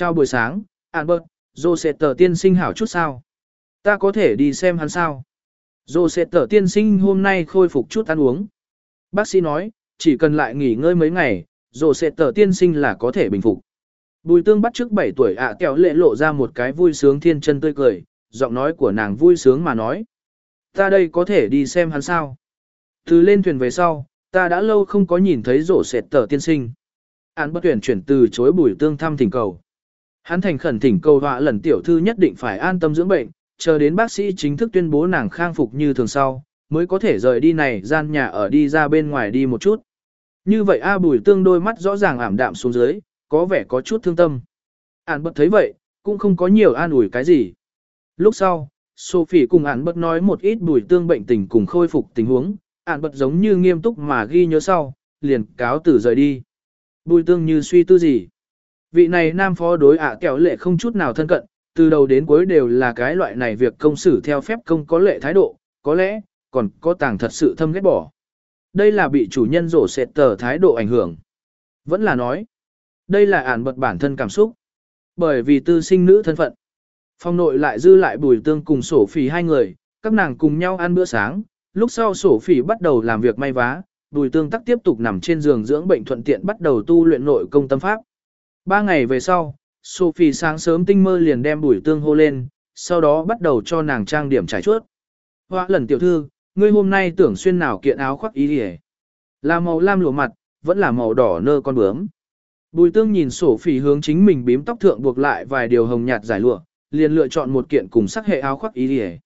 Chào buổi sáng, Albert, Joseph sẽ tờ tiên sinh hảo chút sao? Ta có thể đi xem hắn sao? Joseph sẽ tờ tiên sinh hôm nay khôi phục chút ăn uống. Bác sĩ nói, chỉ cần lại nghỉ ngơi mấy ngày, Joseph sẽ tờ tiên sinh là có thể bình phục. Bùi tương bắt trước 7 tuổi ạ à kẹo lệ lộ ra một cái vui sướng thiên chân tươi cười, giọng nói của nàng vui sướng mà nói. Ta đây có thể đi xem hắn sao? Từ lên thuyền về sau, ta đã lâu không có nhìn thấy rổ sệt tờ tiên sinh. Án bất tuyển chuyển từ chối bùi tương thăm thỉnh cầu. Hắn thành khẩn thỉnh cầu họa lần tiểu thư nhất định phải an tâm dưỡng bệnh, chờ đến bác sĩ chính thức tuyên bố nàng khang phục như thường sau, mới có thể rời đi này gian nhà ở đi ra bên ngoài đi một chút. Như vậy A bùi tương đôi mắt rõ ràng ảm đạm xuống dưới, có vẻ có chút thương tâm. Án bất thấy vậy, cũng không có nhiều an ủi cái gì. Lúc sau, Sophie cùng án bất nói một ít bùi tương bệnh tình cùng khôi phục tình huống, án bất giống như nghiêm túc mà ghi nhớ sau, liền cáo tử rời đi. Bùi tương như suy tư gì. Vị này nam phó đối ạ kẹo lệ không chút nào thân cận, từ đầu đến cuối đều là cái loại này việc công xử theo phép công có lệ thái độ, có lẽ, còn có tàng thật sự thâm ghét bỏ. Đây là bị chủ nhân rổ xẹt tờ thái độ ảnh hưởng. Vẫn là nói, đây là ản bật bản thân cảm xúc. Bởi vì tư sinh nữ thân phận. Phong nội lại dư lại bùi tương cùng sổ phì hai người, các nàng cùng nhau ăn bữa sáng, lúc sau sổ phỉ bắt đầu làm việc may vá, bùi tương tắc tiếp tục nằm trên giường dưỡng bệnh thuận tiện bắt đầu tu luyện nội công tâm pháp. Ba ngày về sau, Sophie sáng sớm tinh mơ liền đem bùi tương hô lên, sau đó bắt đầu cho nàng trang điểm trải chuốt. Hoa lần tiểu thư, ngươi hôm nay tưởng xuyên nào kiện áo khoác ý hề. Là màu lam lụa mặt, vẫn là màu đỏ nơ con bướm. Bùi tương nhìn Sophie hướng chính mình bím tóc thượng buộc lại vài điều hồng nhạt giải lụa, liền lựa chọn một kiện cùng sắc hệ áo khoác ý hề.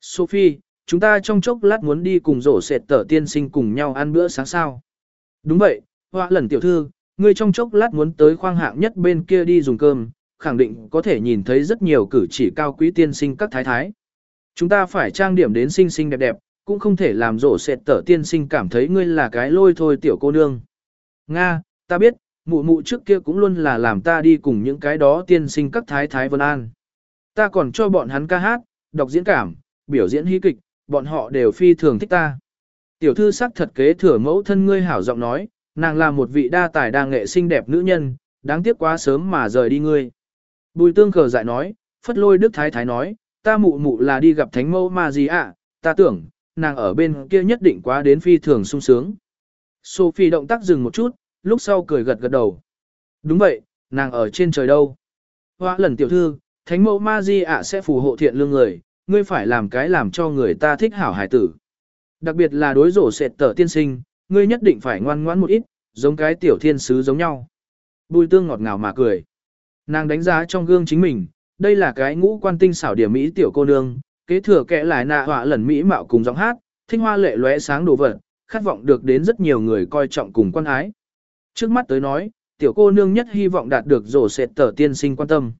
Sophie, chúng ta trong chốc lát muốn đi cùng rổ sệt tở tiên sinh cùng nhau ăn bữa sáng sao. Đúng vậy, hoa lần tiểu thư, Ngươi trong chốc lát muốn tới khoang hạng nhất bên kia đi dùng cơm, khẳng định có thể nhìn thấy rất nhiều cử chỉ cao quý tiên sinh các thái thái. Chúng ta phải trang điểm đến xinh xinh đẹp đẹp, cũng không thể làm rổ sệt tở tiên sinh cảm thấy ngươi là cái lôi thôi tiểu cô nương. Nga, ta biết, mụ mụ trước kia cũng luôn là làm ta đi cùng những cái đó tiên sinh các thái thái vân an. Ta còn cho bọn hắn ca hát, đọc diễn cảm, biểu diễn hí kịch, bọn họ đều phi thường thích ta. Tiểu thư sắc thật kế thừa mẫu thân ngươi hảo giọng nói, Nàng là một vị đa tài đa nghệ xinh đẹp nữ nhân, đáng tiếc quá sớm mà rời đi ngươi. Bùi tương cờ dại nói, phất lôi đức thái thái nói, ta mụ mụ là đi gặp thánh mẫu mà gì ạ, ta tưởng, nàng ở bên kia nhất định quá đến phi thường sung sướng. Sophie động tác dừng một chút, lúc sau cười gật gật đầu. Đúng vậy, nàng ở trên trời đâu. Hoa lần tiểu thư, thánh mẫu ma di ạ sẽ phù hộ thiện lương người, ngươi phải làm cái làm cho người ta thích hảo hải tử. Đặc biệt là đối rổ sệt tở tiên sinh, ngươi nhất định phải ngoan ngoãn một ít, giống cái tiểu thiên sứ giống nhau. Bùi tương ngọt ngào mà cười. Nàng đánh giá trong gương chính mình, đây là cái ngũ quan tinh xảo điểm mỹ tiểu cô nương, kế thừa kẽ lại nạ họa lần mỹ mạo cùng giọng hát, thanh hoa lệ lóe sáng đồ vật, khát vọng được đến rất nhiều người coi trọng cùng quan ái. Trước mắt tới nói, tiểu cô nương nhất hy vọng đạt được rổ sệt tờ tiên sinh quan tâm.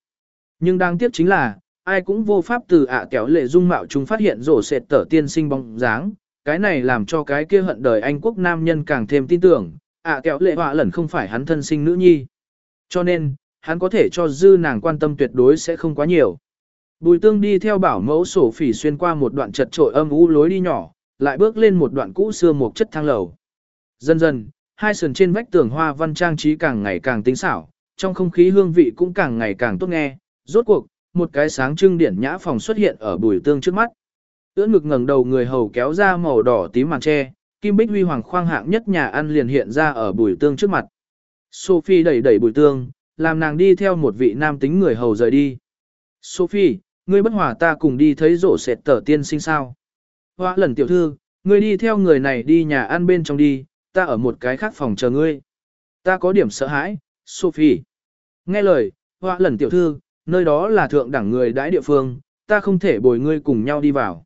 Nhưng đáng tiếc chính là, ai cũng vô pháp từ ạ kéo lệ dung mạo chúng phát hiện rổ sệt tờ tiên sinh bóng dáng, cái này làm cho cái kia hận đời Anh quốc nam nhân càng thêm tin tưởng, ạ à, lệ họa lần không phải hắn thân sinh nữ nhi. Cho nên, hắn có thể cho dư nàng quan tâm tuyệt đối sẽ không quá nhiều. Bùi tương đi theo bảo mẫu sổ phỉ xuyên qua một đoạn chật trội âm u lối đi nhỏ, lại bước lên một đoạn cũ xưa một chất thang lầu. Dần dần, hai sườn trên vách tường hoa văn trang trí càng ngày càng tinh xảo, trong không khí hương vị cũng càng ngày càng tốt nghe. Rốt cuộc, một cái sáng trưng điển nhã phòng xuất hiện ở bùi tương trước mắt. Ưỡn ngực ngẩng đầu người hầu kéo ra màu đỏ tím màn tre, kim bích huy hoàng khoang hạng nhất nhà ăn liền hiện ra ở bùi tương trước mặt. Sophie đẩy đẩy bùi tương, làm nàng đi theo một vị nam tính người hầu rời đi. Sophie, ngươi bất hòa ta cùng đi thấy rổ sệt tờ tiên sinh sao. hoa lần tiểu thư, ngươi đi theo người này đi nhà ăn bên trong đi, ta ở một cái khác phòng chờ ngươi. Ta có điểm sợ hãi, Sophie. Nghe lời, hoa lần tiểu thư, nơi đó là thượng đẳng người đãi địa phương, ta không thể bồi ngươi cùng nhau đi vào.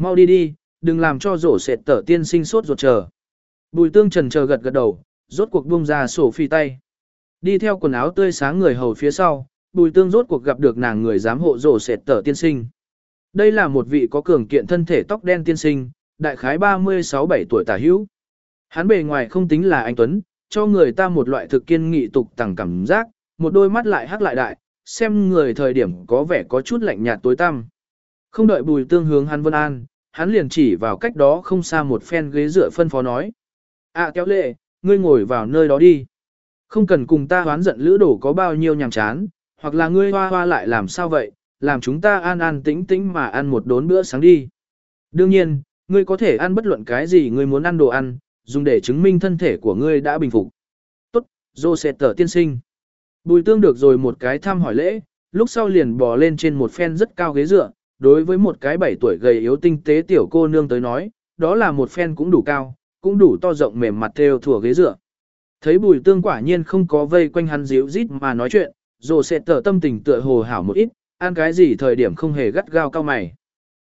Mau đi đi, đừng làm cho rổ sệt tở tiên sinh sốt ruột chờ. Bùi tương trần chờ gật gật đầu, rốt cuộc buông ra sổ phi tay. Đi theo quần áo tươi sáng người hầu phía sau, bùi tương rốt cuộc gặp được nàng người giám hộ rổ sệt tở tiên sinh. Đây là một vị có cường kiện thân thể tóc đen tiên sinh, đại khái 36-7 tuổi tả hữu. Hắn bề ngoài không tính là anh Tuấn, cho người ta một loại thực kiên nghị tục tẳng cảm giác, một đôi mắt lại hắc lại đại, xem người thời điểm có vẻ có chút lạnh nhạt tối tăm. Không đợi bùi tương hướng hắn vân an, hắn liền chỉ vào cách đó không xa một phen ghế dựa phân phó nói. À kéo lệ, ngươi ngồi vào nơi đó đi. Không cần cùng ta hoán giận lữ đổ có bao nhiêu nhàm chán, hoặc là ngươi hoa hoa lại làm sao vậy, làm chúng ta an an tĩnh tĩnh mà ăn một đốn bữa sáng đi. Đương nhiên, ngươi có thể ăn bất luận cái gì ngươi muốn ăn đồ ăn, dùng để chứng minh thân thể của ngươi đã bình phục. Tốt, dô sẽ tờ tiên sinh. Bùi tương được rồi một cái thăm hỏi lễ, lúc sau liền bò lên trên một phen rất cao ghế dựa, đối với một cái bảy tuổi gầy yếu tinh tế tiểu cô nương tới nói, đó là một phen cũng đủ cao, cũng đủ to rộng mềm mặt theo thủa ghế dựa. Thấy bùi tương quả nhiên không có vây quanh hắn díu rít mà nói chuyện, rồi sẽ tở tâm tình tựa hồ hảo một ít, ăn cái gì thời điểm không hề gắt gao cao mày.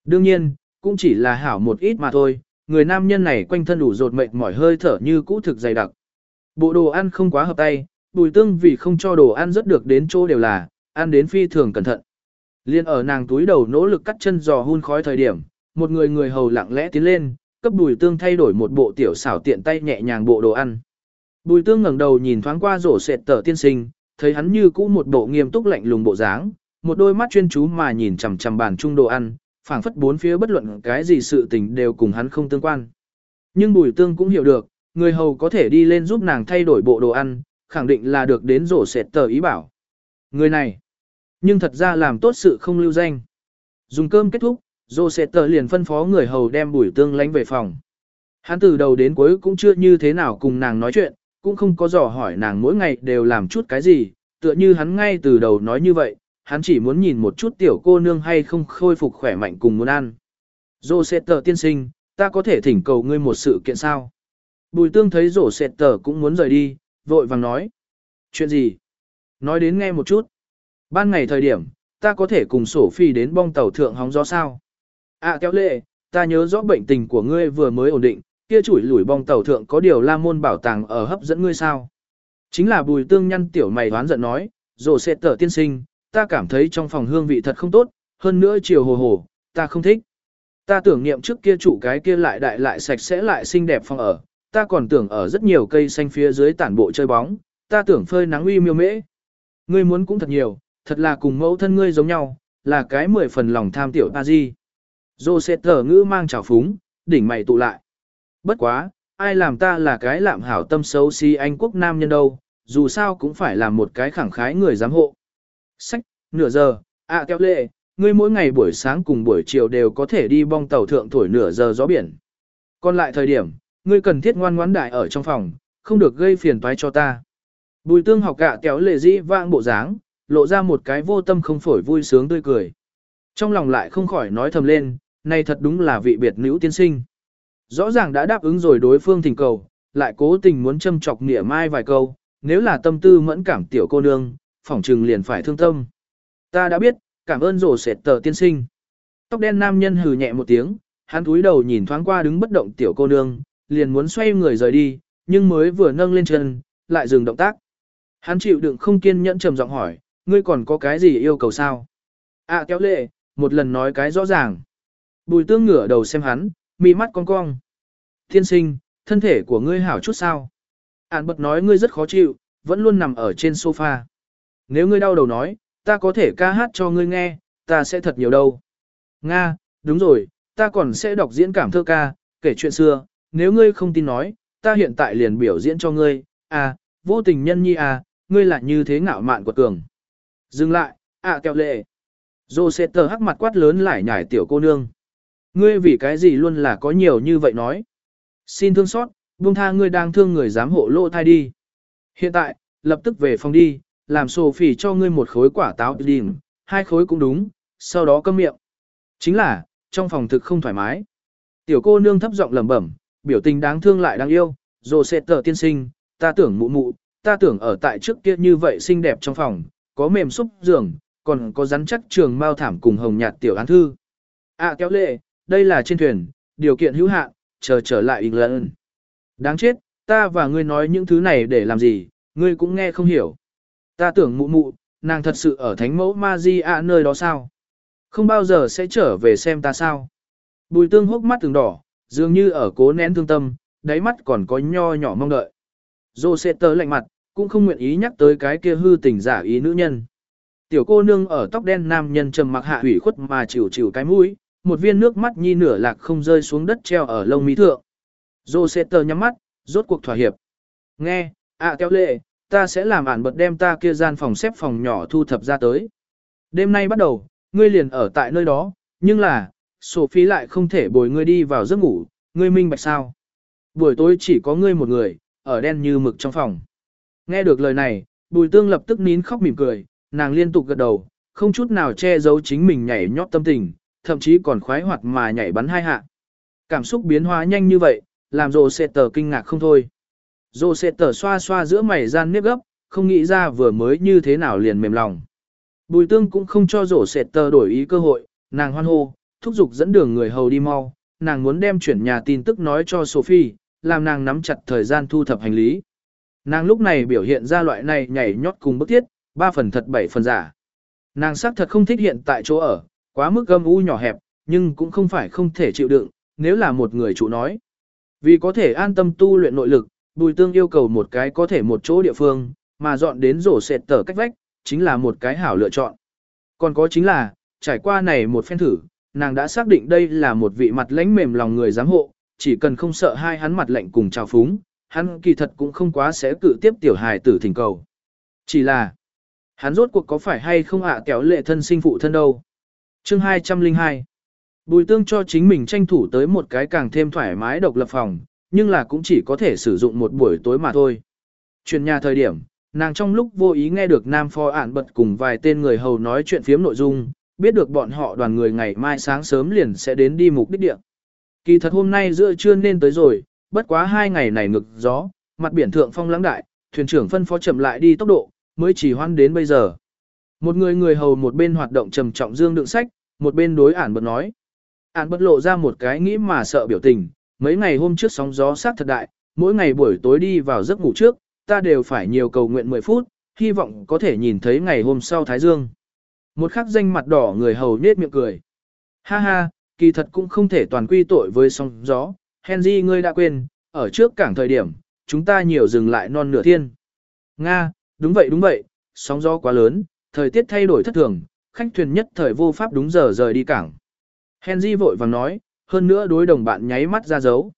Đương nhiên, cũng chỉ là hảo một ít mà thôi, người nam nhân này quanh thân đủ rột mệt mỏi hơi thở như cũ thực dày đặc. Bộ đồ ăn không quá hợp tay, bùi tương vì không cho đồ ăn rất được đến chỗ đều là, ăn đến phi thường cẩn thận. Liên ở nàng túi đầu nỗ lực cắt chân giò hun khói thời điểm, một người người hầu lặng lẽ tiến lên, cấp bùi tương thay đổi một bộ tiểu xảo tiện tay nhẹ nhàng bộ đồ ăn. Bùi tương ngẩng đầu nhìn thoáng qua rổ sệt tờ tiên sinh, thấy hắn như cũ một bộ nghiêm túc lạnh lùng bộ dáng, một đôi mắt chuyên chú mà nhìn chằm chằm bàn chung đồ ăn, phảng phất bốn phía bất luận cái gì sự tình đều cùng hắn không tương quan. Nhưng bùi tương cũng hiểu được, người hầu có thể đi lên giúp nàng thay đổi bộ đồ ăn, khẳng định là được đến rổ sệt tờ ý bảo. Người này, nhưng thật ra làm tốt sự không lưu danh. Dùng cơm kết thúc, Dô sẽ tờ liền phân phó người hầu đem bùi tương lánh về phòng. Hắn từ đầu đến cuối cũng chưa như thế nào cùng nàng nói chuyện, cũng không có dò hỏi nàng mỗi ngày đều làm chút cái gì, tựa như hắn ngay từ đầu nói như vậy, hắn chỉ muốn nhìn một chút tiểu cô nương hay không khôi phục khỏe mạnh cùng muốn ăn. Dô sẽ tờ tiên sinh, ta có thể thỉnh cầu ngươi một sự kiện sao? Bùi tương thấy rổ sẹt tờ cũng muốn rời đi, vội vàng nói. Chuyện gì? Nói đến nghe một chút. Ban ngày thời điểm, ta có thể cùng sổ phi đến bong tàu thượng hóng gió sao? À kéo lệ, ta nhớ rõ bệnh tình của ngươi vừa mới ổn định, kia chuỗi lủi bong tàu thượng có điều la môn bảo tàng ở hấp dẫn ngươi sao? Chính là bùi tương nhăn tiểu mày đoán giận nói, rổ sẽ tở tiên sinh, ta cảm thấy trong phòng hương vị thật không tốt, hơn nữa chiều hồ hồ, ta không thích. Ta tưởng niệm trước kia chủ cái kia lại đại lại sạch sẽ lại xinh đẹp phòng ở, ta còn tưởng ở rất nhiều cây xanh phía dưới tản bộ chơi bóng, ta tưởng phơi nắng uy miêu mễ. Ngươi muốn cũng thật nhiều, thật là cùng mẫu thân ngươi giống nhau, là cái mười phần lòng tham tiểu ta di. Dô sẽ thở ngữ mang trào phúng, đỉnh mày tụ lại. Bất quá, ai làm ta là cái lạm hảo tâm xấu si anh quốc nam nhân đâu, dù sao cũng phải là một cái khẳng khái người giám hộ. Sách, nửa giờ, à kéo lệ, ngươi mỗi ngày buổi sáng cùng buổi chiều đều có thể đi bong tàu thượng thổi nửa giờ gió biển. Còn lại thời điểm, ngươi cần thiết ngoan ngoãn đại ở trong phòng, không được gây phiền toái cho ta. Bùi tương học cả kéo lệ dĩ vang bộ dáng, lộ ra một cái vô tâm không phổi vui sướng tươi cười. Trong lòng lại không khỏi nói thầm lên, này thật đúng là vị biệt nữ tiên sinh. Rõ ràng đã đáp ứng rồi đối phương thỉnh cầu, lại cố tình muốn châm chọc nịa mai vài câu, nếu là tâm tư mẫn cảm tiểu cô nương, phỏng trừng liền phải thương tâm. Ta đã biết, cảm ơn rổ sệt tờ tiên sinh. Tóc đen nam nhân hừ nhẹ một tiếng, hắn túi đầu nhìn thoáng qua đứng bất động tiểu cô nương, liền muốn xoay người rời đi, nhưng mới vừa nâng lên chân, lại dừng động tác. Hắn chịu đựng không kiên nhẫn trầm giọng hỏi, ngươi còn có cái gì yêu cầu sao? À kéo lệ, một lần nói cái rõ ràng. Bùi tương ngửa đầu xem hắn, mi mắt cong cong. Thiên sinh, thân thể của ngươi hảo chút sao? Ản bật nói ngươi rất khó chịu, vẫn luôn nằm ở trên sofa. Nếu ngươi đau đầu nói, ta có thể ca hát cho ngươi nghe, ta sẽ thật nhiều đâu. Nga, đúng rồi, ta còn sẽ đọc diễn cảm thơ ca, kể chuyện xưa, nếu ngươi không tin nói, ta hiện tại liền biểu diễn cho ngươi, à, vô tình nhân nhi à, ngươi lại như thế ngạo mạn quật cường. Dừng lại, à kẹo lệ. Dô sẽ tờ hắc mặt quát lớn lại nhảy tiểu cô nương. Ngươi vì cái gì luôn là có nhiều như vậy nói. Xin thương xót, buông tha ngươi đang thương người dám hộ lộ thai đi. Hiện tại, lập tức về phòng đi, làm sổ phỉ cho ngươi một khối quả táo đỉnh, hai khối cũng đúng, sau đó câm miệng. Chính là, trong phòng thực không thoải mái. Tiểu cô nương thấp giọng lẩm bẩm, biểu tình đáng thương lại đáng yêu, rồi sẽ tờ tiên sinh, ta tưởng mụ mụ, ta tưởng ở tại trước kia như vậy xinh đẹp trong phòng, có mềm xúc giường, còn có rắn chắc trường mao thảm cùng hồng nhạt tiểu án thư. À kéo lệ, đây là trên thuyền, điều kiện hữu hạn, chờ trở lại England. Đáng chết, ta và ngươi nói những thứ này để làm gì, ngươi cũng nghe không hiểu. Ta tưởng mụ mụ, nàng thật sự ở thánh mẫu maria nơi đó sao? Không bao giờ sẽ trở về xem ta sao? Bùi tương hốc mắt từng đỏ, dường như ở cố nén thương tâm, đáy mắt còn có nho nhỏ mong đợi. Dô sẽ tớ lạnh mặt, cũng không nguyện ý nhắc tới cái kia hư tình giả ý nữ nhân. Tiểu cô nương ở tóc đen nam nhân trầm mặc hạ hủy khuất mà chịu chịu cái mũi, một viên nước mắt nhi nửa lạc không rơi xuống đất treo ở lông mỹ thượng. Dô sẽ tờ nhắm mắt, rốt cuộc thỏa hiệp. Nghe, ạ à, kéo lệ, ta sẽ làm ản bật đem ta kia gian phòng xếp phòng nhỏ thu thập ra tới. Đêm nay bắt đầu, ngươi liền ở tại nơi đó, nhưng là, Sophie lại không thể bồi ngươi đi vào giấc ngủ, ngươi minh bạch sao. Buổi tối chỉ có ngươi một người, ở đen như mực trong phòng. Nghe được lời này, bùi tương lập tức nín khóc mỉm cười, nàng liên tục gật đầu, không chút nào che giấu chính mình nhảy nhót tâm tình, thậm chí còn khoái hoạt mà nhảy bắn hai hạ. Cảm xúc biến hóa nhanh như vậy, làm rồ sẽ tờ kinh ngạc không thôi. Rồ sẽ tờ xoa xoa giữa mày gian nếp gấp, không nghĩ ra vừa mới như thế nào liền mềm lòng. Bùi tương cũng không cho rổ sệt tờ đổi ý cơ hội, nàng hoan hô, thúc giục dẫn đường người hầu đi mau, nàng muốn đem chuyển nhà tin tức nói cho Sophie, làm nàng nắm chặt thời gian thu thập hành lý. Nàng lúc này biểu hiện ra loại này nhảy nhót cùng bức thiết, ba phần thật bảy phần giả. Nàng xác thật không thích hiện tại chỗ ở, quá mức gâm u nhỏ hẹp, nhưng cũng không phải không thể chịu đựng, nếu là một người chủ nói. Vì có thể an tâm tu luyện nội lực, Bùi Tương yêu cầu một cái có thể một chỗ địa phương, mà dọn đến rổ sệt tờ cách vách, chính là một cái hảo lựa chọn. Còn có chính là, trải qua này một phen thử, nàng đã xác định đây là một vị mặt lãnh mềm lòng người giám hộ, chỉ cần không sợ hai hắn mặt lạnh cùng trào phúng, hắn kỳ thật cũng không quá sẽ cự tiếp tiểu hài tử thỉnh cầu. Chỉ là, hắn rốt cuộc có phải hay không ạ kéo lệ thân sinh phụ thân đâu. Chương 202 Bùi tương cho chính mình tranh thủ tới một cái càng thêm thoải mái độc lập phòng, nhưng là cũng chỉ có thể sử dụng một buổi tối mà thôi. Chuyển nhà thời điểm, nàng trong lúc vô ý nghe được Nam Phò ản bật cùng vài tên người hầu nói chuyện phiếm nội dung, biết được bọn họ đoàn người ngày mai sáng sớm liền sẽ đến đi mục đích địa. Kỳ thật hôm nay giữa trưa nên tới rồi, bất quá hai ngày này ngực gió, mặt biển thượng phong lãng đại, thuyền trưởng phân phó chậm lại đi tốc độ, mới chỉ hoan đến bây giờ. Một người người hầu một bên hoạt động trầm trọng dương đựng sách, một bên đối ản bật nói. Ản bật lộ ra một cái nghĩ mà sợ biểu tình, mấy ngày hôm trước sóng gió sát thật đại, mỗi ngày buổi tối đi vào giấc ngủ trước, ta đều phải nhiều cầu nguyện 10 phút, hy vọng có thể nhìn thấy ngày hôm sau Thái Dương. Một khắc danh mặt đỏ người hầu nết miệng cười. Ha ha, kỳ thật cũng không thể toàn quy tội với sóng gió. Henry ngươi đã quên, ở trước cảng thời điểm, chúng ta nhiều dừng lại non nửa thiên. Nga, đúng vậy đúng vậy, sóng gió quá lớn, thời tiết thay đổi thất thường, khách thuyền nhất thời vô pháp đúng giờ rời đi cảng. Henry vội vàng nói, hơn nữa đối đồng bạn nháy mắt ra dấu.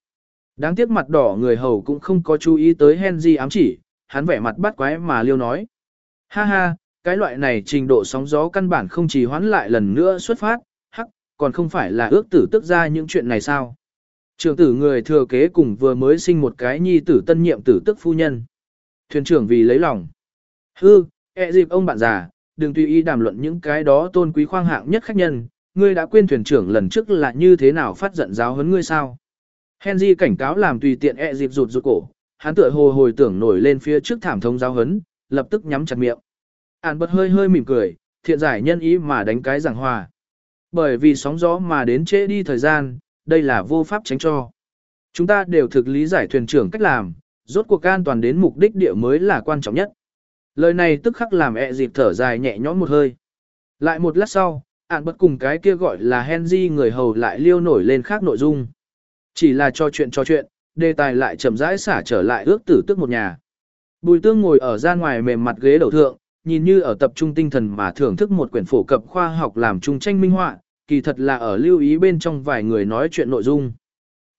Đáng tiếc mặt đỏ người hầu cũng không có chú ý tới Henry ám chỉ, hắn vẻ mặt bắt quái mà liêu nói. Ha ha, cái loại này trình độ sóng gió căn bản không chỉ hoãn lại lần nữa xuất phát, hắc, còn không phải là ước tử tức ra những chuyện này sao. Trưởng tử người thừa kế cùng vừa mới sinh một cái nhi tử tân nhiệm tử tức phu nhân. Thuyền trưởng vì lấy lòng. Hư, e dịp ông bạn già, đừng tùy ý đàm luận những cái đó tôn quý khoang hạng nhất khách nhân, ngươi đã quên thuyền trưởng lần trước là như thế nào phát giận giáo huấn ngươi sao. Henry cảnh cáo làm tùy tiện e dịp rụt rụt cổ, hắn tựa hồ hồi tưởng nổi lên phía trước thảm thống giáo huấn, lập tức nhắm chặt miệng. Ản bật hơi hơi mỉm cười, thiện giải nhân ý mà đánh cái giảng hòa. Bởi vì sóng gió mà đến trễ đi thời gian, đây là vô pháp tránh cho. Chúng ta đều thực lý giải thuyền trưởng cách làm, rốt cuộc an toàn đến mục đích địa mới là quan trọng nhất. Lời này tức khắc làm ẹ dịp thở dài nhẹ nhõm một hơi. Lại một lát sau, ạn bất cùng cái kia gọi là Henry người hầu lại liêu nổi lên khác nội dung. Chỉ là cho chuyện cho chuyện, đề tài lại chậm rãi xả trở lại ước tử tức một nhà. Bùi tương ngồi ở ra ngoài mềm mặt ghế đầu thượng, nhìn như ở tập trung tinh thần mà thưởng thức một quyển phổ cập khoa học làm trung tranh minh họa, kỳ thật là ở lưu ý bên trong vài người nói chuyện nội dung.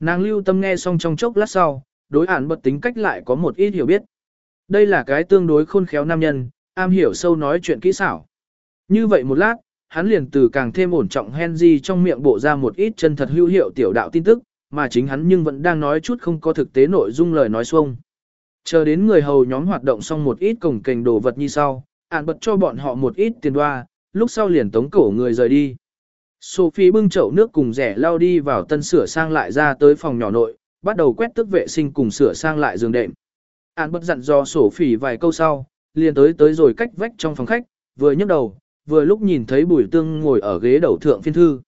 Nàng lưu tâm nghe xong trong chốc lát sau, đối ản bật tính cách lại có một ít hiểu biết. Đây là cái tương đối khôn khéo nam nhân, am hiểu sâu nói chuyện kỹ xảo. Như vậy một lát, hắn liền từ càng thêm ổn trọng Henry trong miệng bộ ra một ít chân thật hữu hiệu tiểu đạo tin tức, mà chính hắn nhưng vẫn đang nói chút không có thực tế nội dung lời nói xuông. Chờ đến người hầu nhóm hoạt động xong một ít cổng kềnh đồ vật như sau, ản bật cho bọn họ một ít tiền đoa, lúc sau liền tống cổ người rời đi. Sophie bưng chậu nước cùng rẻ lao đi vào tân sửa sang lại ra tới phòng nhỏ nội, bắt đầu quét tức vệ sinh cùng sửa sang lại giường đệm. Ản bất dặn do Sophie vài câu sau, liền tới tới rồi cách vách trong phòng khách, vừa nhấc đầu, vừa lúc nhìn thấy bùi tương ngồi ở ghế đầu thượng phiên thư.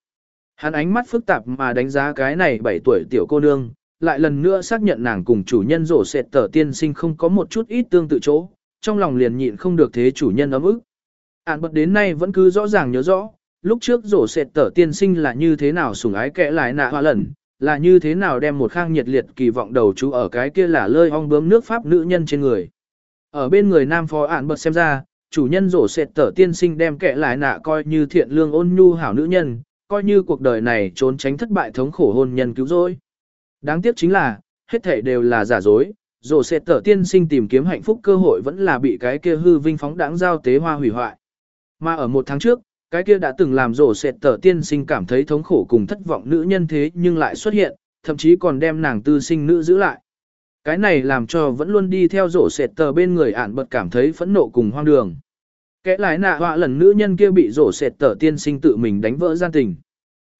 Hắn ánh mắt phức tạp mà đánh giá cái này 7 tuổi tiểu cô nương, lại lần nữa xác nhận nàng cùng chủ nhân rổ sệt tờ tiên sinh không có một chút ít tương tự chỗ, trong lòng liền nhịn không được thế chủ nhân ấm ức. An bất đến nay vẫn cứ rõ ràng nhớ rõ, lúc trước rổ sệt tở tiên sinh là như thế nào sủng ái kẽ lại nạ hoa lần, là như thế nào đem một khang nhiệt liệt kỳ vọng đầu chú ở cái kia là lơi ong bướm nước pháp nữ nhân trên người. Ở bên người nam phó ản bật xem ra, chủ nhân rổ sệt tở tiên sinh đem kẽ lại nạ coi như thiện lương ôn nhu hảo nữ nhân, coi như cuộc đời này trốn tránh thất bại thống khổ hôn nhân cứu rỗi. Đáng tiếc chính là, hết thể đều là giả dối, Rổ sẽ tở tiên sinh tìm kiếm hạnh phúc cơ hội vẫn là bị cái kia hư vinh phóng đáng giao tế hoa hủy hoại. Mà ở một tháng trước, cái kia đã từng làm rổ sệt tờ tiên sinh cảm thấy thống khổ cùng thất vọng nữ nhân thế nhưng lại xuất hiện, thậm chí còn đem nàng tư sinh nữ giữ lại. Cái này làm cho vẫn luôn đi theo rổ sệt tờ bên người ản bật cảm thấy phẫn nộ cùng hoang đường. Kẻ lại nạ họa lần nữ nhân kia bị rổ sệt tờ tiên sinh tự mình đánh vỡ gian tình.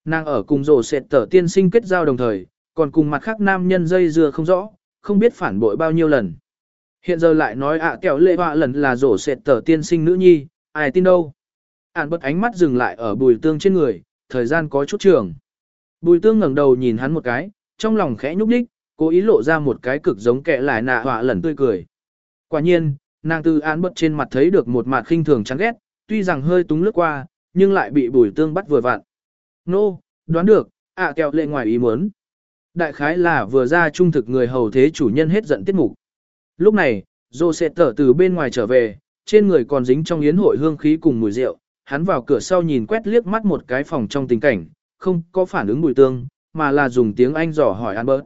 Nàng ở cùng rổ sệt tờ tiên sinh kết giao đồng thời, còn cùng mặt khác nam nhân dây dưa không rõ, không biết phản bội bao nhiêu lần. Hiện giờ lại nói ạ à, kẹo lệ họa lần là rổ sệt tờ tiên sinh nữ nhi, ai tin đâu. Ản bật ánh mắt dừng lại ở bùi tương trên người, thời gian có chút trường. Bùi tương ngẩng đầu nhìn hắn một cái, trong lòng khẽ nhúc nhích, cố ý lộ ra một cái cực giống kẻ lại nạ họa lần tươi cười. Quả nhiên, nàng từ án bật trên mặt thấy được một mặt khinh thường chán ghét, tuy rằng hơi túng lướt qua, nhưng lại bị bùi tương bắt vừa vặn. Nô, đoán được, ạ à kẹo lệ ngoài ý muốn. Đại khái là vừa ra trung thực người hầu thế chủ nhân hết giận tiết mục. Lúc này, Dô sẽ tở từ bên ngoài trở về, trên người còn dính trong yến hội hương khí cùng mùi rượu, hắn vào cửa sau nhìn quét liếc mắt một cái phòng trong tình cảnh, không có phản ứng bùi tương, mà là dùng tiếng Anh dò hỏi Albert.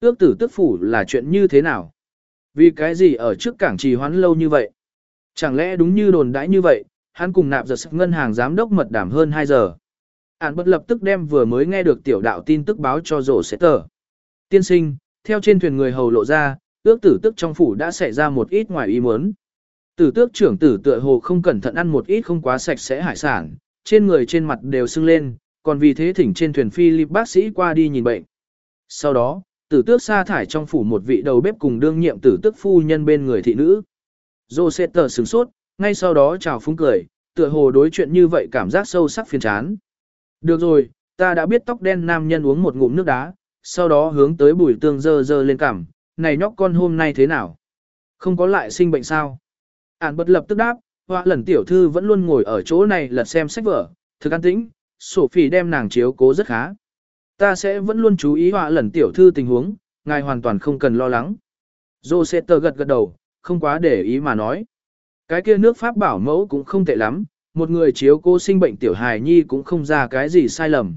Ước tử tức phủ là chuyện như thế nào? Vì cái gì ở trước cảng trì hoãn lâu như vậy? Chẳng lẽ đúng như đồn đãi như vậy, hắn cùng nạp giật ngân hàng giám đốc mật đảm hơn 2 giờ. Án bất lập tức đem vừa mới nghe được tiểu đạo tin tức báo cho rổ sẽ tờ. Tiên sinh, theo trên thuyền người hầu lộ ra, ước tử tức trong phủ đã xảy ra một ít ngoài ý muốn. Tử tước trưởng tử tựa hồ không cẩn thận ăn một ít không quá sạch sẽ hải sản, trên người trên mặt đều sưng lên, còn vì thế thỉnh trên thuyền Philip bác sĩ qua đi nhìn bệnh. Sau đó, tử tước sa thải trong phủ một vị đầu bếp cùng đương nhiệm tử tước phu nhân bên người thị nữ. Joseter sửng sốt, ngay sau đó chào phúng cười, tựa hồ đối chuyện như vậy cảm giác sâu sắc phiền chán. Được rồi, ta đã biết tóc đen nam nhân uống một ngụm nước đá, sau đó hướng tới bùi tương dơ dơ lên cảm, này nhóc con hôm nay thế nào? Không có lại sinh bệnh sao? Ản bật lập tức đáp, hoa lần tiểu thư vẫn luôn ngồi ở chỗ này lật xem sách vở, thực an tĩnh, Sophie đem nàng chiếu cố rất khá. Ta sẽ vẫn luôn chú ý họa lần tiểu thư tình huống, ngài hoàn toàn không cần lo lắng. Joseter gật gật đầu, không quá để ý mà nói. Cái kia nước Pháp bảo mẫu cũng không tệ lắm, một người chiếu cô sinh bệnh tiểu hài nhi cũng không ra cái gì sai lầm.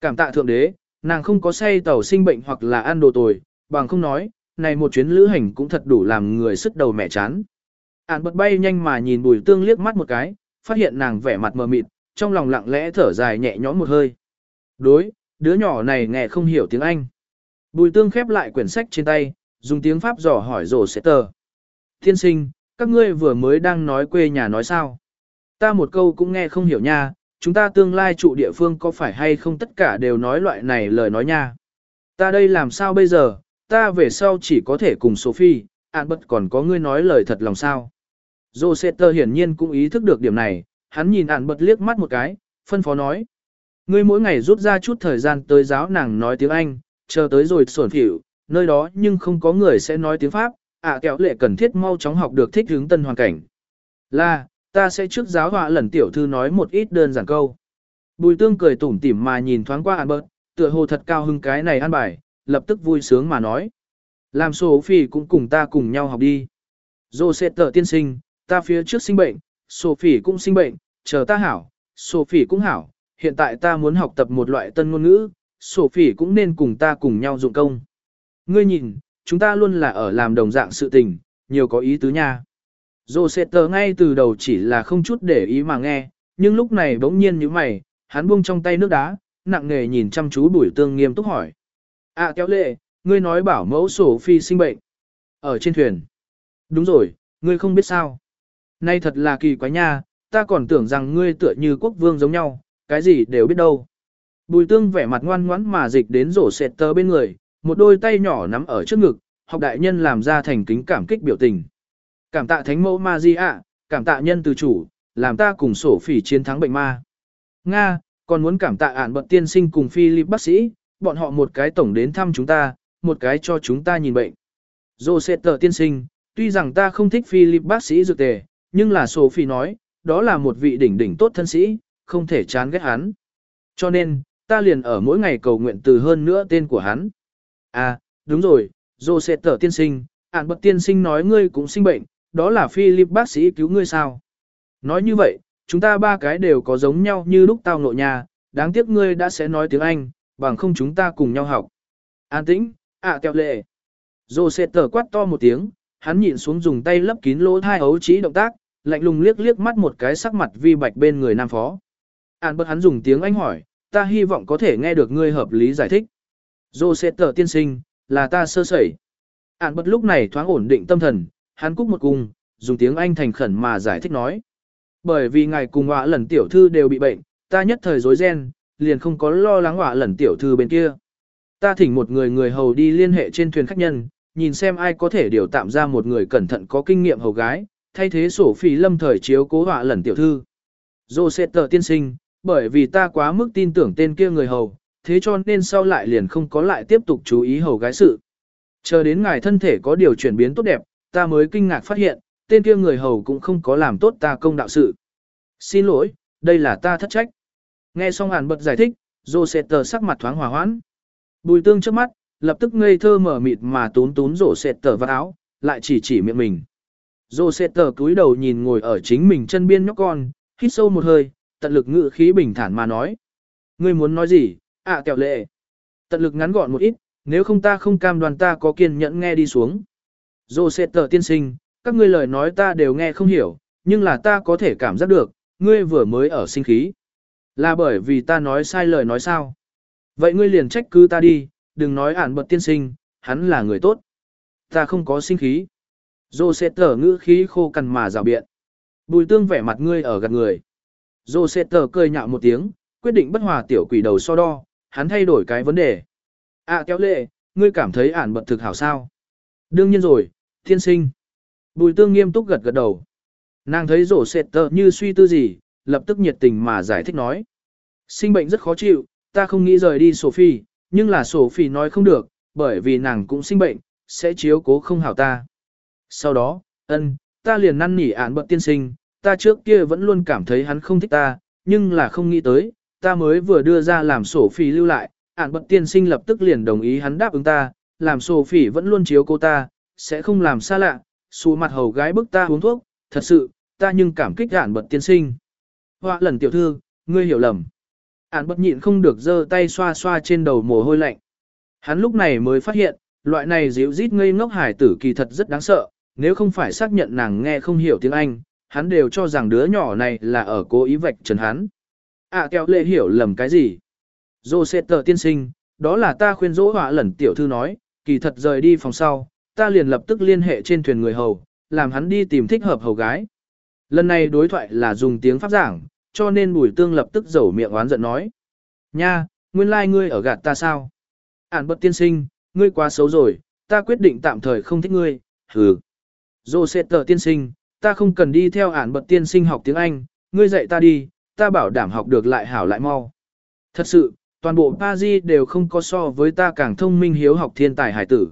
Cảm tạ thượng đế, nàng không có say tàu sinh bệnh hoặc là ăn đồ tồi, bằng không nói, này một chuyến lữ hành cũng thật đủ làm người sức đầu mẹ chán. Án bật bay nhanh mà nhìn bùi tương liếc mắt một cái, phát hiện nàng vẻ mặt mờ mịt, trong lòng lặng lẽ thở dài nhẹ nhõm một hơi. Đối, đứa nhỏ này nghe không hiểu tiếng Anh. Bùi tương khép lại quyển sách trên tay, dùng tiếng Pháp dò hỏi rổ sẽ tờ. Thiên sinh, các ngươi vừa mới đang nói quê nhà nói sao? Ta một câu cũng nghe không hiểu nha, chúng ta tương lai trụ địa phương có phải hay không tất cả đều nói loại này lời nói nha. Ta đây làm sao bây giờ, ta về sau chỉ có thể cùng Sophie, An bất còn có ngươi nói lời thật lòng sao. Joseter hiển nhiên cũng ý thức được điểm này, hắn nhìn An bật liếc mắt một cái, phân phó nói. Ngươi mỗi ngày rút ra chút thời gian tới giáo nàng nói tiếng Anh, chờ tới rồi sổn phỉu, nơi đó nhưng không có người sẽ nói tiếng Pháp, ạ à, kéo lệ cần thiết mau chóng học được thích hướng tân hoàn cảnh. Là, ta sẽ trước giáo họa lần tiểu thư nói một ít đơn giản câu. Bùi tương cười tủm tỉm mà nhìn thoáng qua Albert, tựa hồ thật cao hưng cái này ăn bài, lập tức vui sướng mà nói. Làm Sophie cũng cùng ta cùng nhau học đi. Joseph tiên sinh, ta phía trước sinh bệnh, Sophie cũng sinh bệnh, chờ ta hảo, Sophie cũng hảo, hiện tại ta muốn học tập một loại tân ngôn ngữ, Sophie cũng nên cùng ta cùng nhau dụng công. Ngươi nhìn, chúng ta luôn là ở làm đồng dạng sự tình, nhiều có ý tứ nha. Joseter ngay từ đầu chỉ là không chút để ý mà nghe, nhưng lúc này bỗng nhiên như mày, hắn buông trong tay nước đá, nặng nề nhìn chăm chú bùi tương nghiêm túc hỏi. À kéo lệ, ngươi nói bảo mẫu sổ phi sinh bệnh. Ở trên thuyền. Đúng rồi, ngươi không biết sao. Nay thật là kỳ quái nha, ta còn tưởng rằng ngươi tựa như quốc vương giống nhau, cái gì đều biết đâu. Bùi tương vẻ mặt ngoan ngoãn mà dịch đến rổ sẹt tơ bên người, một đôi tay nhỏ nắm ở trước ngực, học đại nhân làm ra thành kính cảm kích biểu tình. Cảm tạ thánh mẫu ma di ạ, cảm tạ nhân từ chủ, làm ta cùng sổ phỉ chiến thắng bệnh ma. Nga, còn muốn cảm tạ ản bận tiên sinh cùng Philip bác sĩ, bọn họ một cái tổng đến thăm chúng ta, một cái cho chúng ta nhìn bệnh. Joseph tiên sinh, tuy rằng ta không thích Philip bác sĩ dược tề, nhưng là Sophie nói, đó là một vị đỉnh đỉnh tốt thân sĩ, không thể chán ghét hắn. Cho nên, ta liền ở mỗi ngày cầu nguyện từ hơn nữa tên của hắn. À, đúng rồi, Joseph tiên sinh, ản bậc tiên sinh nói ngươi cũng sinh bệnh, đó là Philip bác sĩ cứu ngươi sao. Nói như vậy, chúng ta ba cái đều có giống nhau như lúc tao nội nhà, đáng tiếc ngươi đã sẽ nói tiếng Anh, bằng không chúng ta cùng nhau học. An tĩnh, à, kẹo lệ. Dô sẽ tờ quát to một tiếng, hắn nhìn xuống dùng tay lấp kín lỗ thai ấu trí động tác, lạnh lùng liếc liếc mắt một cái sắc mặt vi bạch bên người nam phó. An bất hắn dùng tiếng Anh hỏi, ta hy vọng có thể nghe được ngươi hợp lý giải thích. Dô sẽ tờ tiên sinh, là ta sơ sẩy. An bất lúc này thoáng ổn định tâm thần, hắn cúc một cung, dùng tiếng Anh thành khẩn mà giải thích nói. Bởi vì ngài cùng họa lần tiểu thư đều bị bệnh, ta nhất thời rối ren, liền không có lo lắng họa lần tiểu thư bên kia. Ta thỉnh một người người hầu đi liên hệ trên thuyền khách nhân, nhìn xem ai có thể điều tạm ra một người cẩn thận có kinh nghiệm hầu gái, thay thế sổ phì lâm thời chiếu cố họa lần tiểu thư. Dô sẽ tờ tiên sinh, bởi vì ta quá mức tin tưởng tên kia người hầu, thế cho nên sau lại liền không có lại tiếp tục chú ý hầu gái sự. Chờ đến ngài thân thể có điều chuyển biến tốt đẹp, ta mới kinh ngạc phát hiện, tên kia người hầu cũng không có làm tốt ta công đạo sự. Xin lỗi, đây là ta thất trách. Nghe xong hàn bật giải thích, Dô sẽ tờ sắc mặt thoáng hòa hoãn. Bùi tương trước mắt, lập tức ngây thơ mở mịt mà tún tún rổ sệt tờ vào áo, lại chỉ chỉ miệng mình. Rổ sệt tờ cúi đầu nhìn ngồi ở chính mình chân biên nhóc con, hít sâu một hơi, tận lực ngự khí bình thản mà nói. Ngươi muốn nói gì, ạ à, kẹo lệ. Tận lực ngắn gọn một ít, nếu không ta không cam đoan ta có kiên nhẫn nghe đi xuống. Rổ sệt tờ tiên sinh, các ngươi lời nói ta đều nghe không hiểu, nhưng là ta có thể cảm giác được, ngươi vừa mới ở sinh khí. Là bởi vì ta nói sai lời nói sao? Vậy ngươi liền trách cứ ta đi, đừng nói ản bật tiên sinh, hắn là người tốt. Ta không có sinh khí. Dô sẽ tở ngữ khí khô cằn mà rào biện. Bùi tương vẻ mặt ngươi ở gần người. Dô sẽ tở cười nhạo một tiếng, quyết định bất hòa tiểu quỷ đầu so đo, hắn thay đổi cái vấn đề. À kéo lệ, ngươi cảm thấy ản bật thực hảo sao? Đương nhiên rồi, thiên sinh. Bùi tương nghiêm túc gật gật đầu. Nàng thấy rổ sệt tờ như suy tư gì, lập tức nhiệt tình mà giải thích nói. Sinh bệnh rất khó chịu, ta không nghĩ rời đi Sophie, nhưng là Sophie nói không được, bởi vì nàng cũng sinh bệnh, sẽ chiếu cố không hảo ta. Sau đó, ân, ta liền năn nỉ án bận tiên sinh, ta trước kia vẫn luôn cảm thấy hắn không thích ta, nhưng là không nghĩ tới, ta mới vừa đưa ra làm Sophie lưu lại, án bận tiên sinh lập tức liền đồng ý hắn đáp ứng ta, làm Sophie vẫn luôn chiếu cố ta, sẽ không làm xa lạ, xù mặt hầu gái bức ta uống thuốc, thật sự, ta nhưng cảm kích án bận tiên sinh. Họa lần tiểu thư, ngươi hiểu lầm. Án bất nhịn không được giơ tay xoa xoa trên đầu mồ hôi lạnh. Hắn lúc này mới phát hiện, loại này dịu rít ngây ngốc hải tử kỳ thật rất đáng sợ, nếu không phải xác nhận nàng nghe không hiểu tiếng Anh, hắn đều cho rằng đứa nhỏ này là ở cố ý vạch trần hắn. À kéo lệ hiểu lầm cái gì? Joseter tiên sinh, đó là ta khuyên dỗ họa lẩn tiểu thư nói, kỳ thật rời đi phòng sau, ta liền lập tức liên hệ trên thuyền người hầu, làm hắn đi tìm thích hợp hầu gái. Lần này đối thoại là dùng tiếng pháp giảng, cho nên bùi tương lập tức dầu miệng oán giận nói. Nha, nguyên lai like ngươi ở gạt ta sao? Ản bất tiên sinh, ngươi quá xấu rồi, ta quyết định tạm thời không thích ngươi, hừ. Dô sẽ tờ tiên sinh, ta không cần đi theo ản bật tiên sinh học tiếng Anh, ngươi dạy ta đi, ta bảo đảm học được lại hảo lại mau. Thật sự, toàn bộ Paris đều không có so với ta càng thông minh hiếu học thiên tài hải tử.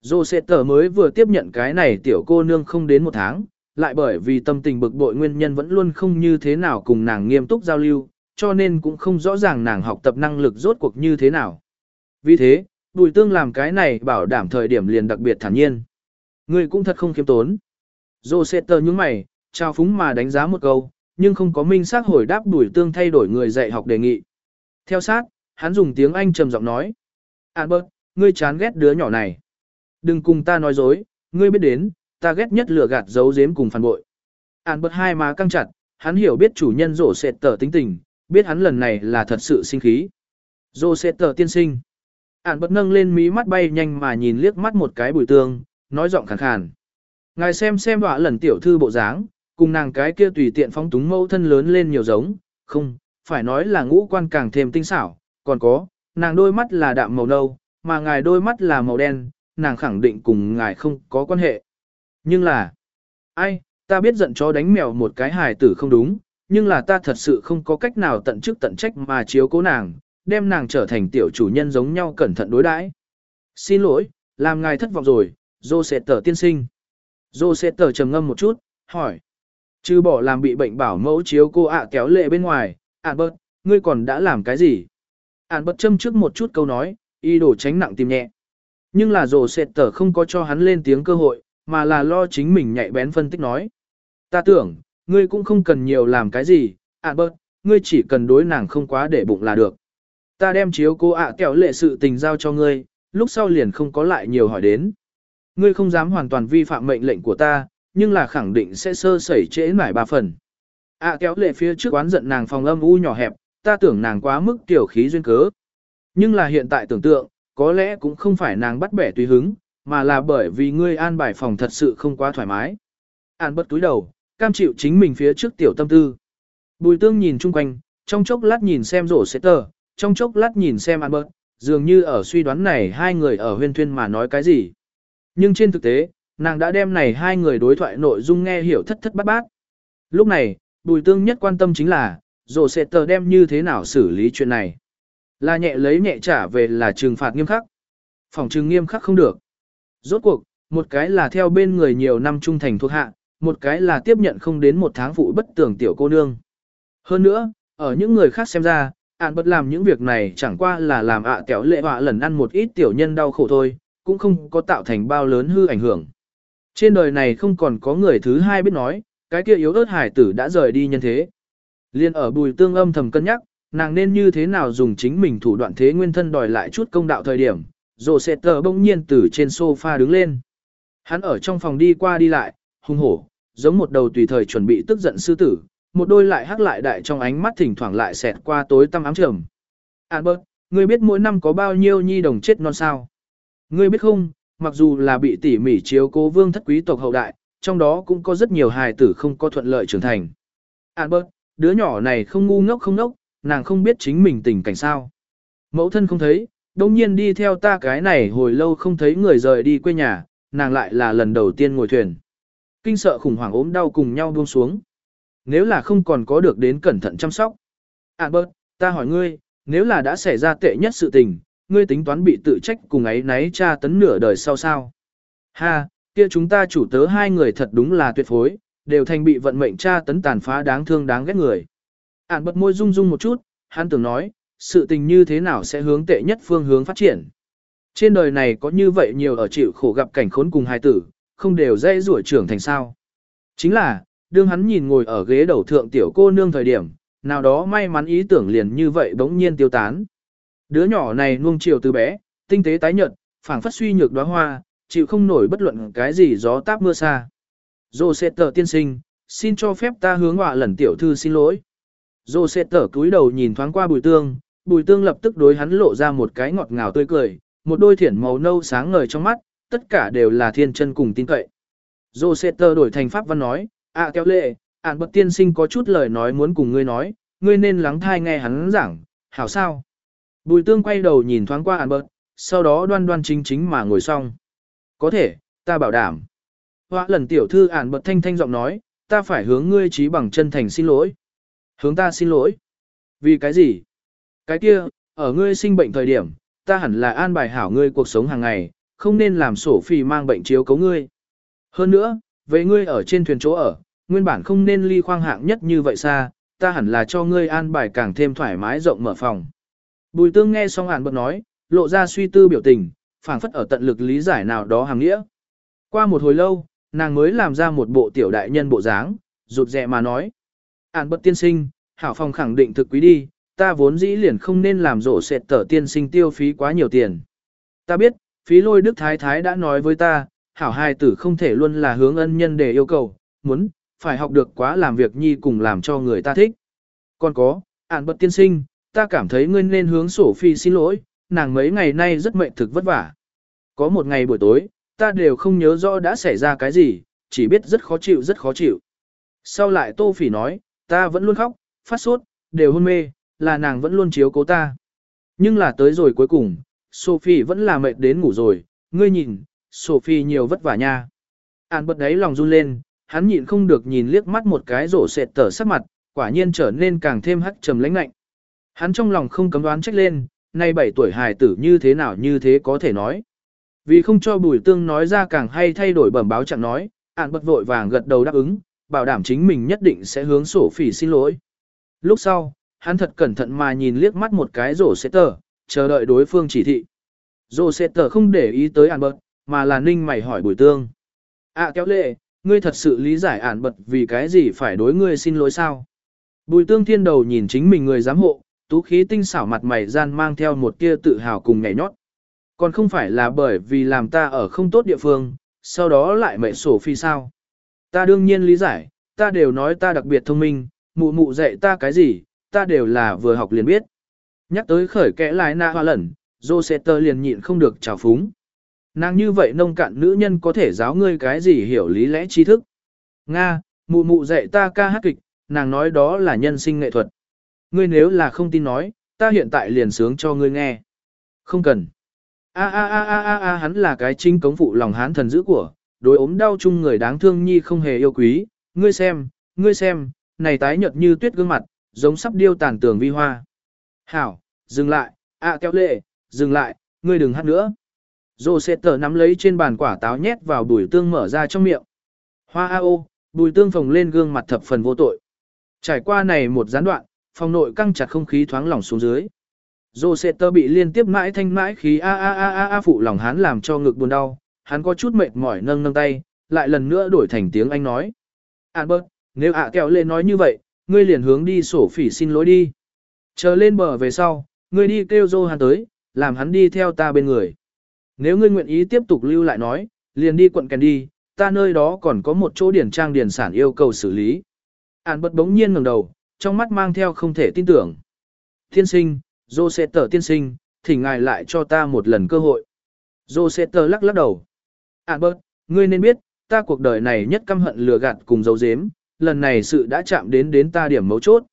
Dô sẽ tờ mới vừa tiếp nhận cái này tiểu cô nương không đến một tháng, lại bởi vì tâm tình bực bội nguyên nhân vẫn luôn không như thế nào cùng nàng nghiêm túc giao lưu, cho nên cũng không rõ ràng nàng học tập năng lực rốt cuộc như thế nào. Vì thế, Bùi Tương làm cái này bảo đảm thời điểm liền đặc biệt thản nhiên. Người cũng thật không khiêm tốn. Dô sẽ tờ những mày, trao phúng mà đánh giá một câu, nhưng không có minh xác hồi đáp Bùi Tương thay đổi người dạy học đề nghị. Theo sát, hắn dùng tiếng Anh trầm giọng nói. Albert, ngươi chán ghét đứa nhỏ này. Đừng cùng ta nói dối, ngươi biết đến, ta ghét nhất lừa gạt giấu giếm cùng phản bội. An bật hai má căng chặt, hắn hiểu biết chủ nhân rổ sệt tờ tính tình, biết hắn lần này là thật sự sinh khí. Rổ sệt tờ tiên sinh. An bật nâng lên mí mắt bay nhanh mà nhìn liếc mắt một cái bùi tương, nói giọng khàn khàn. Ngài xem xem đọa lần tiểu thư bộ dáng, cùng nàng cái kia tùy tiện phóng túng mâu thân lớn lên nhiều giống, không, phải nói là ngũ quan càng thêm tinh xảo, còn có, nàng đôi mắt là đạm màu nâu, mà ngài đôi mắt là màu đen, nàng khẳng định cùng ngài không có quan hệ. Nhưng là, ai, ta biết giận chó đánh mèo một cái hài tử không đúng, nhưng là ta thật sự không có cách nào tận chức tận trách mà chiếu cố nàng, đem nàng trở thành tiểu chủ nhân giống nhau cẩn thận đối đãi. Xin lỗi, làm ngài thất vọng rồi, dô sẽ tờ tiên sinh. Dô sẽ tờ trầm ngâm một chút, hỏi. Chứ bỏ làm bị bệnh bảo mẫu chiếu cô ạ kéo lệ bên ngoài, ạn bớt, ngươi còn đã làm cái gì? Ản bớt châm trước một chút câu nói, y đổ tránh nặng tìm nhẹ. Nhưng là dô sệt tờ không có cho hắn lên tiếng cơ hội, mà là lo chính mình nhạy bén phân tích nói. Ta tưởng, ngươi cũng không cần nhiều làm cái gì, ạ bớt, ngươi chỉ cần đối nàng không quá để bụng là được. Ta đem chiếu cô ạ à kẹo lệ sự tình giao cho ngươi, lúc sau liền không có lại nhiều hỏi đến. ngươi không dám hoàn toàn vi phạm mệnh lệnh của ta, nhưng là khẳng định sẽ sơ sẩy trễ mải ba phần. À kéo lệ phía trước quán giận nàng phòng âm u nhỏ hẹp, ta tưởng nàng quá mức tiểu khí duyên cớ. Nhưng là hiện tại tưởng tượng, có lẽ cũng không phải nàng bắt bẻ tùy hứng, mà là bởi vì ngươi an bài phòng thật sự không quá thoải mái. An bất túi đầu, cam chịu chính mình phía trước tiểu tâm tư. Bùi tương nhìn chung quanh, trong chốc lát nhìn xem rổ sẽ tờ, trong chốc lát nhìn xem An bớt, dường như ở suy đoán này hai người ở huyên thuyên mà nói cái gì. Nhưng trên thực tế, nàng đã đem này hai người đối thoại nội dung nghe hiểu thất thất bát bát. Lúc này, bùi tương nhất quan tâm chính là, rổ sẽ tờ đem như thế nào xử lý chuyện này. Là nhẹ lấy nhẹ trả về là trừng phạt nghiêm khắc. Phòng trừng nghiêm khắc không được. Rốt cuộc, một cái là theo bên người nhiều năm trung thành thuộc hạ, một cái là tiếp nhận không đến một tháng phụ bất tưởng tiểu cô nương. Hơn nữa, ở những người khác xem ra, ạn bất làm những việc này chẳng qua là làm ạ à lệ họa lần ăn một ít tiểu nhân đau khổ thôi, cũng không có tạo thành bao lớn hư ảnh hưởng. Trên đời này không còn có người thứ hai biết nói, cái kia yếu ớt hải tử đã rời đi nhân thế. Liên ở bùi tương âm thầm cân nhắc, nàng nên như thế nào dùng chính mình thủ đoạn thế nguyên thân đòi lại chút công đạo thời điểm, rồi sẽ tờ bỗng nhiên từ trên sofa đứng lên. Hắn ở trong phòng đi qua đi lại, hung hổ, giống một đầu tùy thời chuẩn bị tức giận sư tử, một đôi lại hắc lại đại trong ánh mắt thỉnh thoảng lại xẹt qua tối tăm ám trầm. Albert, ngươi biết mỗi năm có bao nhiêu nhi đồng chết non sao? Ngươi biết không, mặc dù là bị tỉ mỉ chiếu cố vương thất quý tộc hậu đại, trong đó cũng có rất nhiều hài tử không có thuận lợi trưởng thành. Albert, đứa nhỏ này không ngu ngốc không ngốc, nàng không biết chính mình tình cảnh sao. Mẫu thân không thấy, đông nhiên đi theo ta cái này hồi lâu không thấy người rời đi quê nhà, nàng lại là lần đầu tiên ngồi thuyền. Kinh sợ khủng hoảng ốm đau cùng nhau buông xuống. Nếu là không còn có được đến cẩn thận chăm sóc. À bớt, ta hỏi ngươi, nếu là đã xảy ra tệ nhất sự tình, ngươi tính toán bị tự trách cùng ấy náy tra tấn nửa đời sau sao? Ha, kia chúng ta chủ tớ hai người thật đúng là tuyệt phối, đều thành bị vận mệnh tra tấn tàn phá đáng thương đáng ghét người. À, Ản bật môi rung rung một chút, hắn tưởng nói, sự tình như thế nào sẽ hướng tệ nhất phương hướng phát triển. Trên đời này có như vậy nhiều ở chịu khổ gặp cảnh khốn cùng hài tử, không đều dễ rủa trưởng thành sao. Chính là, đương hắn nhìn ngồi ở ghế đầu thượng tiểu cô nương thời điểm, nào đó may mắn ý tưởng liền như vậy bỗng nhiên tiêu tán. Đứa nhỏ này nuông chiều từ bé, tinh tế tái nhợt, phảng phất suy nhược đóa hoa, chịu không nổi bất luận cái gì gió táp mưa xa. Dô sẽ tờ tiên sinh, xin cho phép ta hướng họa lần tiểu thư xin lỗi. Dô sẽ tờ cúi đầu nhìn thoáng qua bùi tương, bùi tương lập tức đối hắn lộ ra một cái ngọt ngào tươi cười, một đôi thiển màu nâu sáng ngời trong mắt, tất cả đều là thiên chân cùng tin cậy. Joseter đổi thành pháp văn nói, à kéo lệ, ản bậc tiên sinh có chút lời nói muốn cùng ngươi nói, ngươi nên lắng thai nghe hắn giảng, hảo sao. Bùi tương quay đầu nhìn thoáng qua ản bậc, sau đó đoan đoan chính chính mà ngồi xong. Có thể, ta bảo đảm. Hoa lần tiểu thư ản bậc thanh thanh giọng nói, ta phải hướng ngươi trí bằng chân thành xin lỗi. Hướng ta xin lỗi. Vì cái gì? Cái kia, ở ngươi sinh bệnh thời điểm, ta hẳn là an bài hảo ngươi cuộc sống hàng ngày, không nên làm sổ phì mang bệnh chiếu cấu ngươi. Hơn nữa, về ngươi ở trên thuyền chỗ ở, nguyên bản không nên ly khoang hạng nhất như vậy xa, ta hẳn là cho ngươi an bài càng thêm thoải mái rộng mở phòng. Bùi tương nghe xong hàn bật nói, lộ ra suy tư biểu tình, phảng phất ở tận lực lý giải nào đó hàng nghĩa. Qua một hồi lâu, nàng mới làm ra một bộ tiểu đại nhân bộ dáng, rụt rẹ mà nói. Hàn bật tiên sinh, hảo phòng khẳng định thực quý đi, ta vốn dĩ liền không nên làm rổ sệt tở tiên sinh tiêu phí quá nhiều tiền. Ta biết, phí lôi đức thái thái đã nói với ta, hảo hài tử không thể luôn là hướng ân nhân để yêu cầu, muốn, phải học được quá làm việc nhi cùng làm cho người ta thích. Còn có, ản bật tiên sinh, ta cảm thấy ngươi nên hướng sổ phi xin lỗi, nàng mấy ngày nay rất mệnh thực vất vả. Có một ngày buổi tối, ta đều không nhớ rõ đã xảy ra cái gì, chỉ biết rất khó chịu rất khó chịu. Sau lại tô phỉ nói, ta vẫn luôn khóc, phát sốt, đều hôn mê, là nàng vẫn luôn chiếu cố ta. Nhưng là tới rồi cuối cùng, Sophie vẫn là mệt đến ngủ rồi, ngươi nhìn, Sophie nhiều vất vả nha. An bật đấy lòng run lên, hắn nhịn không được nhìn liếc mắt một cái rổ sệt tở sắc mặt, quả nhiên trở nên càng thêm hắc trầm lãnh lạnh. Hắn trong lòng không cấm đoán trách lên, nay 7 tuổi hài tử như thế nào như thế có thể nói. Vì không cho bùi tương nói ra càng hay thay đổi bẩm báo chẳng nói, ạn bật vội vàng gật đầu đáp ứng, bảo đảm chính mình nhất định sẽ hướng sổ phỉ xin lỗi. Lúc sau, hắn thật cẩn thận mà nhìn liếc mắt một cái rổ sẽ tờ, chờ đợi đối phương chỉ thị. Rổ sẽ tờ không để ý tới ản bật, mà là ninh mày hỏi bùi tương. À kéo lệ, ngươi thật sự lý giải ản bật vì cái gì phải đối ngươi xin lỗi sao? Bùi tương thiên đầu nhìn chính mình người giám hộ, tú khí tinh xảo mặt mày gian mang theo một tia tự hào cùng nhảy nhót. Còn không phải là bởi vì làm ta ở không tốt địa phương, sau đó lại mẹ sổ phi sao. Ta đương nhiên lý giải, ta đều nói ta đặc biệt thông minh, mụ mụ dạy ta cái gì, ta đều là vừa học liền biết. Nhắc tới khởi kẽ lại na hoa lẩn, Joseter liền nhịn không được trào phúng. Nàng như vậy nông cạn nữ nhân có thể giáo ngươi cái gì hiểu lý lẽ tri thức. Nga, mụ mụ dạy ta ca hát kịch, nàng nói đó là nhân sinh nghệ thuật. Ngươi nếu là không tin nói, ta hiện tại liền sướng cho ngươi nghe. Không cần. A a a a a a hắn là cái chính cống phụ lòng hán thần dữ của, đối ốm đau chung người đáng thương nhi không hề yêu quý, ngươi xem, ngươi xem, này tái nhợt như tuyết gương mặt, giống sắp điêu tàn tường vi hoa. Hảo, dừng lại, a kéo lệ, dừng lại, ngươi đừng hát nữa. Dô sẽ tờ nắm lấy trên bàn quả táo nhét vào bùi tương mở ra trong miệng. Hoa a ô, bùi tương phồng lên gương mặt thập phần vô tội. Trải qua này một gián đoạn, phòng nội căng chặt không khí thoáng lỏng xuống dưới. Dô sẽ tờ bị liên tiếp mãi thanh mãi khí a a a a a phụ lòng hắn làm cho ngực buồn đau, hắn có chút mệt mỏi nâng nâng tay, lại lần nữa đổi thành tiếng Anh nói. Albert, nếu ạ à kẹo lên nói như vậy, ngươi liền hướng đi sổ phỉ xin lỗi đi. Chờ lên bờ về sau, ngươi đi kêu Johan tới, làm hắn đi theo ta bên người. Nếu ngươi nguyện ý tiếp tục lưu lại nói, liền đi quận kèn đi, ta nơi đó còn có một chỗ điển trang điển sản yêu cầu xử lý. Ản bật bỗng nhiên ngẩng đầu, trong mắt mang theo không thể tin tưởng. Tiên sinh, dô sẽ tở tiên sinh, thỉnh ngài lại cho ta một lần cơ hội. Dô sẽ tờ lắc lắc đầu. Ản bật, ngươi nên biết, ta cuộc đời này nhất căm hận lừa gạt cùng dấu dếm, lần này sự đã chạm đến đến ta điểm mấu chốt.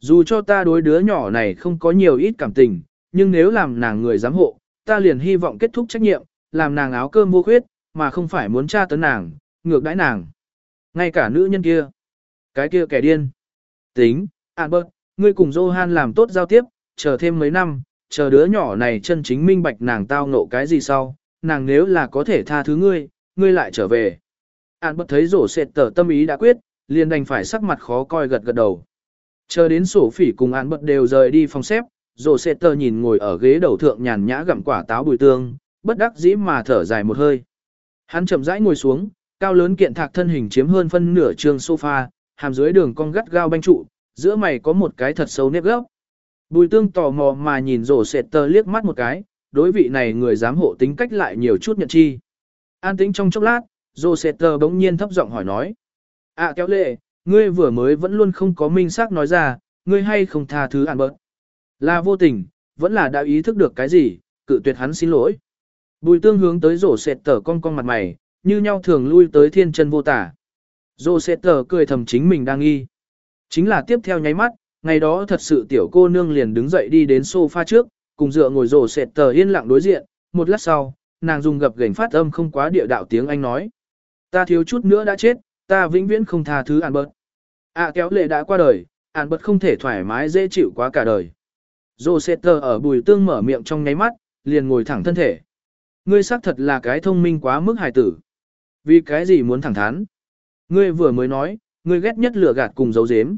Dù cho ta đối đứa nhỏ này không có nhiều ít cảm tình, nhưng nếu làm nàng người giám hộ, ta liền hy vọng kết thúc trách nhiệm, làm nàng áo cơm vô khuyết, mà không phải muốn tra tấn nàng, ngược đãi nàng. Ngay cả nữ nhân kia. Cái kia kẻ điên. Tính, Albert, ngươi cùng Johan làm tốt giao tiếp, chờ thêm mấy năm, chờ đứa nhỏ này chân chính minh bạch nàng tao ngộ cái gì sau, nàng nếu là có thể tha thứ ngươi, ngươi lại trở về. Albert thấy rổ sệt tờ tâm ý đã quyết, liền đành phải sắc mặt khó coi gật gật đầu. Chờ đến sổ phỉ cùng Albert đều rời đi phòng xếp, rổ xe tờ nhìn ngồi ở ghế đầu thượng nhàn nhã gặm quả táo bùi tương, bất đắc dĩ mà thở dài một hơi. Hắn chậm rãi ngồi xuống, cao lớn kiện thạc thân hình chiếm hơn phân nửa trường sofa, hàm dưới đường cong gắt gao banh trụ, giữa mày có một cái thật sâu nếp gốc. Bùi tương tò mò mà nhìn rổ xe tờ liếc mắt một cái, đối vị này người dám hộ tính cách lại nhiều chút nhận chi. An tĩnh trong chốc lát, rổ xe tờ bỗng nhiên thấp giọng hỏi nói. À kéo lệ, ngươi vừa mới vẫn luôn không có minh xác nói ra, ngươi hay không tha thứ ản bớt. Là vô tình, vẫn là đã ý thức được cái gì, cự tuyệt hắn xin lỗi. Bùi tương hướng tới rổ sệt tờ con con mặt mày, như nhau thường lui tới thiên chân vô tả. Rổ sệt tờ cười thầm chính mình đang nghi. Chính là tiếp theo nháy mắt, ngày đó thật sự tiểu cô nương liền đứng dậy đi đến sofa trước, cùng dựa ngồi rổ sệt tờ yên lặng đối diện, một lát sau, nàng dùng gập gành phát âm không quá địa đạo tiếng Anh nói. Ta thiếu chút nữa đã chết, ta vĩnh viễn không tha thứ Albert. À kéo lệ đã qua đời, Albert không thể thoải mái dễ chịu quá cả đời. Rosetter ở bùi tương mở miệng trong nháy mắt, liền ngồi thẳng thân thể. Ngươi xác thật là cái thông minh quá mức hài tử. Vì cái gì muốn thẳng thắn? Ngươi vừa mới nói, ngươi ghét nhất lừa gạt cùng giấu giếm.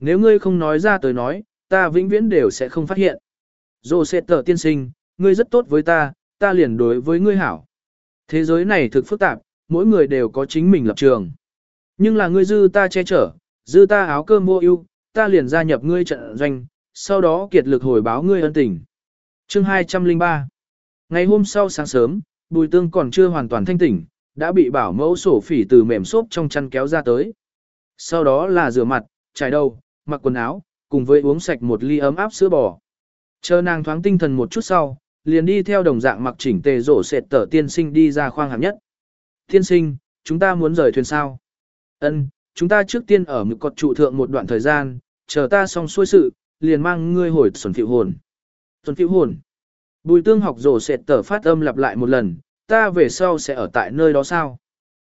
Nếu ngươi không nói ra tới nói, ta vĩnh viễn đều sẽ không phát hiện. Rosetter tiên sinh, ngươi rất tốt với ta, ta liền đối với ngươi hảo. Thế giới này thực phức tạp, mỗi người đều có chính mình lập trường. Nhưng là ngươi dư ta che chở, dư ta áo cơm mua ưu, ta liền gia nhập ngươi trận doanh, sau đó kiệt lực hồi báo ngươi ân tình. Chương 203 Ngày hôm sau sáng sớm, Bùi Tương còn chưa hoàn toàn thanh tỉnh, đã bị bảo mẫu sổ phỉ từ mềm xốp trong chăn kéo ra tới. Sau đó là rửa mặt, trải đầu, mặc quần áo, cùng với uống sạch một ly ấm áp sữa bò. Chờ nàng thoáng tinh thần một chút sau, liền đi theo đồng dạng mặc chỉnh tề rổ sệt tờ tiên sinh đi ra khoang hàm nhất. Tiên sinh, chúng ta muốn rời thuyền sao? Ân, chúng ta trước tiên ở một cột trụ thượng một đoạn thời gian, chờ ta xong xuôi sự, liền mang ngươi hồi xuân phiệu hồn. Xuân phiệu hồn. Bùi tương học rổ sệt tờ phát âm lặp lại một lần, ta về sau sẽ ở tại nơi đó sao?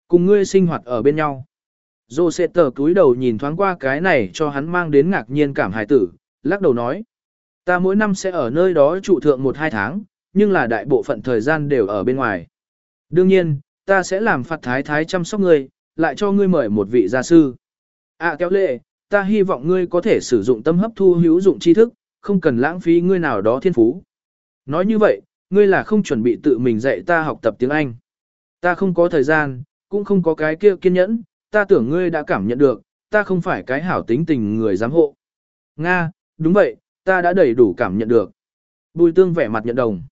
Cùng ngươi sinh hoạt ở bên nhau. Rổ sệt tờ cúi đầu nhìn thoáng qua cái này cho hắn mang đến ngạc nhiên cảm hài tử, lắc đầu nói. Ta mỗi năm sẽ ở nơi đó trụ thượng một hai tháng, nhưng là đại bộ phận thời gian đều ở bên ngoài. Đương nhiên, ta sẽ làm phạt thái thái chăm sóc ngươi, lại cho ngươi mời một vị gia sư. À kéo lệ, ta hy vọng ngươi có thể sử dụng tâm hấp thu hữu dụng tri thức, không cần lãng phí ngươi nào đó thiên phú. Nói như vậy, ngươi là không chuẩn bị tự mình dạy ta học tập tiếng Anh. Ta không có thời gian, cũng không có cái kia kiên nhẫn, ta tưởng ngươi đã cảm nhận được, ta không phải cái hảo tính tình người giám hộ. Nga, đúng vậy, ta đã đầy đủ cảm nhận được. Bùi tương vẻ mặt nhận đồng.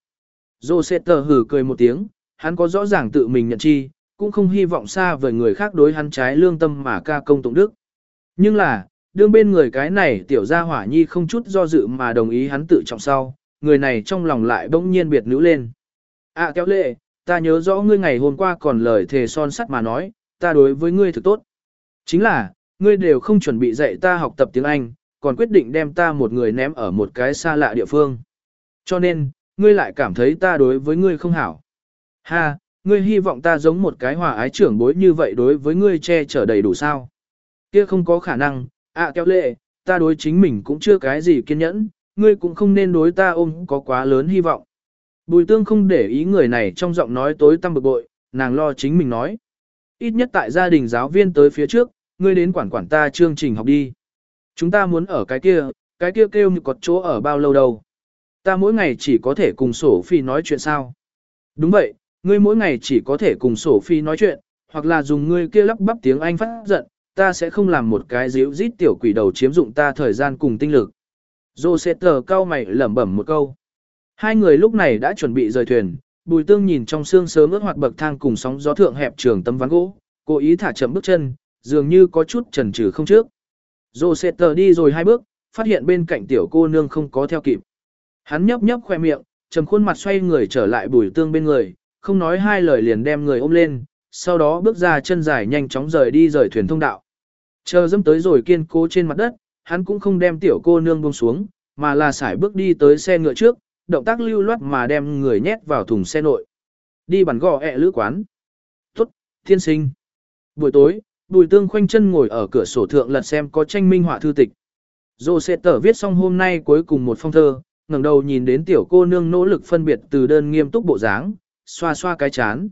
Joseter hử cười một tiếng, hắn có rõ ràng tự mình nhận chi, cũng không hy vọng xa với người khác đối hắn trái lương tâm mà ca công tụng đức. Nhưng là, đương bên người cái này tiểu gia hỏa nhi không chút do dự mà đồng ý hắn tự trọng sau, người này trong lòng lại bỗng nhiên biệt nữ lên. À kéo lệ, ta nhớ rõ ngươi ngày hôm qua còn lời thề son sắt mà nói, ta đối với ngươi thực tốt. Chính là, ngươi đều không chuẩn bị dạy ta học tập tiếng Anh, còn quyết định đem ta một người ném ở một cái xa lạ địa phương. Cho nên, ngươi lại cảm thấy ta đối với ngươi không hảo. Ha, ngươi hy vọng ta giống một cái hòa ái trưởng bối như vậy đối với ngươi che chở đầy đủ sao. Kia không có khả năng, à kéo lệ, ta đối chính mình cũng chưa cái gì kiên nhẫn, ngươi cũng không nên đối ta ôm có quá lớn hy vọng. Bùi tương không để ý người này trong giọng nói tối tăm bực bội, nàng lo chính mình nói. Ít nhất tại gia đình giáo viên tới phía trước, ngươi đến quản quản ta chương trình học đi. Chúng ta muốn ở cái kia, cái kia kêu như có chỗ ở bao lâu đâu. Ta mỗi ngày chỉ có thể cùng sổ phi nói chuyện sao. Đúng vậy, ngươi mỗi ngày chỉ có thể cùng Sophie phi nói chuyện, hoặc là dùng ngươi kia lắp bắp tiếng Anh phát giận, ta sẽ không làm một cái díu rít tiểu quỷ đầu chiếm dụng ta thời gian cùng tinh lực. Joseph tờ cao mày lẩm bẩm một câu. Hai người lúc này đã chuẩn bị rời thuyền, bùi tương nhìn trong xương sớm ướt hoạt bậc thang cùng sóng gió thượng hẹp trường tấm ván gỗ, cố ý thả chậm bước chân, dường như có chút chần chừ không trước. Joseph tờ đi rồi hai bước, phát hiện bên cạnh tiểu cô nương không có theo kịp. Hắn nhấp nhấp khoe miệng, trầm khuôn mặt xoay người trở lại bùi tương bên người, không nói hai lời liền đem người ôm lên, sau đó bước ra chân dài nhanh chóng rời đi rời thuyền thông đạo. Chờ dâm tới rồi kiên cố trên mặt đất, hắn cũng không đem tiểu cô nương buông xuống, mà là xài bước đi tới xe ngựa trước, động tác lưu loát mà đem người nhét vào thùng xe nội. Đi bản gò ẹ lữ quán. Tốt, thiên sinh. Buổi tối, bùi tương khoanh chân ngồi ở cửa sổ thượng lật xem có tranh minh họa thư tịch. Dô sẽ tờ viết xong hôm nay cuối cùng một phong thơ, ngẩng đầu nhìn đến tiểu cô nương nỗ lực phân biệt từ đơn nghiêm túc bộ dáng, xoa xoa cái chán.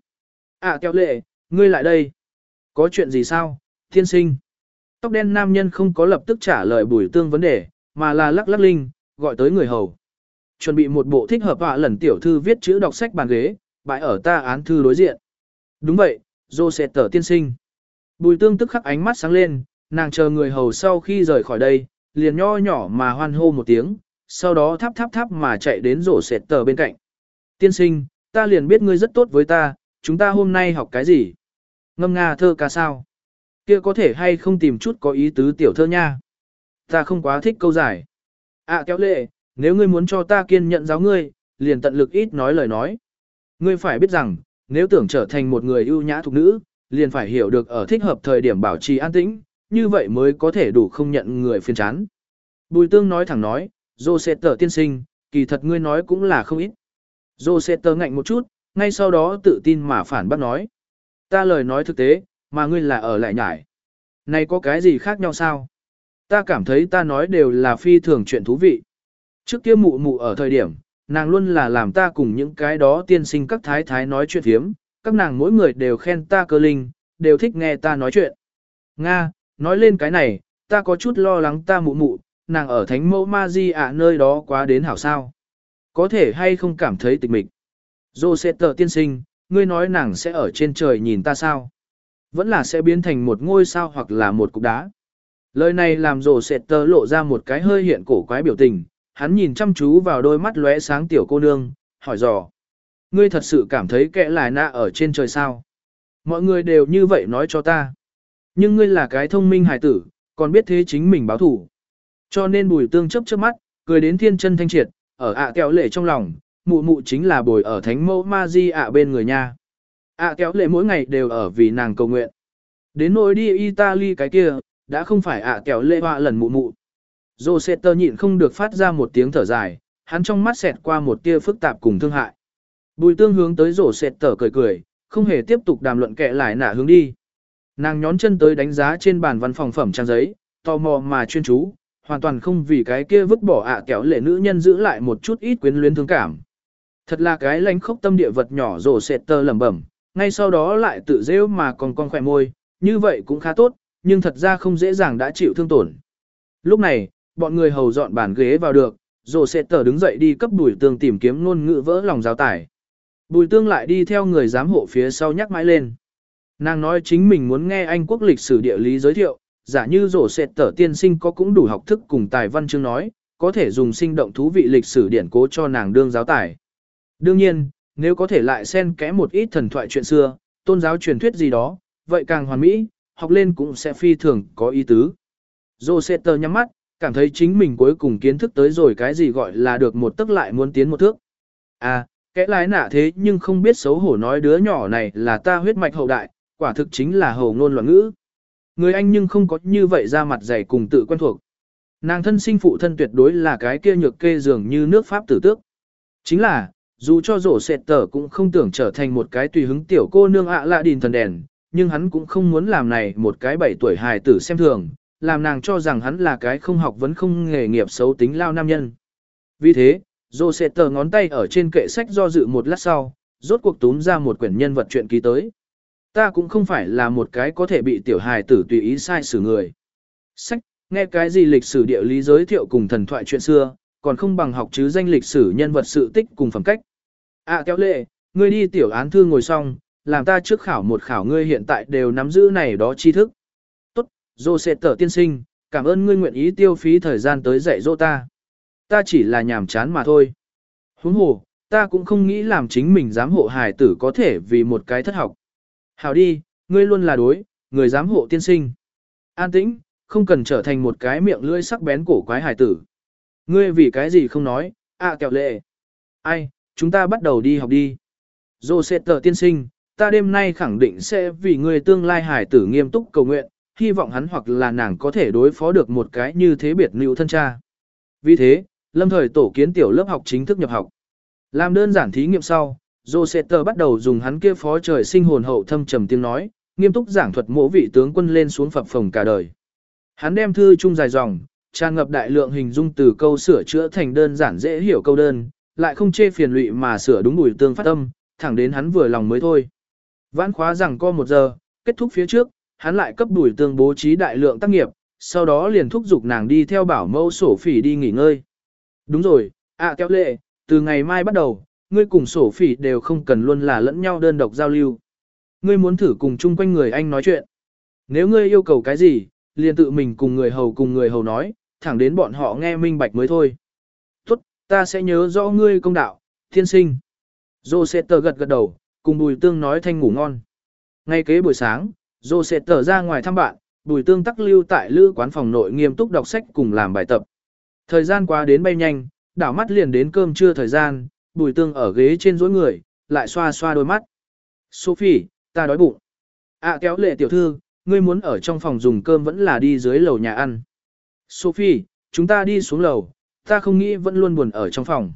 À kéo lệ, ngươi lại đây. Có chuyện gì sao, thiên sinh? Tóc đen nam nhân không có lập tức trả lời bùi tương vấn đề, mà là lắc lắc linh, gọi tới người hầu. Chuẩn bị một bộ thích hợp họa lần tiểu thư viết chữ đọc sách bàn ghế, bãi ở ta án thư đối diện. Đúng vậy, dô sẽ tờ tiên sinh. Bùi tương tức khắc ánh mắt sáng lên, nàng chờ người hầu sau khi rời khỏi đây, liền nho nhỏ mà hoan hô một tiếng, sau đó tháp tháp tháp mà chạy đến rổ sệt tờ bên cạnh. Tiên sinh, ta liền biết ngươi rất tốt với ta, chúng ta hôm nay học cái gì? Ngâm nga thơ ca sao? Kia có thể hay không tìm chút có ý tứ tiểu thơ nha? Ta không quá thích câu giải. À kéo lệ, nếu ngươi muốn cho ta kiên nhận giáo ngươi, liền tận lực ít nói lời nói. Ngươi phải biết rằng, nếu tưởng trở thành một người ưu nhã thục nữ, liền phải hiểu được ở thích hợp thời điểm bảo trì an tĩnh, như vậy mới có thể đủ không nhận người phiền chán. Bùi tương nói thẳng nói, Joseter tiên sinh, kỳ thật ngươi nói cũng là không ít. Joseter ngạnh một chút, ngay sau đó tự tin mà phản bác nói. Ta lời nói thực tế, mà ngươi là ở lại nhải. Này có cái gì khác nhau sao? Ta cảm thấy ta nói đều là phi thường chuyện thú vị. Trước kia mụ mụ ở thời điểm, nàng luôn là làm ta cùng những cái đó tiên sinh các thái thái nói chuyện thiếm, các nàng mỗi người đều khen ta cơ linh, đều thích nghe ta nói chuyện. Nga, nói lên cái này, ta có chút lo lắng ta mụ mụ, nàng ở thánh mẫu ma di ạ nơi đó quá đến hảo sao. Có thể hay không cảm thấy tịch mịch. Dô sẽ tờ tiên sinh, ngươi nói nàng sẽ ở trên trời nhìn ta sao? Vẫn là sẽ biến thành một ngôi sao hoặc là một cục đá. Lời này làm rồ sệt tờ lộ ra một cái hơi hiện cổ quái biểu tình, hắn nhìn chăm chú vào đôi mắt lóe sáng tiểu cô nương, hỏi dò. Ngươi thật sự cảm thấy kẻ lại nạ ở trên trời sao? Mọi người đều như vậy nói cho ta. Nhưng ngươi là cái thông minh hài tử, còn biết thế chính mình báo thủ. Cho nên bùi tương chấp trước mắt, cười đến thiên chân thanh triệt, ở ạ kéo lệ trong lòng, mụ mụ chính là bồi ở thánh mẫu ma di ạ bên người nha. ạ kéo lệ mỗi ngày đều ở vì nàng cầu nguyện. Đến nỗi đi Italy cái kia, đã không phải ạ kéo lệ họa lần mụ mụ. Joseter nhịn không được phát ra một tiếng thở dài, hắn trong mắt xẹt qua một tia phức tạp cùng thương hại. Bùi tương hướng tới Joseter cười cười, không hề tiếp tục đàm luận kệ lại nả hướng đi. Nàng nhón chân tới đánh giá trên bàn văn phòng phẩm trang giấy, tò mò mà chuyên chú, hoàn toàn không vì cái kia vứt bỏ ạ kéo lệ nữ nhân giữ lại một chút ít quyến luyến thương cảm. Thật là cái lánh khốc tâm địa vật nhỏ rổ sệt tơ lẩm bẩm, ngay sau đó lại tự rêu mà còn con khỏe môi, như vậy cũng khá tốt, nhưng thật ra không dễ dàng đã chịu thương tổn. Lúc này, bọn người hầu dọn bàn ghế vào được, rổ sệt tờ đứng dậy đi cấp bùi tương tìm kiếm ngôn ngữ vỡ lòng giáo tải. Bùi tương lại đi theo người giám hộ phía sau nhắc mãi lên. Nàng nói chính mình muốn nghe Anh quốc lịch sử địa lý giới thiệu, giả như rổ xẹt tở tiên sinh có cũng đủ học thức cùng tài văn chương nói, có thể dùng sinh động thú vị lịch sử điển cố cho nàng đương giáo tải. Đương nhiên, nếu có thể lại xen kẽ một ít thần thoại chuyện xưa, tôn giáo truyền thuyết gì đó, vậy càng hoàn mỹ, học lên cũng sẽ phi thường có ý tứ. Rosetter nhắm mắt, cảm thấy chính mình cuối cùng kiến thức tới rồi cái gì gọi là được một tức lại muốn tiến một thước. À, kẽ lái nạ thế nhưng không biết xấu hổ nói đứa nhỏ này là ta huyết mạch hậu đại, quả thực chính là hầu ngôn loạn ngữ. Người anh nhưng không có như vậy ra mặt dày cùng tự quen thuộc. Nàng thân sinh phụ thân tuyệt đối là cái kia nhược kê dường như nước Pháp tử tước. Chính là, dù cho rổ sệt tờ cũng không tưởng trở thành một cái tùy hứng tiểu cô nương ạ lạ đìn thần đèn, nhưng hắn cũng không muốn làm này một cái bảy tuổi hài tử xem thường, làm nàng cho rằng hắn là cái không học vẫn không nghề nghiệp xấu tính lao nam nhân. Vì thế, rổ sệt tờ ngón tay ở trên kệ sách do dự một lát sau, rốt cuộc túm ra một quyển nhân vật chuyện ký tới. Ta cũng không phải là một cái có thể bị tiểu hài tử tùy ý sai xử người. Sách, nghe cái gì lịch sử địa lý giới thiệu cùng thần thoại chuyện xưa, còn không bằng học chứ danh lịch sử nhân vật sự tích cùng phẩm cách. À kéo lệ, ngươi đi tiểu án thư ngồi xong, làm ta trước khảo một khảo ngươi hiện tại đều nắm giữ này đó tri thức. Tốt, dô sẽ tở tiên sinh, cảm ơn ngươi nguyện ý tiêu phí thời gian tới dạy dỗ ta. Ta chỉ là nhàm chán mà thôi. Huống hồ, ta cũng không nghĩ làm chính mình dám hộ hài tử có thể vì một cái thất học. Hảo đi, ngươi luôn là đối, người giám hộ tiên sinh. An tĩnh, không cần trở thành một cái miệng lưỡi sắc bén cổ quái hải tử. Ngươi vì cái gì không nói, à kẹo lệ. Ai, chúng ta bắt đầu đi học đi. Dô sẽ tờ tiên sinh, ta đêm nay khẳng định sẽ vì ngươi tương lai hải tử nghiêm túc cầu nguyện, hy vọng hắn hoặc là nàng có thể đối phó được một cái như thế biệt nữ thân cha. Vì thế, lâm thời tổ kiến tiểu lớp học chính thức nhập học. Làm đơn giản thí nghiệm sau, Joseter bắt đầu dùng hắn kia phó trời sinh hồn hậu thâm trầm tiếng nói, nghiêm túc giảng thuật mỗi vị tướng quân lên xuống phập phồng cả đời. Hắn đem thư chung dài dòng, tràn ngập đại lượng hình dung từ câu sửa chữa thành đơn giản dễ hiểu câu đơn, lại không chê phiền lụy mà sửa đúng bùi tương phát âm, thẳng đến hắn vừa lòng mới thôi. Vãn khóa rằng co một giờ, kết thúc phía trước, hắn lại cấp đuổi tương bố trí đại lượng tác nghiệp, sau đó liền thúc giục nàng đi theo bảo mẫu sổ phỉ đi nghỉ ngơi. Đúng rồi, ạ à, kéo lệ, từ ngày mai bắt đầu, ngươi cùng sổ phỉ đều không cần luôn là lẫn nhau đơn độc giao lưu. Ngươi muốn thử cùng chung quanh người anh nói chuyện. Nếu ngươi yêu cầu cái gì, liền tự mình cùng người hầu cùng người hầu nói, thẳng đến bọn họ nghe minh bạch mới thôi. Tốt, ta sẽ nhớ rõ ngươi công đạo, thiên sinh. Tờ gật gật đầu, cùng Bùi Tương nói thanh ngủ ngon. Ngay kế buổi sáng, Tờ ra ngoài thăm bạn, Bùi Tương tắc lưu tại lữ quán phòng nội nghiêm túc đọc sách cùng làm bài tập. Thời gian qua đến bay nhanh, đảo mắt liền đến cơm trưa thời gian, Bùi Tương ở ghế trên dối người, lại xoa xoa đôi mắt. Sophie, ta đói bụng. À kéo lệ tiểu thư, ngươi muốn ở trong phòng dùng cơm vẫn là đi dưới lầu nhà ăn. Sophie, chúng ta đi xuống lầu, ta không nghĩ vẫn luôn buồn ở trong phòng.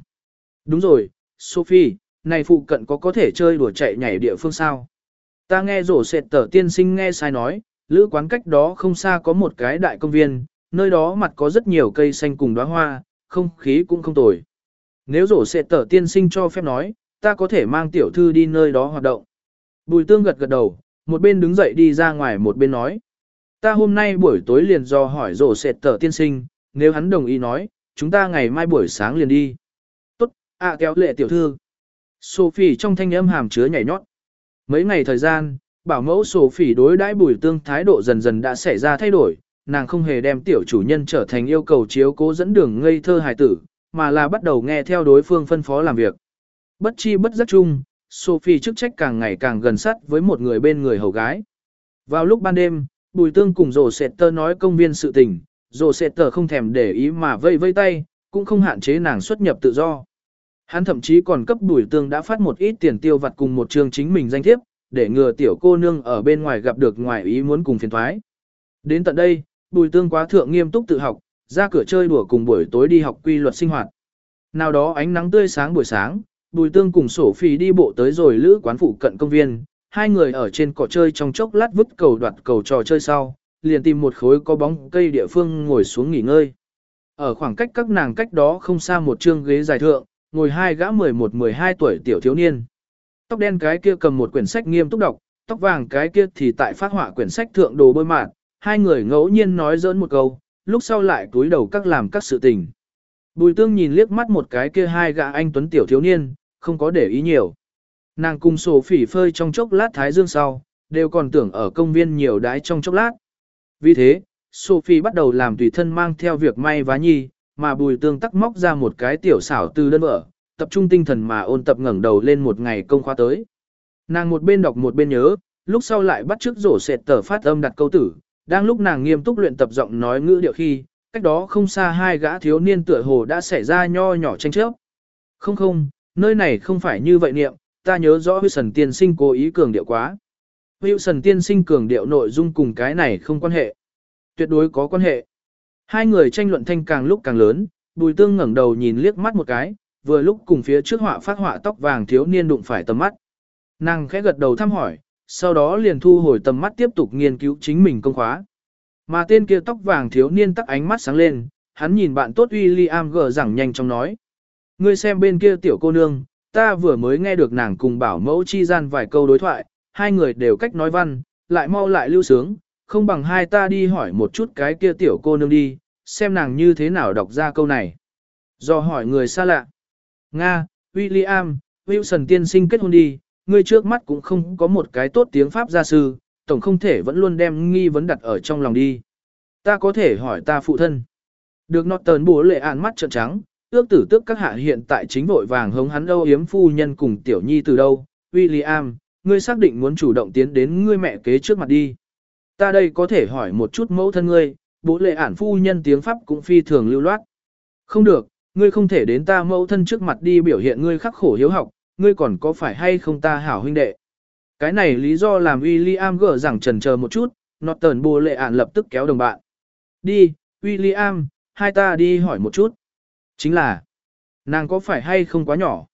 Đúng rồi, Sophie, này phụ cận có có thể chơi đùa chạy nhảy địa phương sao? Ta nghe rổ sệt tờ tiên sinh nghe sai nói, lữ quán cách đó không xa có một cái đại công viên, nơi đó mặt có rất nhiều cây xanh cùng đóa hoa, không khí cũng không tồi. Nếu rổ sẽ tở tiên sinh cho phép nói, ta có thể mang tiểu thư đi nơi đó hoạt động. Bùi tương gật gật đầu, một bên đứng dậy đi ra ngoài một bên nói. Ta hôm nay buổi tối liền do hỏi rổ sệt Tở tiên sinh, nếu hắn đồng ý nói, chúng ta ngày mai buổi sáng liền đi. Tốt, à kéo lệ tiểu thư. Sophie trong thanh âm hàm chứa nhảy nhót. Mấy ngày thời gian, bảo mẫu Sophie đối đãi bùi tương thái độ dần dần đã xảy ra thay đổi, nàng không hề đem tiểu chủ nhân trở thành yêu cầu chiếu cố dẫn đường ngây thơ hài tử, mà là bắt đầu nghe theo đối phương phân phó làm việc. Bất chi bất giác chung, Sophie chức trách càng ngày càng gần sát với một người bên người hầu gái. Vào lúc ban đêm, Bùi Tương cùng Rồ Sệt Tơ nói công viên sự tình, Rồ Sệt Tơ không thèm để ý mà vây vây tay, cũng không hạn chế nàng xuất nhập tự do. Hắn thậm chí còn cấp Bùi Tương đã phát một ít tiền tiêu vặt cùng một trường chính mình danh thiếp, để ngừa tiểu cô nương ở bên ngoài gặp được ngoài ý muốn cùng phiền thoái. Đến tận đây, Bùi Tương quá thượng nghiêm túc tự học, ra cửa chơi đùa cùng buổi tối đi học quy luật sinh hoạt. Nào đó ánh nắng tươi sáng buổi sáng, Bùi Tương cùng Sổ Phi đi bộ tới rồi lữ quán phụ cận công viên, hai người ở trên cỏ chơi trong chốc lát vứt cầu đoạt cầu trò chơi sau, liền tìm một khối có bóng cây địa phương ngồi xuống nghỉ ngơi. Ở khoảng cách các nàng cách đó không xa một chương ghế dài thượng, ngồi hai gã 11-12 tuổi tiểu thiếu niên. Tóc đen cái kia cầm một quyển sách nghiêm túc đọc, tóc vàng cái kia thì tại phát họa quyển sách thượng đồ bơi mạn, hai người ngẫu nhiên nói giỡn một câu, lúc sau lại túi đầu các làm các sự tình. Bùi tương nhìn liếc mắt một cái kia hai gã anh tuấn tiểu thiếu niên, không có để ý nhiều. Nàng cùng sổ phỉ phơi trong chốc lát thái dương sau, đều còn tưởng ở công viên nhiều đái trong chốc lát. Vì thế, Sophie bắt đầu làm tùy thân mang theo việc may vá nhi, mà bùi tương tắc móc ra một cái tiểu xảo từ đơn vợ, tập trung tinh thần mà ôn tập ngẩng đầu lên một ngày công khoa tới. Nàng một bên đọc một bên nhớ, lúc sau lại bắt chước rổ sệt tờ phát âm đặt câu tử, đang lúc nàng nghiêm túc luyện tập giọng nói ngữ điệu khi, cách đó không xa hai gã thiếu niên tựa hồ đã xảy ra nho nhỏ tranh chấp. Không không, nơi này không phải như vậy niệm, ta nhớ rõ Wilson tiên sinh cố ý cường điệu quá. Wilson tiên sinh cường điệu nội dung cùng cái này không quan hệ. Tuyệt đối có quan hệ. Hai người tranh luận thanh càng lúc càng lớn, bùi tương ngẩng đầu nhìn liếc mắt một cái, vừa lúc cùng phía trước họa phát họa tóc vàng thiếu niên đụng phải tầm mắt. Nàng khẽ gật đầu thăm hỏi, sau đó liền thu hồi tầm mắt tiếp tục nghiên cứu chính mình công khóa. Mà tên kia tóc vàng thiếu niên tắc ánh mắt sáng lên, hắn nhìn bạn tốt William gờ rằng nhanh chóng nói. Ngươi xem bên kia tiểu cô nương, ta vừa mới nghe được nàng cùng bảo mẫu chi gian vài câu đối thoại, hai người đều cách nói văn, lại mau lại lưu sướng, không bằng hai ta đi hỏi một chút cái kia tiểu cô nương đi, xem nàng như thế nào đọc ra câu này. Do hỏi người xa lạ. Nga, William, Wilson tiên sinh kết hôn đi, ngươi trước mắt cũng không có một cái tốt tiếng Pháp gia sư, tổng không thể vẫn luôn đem nghi vấn đặt ở trong lòng đi. Ta có thể hỏi ta phụ thân. Được nọt tờn bố lệ án mắt trợn trắng, ước tử tức các hạ hiện tại chính vội vàng hống hắn đâu yếm phu nhân cùng tiểu nhi từ đâu. William, ngươi xác định muốn chủ động tiến đến ngươi mẹ kế trước mặt đi. Ta đây có thể hỏi một chút mẫu thân ngươi, bố lệ ản phu nhân tiếng Pháp cũng phi thường lưu loát. Không được, ngươi không thể đến ta mẫu thân trước mặt đi biểu hiện ngươi khắc khổ hiếu học, ngươi còn có phải hay không ta hảo huynh đệ. Cái này lý do làm William gỡ rằng trần chờ một chút, nọt tờn bố lệ ản lập tức kéo đồng bạn. Đi, William, hai ta đi hỏi một chút. Chính là, nàng có phải hay không quá nhỏ?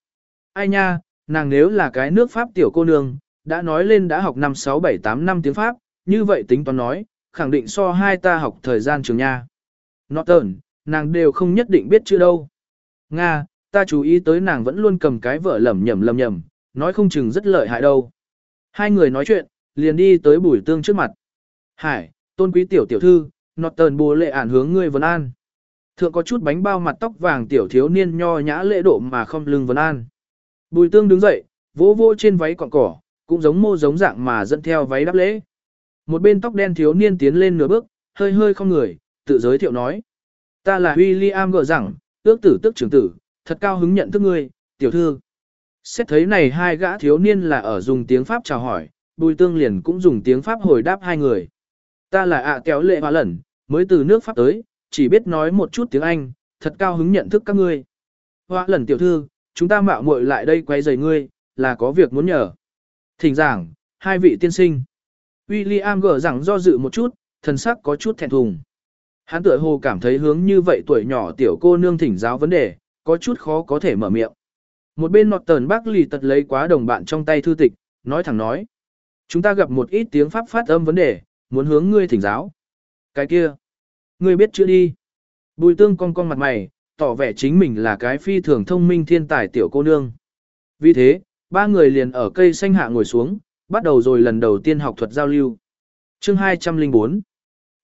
Ai nha, nàng nếu là cái nước Pháp tiểu cô nương, đã nói lên đã học năm 6 7 8 năm tiếng Pháp, như vậy tính toán nói, khẳng định so hai ta học thời gian trường nha. Nọt tờn, nàng đều không nhất định biết chưa đâu. Nga, ta chú ý tới nàng vẫn luôn cầm cái vợ lầm nhầm lầm nhầm, nói không chừng rất lợi hại đâu. Hai người nói chuyện, liền đi tới bùi tương trước mặt. Hải, tôn quý tiểu tiểu thư, nọt tờn bùa lệ ản hướng ngươi vấn an. Thượng có chút bánh bao mặt tóc vàng tiểu thiếu niên nho nhã lễ độ mà không lưng vấn an. Bùi tương đứng dậy, vỗ vỗ trên váy cọn cỏ, cũng giống mô giống dạng mà dẫn theo váy đáp lễ. Một bên tóc đen thiếu niên tiến lên nửa bước, hơi hơi không người, tự giới thiệu nói. Ta là William gỡ rằng, ước tử tức trưởng tử, thật cao hứng nhận thức ngươi, tiểu thư. Xét thấy này hai gã thiếu niên là ở dùng tiếng Pháp chào hỏi, bùi tương liền cũng dùng tiếng Pháp hồi đáp hai người. Ta là ạ kéo lệ hoa lẩn, mới từ nước Pháp tới, chỉ biết nói một chút tiếng Anh, thật cao hứng nhận thức các ngươi. hoa lẩn tiểu thư, chúng ta mạo muội lại đây quay giày ngươi, là có việc muốn nhờ. Thỉnh giảng, hai vị tiên sinh. William gỡ rằng do dự một chút, thần sắc có chút thẹn thùng. Hắn tựa hồ cảm thấy hướng như vậy tuổi nhỏ tiểu cô nương thỉnh giáo vấn đề, có chút khó có thể mở miệng. Một bên nọt tờn bác lì tật lấy quá đồng bạn trong tay thư tịch, nói thẳng nói. Chúng ta gặp một ít tiếng pháp phát âm vấn đề, muốn hướng ngươi thỉnh giáo. Cái kia, ngươi biết chữ đi. Bùi tương cong cong mặt mày, tỏ vẻ chính mình là cái phi thường thông minh thiên tài tiểu cô nương. Vì thế, ba người liền ở cây xanh hạ ngồi xuống, bắt đầu rồi lần đầu tiên học thuật giao lưu. Chương 204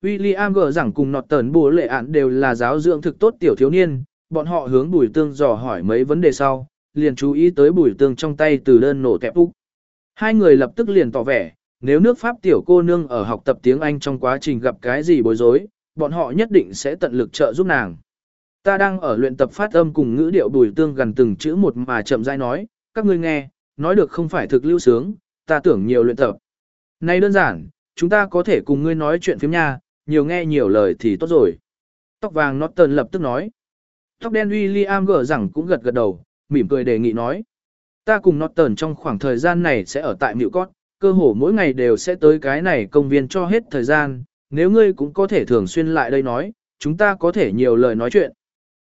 William gỡ rằng cùng nọt tờn bố lệ án đều là giáo dưỡng thực tốt tiểu thiếu niên, bọn họ hướng bùi tương dò hỏi mấy vấn đề sau, liền chú ý tới bùi tương trong tay từ đơn nổ kẹp úc. Hai người lập tức liền tỏ vẻ, nếu nước Pháp tiểu cô nương ở học tập tiếng Anh trong quá trình gặp cái gì bối rối, bọn họ nhất định sẽ tận lực trợ giúp nàng. Ta đang ở luyện tập phát âm cùng ngữ điệu bùi tương gần từng chữ một mà chậm rãi nói, các ngươi nghe, nói được không phải thực lưu sướng, ta tưởng nhiều luyện tập. Này đơn giản, chúng ta có thể cùng ngươi nói chuyện phím nha, nhiều nghe nhiều lời thì tốt rồi. Tóc vàng Norton lập tức nói. Tóc đen William gỡ rằng cũng gật gật đầu, mỉm cười đề nghị nói. Ta cùng Norton trong khoảng thời gian này sẽ ở tại Miệu Cót, cơ hồ mỗi ngày đều sẽ tới cái này công viên cho hết thời gian, nếu ngươi cũng có thể thường xuyên lại đây nói, chúng ta có thể nhiều lời nói chuyện.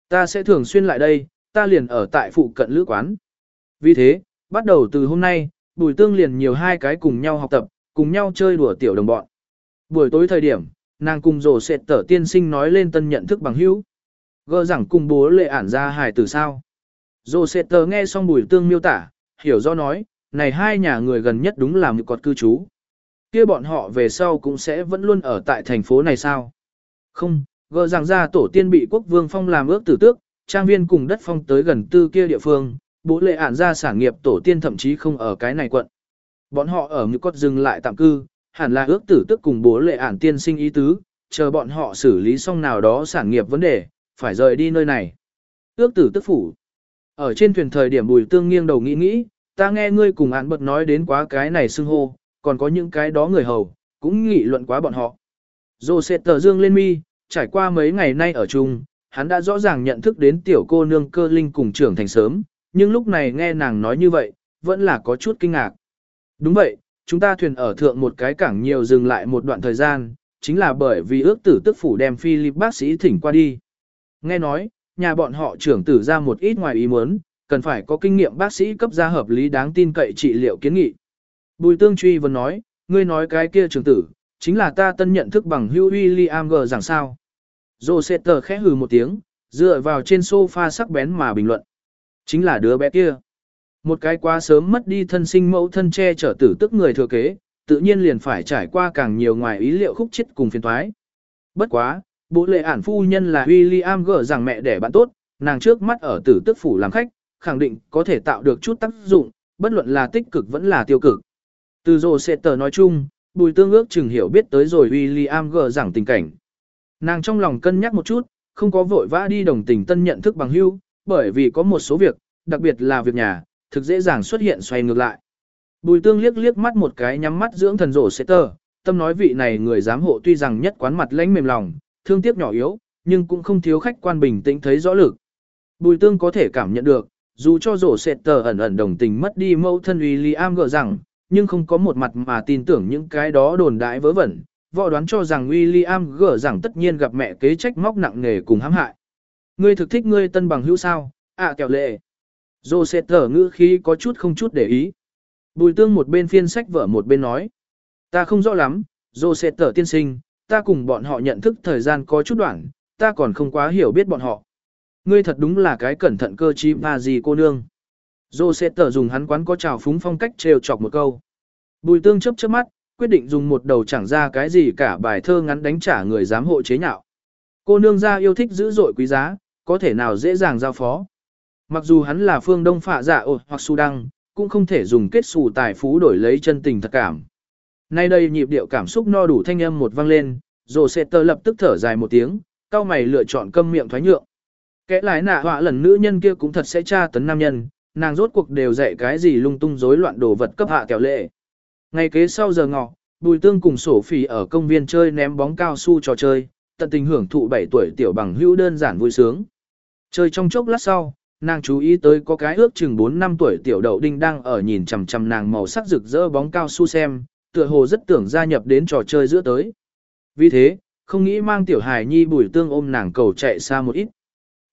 Ta sẽ thường xuyên lại đây, ta liền ở tại phụ cận lữ quán. Vì thế, bắt đầu từ hôm nay, Bùi Tương liền nhiều hai cái cùng nhau học tập, cùng nhau chơi đùa tiểu đồng bọn. Buổi tối thời điểm, nàng cùng rổ sệt tở tiên sinh nói lên tân nhận thức bằng hữu. Gơ rằng cùng bố lệ ản ra hài từ sao. Dô sệt tờ nghe xong Bùi Tương miêu tả, hiểu do nói, này hai nhà người gần nhất đúng là một cọt cư trú. kia bọn họ về sau cũng sẽ vẫn luôn ở tại thành phố này sao? Không, gơ rằng ra tổ tiên bị quốc vương phong làm ước tử tước, trang viên cùng đất phong tới gần tư kia địa phương, bố lệ ản ra sản nghiệp tổ tiên thậm chí không ở cái này quận. Bọn họ ở một cốt dừng lại tạm cư, hẳn là ước tử tức cùng bố lệ ản tiên sinh ý tứ, chờ bọn họ xử lý xong nào đó sản nghiệp vấn đề, phải rời đi nơi này. Ước tử tức phủ. Ở trên thuyền thời điểm bùi tương nghiêng đầu nghĩ nghĩ, ta nghe ngươi cùng án bật nói đến quá cái này xưng hô, còn có những cái đó người hầu, cũng nghị luận quá bọn họ. Dô sẽ tờ dương lên mi, trải qua mấy ngày nay ở chung, hắn đã rõ ràng nhận thức đến tiểu cô nương cơ linh cùng trưởng thành sớm, nhưng lúc này nghe nàng nói như vậy, vẫn là có chút kinh ngạc. Đúng vậy, chúng ta thuyền ở thượng một cái cảng nhiều dừng lại một đoạn thời gian, chính là bởi vì ước tử tức phủ đem Philip bác sĩ thỉnh qua đi. Nghe nói, nhà bọn họ trưởng tử ra một ít ngoài ý muốn, cần phải có kinh nghiệm bác sĩ cấp ra hợp lý đáng tin cậy trị liệu kiến nghị. Bùi tương truy vẫn nói, ngươi nói cái kia trưởng tử, chính là ta tân nhận thức bằng Hugh William G rằng sao. Rosetter khẽ hừ một tiếng, dựa vào trên sofa sắc bén mà bình luận. Chính là đứa bé kia. Một cái quá sớm mất đi thân sinh mẫu thân che chở tử tức người thừa kế, tự nhiên liền phải trải qua càng nhiều ngoài ý liệu khúc chết cùng phiền thoái. Bất quá, bố lệ ản phu nhân là William gở rằng mẹ đẻ bạn tốt, nàng trước mắt ở tử tức phủ làm khách, khẳng định có thể tạo được chút tác dụng, bất luận là tích cực vẫn là tiêu cực. Từ rồ sẽ tờ nói chung, bùi tương ước chừng hiểu biết tới rồi William gỡ rằng tình cảnh. Nàng trong lòng cân nhắc một chút, không có vội vã đi đồng tình tân nhận thức bằng hưu, bởi vì có một số việc, đặc biệt là việc nhà, thực dễ dàng xuất hiện xoay ngược lại. Bùi tương liếc liếc mắt một cái nhắm mắt dưỡng thần rổ sẽ tờ, tâm nói vị này người giám hộ tuy rằng nhất quán mặt lãnh mềm lòng, thương tiếc nhỏ yếu, nhưng cũng không thiếu khách quan bình tĩnh thấy rõ lực. Bùi tương có thể cảm nhận được, dù cho rổ sệt tờ ẩn ẩn đồng tình mất đi mâu thân William gỡ rằng, nhưng không có một mặt mà tin tưởng những cái đó đồn đại vớ vẩn, võ đoán cho rằng William gỡ rằng tất nhiên gặp mẹ kế trách móc nặng nề cùng hãm hại. Ngươi thực thích ngươi tân bằng hữu sao, ạ à, kẹo lệ. Rổ sệt tờ ngữ khí có chút không chút để ý. Bùi tương một bên phiên sách vở một bên nói. Ta không rõ lắm, rổ sệt tờ tiên sinh, ta cùng bọn họ nhận thức thời gian có chút đoạn, ta còn không quá hiểu biết bọn họ. Ngươi thật đúng là cái cẩn thận cơ trí và gì cô nương. Dô sẽ tở dùng hắn quán có trào phúng phong cách trêu chọc một câu. Bùi tương chấp chớp mắt, quyết định dùng một đầu chẳng ra cái gì cả bài thơ ngắn đánh trả người dám hộ chế nhạo. Cô nương gia yêu thích dữ dội quý giá, có thể nào dễ dàng giao phó. Mặc dù hắn là phương đông phạ dạ giả ột hoặc su đăng, cũng không thể dùng kết xù tài phú đổi lấy chân tình thật cảm. Nay đây nhịp điệu cảm xúc no đủ thanh âm một vang lên, rồi sẽ tơ lập tức thở dài một tiếng, cao mày lựa chọn câm miệng thoái nhượng. Kẻ lái nạ họa lần nữ nhân kia cũng thật sẽ tra tấn nam nhân, nàng rốt cuộc đều dạy cái gì lung tung rối loạn đồ vật cấp hạ kẹo lệ. Ngày kế sau giờ ngọ, Bùi Tương cùng sổ phỉ ở công viên chơi ném bóng cao su trò chơi, tận tình hưởng thụ 7 tuổi tiểu bằng hữu đơn giản vui sướng. Chơi trong chốc lát sau, nàng chú ý tới có cái ước chừng 4 năm tuổi tiểu đậu đinh đang ở nhìn chằm chằm nàng màu sắc rực rỡ bóng cao su xem, tựa hồ rất tưởng gia nhập đến trò chơi giữa tới. Vì thế, không nghĩ mang tiểu hài nhi bùi tương ôm nàng cầu chạy xa một ít.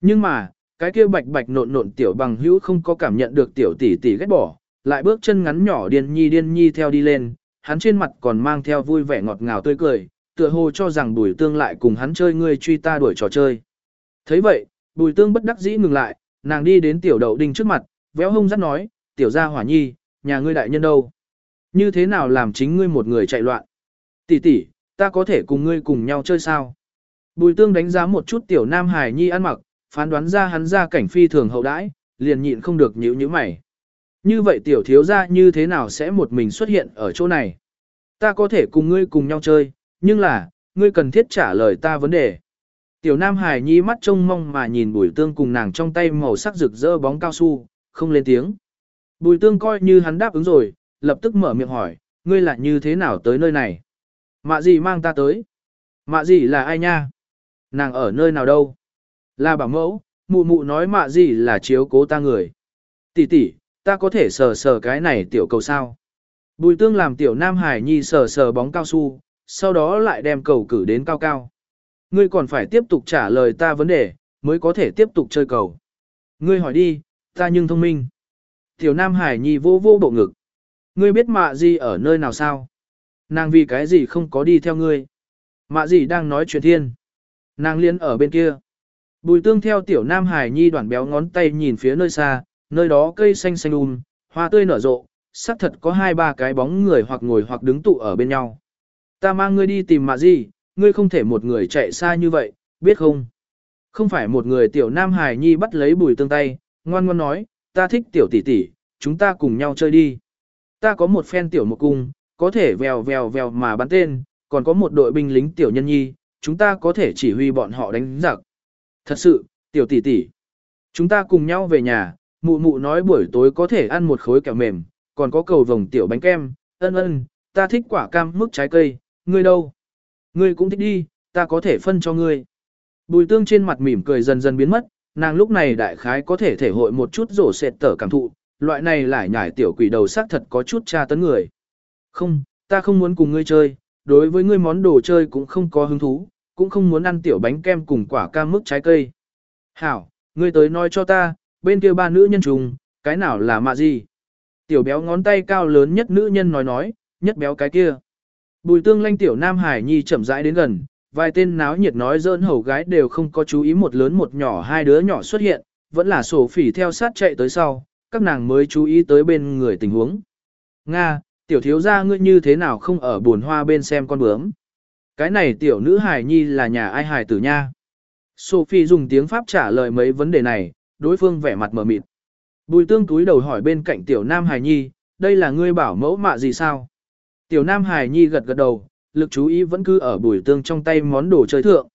Nhưng mà, cái kia bạch bạch nộn nộn tiểu bằng hữu không có cảm nhận được tiểu tỷ tỷ ghét bỏ, lại bước chân ngắn nhỏ điên nhi điên nhi theo đi lên, hắn trên mặt còn mang theo vui vẻ ngọt ngào tươi cười, tựa hồ cho rằng bùi tương lại cùng hắn chơi ngươi truy ta đuổi trò chơi. thấy vậy, bùi tương bất đắc dĩ ngừng lại, nàng đi đến tiểu đậu đinh trước mặt, véo hông dắt nói, tiểu gia hỏa nhi, nhà ngươi đại nhân đâu? Như thế nào làm chính ngươi một người chạy loạn? Tỷ tỷ, ta có thể cùng ngươi cùng nhau chơi sao? Bùi tương đánh giá một chút tiểu nam hải nhi ăn mặc, phán đoán ra hắn ra cảnh phi thường hậu đãi, liền nhịn không được nhíu nhíu mày. Như vậy tiểu thiếu gia như thế nào sẽ một mình xuất hiện ở chỗ này? Ta có thể cùng ngươi cùng nhau chơi, nhưng là, ngươi cần thiết trả lời ta vấn đề. Tiểu Nam Hải nhi mắt trông mong mà nhìn bùi tương cùng nàng trong tay màu sắc rực rỡ bóng cao su, không lên tiếng. Bùi tương coi như hắn đáp ứng rồi, lập tức mở miệng hỏi, ngươi là như thế nào tới nơi này? Mạ gì mang ta tới? Mạ gì là ai nha? Nàng ở nơi nào đâu? Là bảo mẫu, mụ mụ nói mạ gì là chiếu cố ta người. Tỷ tỷ, ta có thể sờ sờ cái này tiểu cầu sao? Bùi tương làm tiểu Nam Hải nhi sờ sờ bóng cao su, sau đó lại đem cầu cử đến cao cao. Ngươi còn phải tiếp tục trả lời ta vấn đề, mới có thể tiếp tục chơi cầu. Ngươi hỏi đi, ta nhưng thông minh. Tiểu Nam Hải nhi vô vô bộ ngực. Ngươi biết mạ gì ở nơi nào sao? Nàng vì cái gì không có đi theo ngươi? Mạ gì đang nói chuyện thiên? Nàng liên ở bên kia. Bùi tương theo tiểu Nam Hải nhi đoạn béo ngón tay nhìn phía nơi xa, nơi đó cây xanh xanh um, hoa tươi nở rộ, xác thật có hai ba cái bóng người hoặc ngồi hoặc đứng tụ ở bên nhau. Ta mang ngươi đi tìm mạ gì, ngươi không thể một người chạy xa như vậy, biết không? Không phải một người tiểu nam Hải nhi bắt lấy bùi tương tay, ngoan ngoan nói, ta thích tiểu tỷ tỷ, chúng ta cùng nhau chơi đi. Ta có một phen tiểu một cung, có thể vèo vèo vèo mà bắn tên, còn có một đội binh lính tiểu nhân nhi, chúng ta có thể chỉ huy bọn họ đánh giặc. Thật sự, tiểu tỷ tỷ, chúng ta cùng nhau về nhà, mụ mụ nói buổi tối có thể ăn một khối kẹo mềm, còn có cầu vồng tiểu bánh kem, ân ân, ta thích quả cam mức trái cây, ngươi đâu? Ngươi cũng thích đi, ta có thể phân cho ngươi. Bùi tương trên mặt mỉm cười dần dần biến mất, nàng lúc này đại khái có thể thể hội một chút rổ sệt tở cảm thụ, loại này lại nhải tiểu quỷ đầu xác thật có chút tra tấn người. Không, ta không muốn cùng ngươi chơi, đối với ngươi món đồ chơi cũng không có hứng thú, cũng không muốn ăn tiểu bánh kem cùng quả cam mức trái cây. Hảo, ngươi tới nói cho ta, bên kia ba nữ nhân trùng, cái nào là mạ gì? Tiểu béo ngón tay cao lớn nhất nữ nhân nói nói, nhất béo cái kia. Bùi tương lanh tiểu nam hải nhi chậm rãi đến gần, vài tên náo nhiệt nói dỡn hầu gái đều không có chú ý một lớn một nhỏ hai đứa nhỏ xuất hiện, vẫn là sổ phỉ theo sát chạy tới sau, các nàng mới chú ý tới bên người tình huống. Nga, tiểu thiếu gia ngươi như thế nào không ở buồn hoa bên xem con bướm? Cái này tiểu nữ hải nhi là nhà ai hải tử nha? Sophie dùng tiếng Pháp trả lời mấy vấn đề này, đối phương vẻ mặt mờ mịt. Bùi tương túi đầu hỏi bên cạnh tiểu nam hải nhi, đây là ngươi bảo mẫu mạ gì sao? Tiểu nam hải nhi gật gật đầu, lực chú ý vẫn cứ ở bùi tương trong tay món đồ chơi thượng.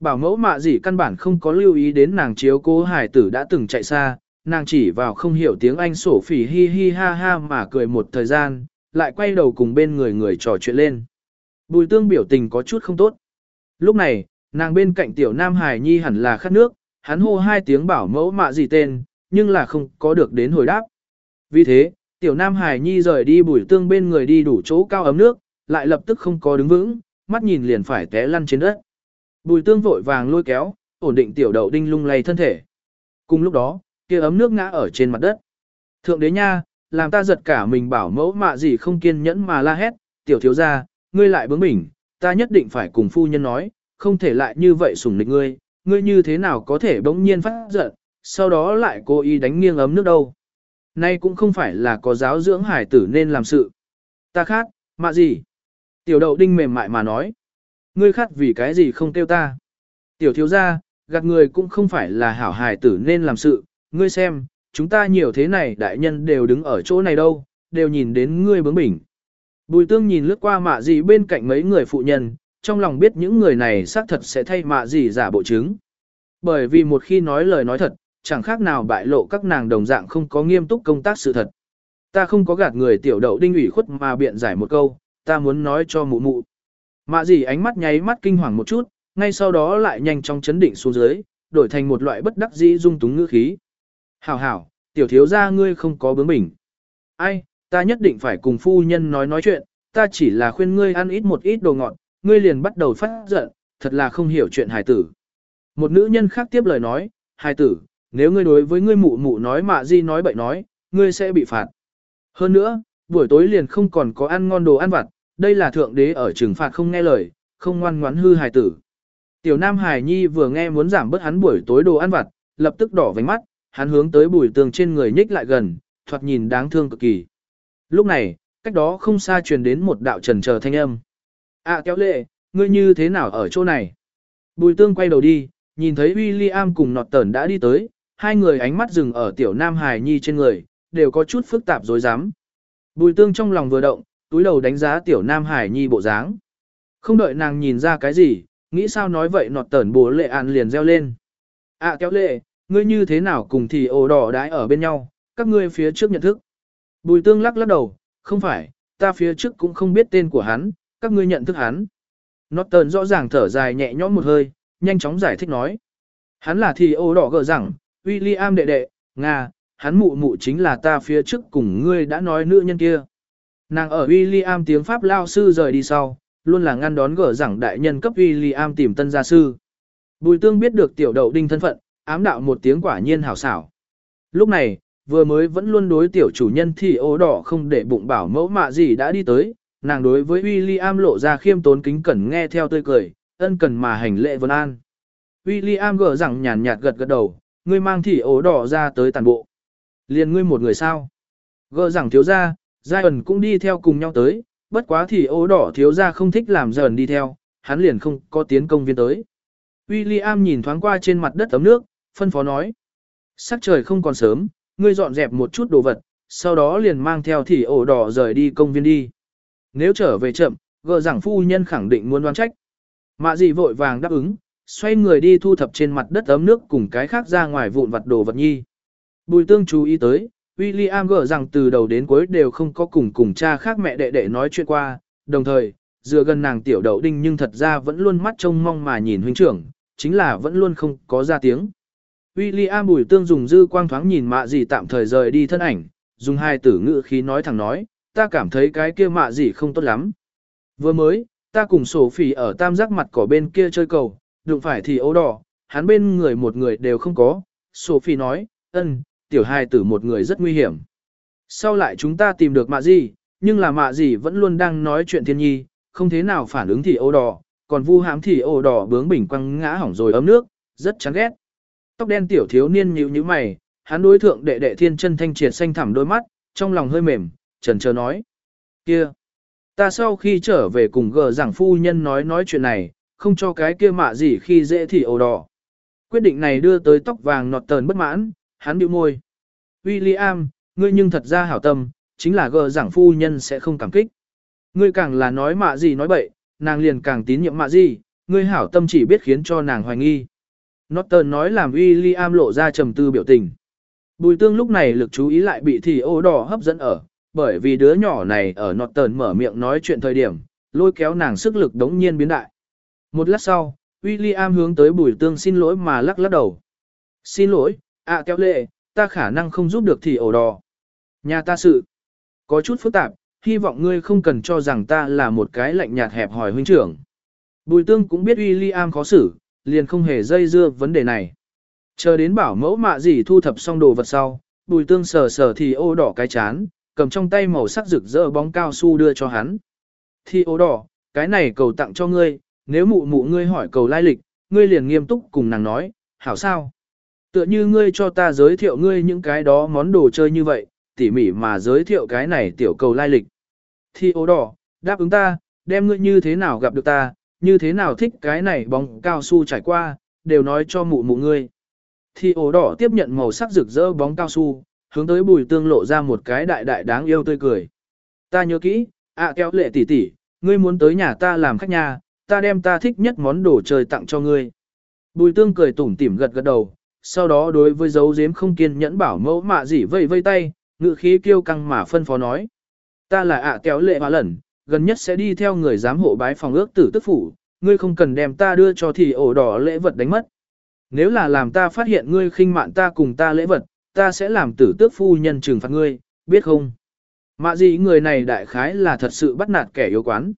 Bảo mẫu mạ gì căn bản không có lưu ý đến nàng chiếu cố hải tử đã từng chạy xa, nàng chỉ vào không hiểu tiếng Anh sổ phỉ hi hi ha ha mà cười một thời gian, lại quay đầu cùng bên người người trò chuyện lên. Bùi tương biểu tình có chút không tốt. Lúc này, nàng bên cạnh tiểu nam hải nhi hẳn là khát nước, hắn hô hai tiếng bảo mẫu mạ gì tên, nhưng là không có được đến hồi đáp. Vì thế, tiểu nam hải nhi rời đi bùi tương bên người đi đủ chỗ cao ấm nước, lại lập tức không có đứng vững, mắt nhìn liền phải té lăn trên đất. Bùi tương vội vàng lôi kéo, ổn định tiểu đậu đinh lung lay thân thể. Cùng lúc đó, kia ấm nước ngã ở trên mặt đất. Thượng đế nha, làm ta giật cả mình bảo mẫu mạ gì không kiên nhẫn mà la hét, tiểu thiếu gia, ngươi lại bướng bỉnh, ta nhất định phải cùng phu nhân nói, không thể lại như vậy sủng nịch ngươi, ngươi như thế nào có thể bỗng nhiên phát giận, sau đó lại cố ý đánh nghiêng ấm nước đâu. Nay cũng không phải là có giáo dưỡng hải tử nên làm sự. Ta khát, mạ gì? Tiểu đậu đinh mềm mại mà nói. Ngươi khát vì cái gì không kêu ta? Tiểu thiếu gia, gạt người cũng không phải là hảo hải tử nên làm sự. Ngươi xem, chúng ta nhiều thế này đại nhân đều đứng ở chỗ này đâu, đều nhìn đến ngươi bướng bỉnh. Bùi tương nhìn lướt qua mạ gì bên cạnh mấy người phụ nhân, trong lòng biết những người này xác thật sẽ thay mạ gì giả bộ chứng. Bởi vì một khi nói lời nói thật, chẳng khác nào bại lộ các nàng đồng dạng không có nghiêm túc công tác sự thật. Ta không có gạt người tiểu đậu đinh ủy khuất mà biện giải một câu, ta muốn nói cho mụ mụ. Mạ gì ánh mắt nháy mắt kinh hoàng một chút, ngay sau đó lại nhanh chóng chấn định xuống dưới, đổi thành một loại bất đắc dĩ dung túng ngữ khí. Hảo hảo, tiểu thiếu gia ngươi không có bướng bỉnh. Ai, ta nhất định phải cùng phu nhân nói nói chuyện, ta chỉ là khuyên ngươi ăn ít một ít đồ ngọt, ngươi liền bắt đầu phát giận, thật là không hiểu chuyện hài tử. Một nữ nhân khác tiếp lời nói, hài tử, nếu ngươi đối với ngươi mụ mụ nói mạ gì nói bậy nói, ngươi sẽ bị phạt. Hơn nữa, buổi tối liền không còn có ăn ngon đồ ăn vặt, đây là thượng đế ở trừng phạt không nghe lời, không ngoan ngoãn hư hài tử. Tiểu Nam Hải Nhi vừa nghe muốn giảm bớt hắn buổi tối đồ ăn vặt, lập tức đỏ vành mắt, hắn hướng tới bùi tường trên người nhích lại gần, thoạt nhìn đáng thương cực kỳ. Lúc này, cách đó không xa truyền đến một đạo trần chờ thanh âm. À kéo lệ, ngươi như thế nào ở chỗ này? Bùi tương quay đầu đi, nhìn thấy William cùng nọt tẩn đã đi tới, hai người ánh mắt dừng ở tiểu nam hài nhi trên người, đều có chút phức tạp dối rắm Bùi tương trong lòng vừa động, túi đầu đánh giá tiểu nam hải nhi bộ dáng. Không đợi nàng nhìn ra cái gì, nghĩ sao nói vậy nọt tẩn bố lệ an liền reo lên. À kéo lệ, ngươi như thế nào cùng thì ổ đỏ đãi ở bên nhau, các ngươi phía trước nhận thức. Bùi tương lắc lắc đầu, không phải, ta phía trước cũng không biết tên của hắn, các ngươi nhận thức hắn. Norton rõ ràng thở dài nhẹ nhõm một hơi, nhanh chóng giải thích nói. Hắn là thì ô đỏ gỡ rằng, William đệ đệ, Nga, hắn mụ mụ chính là ta phía trước cùng ngươi đã nói nữ nhân kia. Nàng ở William tiếng Pháp lao sư rời đi sau, luôn là ngăn đón gỡ rằng đại nhân cấp William tìm tân gia sư. Bùi tương biết được tiểu đậu đinh thân phận, ám đạo một tiếng quả nhiên hảo xảo. Lúc này, vừa mới vẫn luôn đối tiểu chủ nhân thì ô đỏ không để bụng bảo mẫu mạ gì đã đi tới, nàng đối với William lộ ra khiêm tốn kính cẩn nghe theo tươi cười, ân cần mà hành lệ vân an. William gỡ rằng nhàn nhạt gật gật đầu, ngươi mang thì ố đỏ ra tới tàn bộ. Liền ngươi một người sao? Gỡ rằng thiếu gia, Zion cũng đi theo cùng nhau tới, bất quá thì ố đỏ thiếu gia không thích làm dần đi theo, hắn liền không có tiến công viên tới. William nhìn thoáng qua trên mặt đất ấm nước, phân phó nói. Sắc trời không còn sớm, ngươi dọn dẹp một chút đồ vật, sau đó liền mang theo thì ổ đỏ rời đi công viên đi. Nếu trở về chậm, gợ rằng phu nhân khẳng định muốn đoán trách. Mạ gì vội vàng đáp ứng, xoay người đi thu thập trên mặt đất ấm nước cùng cái khác ra ngoài vụn vặt đồ vật nhi. Bùi tương chú ý tới, William gỡ rằng từ đầu đến cuối đều không có cùng cùng cha khác mẹ đệ đệ nói chuyện qua, đồng thời, dựa gần nàng tiểu đậu đinh nhưng thật ra vẫn luôn mắt trông mong mà nhìn huynh trưởng, chính là vẫn luôn không có ra tiếng. William bùi tương dùng dư quang thoáng nhìn mạ gì tạm thời rời đi thân ảnh, dùng hai tử ngữ khí nói thẳng nói, ta cảm thấy cái kia mạ gì không tốt lắm. Vừa mới, ta cùng sổ phỉ ở tam giác mặt cỏ bên kia chơi cầu, đụng phải thì ấu đỏ, hắn bên người một người đều không có. Sophie nói, ân, tiểu hai tử một người rất nguy hiểm. Sau lại chúng ta tìm được mạ gì, nhưng là mạ gì vẫn luôn đang nói chuyện thiên nhi, không thế nào phản ứng thì ấu đỏ, còn vu hãm thì ấu đỏ bướng bỉnh quăng ngã hỏng rồi ấm nước, rất chán ghét. Tóc đen tiểu thiếu niên nhíu nhíu mày, hắn đối thượng đệ đệ thiên chân thanh triệt xanh thẳm đôi mắt, trong lòng hơi mềm, trần chờ nói. Kia, ta sau khi trở về cùng gờ giảng phu nhân nói nói chuyện này, không cho cái kia mạ gì khi dễ thì ồ đỏ. Quyết định này đưa tới tóc vàng nọt tờn bất mãn, hắn bĩu môi. William, ngươi nhưng thật ra hảo tâm, chính là gờ giảng phu nhân sẽ không cảm kích. Ngươi càng là nói mạ gì nói bậy, nàng liền càng tín nhiệm mạ gì, ngươi hảo tâm chỉ biết khiến cho nàng hoài nghi. Norton nói làm William lộ ra trầm tư biểu tình. Bùi tương lúc này lực chú ý lại bị thì ô đỏ hấp dẫn ở, bởi vì đứa nhỏ này ở Norton mở miệng nói chuyện thời điểm, lôi kéo nàng sức lực đống nhiên biến đại. Một lát sau, William hướng tới bùi tương xin lỗi mà lắc lắc đầu. Xin lỗi, ạ kéo lệ, ta khả năng không giúp được thì ổ đỏ. Nhà ta sự, có chút phức tạp, hy vọng ngươi không cần cho rằng ta là một cái lạnh nhạt hẹp hỏi huynh trưởng. Bùi tương cũng biết William khó xử, liền không hề dây dưa vấn đề này. Chờ đến bảo mẫu mạ gì thu thập xong đồ vật sau, bùi tương sờ sờ thì ô đỏ cái chán, cầm trong tay màu sắc rực rỡ bóng cao su đưa cho hắn. Thì ô đỏ, cái này cầu tặng cho ngươi, nếu mụ mụ ngươi hỏi cầu lai lịch, ngươi liền nghiêm túc cùng nàng nói, hảo sao? Tựa như ngươi cho ta giới thiệu ngươi những cái đó món đồ chơi như vậy, tỉ mỉ mà giới thiệu cái này tiểu cầu lai lịch. Thì ô đỏ, đáp ứng ta, đem ngươi như thế nào gặp được ta, như thế nào thích cái này bóng cao su trải qua, đều nói cho mụ mụ ngươi. Thì ổ đỏ tiếp nhận màu sắc rực rỡ bóng cao su, hướng tới bùi tương lộ ra một cái đại đại đáng yêu tươi cười. Ta nhớ kỹ, ạ kéo lệ tỷ tỷ, ngươi muốn tới nhà ta làm khách nhà, ta đem ta thích nhất món đồ chơi tặng cho ngươi. Bùi tương cười tủm tỉm gật gật đầu, sau đó đối với dấu giếm không kiên nhẫn bảo mẫu mạ gì vây vây tay, ngự khí kêu căng mà phân phó nói. Ta là ạ kéo lệ hòa lẩn, gần nhất sẽ đi theo người giám hộ bái phòng ước tử tức phủ, ngươi không cần đem ta đưa cho thì ổ đỏ lễ vật đánh mất. Nếu là làm ta phát hiện ngươi khinh mạn ta cùng ta lễ vật, ta sẽ làm tử tước phu nhân trừng phạt ngươi, biết không? Mạ gì người này đại khái là thật sự bắt nạt kẻ yếu quán.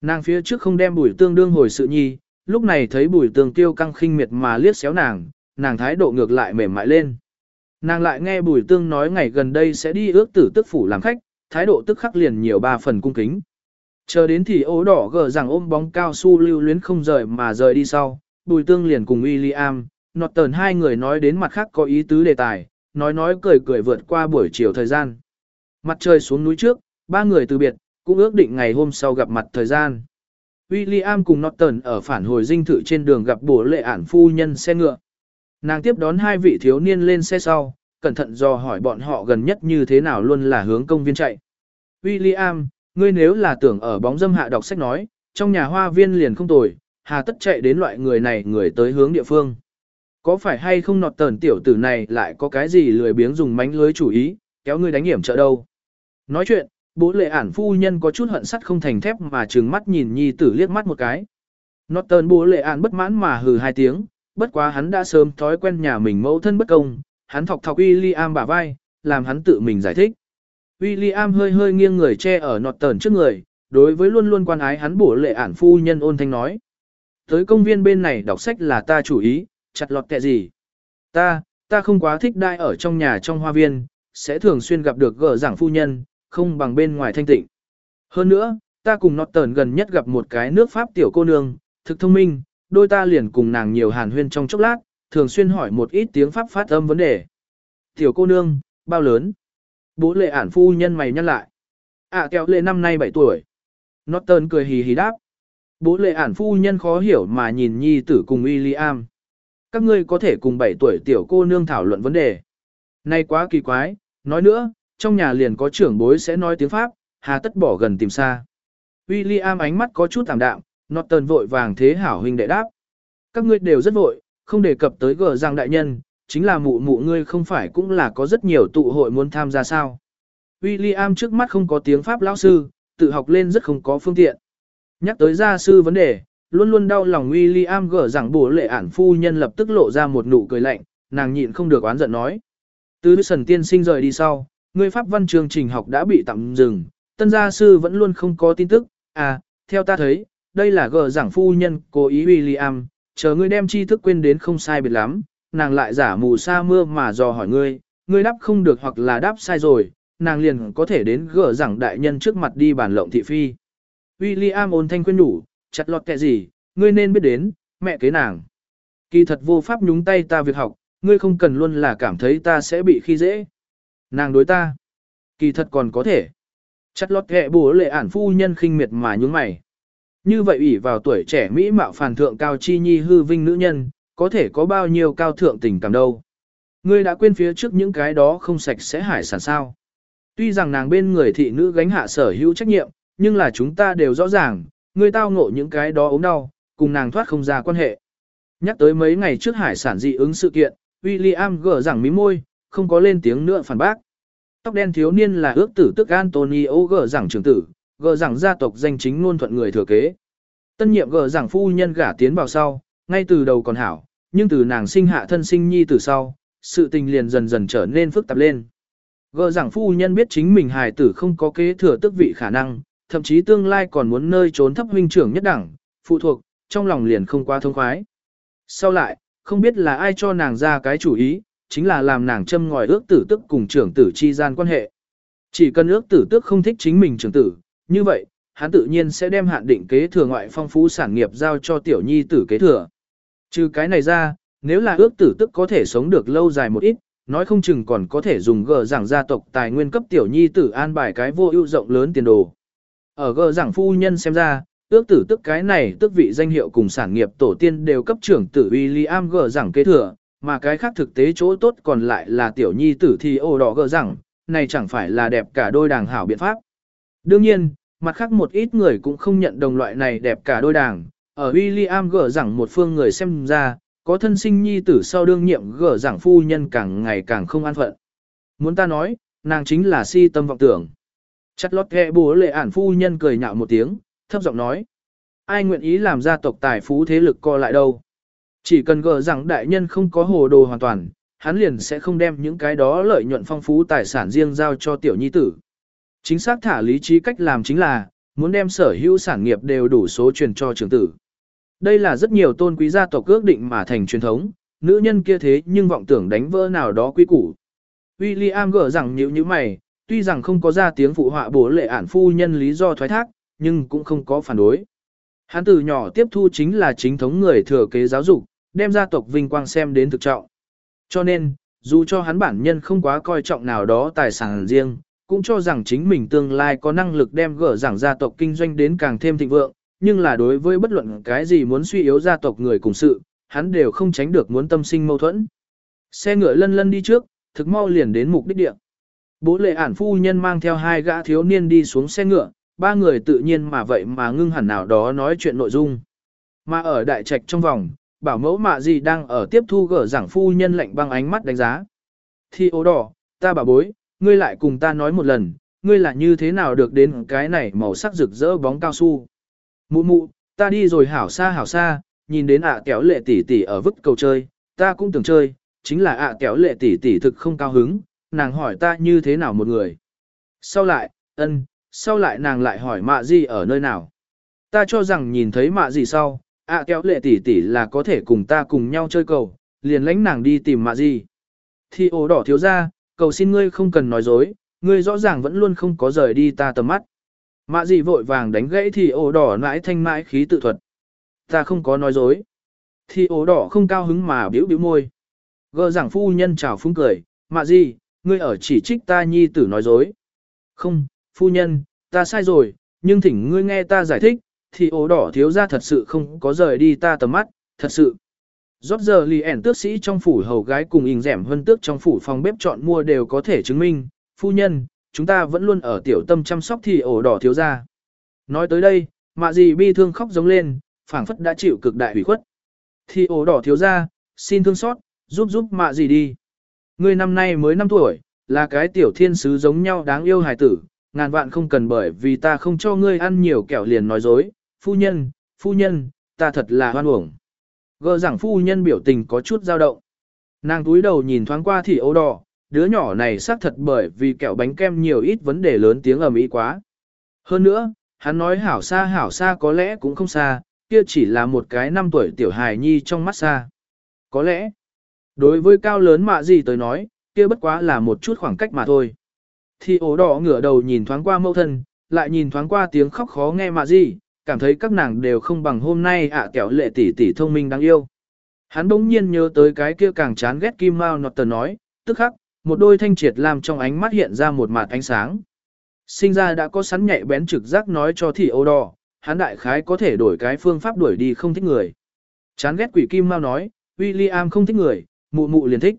Nàng phía trước không đem bùi tương đương hồi sự nhi, lúc này thấy bùi tương tiêu căng khinh miệt mà liếc xéo nàng, nàng thái độ ngược lại mềm mại lên. Nàng lại nghe bùi tương nói ngày gần đây sẽ đi ước tử tức phủ làm khách, thái độ tức khắc liền nhiều ba phần cung kính. Chờ đến thì ố đỏ gờ rằng ôm bóng cao su lưu luyến không rời mà rời đi sau, bùi tương liền cùng William, nọt tờn hai người nói đến mặt khác có ý tứ đề tài, nói nói cười cười vượt qua buổi chiều thời gian. Mặt trời xuống núi trước, ba người từ biệt, cũng ước định ngày hôm sau gặp mặt thời gian. William cùng Norton ở phản hồi dinh thự trên đường gặp bổ lệ ản phu nhân xe ngựa. Nàng tiếp đón hai vị thiếu niên lên xe sau, cẩn thận do hỏi bọn họ gần nhất như thế nào luôn là hướng công viên chạy. William, ngươi nếu là tưởng ở bóng dâm hạ đọc sách nói, trong nhà hoa viên liền không tồi, hà tất chạy đến loại người này người tới hướng địa phương. Có phải hay không nọt tờn tiểu tử này lại có cái gì lười biếng dùng mánh lưới chủ ý, kéo ngươi đánh hiểm trợ đâu. Nói chuyện, bố lệ ản phu nhân có chút hận sắt không thành thép mà trừng mắt nhìn nhi tử liếc mắt một cái. Nọt tờn bố lệ ản bất mãn mà hừ hai tiếng, bất quá hắn đã sớm thói quen nhà mình mẫu thân bất công, hắn thọc thọc William bả vai, làm hắn tự mình giải thích. William hơi hơi nghiêng người che ở nọt tờn trước người, đối với luôn luôn quan ái hắn bổ lệ ản phu nhân ôn thanh nói. Tới công viên bên này đọc sách là ta chủ ý, chặt lọt kệ gì. Ta, ta không quá thích đai ở trong nhà trong hoa viên, sẽ thường xuyên gặp được gỡ giảng phu nhân, không bằng bên ngoài thanh tịnh. Hơn nữa, ta cùng nọt tờn gần nhất gặp một cái nước Pháp tiểu cô nương, thực thông minh, đôi ta liền cùng nàng nhiều hàn huyên trong chốc lát, thường xuyên hỏi một ít tiếng Pháp phát âm vấn đề. Tiểu cô nương, bao lớn? Bố lệ ản phu nhân mày nhăn lại. À kéo lệ năm nay 7 tuổi. Norton cười hì hì đáp. Bố lệ ản phu nhân khó hiểu mà nhìn nhi tử cùng William. Các ngươi có thể cùng 7 tuổi tiểu cô nương thảo luận vấn đề. Nay quá kỳ quái, nói nữa, trong nhà liền có trưởng bối sẽ nói tiếng Pháp, hà tất bỏ gần tìm xa. William ánh mắt có chút tạm đạm, Norton vội vàng thế hảo huynh đệ đáp. Các ngươi đều rất vội, không đề cập tới gờ rằng đại nhân, chính là mụ mụ ngươi không phải cũng là có rất nhiều tụ hội muốn tham gia sao. William trước mắt không có tiếng Pháp lão sư, tự học lên rất không có phương tiện. Nhắc tới gia sư vấn đề, luôn luôn đau lòng William gỡ rằng bổ lệ ản phu nhân lập tức lộ ra một nụ cười lạnh, nàng nhịn không được oán giận nói. Từ sần tiên sinh rời đi sau, người Pháp văn chương trình học đã bị tạm dừng, tân gia sư vẫn luôn không có tin tức, à, theo ta thấy, đây là gỡ giảng phu nhân cố ý William, chờ ngươi đem tri thức quên đến không sai biệt lắm, nàng lại giả mù sa mưa mà dò hỏi ngươi, ngươi đáp không được hoặc là đáp sai rồi, nàng liền có thể đến gỡ rằng đại nhân trước mặt đi bàn lộng thị phi. William ôn thanh khuyên nhủ, chặt lọt kệ gì, ngươi nên biết đến, mẹ kế nàng. Kỳ thật vô pháp nhúng tay ta việc học, ngươi không cần luôn là cảm thấy ta sẽ bị khi dễ. Nàng đối ta. Kỳ thật còn có thể. Chặt lọt kệ bố lệ ản phu nhân khinh miệt mà nhúng mày. Như vậy ủy vào tuổi trẻ Mỹ mạo phản thượng cao chi nhi hư vinh nữ nhân, có thể có bao nhiêu cao thượng tình cảm đâu. Ngươi đã quên phía trước những cái đó không sạch sẽ hải sản sao. Tuy rằng nàng bên người thị nữ gánh hạ sở hữu trách nhiệm, nhưng là chúng ta đều rõ ràng, ngươi tao ngộ những cái đó ốm đau, cùng nàng thoát không ra quan hệ. Nhắc tới mấy ngày trước hải sản dị ứng sự kiện, William gỡ rằng mí môi, không có lên tiếng nữa phản bác. Tóc đen thiếu niên là ước tử tức Antonio gỡ rằng trưởng tử, gỡ rằng gia tộc danh chính ngôn thuận người thừa kế. Tân nhiệm gỡ rằng phu nhân gả tiến vào sau, ngay từ đầu còn hảo, nhưng từ nàng sinh hạ thân sinh nhi từ sau, sự tình liền dần dần trở nên phức tạp lên. Gỡ rằng phu nhân biết chính mình hài tử không có kế thừa tức vị khả năng, thậm chí tương lai còn muốn nơi trốn thấp huynh trưởng nhất đẳng, phụ thuộc, trong lòng liền không qua thông khoái. Sau lại, không biết là ai cho nàng ra cái chủ ý, chính là làm nàng châm ngòi ước tử tức cùng trưởng tử chi gian quan hệ. Chỉ cần ước tử tức không thích chính mình trưởng tử, như vậy, hắn tự nhiên sẽ đem hạn định kế thừa ngoại phong phú sản nghiệp giao cho tiểu nhi tử kế thừa. Trừ cái này ra, nếu là ước tử tức có thể sống được lâu dài một ít, nói không chừng còn có thể dùng gờ giảng gia tộc tài nguyên cấp tiểu nhi tử an bài cái vô ưu rộng lớn tiền đồ. Ở gờ giảng phu nhân xem ra, ước tử tức cái này tức vị danh hiệu cùng sản nghiệp tổ tiên đều cấp trưởng tử William gờ giảng kế thừa, mà cái khác thực tế chỗ tốt còn lại là tiểu nhi tử thì ô đỏ gờ giảng, này chẳng phải là đẹp cả đôi đàng hảo biện pháp. Đương nhiên, mặt khác một ít người cũng không nhận đồng loại này đẹp cả đôi đàng, ở William gở rằng một phương người xem ra, có thân sinh nhi tử sau đương nhiệm gỡ rằng phu nhân càng ngày càng không an phận. Muốn ta nói, nàng chính là si tâm vọng tưởng. Chắt lót ghẹ bố lệ ản phu nhân cười nhạo một tiếng, thấp giọng nói. Ai nguyện ý làm gia tộc tài phú thế lực co lại đâu. Chỉ cần gờ rằng đại nhân không có hồ đồ hoàn toàn, hắn liền sẽ không đem những cái đó lợi nhuận phong phú tài sản riêng giao cho tiểu nhi tử. Chính xác thả lý trí cách làm chính là, muốn đem sở hữu sản nghiệp đều đủ số truyền cho trưởng tử. Đây là rất nhiều tôn quý gia tộc ước định mà thành truyền thống, nữ nhân kia thế nhưng vọng tưởng đánh vỡ nào đó quy củ. William gỡ rằng nhíu như mày, tuy rằng không có ra tiếng phụ họa bố lệ ản phu nhân lý do thoái thác, nhưng cũng không có phản đối. Hắn từ nhỏ tiếp thu chính là chính thống người thừa kế giáo dục, đem gia tộc vinh quang xem đến thực trọng. Cho nên, dù cho hắn bản nhân không quá coi trọng nào đó tài sản riêng, cũng cho rằng chính mình tương lai có năng lực đem gỡ rằng gia tộc kinh doanh đến càng thêm thịnh vượng, nhưng là đối với bất luận cái gì muốn suy yếu gia tộc người cùng sự, hắn đều không tránh được muốn tâm sinh mâu thuẫn. Xe ngựa lân lân đi trước, thực mau liền đến mục đích địa. Bố lệ ản phu nhân mang theo hai gã thiếu niên đi xuống xe ngựa, ba người tự nhiên mà vậy mà ngưng hẳn nào đó nói chuyện nội dung. Mà ở đại trạch trong vòng, bảo mẫu mạ gì đang ở tiếp thu gở giảng phu nhân lệnh băng ánh mắt đánh giá. Thì ố đỏ, ta bà bối, ngươi lại cùng ta nói một lần, ngươi là như thế nào được đến cái này màu sắc rực rỡ bóng cao su. Mụ mụ, ta đi rồi hảo xa hảo xa, nhìn đến ạ kéo lệ tỷ tỷ ở vứt cầu chơi, ta cũng tưởng chơi, chính là ạ kéo lệ tỷ tỷ thực không cao hứng, nàng hỏi ta như thế nào một người. Sau lại, ân, sau lại nàng lại hỏi mạ gì ở nơi nào. Ta cho rằng nhìn thấy mạ gì sau, ạ kéo lệ tỷ tỷ là có thể cùng ta cùng nhau chơi cầu, liền lãnh nàng đi tìm mạ gì. Thì ổ đỏ thiếu ra, cầu xin ngươi không cần nói dối, ngươi rõ ràng vẫn luôn không có rời đi ta tầm mắt. Mạ gì vội vàng đánh gãy thì ổ đỏ nãi thanh mãi khí tự thuật. Ta không có nói dối. Thì ổ đỏ không cao hứng mà biểu biểu môi. Gơ giảng phu nhân chào phúng cười, mạ gì, ngươi ở chỉ trích ta nhi tử nói dối. Không, phu nhân, ta sai rồi, nhưng thỉnh ngươi nghe ta giải thích, thì ổ đỏ thiếu ra thật sự không có rời đi ta tầm mắt, thật sự. Rót giờ lì ẻn tước sĩ trong phủ hầu gái cùng ình rẻm hơn tước trong phủ phòng bếp chọn mua đều có thể chứng minh, phu nhân, chúng ta vẫn luôn ở tiểu tâm chăm sóc thì ổ đỏ thiếu ra. Nói tới đây, mạ gì bi thương khóc giống lên, phảng phất đã chịu cực đại hủy khuất. Thì ổ đỏ thiếu ra, xin thương xót, giúp giúp mạ gì đi. Ngươi năm nay mới 5 tuổi, là cái tiểu thiên sứ giống nhau đáng yêu hài tử, ngàn vạn không cần bởi vì ta không cho ngươi ăn nhiều kẹo liền nói dối, phu nhân, phu nhân, ta thật là hoan uổng. Gờ rằng phu nhân biểu tình có chút dao động. Nàng túi đầu nhìn thoáng qua thì ấu đỏ, đứa nhỏ này xác thật bởi vì kẹo bánh kem nhiều ít vấn đề lớn tiếng ầm ĩ quá. Hơn nữa, hắn nói hảo xa hảo xa có lẽ cũng không xa, kia chỉ là một cái năm tuổi tiểu hài nhi trong mắt xa. Có lẽ, đối với cao lớn mạ gì tới nói, kia bất quá là một chút khoảng cách mà thôi. Thì ố đỏ ngửa đầu nhìn thoáng qua mẫu thân, lại nhìn thoáng qua tiếng khóc khó nghe mạ gì, cảm thấy các nàng đều không bằng hôm nay ạ à kẹo lệ tỷ tỷ thông minh đáng yêu. Hắn bỗng nhiên nhớ tới cái kia càng chán ghét Kim Mao Nọt tờ nói, tức khắc, một đôi thanh triệt làm trong ánh mắt hiện ra một mạt ánh sáng. Sinh ra đã có sắn nhạy bén trực giác nói cho thị ô đỏ, hắn đại khái có thể đổi cái phương pháp đuổi đi không thích người. Chán ghét quỷ Kim mau nói, William không thích người, mụ mụ liền thích.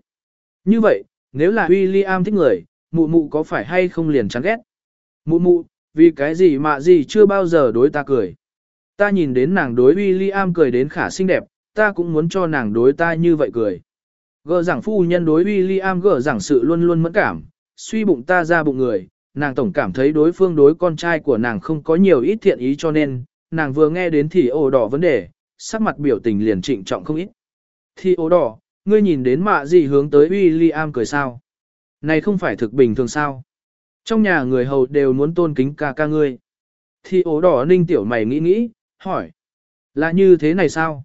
Như vậy, nếu là William thích người, mụ mụ có phải hay không liền chán ghét? Mụ mụ, vì cái gì mà gì chưa bao giờ đối ta cười. Ta nhìn đến nàng đối William cười đến khả xinh đẹp, ta cũng muốn cho nàng đối ta như vậy cười. Gỡ giảng phu nhân đối William gỡ giảng sự luôn luôn mẫn cảm, suy bụng ta ra bụng người, nàng tổng cảm thấy đối phương đối con trai của nàng không có nhiều ít thiện ý cho nên, nàng vừa nghe đến thì ồ đỏ vấn đề, sắc mặt biểu tình liền trịnh trọng không ít. Thì ồ đỏ, ngươi nhìn đến mạ gì hướng tới William cười sao? Này không phải thực bình thường sao? Trong nhà người hầu đều muốn tôn kính ca ca ngươi. Thì ổ đỏ ninh tiểu mày nghĩ nghĩ, hỏi. Là như thế này sao?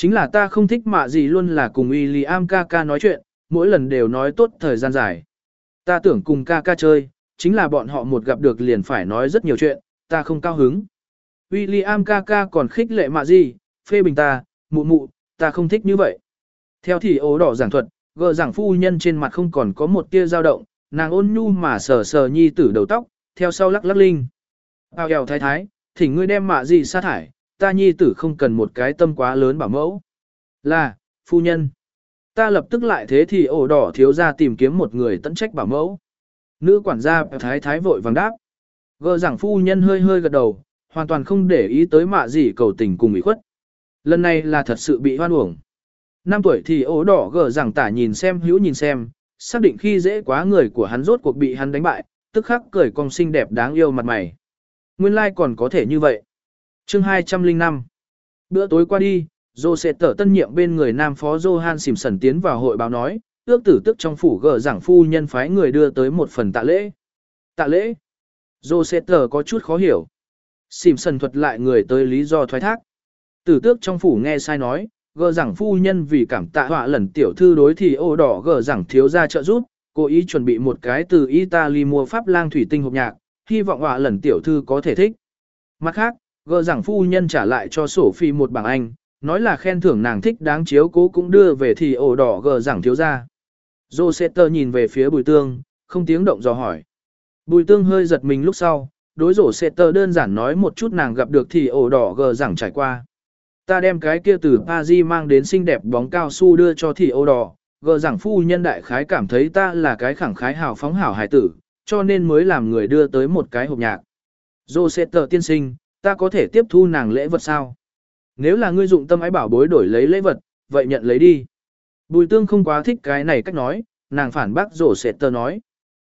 Chính là ta không thích mạ gì luôn là cùng William ca ca nói chuyện, mỗi lần đều nói tốt thời gian dài. Ta tưởng cùng ca ca chơi, chính là bọn họ một gặp được liền phải nói rất nhiều chuyện, ta không cao hứng. William ca ca còn khích lệ mạ gì, phê bình ta, mụ mụ, ta không thích như vậy. Theo thì ố đỏ giảng thuật, gờ giảng phu nhân trên mặt không còn có một tia dao động, nàng ôn nhu mà sờ sờ nhi tử đầu tóc, theo sau lắc lắc linh. Bao eo thái thái, thỉnh ngươi đem mạ gì sát thải, ta nhi tử không cần một cái tâm quá lớn bảo mẫu. Là, phu nhân. Ta lập tức lại thế thì ổ đỏ thiếu ra tìm kiếm một người tận trách bảo mẫu. Nữ quản gia thái thái vội vàng đáp. Gờ rằng phu nhân hơi hơi gật đầu, hoàn toàn không để ý tới mạ gì cầu tình cùng ủy khuất. Lần này là thật sự bị hoan uổng. Năm tuổi thì ổ đỏ gờ rằng tả nhìn xem hữu nhìn xem, xác định khi dễ quá người của hắn rốt cuộc bị hắn đánh bại, tức khắc cười cong xinh đẹp đáng yêu mặt mày. Nguyên lai like còn có thể như vậy. Chương 205 Bữa tối qua đi, Dô sẽ tở tân nhiệm bên người nam phó Johan Simpson tiến vào hội báo nói, ước tử tức trong phủ gờ giảng phu nhân phái người đưa tới một phần tạ lễ. Tạ lễ? Dô sẽ tở có chút khó hiểu. Simpson thuật lại người tới lý do thoái thác. Tử tước trong phủ nghe sai nói, gờ giảng phu nhân vì cảm tạ họa lần tiểu thư đối thì ô đỏ gờ giảng thiếu ra trợ giúp, cố ý chuẩn bị một cái từ Italy mua pháp lang thủy tinh hộp nhạc, hy vọng họa lần tiểu thư có thể thích. Mặt khác, gờ rằng phu nhân trả lại cho sổ phi một bảng anh, nói là khen thưởng nàng thích đáng chiếu cố cũng đưa về thì ổ đỏ gờ rằng thiếu ra. Joseter nhìn về phía bùi tương, không tiếng động dò hỏi. Bùi tương hơi giật mình lúc sau, đối rổ Setter đơn giản nói một chút nàng gặp được thì ổ đỏ gờ rằng trải qua. Ta đem cái kia từ Paris mang đến xinh đẹp bóng cao su đưa cho thì ổ đỏ, gờ rằng phu nhân đại khái cảm thấy ta là cái khẳng khái hào phóng hảo hài tử, cho nên mới làm người đưa tới một cái hộp nhạc. Joseter tiên sinh, ta có thể tiếp thu nàng lễ vật sao? Nếu là ngươi dụng tâm ái bảo bối đổi lấy lễ vật, vậy nhận lấy đi. Bùi tương không quá thích cái này cách nói, nàng phản bác rổ sệt tờ nói.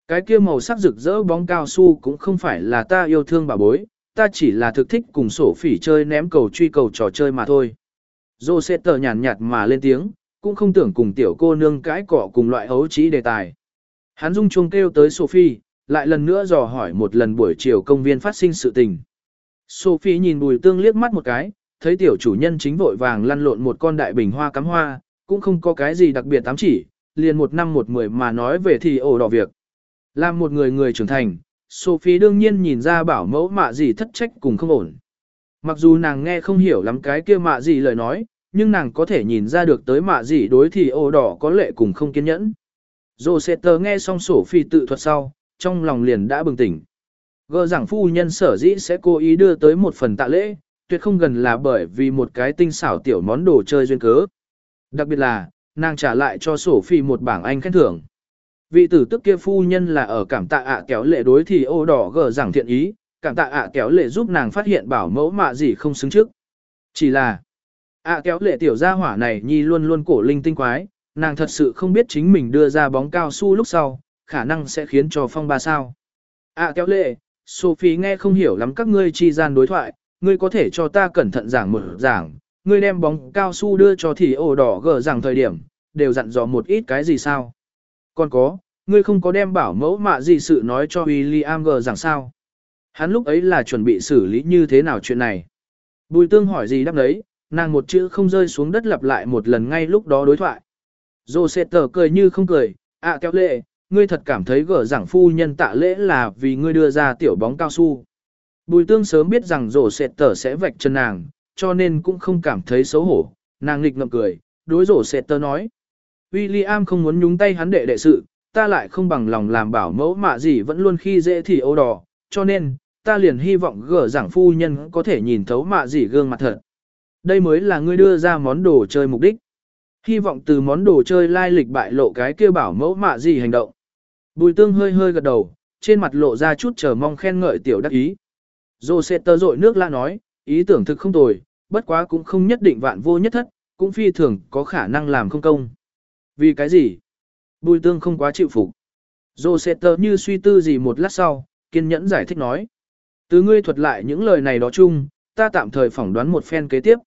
Cái kia màu sắc rực rỡ bóng cao su cũng không phải là ta yêu thương bảo bối, ta chỉ là thực thích cùng sổ phỉ chơi ném cầu truy cầu trò chơi mà thôi. Rổ sệt tờ nhàn nhạt mà lên tiếng, cũng không tưởng cùng tiểu cô nương cãi cọ cùng loại hấu trí đề tài. Hắn dung chuông kêu tới Sophie, lại lần nữa dò hỏi một lần buổi chiều công viên phát sinh sự tình. Sophie nhìn bùi tương liếc mắt một cái, thấy tiểu chủ nhân chính vội vàng lăn lộn một con đại bình hoa cắm hoa, cũng không có cái gì đặc biệt tám chỉ, liền một năm một mười mà nói về thì ổ đỏ việc. Làm một người người trưởng thành, Sophie đương nhiên nhìn ra bảo mẫu mạ gì thất trách cùng không ổn. Mặc dù nàng nghe không hiểu lắm cái kia mạ gì lời nói, nhưng nàng có thể nhìn ra được tới mạ gì đối thì ổ đỏ có lệ cùng không kiên nhẫn. Rosetter nghe xong Sophie tự thuật sau, trong lòng liền đã bừng tỉnh. Gờ rằng phu nhân sở dĩ sẽ cố ý đưa tới một phần tạ lễ, tuyệt không gần là bởi vì một cái tinh xảo tiểu món đồ chơi duyên cớ. Đặc biệt là, nàng trả lại cho sổ phi một bảng anh khen thưởng. Vị tử tức kia phu nhân là ở cảm tạ ạ kéo lệ đối thì ô đỏ gờ rằng thiện ý, cảm tạ ạ kéo lệ giúp nàng phát hiện bảo mẫu mạ gì không xứng trước. Chỉ là, ạ kéo lệ tiểu gia hỏa này nhi luôn luôn cổ linh tinh quái, nàng thật sự không biết chính mình đưa ra bóng cao su lúc sau, khả năng sẽ khiến cho phong ba sao. ạ kéo lệ, Sophie nghe không hiểu lắm các ngươi chi gian đối thoại, ngươi có thể cho ta cẩn thận giảng một giảng, ngươi đem bóng cao su đưa cho thì ổ đỏ gờ rằng thời điểm, đều dặn dò một ít cái gì sao. Còn có, ngươi không có đem bảo mẫu mạ gì sự nói cho William gờ rằng sao. Hắn lúc ấy là chuẩn bị xử lý như thế nào chuyện này. Bùi tương hỏi gì đáp đấy, nàng một chữ không rơi xuống đất lặp lại một lần ngay lúc đó đối thoại. Dô sẽ tờ cười như không cười, ạ à, kéo lệ, ngươi thật cảm thấy gở giảng phu nhân tạ lễ là vì ngươi đưa ra tiểu bóng cao su. Bùi tương sớm biết rằng rổ sệt tở sẽ vạch chân nàng, cho nên cũng không cảm thấy xấu hổ, nàng nghịch ngậm cười, đối rổ sệt tơ nói. William không muốn nhúng tay hắn đệ đệ sự, ta lại không bằng lòng làm bảo mẫu mạ gì vẫn luôn khi dễ thì ô đỏ, cho nên, ta liền hy vọng gở giảng phu nhân có thể nhìn thấu mạ gì gương mặt thật. Đây mới là ngươi đưa ra món đồ chơi mục đích. Hy vọng từ món đồ chơi lai lịch bại lộ cái kia bảo mẫu mạ gì hành động. Bùi tương hơi hơi gật đầu, trên mặt lộ ra chút chờ mong khen ngợi tiểu đắc ý. Dô sẽ tơ rội nước lạ nói, ý tưởng thực không tồi, bất quá cũng không nhất định vạn vô nhất thất, cũng phi thường có khả năng làm không công. Vì cái gì? Bùi tương không quá chịu phục. Dô sẽ tơ như suy tư gì một lát sau, kiên nhẫn giải thích nói. Từ ngươi thuật lại những lời này đó chung, ta tạm thời phỏng đoán một phen kế tiếp.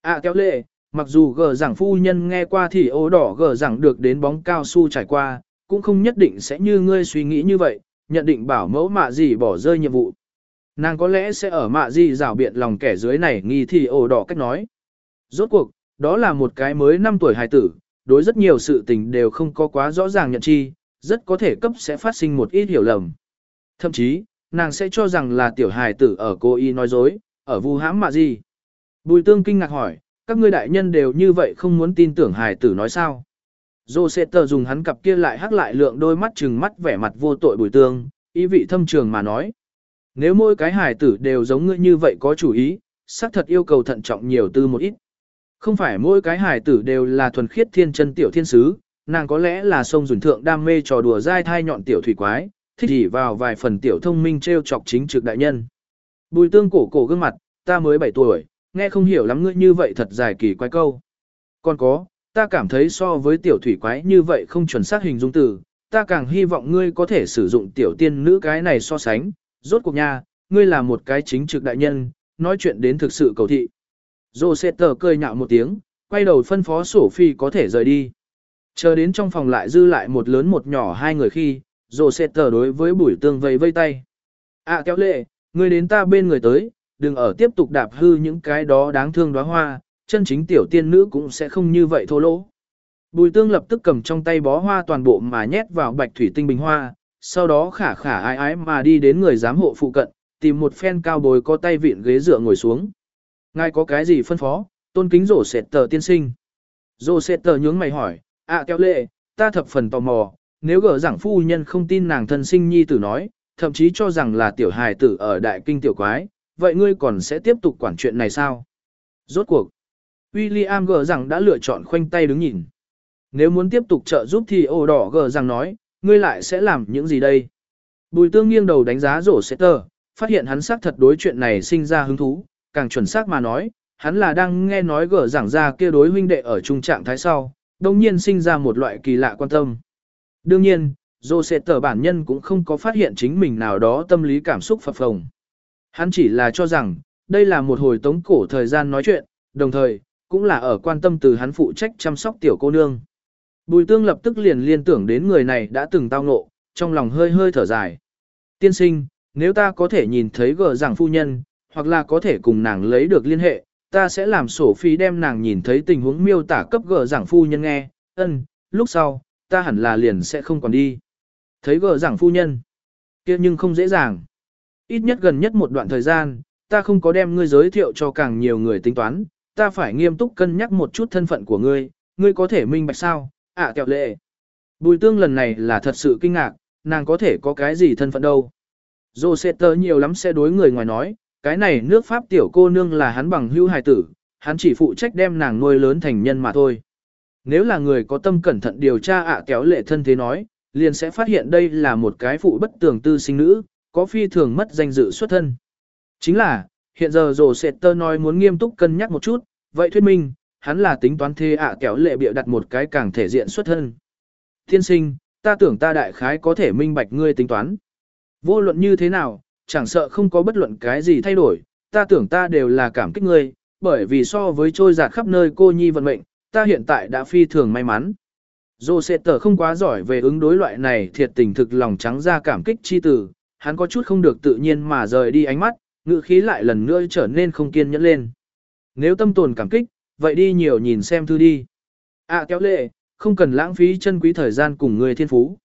À kéo lệ, mặc dù gờ rằng phu nhân nghe qua thì ố đỏ gờ rằng được đến bóng cao su trải qua, cũng không nhất định sẽ như ngươi suy nghĩ như vậy, nhận định bảo mẫu mạ gì bỏ rơi nhiệm vụ. Nàng có lẽ sẽ ở mạ gì rảo biện lòng kẻ dưới này nghi thì ổ đỏ cách nói. Rốt cuộc, đó là một cái mới 5 tuổi hài tử, đối rất nhiều sự tình đều không có quá rõ ràng nhận chi, rất có thể cấp sẽ phát sinh một ít hiểu lầm. Thậm chí, nàng sẽ cho rằng là tiểu hài tử ở cô y nói dối, ở vu hãm mạ gì. Bùi tương kinh ngạc hỏi, các ngươi đại nhân đều như vậy không muốn tin tưởng hài tử nói sao. Dô sẽ tờ dùng hắn cặp kia lại hắc lại lượng đôi mắt trừng mắt vẻ mặt vô tội bùi tương, ý vị thâm trường mà nói. Nếu mỗi cái hài tử đều giống ngươi như vậy có chủ ý, xác thật yêu cầu thận trọng nhiều tư một ít. Không phải mỗi cái hài tử đều là thuần khiết thiên chân tiểu thiên sứ, nàng có lẽ là sông rủn thượng đam mê trò đùa dai thai nhọn tiểu thủy quái, thích chỉ vào vài phần tiểu thông minh treo chọc chính trực đại nhân. Bùi tương cổ cổ gương mặt, ta mới 7 tuổi, nghe không hiểu lắm ngươi như vậy thật dài kỳ quái câu. Còn có, ta cảm thấy so với tiểu thủy quái như vậy không chuẩn xác hình dung từ, ta càng hy vọng ngươi có thể sử dụng tiểu tiên nữ cái này so sánh, rốt cuộc nha, ngươi là một cái chính trực đại nhân, nói chuyện đến thực sự cầu thị. Dô xe tờ cười nhạo một tiếng, quay đầu phân phó sổ phi có thể rời đi. Chờ đến trong phòng lại dư lại một lớn một nhỏ hai người khi, dô xe tờ đối với bùi tương vây vây tay. À kéo lệ, ngươi đến ta bên người tới, đừng ở tiếp tục đạp hư những cái đó đáng thương đóa hoa, chân chính tiểu tiên nữ cũng sẽ không như vậy thô lỗ. Bùi tương lập tức cầm trong tay bó hoa toàn bộ mà nhét vào bạch thủy tinh bình hoa, sau đó khả khả ái ái mà đi đến người giám hộ phụ cận, tìm một phen cao bồi có tay vịn ghế dựa ngồi xuống. Ngài có cái gì phân phó, tôn kính rổ sệt tờ tiên sinh. Rổ sệt tờ nhướng mày hỏi, ạ à, kéo lệ, ta thập phần tò mò, nếu gỡ rằng phu nhân không tin nàng thân sinh nhi tử nói, thậm chí cho rằng là tiểu hài tử ở đại kinh tiểu quái, vậy ngươi còn sẽ tiếp tục quản chuyện này sao? Rốt cuộc, William gờ rằng đã lựa chọn khoanh tay đứng nhìn. Nếu muốn tiếp tục trợ giúp thì ổ đỏ gờ rằng nói, ngươi lại sẽ làm những gì đây? Bùi tương nghiêng đầu đánh giá rổ sẽ tờ, phát hiện hắn xác thật đối chuyện này sinh ra hứng thú, càng chuẩn xác mà nói, hắn là đang nghe nói gở giảng ra kia đối huynh đệ ở trung trạng thái sau, đồng nhiên sinh ra một loại kỳ lạ quan tâm. Đương nhiên, rổ sẽ tờ bản nhân cũng không có phát hiện chính mình nào đó tâm lý cảm xúc phập phồng. Hắn chỉ là cho rằng, đây là một hồi tống cổ thời gian nói chuyện, đồng thời, cũng là ở quan tâm từ hắn phụ trách chăm sóc tiểu cô nương. Bùi tương lập tức liền liên tưởng đến người này đã từng tao ngộ, trong lòng hơi hơi thở dài. Tiên sinh, nếu ta có thể nhìn thấy gờ rằng phu nhân, hoặc là có thể cùng nàng lấy được liên hệ, ta sẽ làm sổ phi đem nàng nhìn thấy tình huống miêu tả cấp gờ rằng phu nhân nghe, ân, lúc sau, ta hẳn là liền sẽ không còn đi. Thấy gờ rằng phu nhân, kia nhưng không dễ dàng. Ít nhất gần nhất một đoạn thời gian, ta không có đem ngươi giới thiệu cho càng nhiều người tính toán, ta phải nghiêm túc cân nhắc một chút thân phận của ngươi, ngươi có thể minh bạch sao, ạ à, kẹo lệ. Bùi tương lần này là thật sự kinh ngạc, nàng có thể có cái gì thân phận đâu. Dô sẽ tớ nhiều lắm sẽ đối người ngoài nói, cái này nước Pháp tiểu cô nương là hắn bằng hưu hài tử, hắn chỉ phụ trách đem nàng nuôi lớn thành nhân mà thôi. Nếu là người có tâm cẩn thận điều tra ạ kéo lệ thân thế nói, liền sẽ phát hiện đây là một cái phụ bất tường tư sinh nữ, có phi thường mất danh dự xuất thân. Chính là, hiện giờ rổ sệt tơ nói muốn nghiêm túc cân nhắc một chút, vậy thuyết minh, hắn là tính toán thê ạ kéo lệ bịa đặt một cái càng thể diện xuất thân. Thiên sinh, ta tưởng ta đại khái có thể minh bạch ngươi tính toán. Vô luận như thế nào, chẳng sợ không có bất luận cái gì thay đổi, ta tưởng ta đều là cảm kích ngươi, bởi vì so với trôi giạt khắp nơi cô nhi vận mệnh, ta hiện tại đã phi thường may mắn. Dô sẽ tờ không quá giỏi về ứng đối loại này thiệt tình thực lòng trắng ra cảm kích chi tử hắn có chút không được tự nhiên mà rời đi ánh mắt, ngữ khí lại lần nữa trở nên không kiên nhẫn lên. Nếu tâm tồn cảm kích, vậy đi nhiều nhìn xem thư đi. À kéo lệ, không cần lãng phí chân quý thời gian cùng người thiên phú.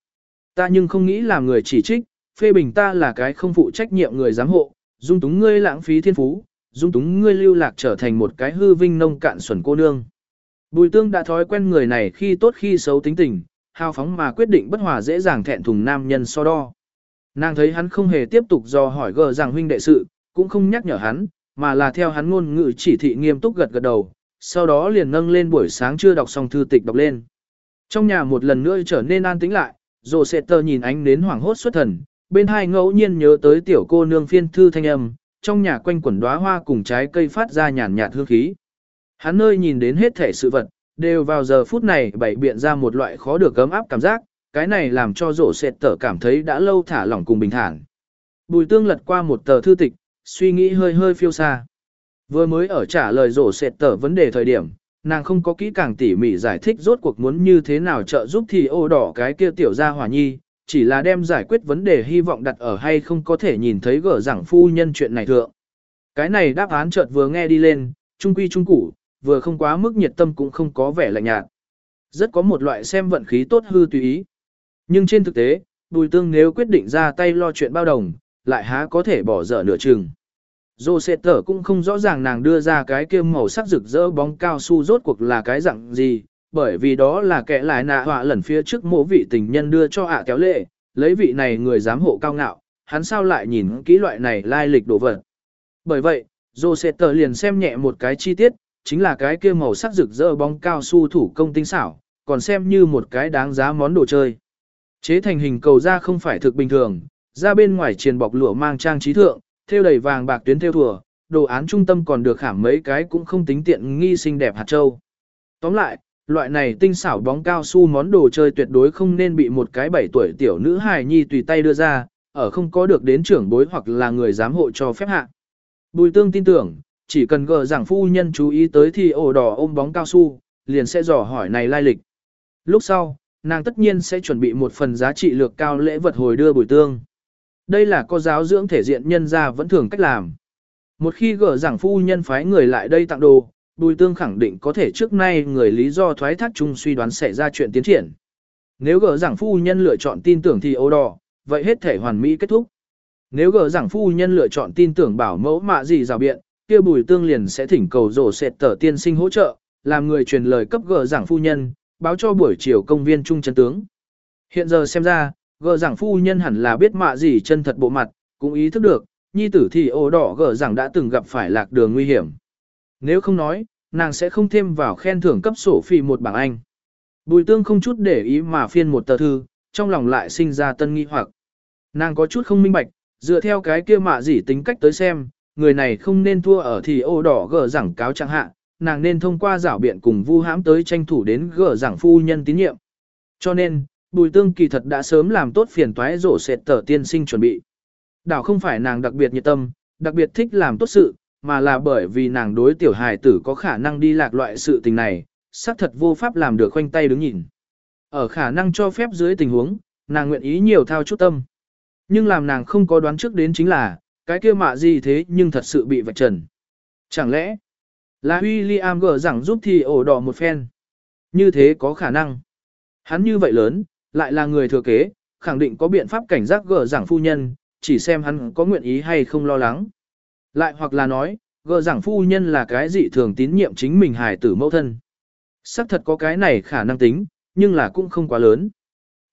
Ta nhưng không nghĩ làm người chỉ trích, phê bình ta là cái không phụ trách nhiệm người giám hộ, dung túng ngươi lãng phí thiên phú, dung túng ngươi lưu lạc trở thành một cái hư vinh nông cạn xuẩn cô nương. Bùi tương đã thói quen người này khi tốt khi xấu tính tình, hào phóng mà quyết định bất hòa dễ dàng thẹn thùng nam nhân so đo. Nàng thấy hắn không hề tiếp tục do hỏi gờ rằng huynh đệ sự, cũng không nhắc nhở hắn, mà là theo hắn ngôn ngữ chỉ thị nghiêm túc gật gật đầu, sau đó liền nâng lên buổi sáng chưa đọc xong thư tịch đọc lên. Trong nhà một lần nữa trở nên an tĩnh lại, rồi sẽ tờ nhìn ánh đến hoảng hốt xuất thần, bên hai ngẫu nhiên nhớ tới tiểu cô nương phiên thư thanh âm, trong nhà quanh quẩn đóa hoa cùng trái cây phát ra nhàn nhạt hương khí. Hắn nơi nhìn đến hết thể sự vật, đều vào giờ phút này bảy biện ra một loại khó được gấm áp cảm giác, cái này làm cho rổ sệt tở cảm thấy đã lâu thả lỏng cùng bình thản. Bùi tương lật qua một tờ thư tịch, suy nghĩ hơi hơi phiêu xa. Vừa mới ở trả lời rổ sệt tở vấn đề thời điểm, nàng không có kỹ càng tỉ mỉ giải thích rốt cuộc muốn như thế nào trợ giúp thì ô đỏ cái kia tiểu gia hỏa nhi, chỉ là đem giải quyết vấn đề hy vọng đặt ở hay không có thể nhìn thấy gở rằng phu nhân chuyện này thượng. Cái này đáp án chợt vừa nghe đi lên, trung quy trung củ, vừa không quá mức nhiệt tâm cũng không có vẻ lạnh nhạt. Rất có một loại xem vận khí tốt hư tùy ý. Nhưng trên thực tế, Bùi Tương nếu quyết định ra tay lo chuyện bao đồng, lại há có thể bỏ dở nửa chừng. Dô xe tở cũng không rõ ràng nàng đưa ra cái kia màu sắc rực rỡ bóng cao su rốt cuộc là cái dạng gì, bởi vì đó là kẻ lại nạ họa lần phía trước mộ vị tình nhân đưa cho ạ kéo lệ, lấy vị này người giám hộ cao ngạo, hắn sao lại nhìn kỹ loại này lai lịch đồ vật. Bởi vậy, Dô xe tở liền xem nhẹ một cái chi tiết, chính là cái kia màu sắc rực rỡ bóng cao su thủ công tinh xảo, còn xem như một cái đáng giá món đồ chơi. Chế thành hình cầu ra không phải thực bình thường, ra bên ngoài triền bọc lụa mang trang trí thượng, thêu đầy vàng bạc tuyến thêu thùa, đồ án trung tâm còn được khảm mấy cái cũng không tính tiện nghi xinh đẹp hạt châu. Tóm lại, loại này tinh xảo bóng cao su món đồ chơi tuyệt đối không nên bị một cái 7 tuổi tiểu nữ hài nhi tùy tay đưa ra, ở không có được đến trưởng bối hoặc là người giám hộ cho phép hạ. Bùi tương tin tưởng, chỉ cần gờ rằng phu nhân chú ý tới thì ổ đỏ ôm bóng cao su, liền sẽ dò hỏi này lai lịch. Lúc sau, nàng tất nhiên sẽ chuẩn bị một phần giá trị lược cao lễ vật hồi đưa bùi tương. Đây là có giáo dưỡng thể diện nhân ra vẫn thường cách làm. Một khi gỡ giảng phu nhân phái người lại đây tặng đồ, bùi tương khẳng định có thể trước nay người lý do thoái thác chung suy đoán sẽ ra chuyện tiến triển. Nếu gỡ giảng phu nhân lựa chọn tin tưởng thì ấu đỏ, vậy hết thể hoàn mỹ kết thúc. Nếu gỡ giảng phu nhân lựa chọn tin tưởng bảo mẫu mạ gì rào biện, kia bùi tương liền sẽ thỉnh cầu rổ sệt tờ tiên sinh hỗ trợ, làm người truyền lời cấp gỡ giảng phu nhân, báo cho buổi chiều công viên trung chân tướng. Hiện giờ xem ra, gờ rằng phu nhân hẳn là biết mạ gì chân thật bộ mặt, cũng ý thức được, nhi tử thì ô đỏ gờ rằng đã từng gặp phải lạc đường nguy hiểm. Nếu không nói, nàng sẽ không thêm vào khen thưởng cấp sổ phi một bảng Anh. Bùi tương không chút để ý mà phiên một tờ thư, trong lòng lại sinh ra tân nghi hoặc. Nàng có chút không minh bạch, dựa theo cái kia mạ gì tính cách tới xem, người này không nên thua ở thì ô đỏ gờ rằng cáo chẳng hạ, nàng nên thông qua giảo biện cùng vu hãm tới tranh thủ đến gỡ giảng phu nhân tín nhiệm. Cho nên, bùi tương kỳ thật đã sớm làm tốt phiền toái rổ sệt tờ tiên sinh chuẩn bị. Đảo không phải nàng đặc biệt nhiệt tâm, đặc biệt thích làm tốt sự, mà là bởi vì nàng đối tiểu hài tử có khả năng đi lạc loại sự tình này, xác thật vô pháp làm được khoanh tay đứng nhìn. Ở khả năng cho phép dưới tình huống, nàng nguyện ý nhiều thao chút tâm. Nhưng làm nàng không có đoán trước đến chính là, cái kia mạ gì thế nhưng thật sự bị vạch trần. Chẳng lẽ, là William gỡ rằng giúp thì ổ đỏ một phen. Như thế có khả năng. Hắn như vậy lớn, lại là người thừa kế, khẳng định có biện pháp cảnh giác gỡ rằng phu nhân, chỉ xem hắn có nguyện ý hay không lo lắng. Lại hoặc là nói, gỡ rằng phu nhân là cái gì thường tín nhiệm chính mình hài tử mẫu thân. Sắc thật có cái này khả năng tính, nhưng là cũng không quá lớn.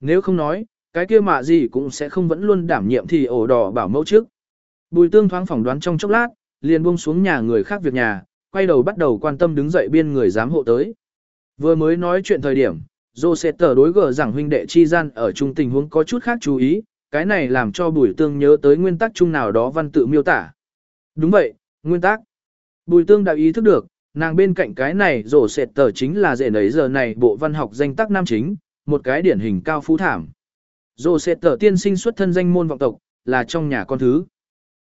Nếu không nói, cái kia mạ gì cũng sẽ không vẫn luôn đảm nhiệm thì ổ đỏ bảo mẫu trước. Bùi tương thoáng phỏng đoán trong chốc lát, liền buông xuống nhà người khác việc nhà, quay đầu bắt đầu quan tâm đứng dậy biên người giám hộ tới. Vừa mới nói chuyện thời điểm, Joseph đối gờ rằng huynh đệ chi gian ở chung tình huống có chút khác chú ý, cái này làm cho bùi tương nhớ tới nguyên tắc chung nào đó văn tự miêu tả. Đúng vậy, nguyên tắc. Bùi tương đã ý thức được, Nàng bên cạnh cái này rổ sệt tờ chính là dễ nấy giờ này bộ văn học danh tác nam chính, một cái điển hình cao phú thảm. Rổ sệt tờ tiên sinh xuất thân danh môn vọng tộc, là trong nhà con thứ.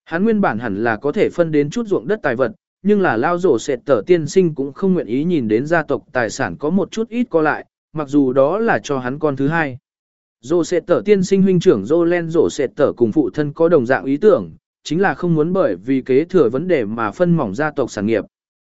Hắn nguyên bản hẳn là có thể phân đến chút ruộng đất tài vật, nhưng là lao rổ sệt Tở tiên sinh cũng không nguyện ý nhìn đến gia tộc tài sản có một chút ít co lại, mặc dù đó là cho hắn con thứ hai. Rổ sệt Tở tiên sinh huynh trưởng Rô Len rổ sệt Tở cùng phụ thân có đồng dạng ý tưởng, chính là không muốn bởi vì kế thừa vấn đề mà phân mỏng gia tộc sản nghiệp.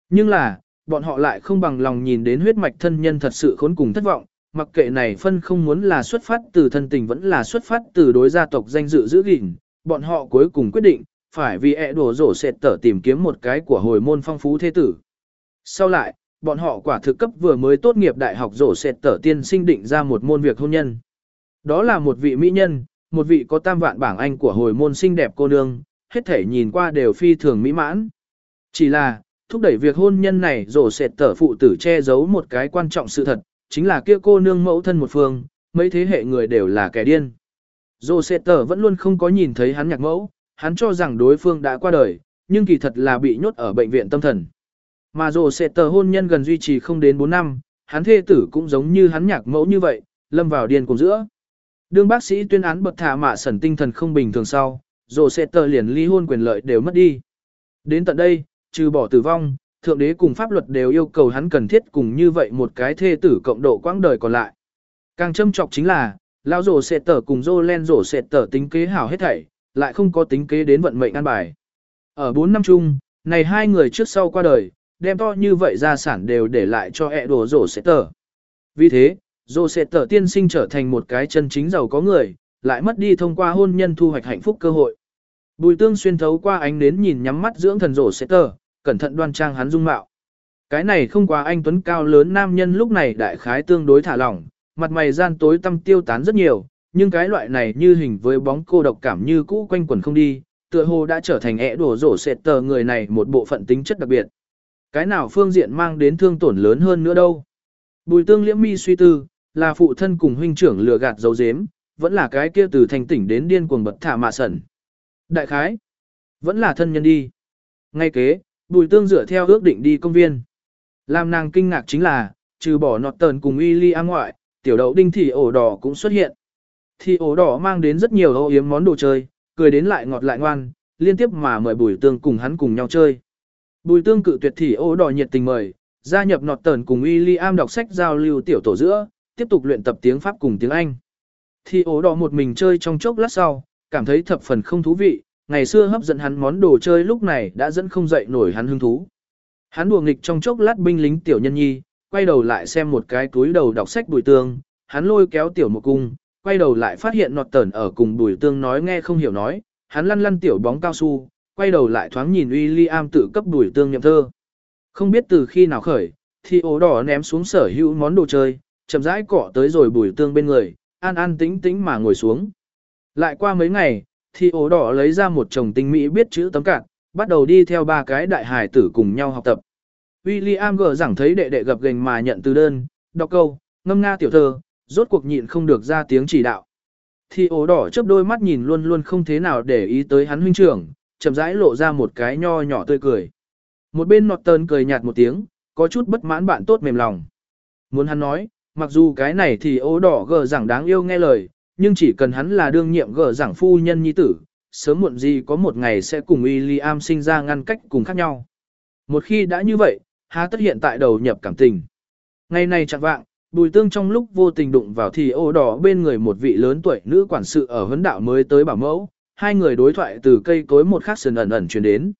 Nhưng là, bọn họ lại không bằng lòng nhìn đến huyết mạch thân nhân thật sự khốn cùng thất vọng, mặc kệ này phân không muốn là xuất phát từ thân tình vẫn là xuất phát từ đối gia tộc danh dự giữ gìn, bọn họ cuối cùng quyết định, phải vì ẹ đổ rổ sệt tở tìm kiếm một cái của hồi môn phong phú thế tử. Sau lại, bọn họ quả thực cấp vừa mới tốt nghiệp đại học rổ sệt tở tiên sinh định ra một môn việc hôn nhân. Đó là một vị mỹ nhân, một vị có tam vạn bảng anh của hồi môn xinh đẹp cô nương, hết thể nhìn qua đều phi thường mỹ mãn. Chỉ là, thúc đẩy việc hôn nhân này rổ sệt tở phụ tử che giấu một cái quan trọng sự thật, chính là kia cô nương mẫu thân một phương, mấy thế hệ người đều là kẻ điên. Rổ sệt tở vẫn luôn không có nhìn thấy hắn nhạc mẫu, hắn cho rằng đối phương đã qua đời, nhưng kỳ thật là bị nhốt ở bệnh viện tâm thần. Mà dù sẽ tờ hôn nhân gần duy trì không đến 4 năm, hắn thê tử cũng giống như hắn nhạc mẫu như vậy, lâm vào điên cùng giữa. Đương bác sĩ tuyên án bậc thả mạ sẩn tinh thần không bình thường sau, dù sẽ tờ liền ly hôn quyền lợi đều mất đi. Đến tận đây, trừ bỏ tử vong, thượng đế cùng pháp luật đều yêu cầu hắn cần thiết cùng như vậy một cái thê tử cộng độ quãng đời còn lại. Càng châm trọng chính là, lão rổ sẽ tờ cùng dô len rổ sẽ tờ tính kế hảo hết thảy, lại không có tính kế đến vận mệnh an bài. Ở 4 năm chung, này hai người trước sau qua đời, đem to như vậy gia sản đều để lại cho ẹ đồ rổ sẽ tờ. Vì thế, rổ sẽ tờ tiên sinh trở thành một cái chân chính giàu có người, lại mất đi thông qua hôn nhân thu hoạch hạnh phúc cơ hội. Bùi tương xuyên thấu qua ánh nến nhìn nhắm mắt dưỡng thần rổ sẽ tờ, cẩn thận đoan trang hắn dung mạo. Cái này không quá anh tuấn cao lớn nam nhân lúc này đại khái tương đối thả lỏng, mặt mày gian tối tâm tiêu tán rất nhiều, nhưng cái loại này như hình với bóng cô độc cảm như cũ quanh quẩn không đi, tựa hồ đã trở thành ẻ đổ rổ sệt tờ người này một bộ phận tính chất đặc biệt. Cái nào phương diện mang đến thương tổn lớn hơn nữa đâu. Bùi tương liễm mi suy tư, là phụ thân cùng huynh trưởng lừa gạt dấu dếm, vẫn là cái kia từ thành tỉnh đến điên cuồng bật thả mạ sẩn. Đại khái, vẫn là thân nhân đi. Ngay kế, Bùi tương dựa theo ước định đi công viên. Làm nàng kinh ngạc chính là, trừ bỏ nọt tờn cùng y ly ngoại, tiểu đậu đinh Thị ổ đỏ cũng xuất hiện. Thì ổ đỏ mang đến rất nhiều âu yếm món đồ chơi, cười đến lại ngọt lại ngoan, liên tiếp mà mời bùi tương cùng hắn cùng nhau chơi. Bùi tương cự tuyệt thì ổ đỏ nhiệt tình mời, gia nhập nọt tờn cùng William đọc sách giao lưu tiểu tổ giữa, tiếp tục luyện tập tiếng Pháp cùng tiếng Anh. Thì ổ đỏ một mình chơi trong chốc lát sau, cảm thấy thập phần không thú vị, ngày xưa hấp dẫn hắn món đồ chơi lúc này đã dẫn không dậy nổi hắn hứng thú. Hắn đùa nghịch trong chốc lát binh lính tiểu nhân nhi, quay đầu lại xem một cái túi đầu đọc sách bùi tương, hắn lôi kéo tiểu một cung, quay đầu lại phát hiện nọt tẩn ở cùng bùi tương nói nghe không hiểu nói, hắn lăn lăn tiểu bóng cao su, quay đầu lại thoáng nhìn William tự cấp bùi tương nhậm thơ. Không biết từ khi nào khởi, thì ố đỏ ném xuống sở hữu món đồ chơi, chậm rãi cọ tới rồi bùi tương bên người, an an tĩnh tĩnh mà ngồi xuống. Lại qua mấy ngày, thì ố đỏ lấy ra một chồng tinh mỹ biết chữ tấm cạn, bắt đầu đi theo ba cái đại hài tử cùng nhau học tập. William gờ rằng thấy đệ đệ gặp gành mà nhận từ đơn, đọc câu, ngâm nga tiểu thơ, rốt cuộc nhịn không được ra tiếng chỉ đạo. Thì ổ đỏ chớp đôi mắt nhìn luôn luôn không thế nào để ý tới hắn huynh trưởng, chậm rãi lộ ra một cái nho nhỏ tươi cười. Một bên nọt tơn cười nhạt một tiếng, có chút bất mãn bạn tốt mềm lòng. Muốn hắn nói, mặc dù cái này thì ố đỏ gờ rằng đáng yêu nghe lời, nhưng chỉ cần hắn là đương nhiệm gờ giảng phu nhân nhi tử, sớm muộn gì có một ngày sẽ cùng William sinh ra ngăn cách cùng khác nhau. Một khi đã như vậy, há tất hiện tại đầu nhập cảm tình. Ngày này chẳng vạng, bùi tương trong lúc vô tình đụng vào thì ô đỏ bên người một vị lớn tuổi nữ quản sự ở huấn đạo mới tới bảo mẫu, hai người đối thoại từ cây cối một khắc sườn ẩn ẩn truyền đến.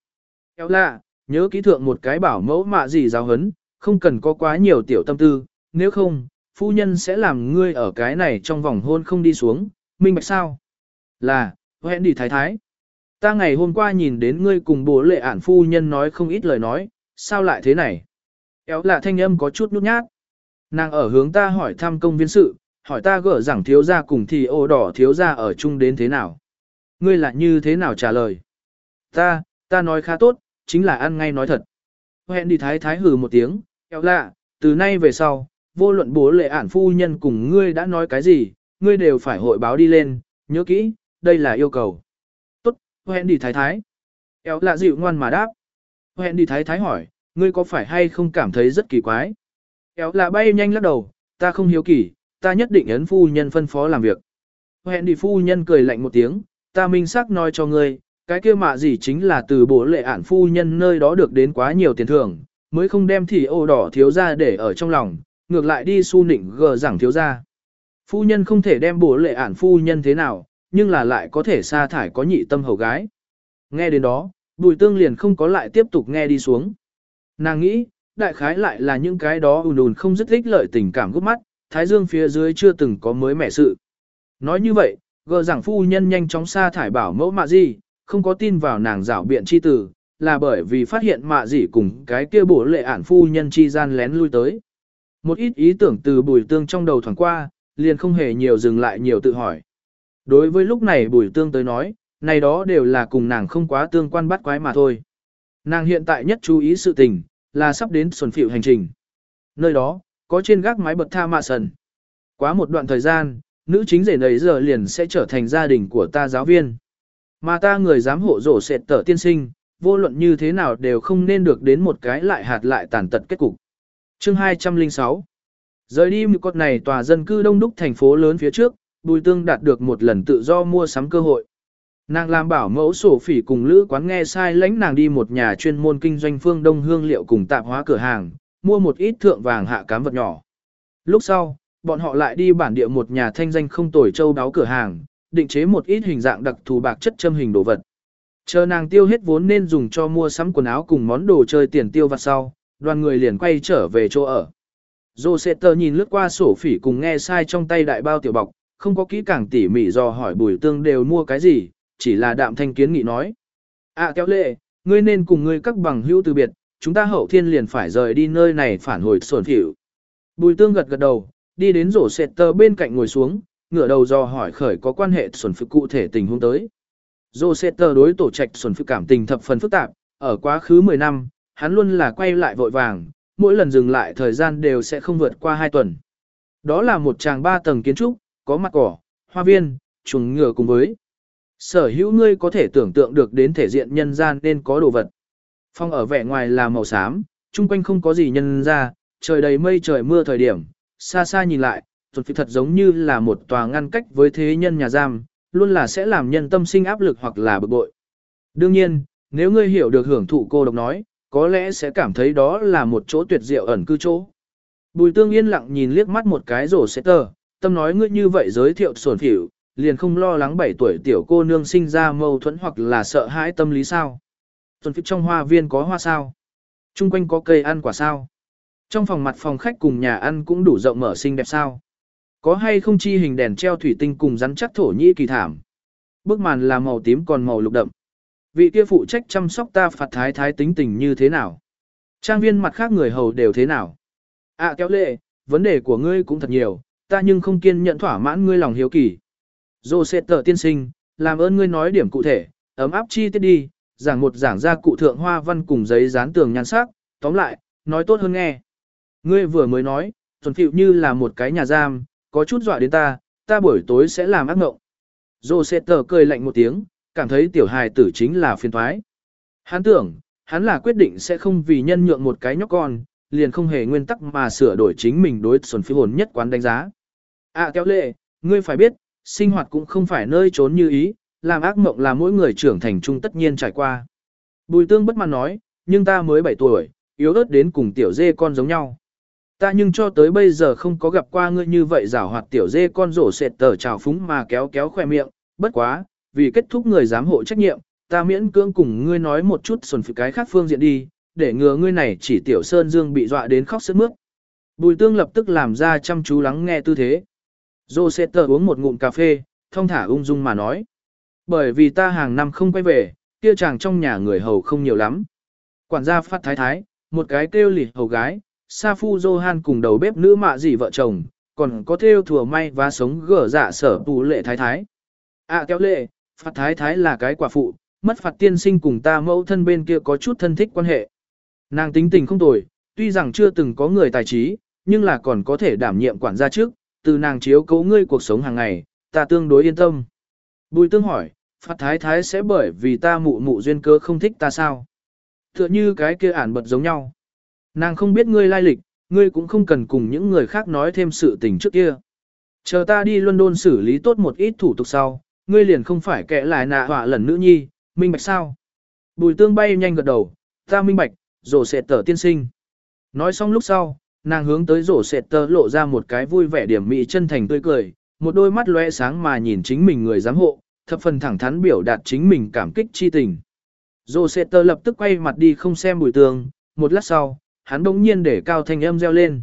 Kéo lạ, nhớ kỹ thượng một cái bảo mẫu mạ gì giáo hấn, không cần có quá nhiều tiểu tâm tư, nếu không, phu nhân sẽ làm ngươi ở cái này trong vòng hôn không đi xuống, minh bạch sao? Là, hẹn đi thái thái. Ta ngày hôm qua nhìn đến ngươi cùng bố lệ ản phu nhân nói không ít lời nói, sao lại thế này? Kéo lạ thanh âm có chút nhút nhát. Nàng ở hướng ta hỏi thăm công viên sự, hỏi ta gỡ rằng thiếu gia cùng thì ô đỏ thiếu gia ở chung đến thế nào? Ngươi là như thế nào trả lời? Ta, ta nói khá tốt, chính là ăn ngay nói thật. Hẹn đi thái thái hừ một tiếng, kéo lạ, từ nay về sau, vô luận bố lệ ản phu nhân cùng ngươi đã nói cái gì, ngươi đều phải hội báo đi lên, nhớ kỹ, đây là yêu cầu. Tốt, hẹn đi thái thái. Kéo lạ dịu ngoan mà đáp. Hẹn đi thái thái hỏi, ngươi có phải hay không cảm thấy rất kỳ quái? Kéo là bay nhanh lắc đầu, ta không hiếu kỳ, ta nhất định ấn phu nhân phân phó làm việc. Hẹn đi phu nhân cười lạnh một tiếng, ta minh xác nói cho ngươi, cái kia mạ gì chính là từ bố lệ ản phu nhân nơi đó được đến quá nhiều tiền thưởng, mới không đem thì ô đỏ thiếu ra để ở trong lòng, ngược lại đi su nịnh gờ rằng thiếu ra. Phu nhân không thể đem bố lệ ản phu nhân thế nào, nhưng là lại có thể sa thải có nhị tâm hầu gái. Nghe đến đó, bùi tương liền không có lại tiếp tục nghe đi xuống. Nàng nghĩ, đại khái lại là những cái đó ùn ùn không dứt ích lợi tình cảm gút mắt, thái dương phía dưới chưa từng có mới mẻ sự. Nói như vậy, gờ giảng phu nhân nhanh chóng sa thải bảo mẫu mạ gì, không có tin vào nàng rảo biện chi tử, là bởi vì phát hiện mạ gì cùng cái kia bổ lệ ản phu nhân chi gian lén lui tới. Một ít ý tưởng từ bùi tương trong đầu thoảng qua, liền không hề nhiều dừng lại nhiều tự hỏi. Đối với lúc này bùi tương tới nói, này đó đều là cùng nàng không quá tương quan bắt quái mà thôi. Nàng hiện tại nhất chú ý sự tình, là sắp đến xuân phịu hành trình. Nơi đó, có trên gác mái bậc tha mạ sần. Quá một đoạn thời gian, nữ chính rể nấy giờ liền sẽ trở thành gia đình của ta giáo viên. Mà ta người dám hộ rổ sệt tở tiên sinh, vô luận như thế nào đều không nên được đến một cái lại hạt lại tàn tật kết cục. Chương 206 Rời đi một cột này tòa dân cư đông đúc thành phố lớn phía trước, Bùi Tương đạt được một lần tự do mua sắm cơ hội. Nàng làm bảo mẫu sổ phỉ cùng lữ quán nghe sai lãnh nàng đi một nhà chuyên môn kinh doanh phương đông hương liệu cùng tạp hóa cửa hàng, mua một ít thượng vàng hạ cám vật nhỏ. Lúc sau, bọn họ lại đi bản địa một nhà thanh danh không tồi châu đáo cửa hàng, định chế một ít hình dạng đặc thù bạc chất châm hình đồ vật. Chờ nàng tiêu hết vốn nên dùng cho mua sắm quần áo cùng món đồ chơi tiền tiêu vặt sau, đoàn người liền quay trở về chỗ ở. Joseter nhìn lướt qua sổ phỉ cùng nghe sai trong tay đại bao tiểu bọc, không có kỹ càng tỉ mỉ do hỏi bùi tương đều mua cái gì, chỉ là đạm thanh kiến nghị nói. À kéo lệ, ngươi nên cùng ngươi các bằng hữu từ biệt, chúng ta hậu thiên liền phải rời đi nơi này phản hồi sổn phỉu. Bùi tương gật gật đầu, đi đến rổ sệt tờ bên cạnh ngồi xuống, ngửa đầu do hỏi khởi có quan hệ sổn phức cụ thể tình huống tới. Rổ sệt tờ đối tổ trạch sổn phức cảm tình thập phần phức tạp, ở quá khứ 10 năm, hắn luôn là quay lại vội vàng, mỗi lần dừng lại thời gian đều sẽ không vượt qua 2 tuần. Đó là một tràng ba tầng kiến trúc, có mặt cỏ, hoa viên, chuồng ngựa cùng với Sở hữu ngươi có thể tưởng tượng được đến thể diện nhân gian nên có đồ vật. Phong ở vẻ ngoài là màu xám, chung quanh không có gì nhân ra, trời đầy mây trời mưa thời điểm, xa xa nhìn lại, tuần phi thật giống như là một tòa ngăn cách với thế nhân nhà giam, luôn là sẽ làm nhân tâm sinh áp lực hoặc là bực bội. Đương nhiên, nếu ngươi hiểu được hưởng thụ cô độc nói, có lẽ sẽ cảm thấy đó là một chỗ tuyệt diệu ẩn cư chỗ. Bùi tương yên lặng nhìn liếc mắt một cái rổ sẽ tờ, tâm nói ngươi như vậy giới thiệu sổn phỉu, liền không lo lắng 7 tuổi tiểu cô nương sinh ra mâu thuẫn hoặc là sợ hãi tâm lý sao. Tuần phích trong hoa viên có hoa sao. Trung quanh có cây ăn quả sao. Trong phòng mặt phòng khách cùng nhà ăn cũng đủ rộng mở xinh đẹp sao. Có hay không chi hình đèn treo thủy tinh cùng rắn chắc thổ nhĩ kỳ thảm. Bức màn là màu tím còn màu lục đậm. Vị kia phụ trách chăm sóc ta phạt thái thái tính tình như thế nào? Trang viên mặt khác người hầu đều thế nào? À kéo lệ, vấn đề của ngươi cũng thật nhiều, ta nhưng không kiên nhận thỏa mãn ngươi lòng hiếu kỳ. Dô sẽ tờ tiên sinh, làm ơn ngươi nói điểm cụ thể, ấm áp chi tiết đi, giảng một giảng ra cụ thượng hoa văn cùng giấy dán tường nhan sắc, tóm lại, nói tốt hơn nghe. Ngươi vừa mới nói, thuần phịu như là một cái nhà giam, có chút dọa đến ta, ta buổi tối sẽ làm ác ngộng. Dô sẽ tờ cười lạnh một tiếng, cảm thấy tiểu hài tử chính là phiền thoái. Hắn tưởng, hắn là quyết định sẽ không vì nhân nhượng một cái nhóc con, liền không hề nguyên tắc mà sửa đổi chính mình đối thuần phi hồn nhất quán đánh giá. À kéo lệ, ngươi phải biết, sinh hoạt cũng không phải nơi trốn như ý, làm ác mộng là mỗi người trưởng thành trung tất nhiên trải qua. Bùi tương bất mãn nói, nhưng ta mới 7 tuổi, yếu ớt đến cùng tiểu dê con giống nhau. Ta nhưng cho tới bây giờ không có gặp qua ngươi như vậy rảo hoạt tiểu dê con rổ sệt tờ trào phúng mà kéo kéo khỏe miệng, bất quá, vì kết thúc người giám hộ trách nhiệm, ta miễn cưỡng cùng ngươi nói một chút xuân phụ cái khác phương diện đi, để ngừa ngươi này chỉ tiểu sơn dương bị dọa đến khóc sướt mướt. Bùi tương lập tức làm ra chăm chú lắng nghe tư thế. Joseter uống một ngụm cà phê, thông thả ung dung mà nói. Bởi vì ta hàng năm không quay về, kia chàng trong nhà người hầu không nhiều lắm. Quản gia phát thái thái, một cái kêu lì hầu gái, Sa Phu Johan cùng đầu bếp nữ mạ dì vợ chồng, còn có theo thừa may và sống gở dạ sở tù lệ thái thái. À kéo lệ, phạt thái thái là cái quả phụ, mất phạt tiên sinh cùng ta mẫu thân bên kia có chút thân thích quan hệ. Nàng tính tình không tồi, tuy rằng chưa từng có người tài trí, nhưng là còn có thể đảm nhiệm quản gia trước, từ nàng chiếu cố ngươi cuộc sống hàng ngày, ta tương đối yên tâm. Bùi tương hỏi, Phát Thái Thái sẽ bởi vì ta mụ mụ duyên cơ không thích ta sao? Tựa như cái kia ản bật giống nhau. Nàng không biết ngươi lai lịch, ngươi cũng không cần cùng những người khác nói thêm sự tình trước kia. Chờ ta đi London xử lý tốt một ít thủ tục sau, ngươi liền không phải kẻ lại nạ họa lần nữ nhi, minh bạch sao? Bùi tương bay nhanh gật đầu, ta minh bạch, rồi sẽ tở tiên sinh. Nói xong lúc sau, nàng hướng tới rổ sệt tơ lộ ra một cái vui vẻ điểm mỹ chân thành tươi cười, một đôi mắt lóe sáng mà nhìn chính mình người giám hộ, thập phần thẳng thắn biểu đạt chính mình cảm kích chi tình. Rổ sệt tơ lập tức quay mặt đi không xem bùi Tường. một lát sau, hắn bỗng nhiên để cao thanh âm reo lên.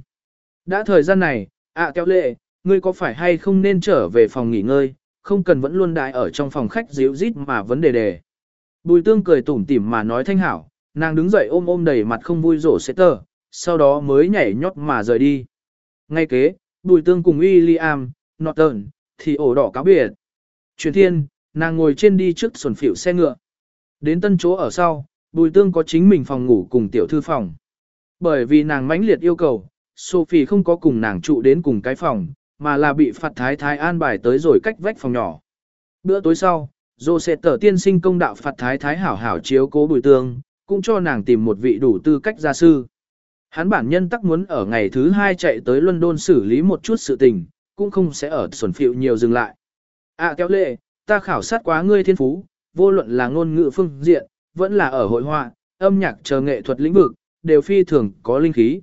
Đã thời gian này, ạ à, kéo lệ, ngươi có phải hay không nên trở về phòng nghỉ ngơi, không cần vẫn luôn đại ở trong phòng khách díu rít mà vấn đề đề. Bùi tương cười tủm tỉm mà nói thanh hảo, nàng đứng dậy ôm ôm đầy mặt không vui rổ sẽ tờ, sau đó mới nhảy nhót mà rời đi. Ngay kế, bùi tương cùng William, Norton, thì ổ đỏ cáo biệt. Truyền thiên, nàng ngồi trên đi trước xuẩn phiểu xe ngựa. Đến tân chỗ ở sau, bùi tương có chính mình phòng ngủ cùng tiểu thư phòng. Bởi vì nàng mãnh liệt yêu cầu, Sophie không có cùng nàng trụ đến cùng cái phòng, mà là bị phạt thái thái an bài tới rồi cách vách phòng nhỏ. Bữa tối sau, Joseph tiên sinh công đạo phạt thái thái hảo hảo chiếu cố bùi tương, cũng cho nàng tìm một vị đủ tư cách gia sư. Hắn bản nhân tắc muốn ở ngày thứ hai chạy tới London xử lý một chút sự tình, cũng không sẽ ở xuẩn phiệu nhiều dừng lại. À kéo lệ, ta khảo sát quá ngươi thiên phú, vô luận là ngôn ngữ phương diện, vẫn là ở hội họa, âm nhạc chờ nghệ thuật lĩnh vực, đều phi thường có linh khí.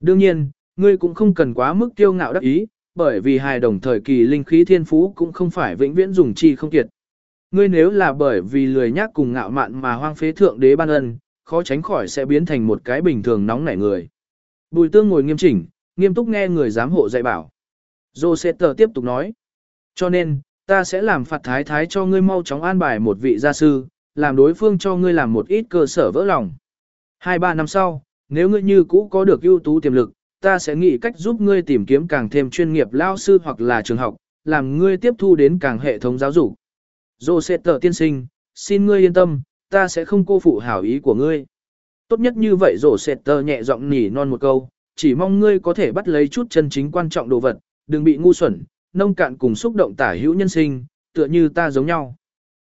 Đương nhiên, ngươi cũng không cần quá mức tiêu ngạo đắc ý, bởi vì hài đồng thời kỳ linh khí thiên phú cũng không phải vĩnh viễn dùng chi không kiệt. Ngươi nếu là bởi vì lười nhác cùng ngạo mạn mà hoang phế thượng đế ban ân, khó tránh khỏi sẽ biến thành một cái bình thường nóng nảy người. Bùi tương ngồi nghiêm chỉnh, nghiêm túc nghe người giám hộ dạy bảo. Joseter tiếp tục nói. Cho nên, ta sẽ làm phạt thái thái cho ngươi mau chóng an bài một vị gia sư, làm đối phương cho ngươi làm một ít cơ sở vỡ lòng. Hai ba năm sau, nếu ngươi như cũ có được ưu tú tiềm lực, ta sẽ nghĩ cách giúp ngươi tìm kiếm càng thêm chuyên nghiệp lao sư hoặc là trường học, làm ngươi tiếp thu đến càng hệ thống giáo dục. Joseter tiên sinh, xin ngươi yên tâm, ta sẽ không cô phụ hảo ý của ngươi. Tốt nhất như vậy Joseter nhẹ giọng nỉ non một câu, chỉ mong ngươi có thể bắt lấy chút chân chính quan trọng đồ vật, đừng bị ngu xuẩn, nông cạn cùng xúc động tả hữu nhân sinh, tựa như ta giống nhau.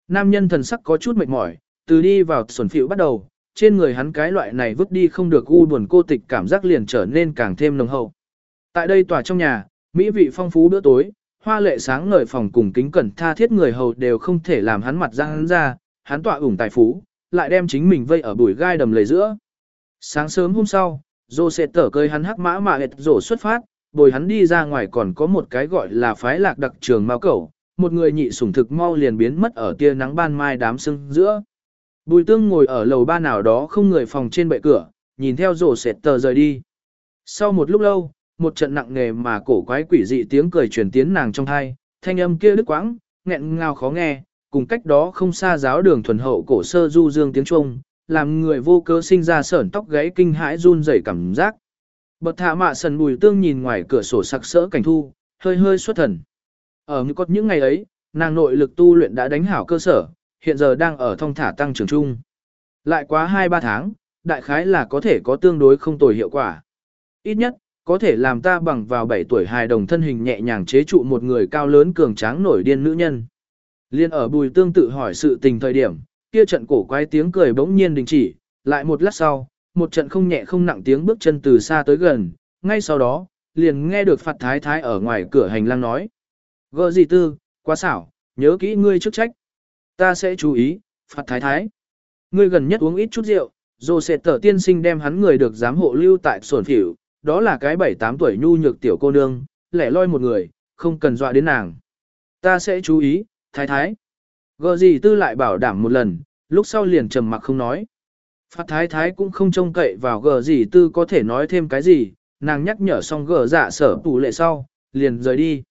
Nam nhân thần sắc có chút mệt mỏi, từ đi vào xuẩn phiểu bắt đầu, trên người hắn cái loại này vứt đi không được u buồn cô tịch cảm giác liền trở nên càng thêm nồng hậu. Tại đây tòa trong nhà, mỹ vị phong phú bữa tối, hoa lệ sáng ngời phòng cùng kính cẩn tha thiết người hầu đều không thể làm hắn mặt ra hắn ra, hắn tọa ủng tài phú, lại đem chính mình vây ở bụi gai đầm lầy giữa. Sáng sớm hôm sau, Dô sẽ tở cơi hắn hắc mã mà hệt rổ xuất phát, bồi hắn đi ra ngoài còn có một cái gọi là phái lạc đặc trường mao cẩu, một người nhị sủng thực mau liền biến mất ở tia nắng ban mai đám sưng giữa. Bùi tương ngồi ở lầu ba nào đó không người phòng trên bệ cửa, nhìn theo rổ sệt tờ rời đi. Sau một lúc lâu, một trận nặng nề mà cổ quái quỷ dị tiếng cười truyền tiến nàng trong thai, thanh âm kia đứt quãng, nghẹn ngào khó nghe, cùng cách đó không xa giáo đường thuần hậu cổ sơ du dương tiếng Trung, làm người vô cớ sinh ra sởn tóc gáy kinh hãi run rẩy cảm giác. Bật thả mạ sần bùi tương nhìn ngoài cửa sổ sặc sỡ cảnh thu, hơi hơi xuất thần. Ở như cốt những ngày ấy, nàng nội lực tu luyện đã đánh hảo cơ sở, hiện giờ đang ở thông thả tăng trưởng chung. Lại quá 2-3 tháng, đại khái là có thể có tương đối không tồi hiệu quả. Ít nhất, có thể làm ta bằng vào 7 tuổi hài đồng thân hình nhẹ nhàng chế trụ một người cao lớn cường tráng nổi điên nữ nhân. Liên ở bùi tương tự hỏi sự tình thời điểm, kia trận cổ quái tiếng cười bỗng nhiên đình chỉ, lại một lát sau, một trận không nhẹ không nặng tiếng bước chân từ xa tới gần, ngay sau đó, liền nghe được phạt thái thái ở ngoài cửa hành lang nói. Gơ gì tư, quá xảo, nhớ kỹ ngươi chức trách. Ta sẽ chú ý, phạt thái thái. Ngươi gần nhất uống ít chút rượu, rồi sẽ tở tiên sinh đem hắn người được giám hộ lưu tại sổn phỉu, đó là cái 7-8 tuổi nhu nhược tiểu cô nương, lẻ loi một người, không cần dọa đến nàng. Ta sẽ chú ý, thái thái. Gờ gì tư lại bảo đảm một lần, lúc sau liền trầm mặc không nói. Phát thái thái cũng không trông cậy vào gờ gì tư có thể nói thêm cái gì, nàng nhắc nhở xong gờ dạ sở tủ lệ sau, liền rời đi.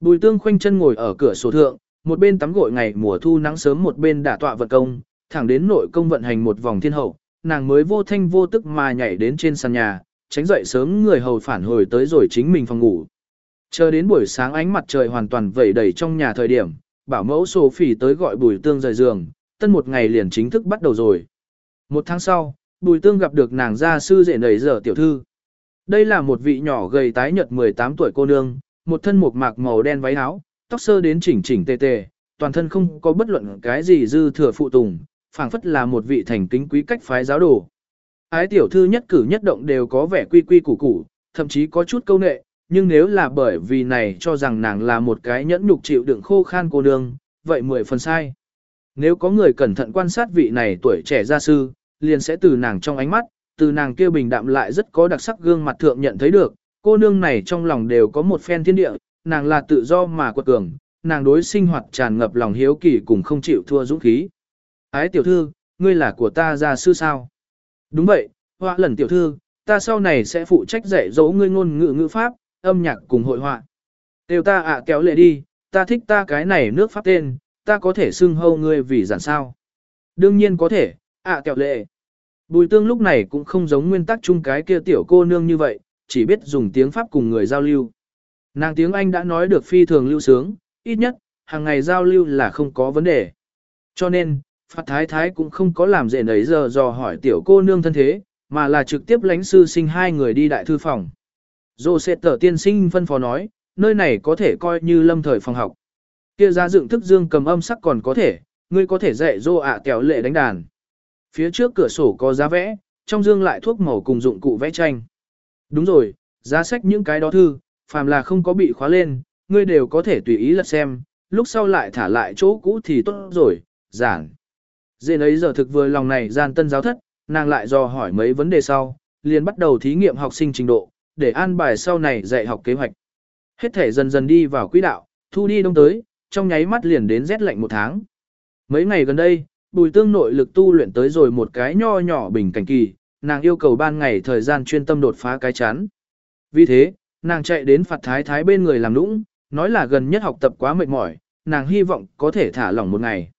Bùi tương khoanh chân ngồi ở cửa sổ thượng, một bên tắm gội ngày mùa thu nắng sớm một bên đả tọa vận công, thẳng đến nội công vận hành một vòng thiên hậu, nàng mới vô thanh vô tức mà nhảy đến trên sàn nhà, tránh dậy sớm người hầu phản hồi tới rồi chính mình phòng ngủ. Chờ đến buổi sáng ánh mặt trời hoàn toàn vẩy đầy trong nhà thời điểm, bảo mẫu Sophie tới gọi bùi tương rời giường, tân một ngày liền chính thức bắt đầu rồi. Một tháng sau, bùi tương gặp được nàng gia sư rể nầy giờ tiểu thư. Đây là một vị nhỏ gầy tái nhợt 18 tuổi cô nương, một thân một mạc màu đen váy áo, tóc sơ đến chỉnh chỉnh tề tề, toàn thân không có bất luận cái gì dư thừa phụ tùng, phảng phất là một vị thành kính quý cách phái giáo đồ. ái tiểu thư nhất cử nhất động đều có vẻ quy quy củ củ, thậm chí có chút câu nệ, nhưng nếu là bởi vì này cho rằng nàng là một cái nhẫn nhục chịu đựng khô khan cô nương, vậy mười phần sai. Nếu có người cẩn thận quan sát vị này tuổi trẻ gia sư, liền sẽ từ nàng trong ánh mắt, từ nàng kia bình đạm lại rất có đặc sắc gương mặt thượng nhận thấy được, cô nương này trong lòng đều có một phen thiên địa, nàng là tự do mà quật cường, nàng đối sinh hoạt tràn ngập lòng hiếu kỳ cùng không chịu thua dũng khí. Ái tiểu thư, ngươi là của ta gia sư sao? Đúng vậy, họa lần tiểu thư, ta sau này sẽ phụ trách dạy dỗ ngươi ngôn ngữ ngữ pháp, âm nhạc cùng hội họa. Đều ta ạ kéo lệ đi, ta thích ta cái này nước pháp tên, ta có thể xưng hâu ngươi vì giản sao. Đương nhiên có thể, ạ kéo lệ. Bùi tương lúc này cũng không giống nguyên tắc chung cái kia tiểu cô nương như vậy, chỉ biết dùng tiếng Pháp cùng người giao lưu. Nàng tiếng Anh đã nói được phi thường lưu sướng, ít nhất, hàng ngày giao lưu là không có vấn đề. Cho nên, Phát Thái Thái cũng không có làm dễ nấy giờ dò hỏi tiểu cô nương thân thế, mà là trực tiếp lãnh sư sinh hai người đi đại thư phòng. Dô sẽ tờ tiên sinh phân phó nói, nơi này có thể coi như lâm thời phòng học. Kia ra dựng thức dương cầm âm sắc còn có thể, ngươi có thể dạy dô ạ à lệ đánh đàn. Phía trước cửa sổ có giá vẽ, trong dương lại thuốc màu cùng dụng cụ vẽ tranh. Đúng rồi, giá sách những cái đó thư, phàm là không có bị khóa lên, ngươi đều có thể tùy ý lật xem, lúc sau lại thả lại chỗ cũ thì tốt rồi, giảng. Dên ấy giờ thực vừa lòng này gian tân giáo thất, nàng lại dò hỏi mấy vấn đề sau, liền bắt đầu thí nghiệm học sinh trình độ, để an bài sau này dạy học kế hoạch. Hết thể dần dần đi vào quỹ đạo, thu đi đông tới, trong nháy mắt liền đến rét lạnh một tháng. Mấy ngày gần đây, bùi tương nội lực tu luyện tới rồi một cái nho nhỏ bình cảnh kỳ, nàng yêu cầu ban ngày thời gian chuyên tâm đột phá cái chán. Vì thế, nàng chạy đến phạt thái thái bên người làm nũng, nói là gần nhất học tập quá mệt mỏi, nàng hy vọng có thể thả lỏng một ngày.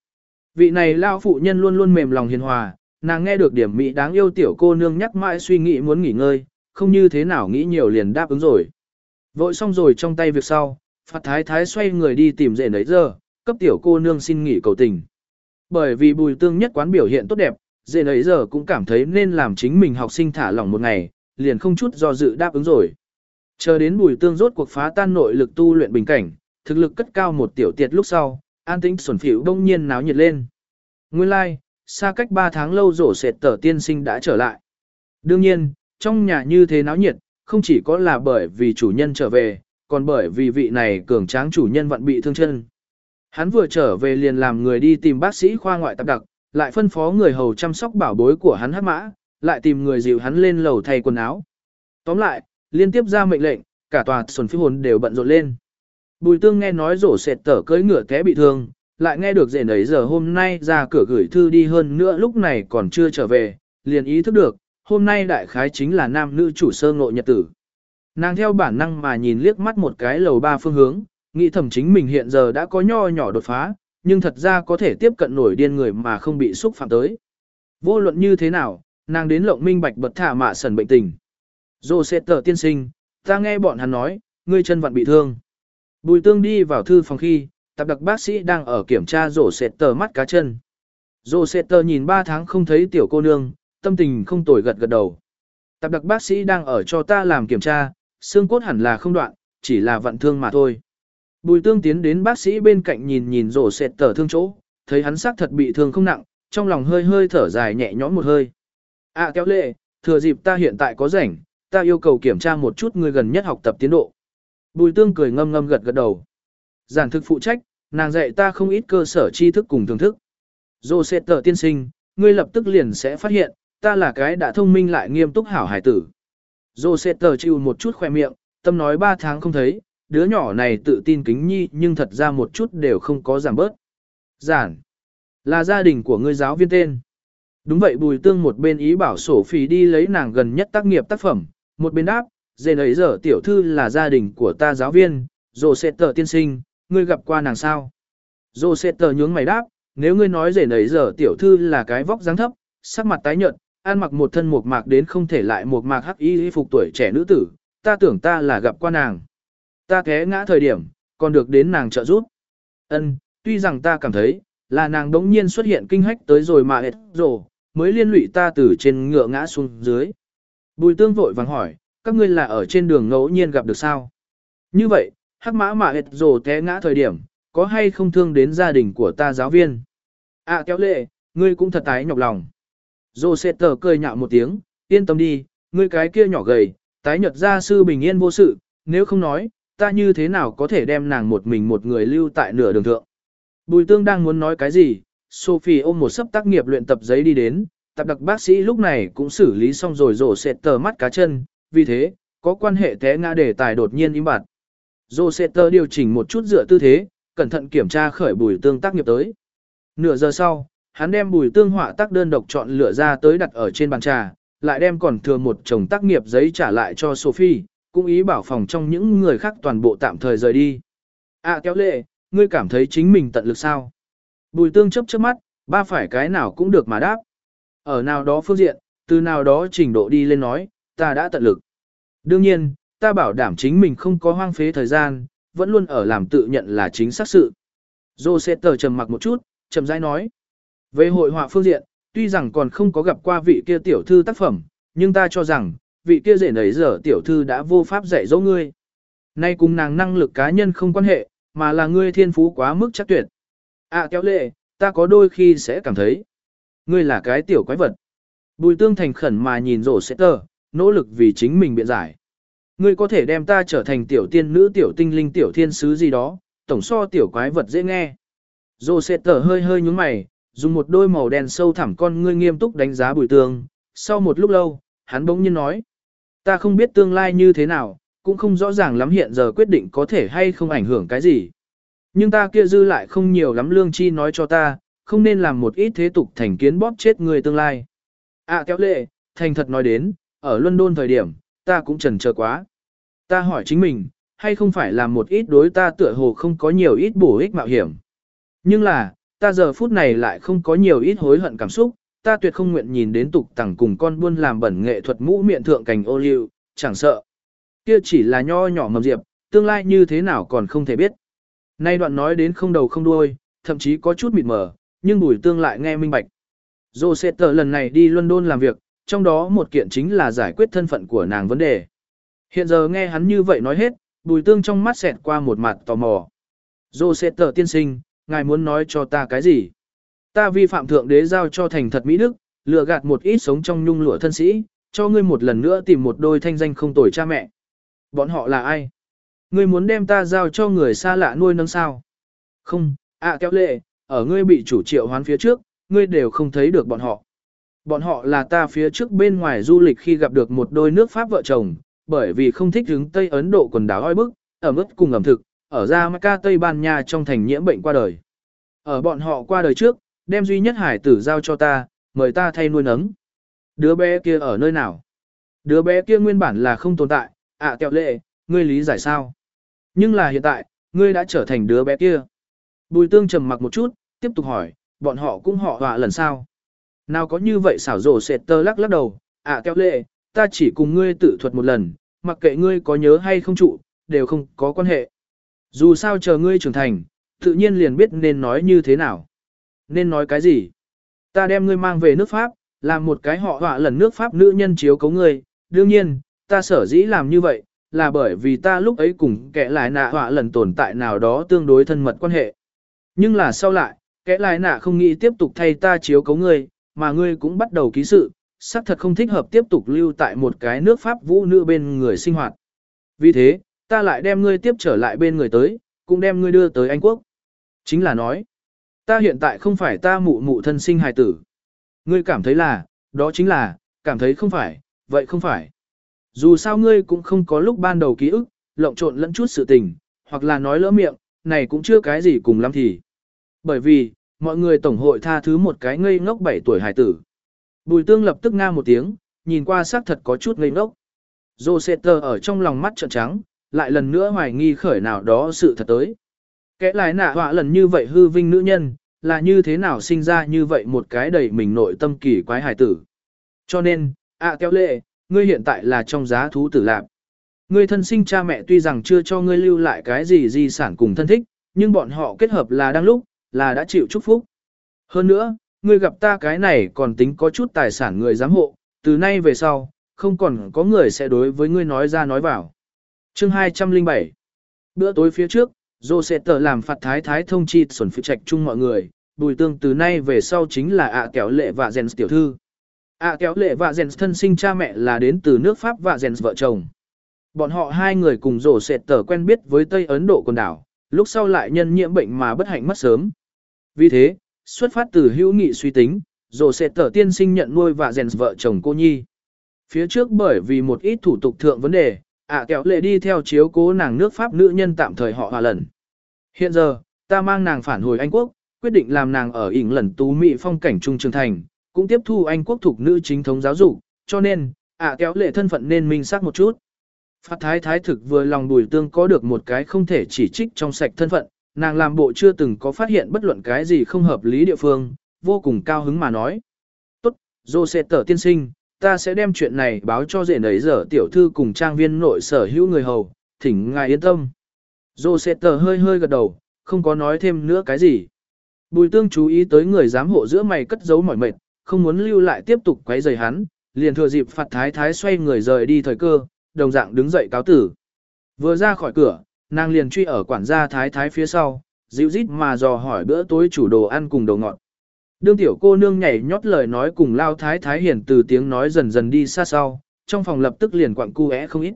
Vị này lao phụ nhân luôn luôn mềm lòng hiền hòa, nàng nghe được điểm mỹ đáng yêu tiểu cô nương nhắc mãi suy nghĩ muốn nghỉ ngơi, không như thế nào nghĩ nhiều liền đáp ứng rồi. Vội xong rồi trong tay việc sau, phạt thái thái xoay người đi tìm rể nấy giờ, cấp tiểu cô nương xin nghỉ cầu tình. Bởi vì bùi tương nhất quán biểu hiện tốt đẹp, dễ nấy giờ cũng cảm thấy nên làm chính mình học sinh thả lỏng một ngày, liền không chút do dự đáp ứng rồi. Chờ đến bùi tương rốt cuộc phá tan nội lực tu luyện bình cảnh, thực lực cất cao một tiểu tiệt lúc sau, an tĩnh xuẩn phỉu đông nhiên náo nhiệt lên. Nguyên lai, like, xa cách 3 tháng lâu rổ sệt tờ tiên sinh đã trở lại. Đương nhiên, trong nhà như thế náo nhiệt, không chỉ có là bởi vì chủ nhân trở về, còn bởi vì vị này cường tráng chủ nhân vẫn bị thương chân. Hắn vừa trở về liền làm người đi tìm bác sĩ khoa ngoại tập đặc, lại phân phó người hầu chăm sóc bảo bối của hắn hát mã, lại tìm người dịu hắn lên lầu thay quần áo. Tóm lại, liên tiếp ra mệnh lệnh, cả tòa xuân phi hồn đều bận rộn lên. Bùi tương nghe nói rổ sệt tở cưỡi ngựa té bị thương, lại nghe được rể nấy giờ hôm nay ra cửa gửi thư đi hơn nữa lúc này còn chưa trở về, liền ý thức được, hôm nay đại khái chính là nam nữ chủ sơ ngộ nhật tử. Nàng theo bản năng mà nhìn liếc mắt một cái lầu ba phương hướng, nghĩ thầm chính mình hiện giờ đã có nho nhỏ đột phá, nhưng thật ra có thể tiếp cận nổi điên người mà không bị xúc phạm tới. Vô luận như thế nào, nàng đến lộng minh bạch bật thả mạ sần bệnh tình. Dô sẽ tờ tiên sinh, ta nghe bọn hắn nói, ngươi chân vặn bị thương. Bùi tương đi vào thư phòng khi, tập đặc bác sĩ đang ở kiểm tra rổ sệt tờ mắt cá chân. Rổ sệt tờ nhìn 3 tháng không thấy tiểu cô nương, tâm tình không tồi gật gật đầu. tạp đặc bác sĩ đang ở cho ta làm kiểm tra, xương cốt hẳn là không đoạn, chỉ là vận thương mà thôi. Bùi tương tiến đến bác sĩ bên cạnh nhìn nhìn rổ sệt tờ thương chỗ, thấy hắn xác thật bị thương không nặng, trong lòng hơi hơi thở dài nhẹ nhõm một hơi. À kéo lệ, thừa dịp ta hiện tại có rảnh, ta yêu cầu kiểm tra một chút người gần nhất học tập tiến độ. Bùi tương cười ngâm ngâm gật gật đầu. Giản thực phụ trách, nàng dạy ta không ít cơ sở tri thức cùng thưởng thức. Rổ sẽ tờ tiên sinh, ngươi lập tức liền sẽ phát hiện, ta là cái đã thông minh lại nghiêm túc hảo hải tử. Dô sẽ tờ chịu một chút khoe miệng, tâm nói ba tháng không thấy, đứa nhỏ này tự tin kính nhi nhưng thật ra một chút đều không có giảm bớt. Giản, là gia đình của ngươi giáo viên tên. Đúng vậy bùi tương một bên ý bảo sổ phí đi lấy nàng gần nhất tác nghiệp tác phẩm, một bên đáp, dê ấy giờ tiểu thư là gia đình của ta giáo viên, dô sẽ tờ tiên sinh, ngươi gặp qua nàng sao? Dô sẽ tờ nhướng mày đáp, nếu ngươi nói dê ấy giờ tiểu thư là cái vóc dáng thấp, sắc mặt tái nhợt, ăn mặc một thân mộc mạc đến không thể lại mộc mạc hắc y phục tuổi trẻ nữ tử, ta tưởng ta là gặp qua nàng. Ta té ngã thời điểm, còn được đến nàng trợ giúp. Ân, tuy rằng ta cảm thấy, là nàng đống nhiên xuất hiện kinh hách tới rồi mà hết rồi, mới liên lụy ta từ trên ngựa ngã xuống dưới. Bùi tương vội vàng hỏi, các ngươi là ở trên đường ngẫu nhiên gặp được sao? Như vậy, hắc mã mà hết rồi té ngã thời điểm, có hay không thương đến gia đình của ta giáo viên? À kéo lệ, ngươi cũng thật tái nhọc lòng. Dô tờ cười nhạo một tiếng, yên tâm đi, ngươi cái kia nhỏ gầy, tái nhật gia sư bình yên vô sự, nếu không nói, ta như thế nào có thể đem nàng một mình một người lưu tại nửa đường thượng. Bùi tương đang muốn nói cái gì, Sophie ôm một sấp tác nghiệp luyện tập giấy đi đến, tập đặc bác sĩ lúc này cũng xử lý xong rồi rổ sệt tờ mắt cá chân, vì thế, có quan hệ té ngã đề tài đột nhiên im bặt. Rổ sệt tờ điều chỉnh một chút dựa tư thế, cẩn thận kiểm tra khởi bùi tương tác nghiệp tới. Nửa giờ sau, hắn đem bùi tương họa tác đơn độc chọn lựa ra tới đặt ở trên bàn trà, lại đem còn thừa một chồng tác nghiệp giấy trả lại cho Sophie, cũng ý bảo phòng trong những người khác toàn bộ tạm thời rời đi. À kéo lệ, ngươi cảm thấy chính mình tận lực sao? Bùi tương chấp chớp mắt, ba phải cái nào cũng được mà đáp. Ở nào đó phương diện, từ nào đó trình độ đi lên nói, ta đã tận lực. Đương nhiên, ta bảo đảm chính mình không có hoang phế thời gian, vẫn luôn ở làm tự nhận là chính xác sự. Joseph trầm mặc một chút, chậm rãi nói. Về hội họa phương diện, tuy rằng còn không có gặp qua vị kia tiểu thư tác phẩm, nhưng ta cho rằng, vị kia rể nấy giờ tiểu thư đã vô pháp dạy dỗ ngươi. Nay cùng nàng năng lực cá nhân không quan hệ, mà là ngươi thiên phú quá mức chắc tuyệt. À kéo lệ, ta có đôi khi sẽ cảm thấy, ngươi là cái tiểu quái vật. Bùi tương thành khẩn mà nhìn rổ sẽ tờ, nỗ lực vì chính mình biện giải. Ngươi có thể đem ta trở thành tiểu tiên nữ tiểu tinh linh tiểu thiên sứ gì đó, tổng so tiểu quái vật dễ nghe. Rổ sẽ tờ hơi hơi nhúng mày, dùng một đôi màu đen sâu thẳm con ngươi nghiêm túc đánh giá bùi tương. Sau một lúc lâu, hắn bỗng nhiên nói, ta không biết tương lai như thế nào, cũng không rõ ràng lắm hiện giờ quyết định có thể hay không ảnh hưởng cái gì. Nhưng ta kia dư lại không nhiều lắm lương chi nói cho ta, không nên làm một ít thế tục thành kiến bóp chết người tương lai. À kéo lệ, thành thật nói đến, ở London thời điểm, ta cũng trần chờ quá. Ta hỏi chính mình, hay không phải làm một ít đối ta tựa hồ không có nhiều ít bổ ích mạo hiểm. Nhưng là, ta giờ phút này lại không có nhiều ít hối hận cảm xúc, ta tuyệt không nguyện nhìn đến tục tẳng cùng con buôn làm bẩn nghệ thuật mũ miệng thượng cành ô liu, chẳng sợ. Kia chỉ là nho nhỏ mầm diệp, tương lai như thế nào còn không thể biết. Nay đoạn nói đến không đầu không đuôi, thậm chí có chút mịt mờ, nhưng bùi tương lại nghe minh bạch. Dô tờ lần này đi London làm việc, trong đó một kiện chính là giải quyết thân phận của nàng vấn đề. Hiện giờ nghe hắn như vậy nói hết, bùi tương trong mắt xẹt qua một mặt tò mò. Dô tờ tiên sinh, ngài muốn nói cho ta cái gì? Ta vi phạm thượng đế giao cho thành thật Mỹ Đức, lừa gạt một ít sống trong nhung lụa thân sĩ, cho ngươi một lần nữa tìm một đôi thanh danh không tồi cha mẹ. Bọn họ là ai? Ngươi muốn đem ta giao cho người xa lạ nuôi nâng sao? Không, à kéo lệ, ở ngươi bị chủ triệu hoán phía trước, ngươi đều không thấy được bọn họ. Bọn họ là ta phía trước bên ngoài du lịch khi gặp được một đôi nước Pháp vợ chồng, bởi vì không thích hướng Tây Ấn Độ quần đảo oi bức, ẩm ướt cùng ẩm thực, ở Jamaica Tây Ban Nha trong thành nhiễm bệnh qua đời. Ở bọn họ qua đời trước, đem duy nhất hải tử giao cho ta, mời ta thay nuôi nấng. Đứa bé kia ở nơi nào? Đứa bé kia nguyên bản là không tồn tại, ạ à, kẹo lệ, ngươi lý giải sao? Nhưng là hiện tại, ngươi đã trở thành đứa bé kia. Bùi tương trầm mặc một chút, tiếp tục hỏi, bọn họ cũng họ họa lần sau. Nào có như vậy xảo rổ sệt tơ lắc lắc đầu, ạ à, kẹo lệ, ta chỉ cùng ngươi tự thuật một lần, mặc kệ ngươi có nhớ hay không trụ, đều không có quan hệ. Dù sao chờ ngươi trưởng thành, tự nhiên liền biết nên nói như thế nào. Nên nói cái gì? Ta đem ngươi mang về nước Pháp, làm một cái họ họa lần nước Pháp nữ nhân chiếu cấu ngươi, đương nhiên, ta sở dĩ làm như vậy, là bởi vì ta lúc ấy cùng kẻ lại nạ họa lần tồn tại nào đó tương đối thân mật quan hệ. Nhưng là sau lại, kẻ lại nạ không nghĩ tiếp tục thay ta chiếu cấu ngươi, mà ngươi cũng bắt đầu ký sự, xác thật không thích hợp tiếp tục lưu tại một cái nước Pháp vũ nữ bên người sinh hoạt. Vì thế, ta lại đem ngươi tiếp trở lại bên người tới, cũng đem ngươi đưa tới Anh Quốc. Chính là nói, ta hiện tại không phải ta mụ mụ thân sinh hài tử. Ngươi cảm thấy là, đó chính là, cảm thấy không phải, vậy không phải. Dù sao ngươi cũng không có lúc ban đầu ký ức, lộng trộn lẫn chút sự tình, hoặc là nói lỡ miệng, này cũng chưa cái gì cùng lắm thì. Bởi vì, mọi người tổng hội tha thứ một cái ngây ngốc 7 tuổi hài tử. Bùi tương lập tức nga một tiếng, nhìn qua xác thật có chút ngây ngốc. Joseter ở trong lòng mắt trợn trắng, lại lần nữa hoài nghi khởi nào đó sự thật tới. Kẻ lại nạ họa lần như vậy hư vinh nữ nhân, là như thế nào sinh ra như vậy một cái đầy mình nội tâm kỳ quái hài tử. Cho nên, ạ à, kéo lệ, ngươi hiện tại là trong giá thú tử lạc. Ngươi thân sinh cha mẹ tuy rằng chưa cho ngươi lưu lại cái gì di sản cùng thân thích, nhưng bọn họ kết hợp là đang lúc, là đã chịu chúc phúc. Hơn nữa, ngươi gặp ta cái này còn tính có chút tài sản người giám hộ, từ nay về sau, không còn có người sẽ đối với ngươi nói ra nói vào. Chương 207 Bữa tối phía trước, Dô sẽ tờ làm phạt thái thái thông chi xuẩn phụ trạch chung mọi người, bùi tương từ nay về sau chính là ạ à lệ và Jens tiểu thư. À kéo lệ và Jens thân sinh cha mẹ là đến từ nước Pháp và Jens vợ chồng. Bọn họ hai người cùng rổ sệt tờ quen biết với Tây Ấn Độ quần đảo, lúc sau lại nhân nhiễm bệnh mà bất hạnh mất sớm. Vì thế, xuất phát từ hữu nghị suy tính, rổ sệt tờ tiên sinh nhận nuôi và Jens vợ chồng cô nhi. Phía trước bởi vì một ít thủ tục thượng vấn đề, ạ à kéo lệ đi theo chiếu cố nàng nước Pháp nữ nhân tạm thời họ hòa lần. Hiện giờ, ta mang nàng phản hồi Anh Quốc, quyết định làm nàng ở ỉn lần tú mỹ phong cảnh trung trường thành, cũng tiếp thu Anh Quốc thuộc nữ chính thống giáo dục, cho nên, ạ à kéo lệ thân phận nên minh xác một chút. Phát thái thái thực vừa lòng bùi tương có được một cái không thể chỉ trích trong sạch thân phận, nàng làm bộ chưa từng có phát hiện bất luận cái gì không hợp lý địa phương, vô cùng cao hứng mà nói. Tốt, dô sẽ tở tiên sinh, ta sẽ đem chuyện này báo cho rể nấy giờ tiểu thư cùng trang viên nội sở hữu người hầu, thỉnh ngài yên tâm. Dô sẽ tờ hơi hơi gật đầu, không có nói thêm nữa cái gì. Bùi tương chú ý tới người giám hộ giữa mày cất giấu mỏi mệt, không muốn lưu lại tiếp tục quấy rầy hắn, liền thừa dịp phạt thái thái xoay người rời đi thời cơ, đồng dạng đứng dậy cáo tử. Vừa ra khỏi cửa, nàng liền truy ở quản gia thái thái phía sau, dịu rít mà dò hỏi bữa tối chủ đồ ăn cùng đồ ngọt. Đương tiểu cô nương nhảy nhót lời nói cùng lao thái thái hiển từ tiếng nói dần dần đi xa sau, trong phòng lập tức liền quặng cu é không ít.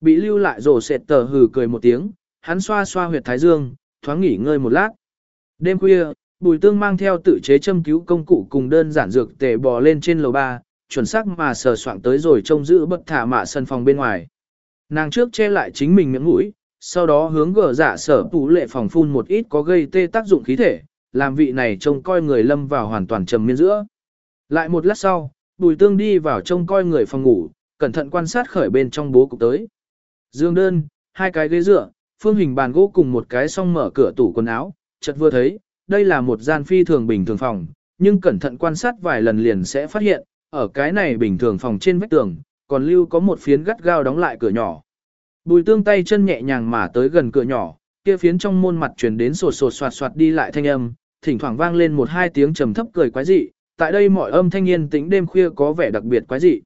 Bị lưu lại rổ sệt tờ hừ cười một tiếng, hắn xoa xoa huyệt thái dương, thoáng nghỉ ngơi một lát. Đêm khuya, bùi tương mang theo tự chế châm cứu công cụ cùng đơn giản dược tề bò lên trên lầu ba, chuẩn xác mà sờ soạn tới rồi trông giữ bất thả mạ sân phòng bên ngoài. Nàng trước che lại chính mình miệng mũi, sau đó hướng gờ giả sở tủ lệ phòng phun một ít có gây tê tác dụng khí thể, làm vị này trông coi người lâm vào hoàn toàn trầm miên giữa. Lại một lát sau, bùi tương đi vào trông coi người phòng ngủ, cẩn thận quan sát khởi bên trong bố cục tới. Dương đơn, hai cái ghế dựa, phương hình bàn gỗ cùng một cái song mở cửa tủ quần áo, chợt vừa thấy, đây là một gian phi thường bình thường phòng, nhưng cẩn thận quan sát vài lần liền sẽ phát hiện, ở cái này bình thường phòng trên vách tường, còn lưu có một phiến gắt gao đóng lại cửa nhỏ. Bùi tương tay chân nhẹ nhàng mà tới gần cửa nhỏ, kia phiến trong môn mặt truyền đến sột sột soạt soạt đi lại thanh âm, thỉnh thoảng vang lên một hai tiếng trầm thấp cười quái dị, tại đây mọi âm thanh yên tĩnh đêm khuya có vẻ đặc biệt quái dị.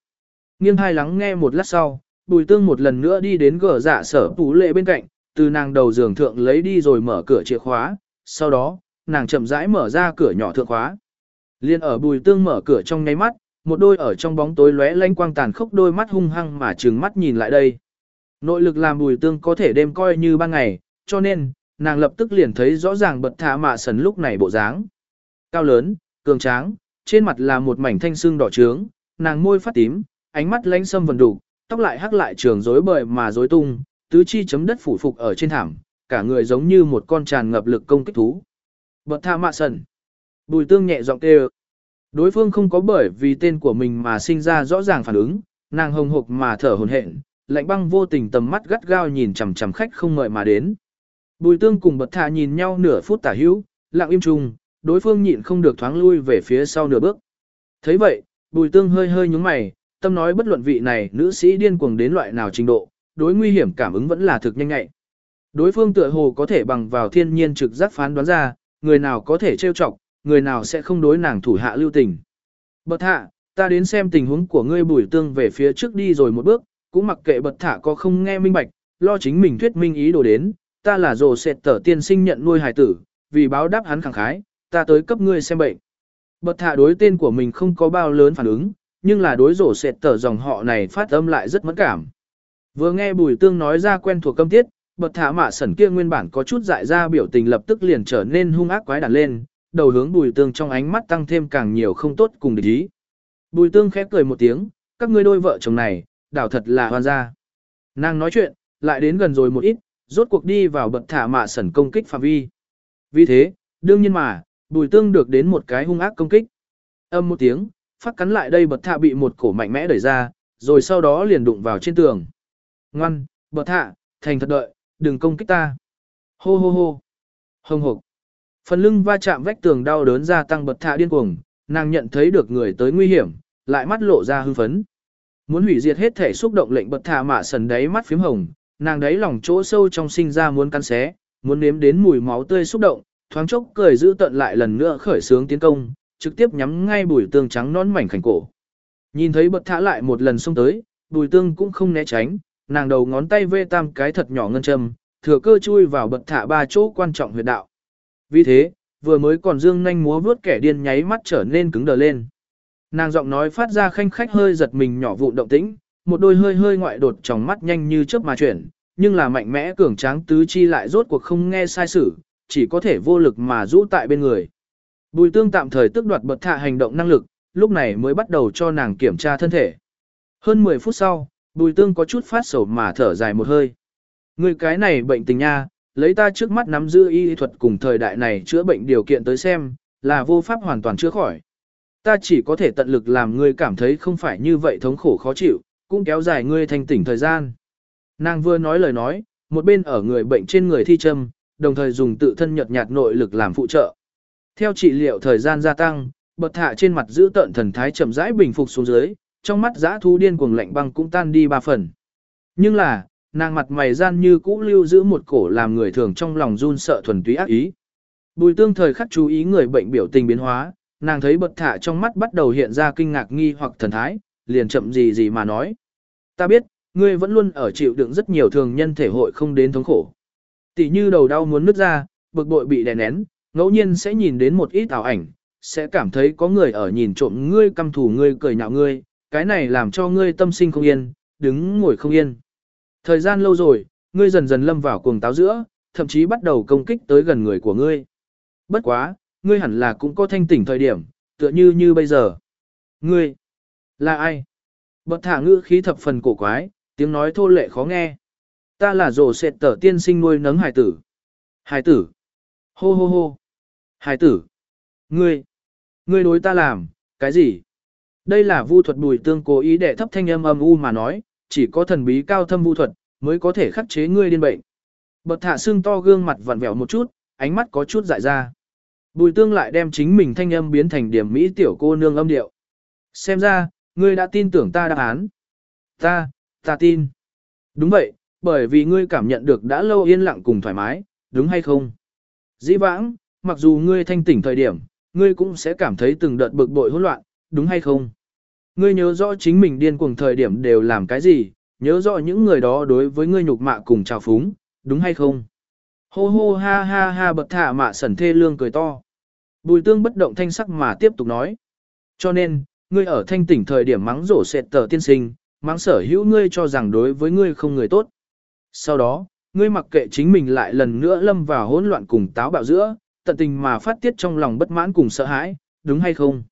Nghiêng hai lắng nghe một lát sau, bùi tương một lần nữa đi đến gờ dạ sở tủ lệ bên cạnh, từ nàng đầu giường thượng lấy đi rồi mở cửa chìa khóa, sau đó, nàng chậm rãi mở ra cửa nhỏ thượng khóa. Liên ở bùi tương mở cửa trong nháy mắt, một đôi ở trong bóng tối lóe lanh quang tàn khốc đôi mắt hung hăng mà trừng mắt nhìn lại đây. Nội lực làm bùi tương có thể đêm coi như ban ngày, cho nên, nàng lập tức liền thấy rõ ràng bật thả mạ sần lúc này bộ dáng. Cao lớn, cường tráng, trên mặt là một mảnh thanh xương đỏ trướng, nàng môi phát tím, ánh mắt lánh sâm vần đủ, tóc lại hắc lại trường rối bời mà rối tung, tứ chi chấm đất phủ phục ở trên thảm, cả người giống như một con tràn ngập lực công kích thú. Bật thả mạ sần. Bùi tương nhẹ giọng kêu. Đối phương không có bởi vì tên của mình mà sinh ra rõ ràng phản ứng, nàng hồng hộc mà thở hồn hển, lạnh băng vô tình tầm mắt gắt gao nhìn chằm chằm khách không mời mà đến. Bùi tương cùng bật thạ nhìn nhau nửa phút tả hữu, lặng im chung, đối phương nhịn không được thoáng lui về phía sau nửa bước. thấy vậy, bùi tương hơi hơi nhúng mày, tâm nói bất luận vị này nữ sĩ điên cuồng đến loại nào trình độ, đối nguy hiểm cảm ứng vẫn là thực nhanh nhạy. Đối phương tựa hồ có thể bằng vào thiên nhiên trực giác phán đoán ra, người nào có thể trêu chọc, người nào sẽ không đối nàng thủ hạ lưu tình. Bật thạ, ta đến xem tình huống của ngươi bùi tương về phía trước đi rồi một bước, cũng mặc kệ bật thả có không nghe minh bạch, lo chính mình thuyết minh ý đồ đến, ta là rồ sệt tở tiên sinh nhận nuôi hài tử, vì báo đáp hắn khẳng khái, ta tới cấp ngươi xem bệnh. Bật thạ đối tên của mình không có bao lớn phản ứng, nhưng là đối rổ sệt tở dòng họ này phát âm lại rất mẫn cảm. Vừa nghe bùi tương nói ra quen thuộc câm tiết, bật thả mạ sẩn kia nguyên bản có chút dại ra biểu tình lập tức liền trở nên hung ác quái đản lên, đầu hướng bùi tương trong ánh mắt tăng thêm càng nhiều không tốt cùng địch ý. Bùi tương khép cười một tiếng, các ngươi đôi vợ chồng này, đảo thật là hoan gia. Nàng nói chuyện, lại đến gần rồi một ít, rốt cuộc đi vào bậc thả mạ sẩn công kích phạm vi. Vì thế, đương nhiên mà, bùi tương được đến một cái hung ác công kích. Âm một tiếng, phát cắn lại đây bậc thả bị một cổ mạnh mẽ đẩy ra, rồi sau đó liền đụng vào trên tường. Ngoan, bậc thả, thành thật đợi, đừng công kích ta. Hô hô hô. Hồng hộc. Phần lưng va chạm vách tường đau đớn gia tăng bật thả điên cuồng, nàng nhận thấy được người tới nguy hiểm, lại mắt lộ ra hưng phấn. Muốn hủy diệt hết thể xúc động lệnh bật thả mạ sần đáy mắt phím hồng, nàng đáy lòng chỗ sâu trong sinh ra muốn cắn xé, muốn nếm đến mùi máu tươi xúc động, thoáng chốc cười giữ tận lại lần nữa khởi sướng tiến công, trực tiếp nhắm ngay bùi tương trắng nón mảnh khảnh cổ. Nhìn thấy bật thả lại một lần xông tới, bùi tương cũng không né tránh, nàng đầu ngón tay vê tam cái thật nhỏ ngân châm, thừa cơ chui vào bật thả ba chỗ quan trọng huyệt đạo. Vì thế, vừa mới còn dương nhanh múa vướt kẻ điên nháy mắt trở nên cứng đờ lên. Nàng giọng nói phát ra khanh khách hơi giật mình nhỏ vụn động tĩnh, một đôi hơi hơi ngoại đột trong mắt nhanh như chớp mà chuyển, nhưng là mạnh mẽ cường tráng tứ chi lại rốt cuộc không nghe sai sử, chỉ có thể vô lực mà rũ tại bên người. Bùi tương tạm thời tức đoạt bật thạ hành động năng lực, lúc này mới bắt đầu cho nàng kiểm tra thân thể. Hơn 10 phút sau, bùi tương có chút phát sầu mà thở dài một hơi. Người cái này bệnh tình nha, lấy ta trước mắt nắm giữ y thuật cùng thời đại này chữa bệnh điều kiện tới xem, là vô pháp hoàn toàn chữa khỏi. Ta chỉ có thể tận lực làm ngươi cảm thấy không phải như vậy thống khổ khó chịu, cũng kéo dài ngươi thành tỉnh thời gian. Nàng vừa nói lời nói, một bên ở người bệnh trên người thi châm, đồng thời dùng tự thân nhật nhạt nội lực làm phụ trợ. Theo trị liệu thời gian gia tăng, bật thạ trên mặt giữ tận thần thái chậm rãi bình phục xuống dưới, trong mắt giã thu điên cuồng lạnh băng cũng tan đi ba phần. Nhưng là, nàng mặt mày gian như cũ lưu giữ một cổ làm người thường trong lòng run sợ thuần túy ác ý. Bùi tương thời khắc chú ý người bệnh biểu tình biến hóa, nàng thấy bật thả trong mắt bắt đầu hiện ra kinh ngạc nghi hoặc thần thái, liền chậm gì gì mà nói. Ta biết, ngươi vẫn luôn ở chịu đựng rất nhiều thường nhân thể hội không đến thống khổ. Tỷ như đầu đau muốn nứt ra, bực bội bị đè nén, ngẫu nhiên sẽ nhìn đến một ít ảo ảnh, sẽ cảm thấy có người ở nhìn trộm ngươi căm thù ngươi cười nhạo ngươi, cái này làm cho ngươi tâm sinh không yên, đứng ngồi không yên. Thời gian lâu rồi, ngươi dần dần lâm vào cuồng táo giữa, thậm chí bắt đầu công kích tới gần người của ngươi. Bất quá, ngươi hẳn là cũng có thanh tỉnh thời điểm, tựa như như bây giờ. Ngươi, là ai? Bật thả ngữ khí thập phần cổ quái, tiếng nói thô lệ khó nghe. Ta là rổ sệt tở tiên sinh nuôi nấng hải tử. Hải tử. Hô hô hô. Hải tử. Ngươi. Ngươi đối ta làm, cái gì? Đây là vu thuật bùi tương cố ý để thấp thanh âm âm u mà nói, chỉ có thần bí cao thâm vu thuật, mới có thể khắc chế ngươi điên bệnh. Bật thả xương to gương mặt vặn vẹo một chút, ánh mắt có chút dại ra. Bùi tương lại đem chính mình thanh âm biến thành điểm mỹ tiểu cô nương âm điệu. Xem ra, ngươi đã tin tưởng ta đáp án. Ta, ta tin. Đúng vậy, bởi vì ngươi cảm nhận được đã lâu yên lặng cùng thoải mái, đúng hay không? Dĩ vãng, mặc dù ngươi thanh tỉnh thời điểm, ngươi cũng sẽ cảm thấy từng đợt bực bội hỗn loạn, đúng hay không? Ngươi nhớ rõ chính mình điên cuồng thời điểm đều làm cái gì, nhớ rõ những người đó đối với ngươi nhục mạ cùng trào phúng, đúng hay không? Hô hô ha ha ha bật thả mạ sẩn thê lương cười to. Bùi tương bất động thanh sắc mà tiếp tục nói. Cho nên, ngươi ở thanh tỉnh thời điểm mắng rổ sệt tờ tiên sinh, mắng sở hữu ngươi cho rằng đối với ngươi không người tốt. Sau đó, ngươi mặc kệ chính mình lại lần nữa lâm vào hỗn loạn cùng táo bạo giữa, tận tình mà phát tiết trong lòng bất mãn cùng sợ hãi, đúng hay không?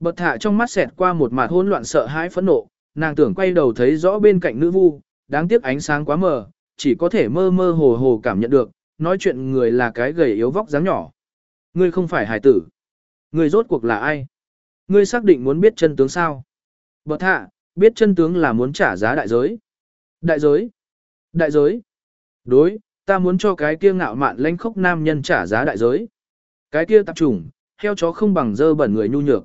Bật thả trong mắt xẹt qua một mặt hỗn loạn sợ hãi phẫn nộ, nàng tưởng quay đầu thấy rõ bên cạnh nữ vu, đáng tiếc ánh sáng quá mờ, chỉ có thể mơ mơ hồ hồ cảm nhận được, nói chuyện người là cái gầy yếu vóc dáng nhỏ. Ngươi không phải hải tử. Ngươi rốt cuộc là ai? Ngươi xác định muốn biết chân tướng sao? Bật hạ, biết chân tướng là muốn trả giá đại giới. Đại giới? Đại giới? Đối, ta muốn cho cái kia ngạo mạn lãnh khốc nam nhân trả giá đại giới. Cái kia tạp trùng, heo chó không bằng dơ bẩn người nhu nhược.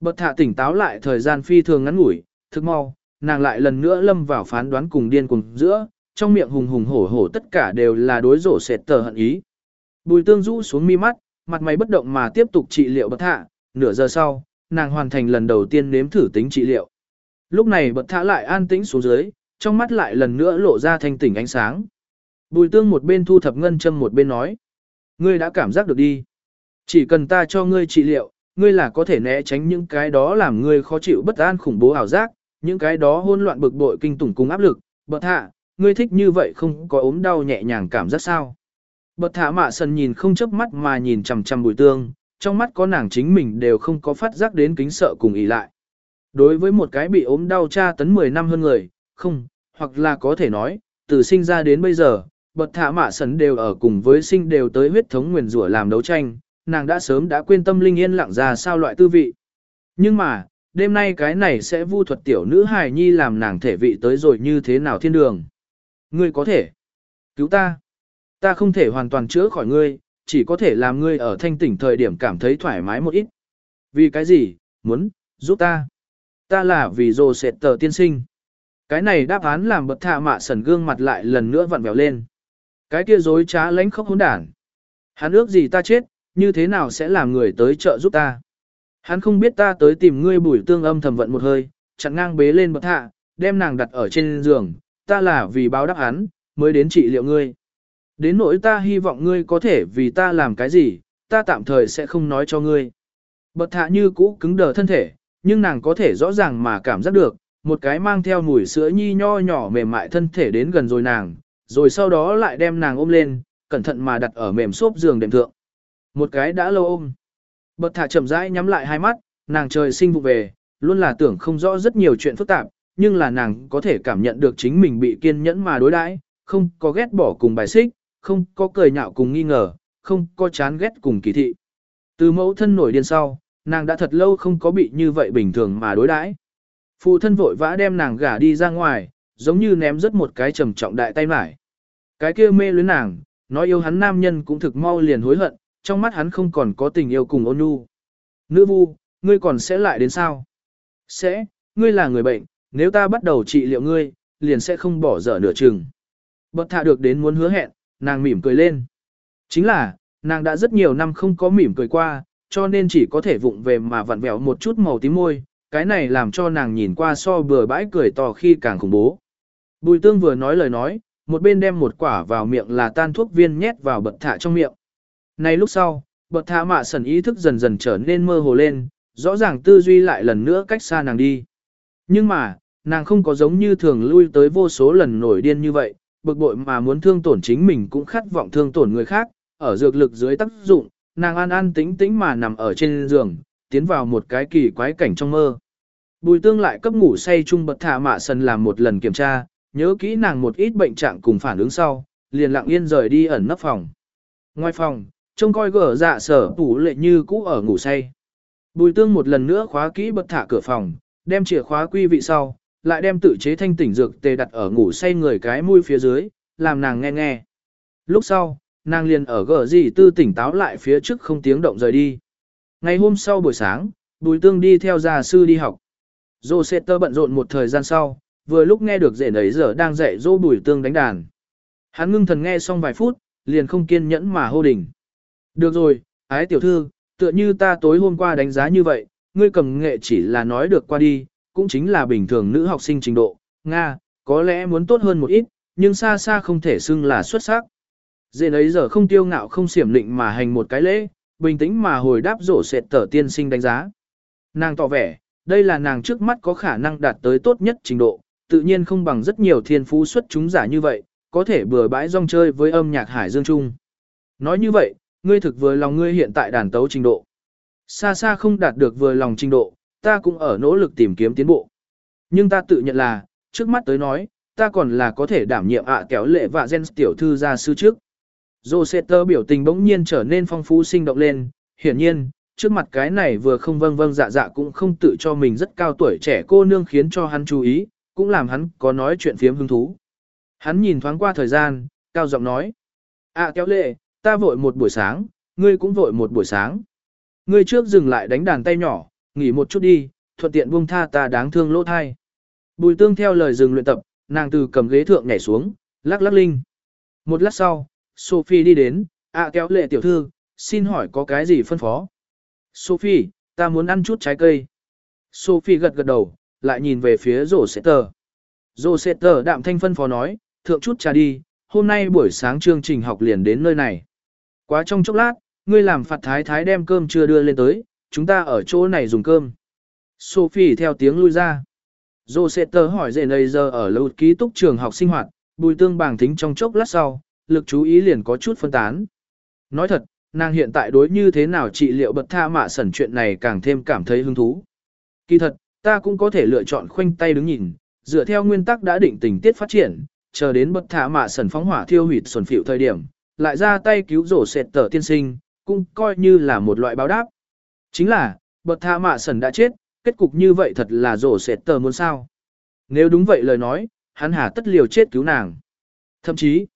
Bật hạ tỉnh táo lại thời gian phi thường ngắn ngủi, thức mau, nàng lại lần nữa lâm vào phán đoán cùng điên cùng giữa, trong miệng hùng hùng hổ hổ tất cả đều là đối rổ sệt tờ hận ý. Bùi tương rũ xuống mi mắt, mặt mày bất động mà tiếp tục trị liệu bật hạ, nửa giờ sau, nàng hoàn thành lần đầu tiên nếm thử tính trị liệu. Lúc này bật thả lại an tĩnh xuống dưới, trong mắt lại lần nữa lộ ra thanh tỉnh ánh sáng. Bùi tương một bên thu thập ngân châm một bên nói. Ngươi đã cảm giác được đi. Chỉ cần ta cho ngươi trị liệu, ngươi là có thể né tránh những cái đó làm ngươi khó chịu bất an khủng bố ảo giác, những cái đó hỗn loạn bực bội kinh tủng cùng áp lực. Bật hạ, ngươi thích như vậy không có ốm đau nhẹ nhàng cảm giác sao. Bật thả mạ sần nhìn không chớp mắt mà nhìn chằm chằm bùi tương, trong mắt có nàng chính mình đều không có phát giác đến kính sợ cùng ý lại. Đối với một cái bị ốm đau tra tấn 10 năm hơn người, không, hoặc là có thể nói, từ sinh ra đến bây giờ, bật thả mạ sấn đều ở cùng với sinh đều tới huyết thống nguyền rủa làm đấu tranh, nàng đã sớm đã quên tâm linh yên lặng ra sao loại tư vị. Nhưng mà, đêm nay cái này sẽ vu thuật tiểu nữ hài nhi làm nàng thể vị tới rồi như thế nào thiên đường. Ngươi có thể cứu ta. Ta không thể hoàn toàn chữa khỏi ngươi, chỉ có thể làm ngươi ở thanh tỉnh thời điểm cảm thấy thoải mái một ít. Vì cái gì, muốn, giúp ta. Ta là vì dồ sệt tờ tiên sinh. Cái này đáp án làm bật thạ mạ sần gương mặt lại lần nữa vặn vẹo lên. Cái kia dối trá lánh khóc hỗn đản. Hắn ước gì ta chết, như thế nào sẽ làm người tới trợ giúp ta. Hắn không biết ta tới tìm ngươi bùi tương âm thầm vận một hơi, chặn ngang bế lên bậc thạ, đem nàng đặt ở trên giường, ta là vì báo đáp hắn, mới đến trị liệu ngươi. Đến nỗi ta hy vọng ngươi có thể vì ta làm cái gì, ta tạm thời sẽ không nói cho ngươi. Bật thạ như cũ cứng đờ thân thể, Nhưng nàng có thể rõ ràng mà cảm giác được, một cái mang theo mùi sữa nhi nho nhỏ mềm mại thân thể đến gần rồi nàng, rồi sau đó lại đem nàng ôm lên, cẩn thận mà đặt ở mềm xốp giường đệm thượng. Một cái đã lâu ôm. Bật thả chậm rãi nhắm lại hai mắt, nàng trời sinh vụ về, luôn là tưởng không rõ rất nhiều chuyện phức tạp, nhưng là nàng có thể cảm nhận được chính mình bị kiên nhẫn mà đối đãi, không có ghét bỏ cùng bài xích, không có cười nhạo cùng nghi ngờ, không có chán ghét cùng kỳ thị. Từ mẫu thân nổi điên sau, nàng đã thật lâu không có bị như vậy bình thường mà đối đãi. Phụ thân vội vã đem nàng gả đi ra ngoài, giống như ném rất một cái trầm trọng đại tay mải. Cái kia mê luyến nàng, nói yêu hắn nam nhân cũng thực mau liền hối hận, trong mắt hắn không còn có tình yêu cùng ôn nhu. Nữ vu, ngươi còn sẽ lại đến sao? Sẽ, ngươi là người bệnh, nếu ta bắt đầu trị liệu ngươi, liền sẽ không bỏ dở nửa chừng. Bật thạ được đến muốn hứa hẹn, nàng mỉm cười lên. Chính là, nàng đã rất nhiều năm không có mỉm cười qua, cho nên chỉ có thể vụng về mà vặn vẹo một chút màu tím môi, cái này làm cho nàng nhìn qua so bừa bãi cười to khi càng khủng bố. Bùi tương vừa nói lời nói, một bên đem một quả vào miệng là tan thuốc viên nhét vào bật thả trong miệng. Này lúc sau, bật thả mạ sần ý thức dần dần trở nên mơ hồ lên, rõ ràng tư duy lại lần nữa cách xa nàng đi. Nhưng mà, nàng không có giống như thường lui tới vô số lần nổi điên như vậy, bực bội mà muốn thương tổn chính mình cũng khát vọng thương tổn người khác, ở dược lực dưới tác dụng, nàng an an tĩnh tĩnh mà nằm ở trên giường, tiến vào một cái kỳ quái cảnh trong mơ. Bùi tương lại cấp ngủ say chung bật thả mạ sần làm một lần kiểm tra, nhớ kỹ nàng một ít bệnh trạng cùng phản ứng sau, liền lặng yên rời đi ẩn nấp phòng. Ngoài phòng, trông coi gở dạ sở tủ lệ như cũ ở ngủ say. Bùi tương một lần nữa khóa kỹ bật thả cửa phòng, đem chìa khóa quy vị sau, lại đem tự chế thanh tỉnh dược tề đặt ở ngủ say người cái mũi phía dưới, làm nàng nghe nghe. Lúc sau, nàng liền ở gở gì tư tỉnh táo lại phía trước không tiếng động rời đi. Ngày hôm sau buổi sáng, Bùi Tương đi theo gia sư đi học. Dô sẽ tơ bận rộn một thời gian sau, vừa lúc nghe được rể nấy giờ đang dạy dô Bùi Tương đánh đàn. Hắn ngưng thần nghe xong vài phút, liền không kiên nhẫn mà hô đỉnh. Được rồi, ái tiểu thư, tựa như ta tối hôm qua đánh giá như vậy, ngươi cầm nghệ chỉ là nói được qua đi, cũng chính là bình thường nữ học sinh trình độ, Nga, có lẽ muốn tốt hơn một ít, nhưng xa xa không thể xưng là xuất sắc. Dễ ấy giờ không tiêu ngạo không xiểm định mà hành một cái lễ, bình tĩnh mà hồi đáp rổ sệt tờ tiên sinh đánh giá. Nàng tỏ vẻ, đây là nàng trước mắt có khả năng đạt tới tốt nhất trình độ, tự nhiên không bằng rất nhiều thiên phú xuất chúng giả như vậy, có thể bừa bãi rong chơi với âm nhạc hải dương trung. Nói như vậy, ngươi thực vừa lòng ngươi hiện tại đàn tấu trình độ. Xa xa không đạt được vừa lòng trình độ, ta cũng ở nỗ lực tìm kiếm tiến bộ. Nhưng ta tự nhận là, trước mắt tới nói, ta còn là có thể đảm nhiệm ạ kéo lệ và gen tiểu thư gia sư trước. Joseter biểu tình bỗng nhiên trở nên phong phú sinh động lên, hiển nhiên, trước mặt cái này vừa không vâng vâng dạ dạ cũng không tự cho mình rất cao tuổi trẻ cô nương khiến cho hắn chú ý, cũng làm hắn có nói chuyện phiếm hứng thú. Hắn nhìn thoáng qua thời gian, cao giọng nói. À kéo lệ, ta vội một buổi sáng, ngươi cũng vội một buổi sáng. Ngươi trước dừng lại đánh đàn tay nhỏ, nghỉ một chút đi, thuận tiện buông tha ta đáng thương lỗ thai. Bùi tương theo lời dừng luyện tập, nàng từ cầm ghế thượng nhảy xuống, lắc lắc linh. Một lát sau, Sophie đi đến, ạ kéo lệ tiểu thư, xin hỏi có cái gì phân phó. Sophie, ta muốn ăn chút trái cây. Sophie gật gật đầu, lại nhìn về phía rổ sệ tờ. Rổ sệ tờ đạm thanh phân phó nói, thượng chút trà đi, hôm nay buổi sáng chương trình học liền đến nơi này. Quá trong chốc lát, ngươi làm phạt thái thái đem cơm chưa đưa lên tới, chúng ta ở chỗ này dùng cơm. Sophie theo tiếng lui ra. Rosetta hỏi dễ nầy giờ ở lâu ký túc trường học sinh hoạt, bùi tương bàng thính trong chốc lát sau, lực chú ý liền có chút phân tán. Nói thật, nàng hiện tại đối như thế nào trị liệu bật tha mạ sẩn chuyện này càng thêm cảm thấy hứng thú. Kỳ thật, ta cũng có thể lựa chọn khoanh tay đứng nhìn, dựa theo nguyên tắc đã định tình tiết phát triển, chờ đến bật thả mạ sẩn phóng hỏa thiêu hủy xuẩn phịu thời điểm, lại ra tay cứu rổ sệt tờ tiên sinh, cũng coi như là một loại báo đáp. Chính là, bậc thạ mạ sẩn đã chết, kết cục như vậy thật là rổ sệt tờ muốn sao. Nếu đúng vậy lời nói, hắn hà tất liều chết cứu nàng. Thậm chí,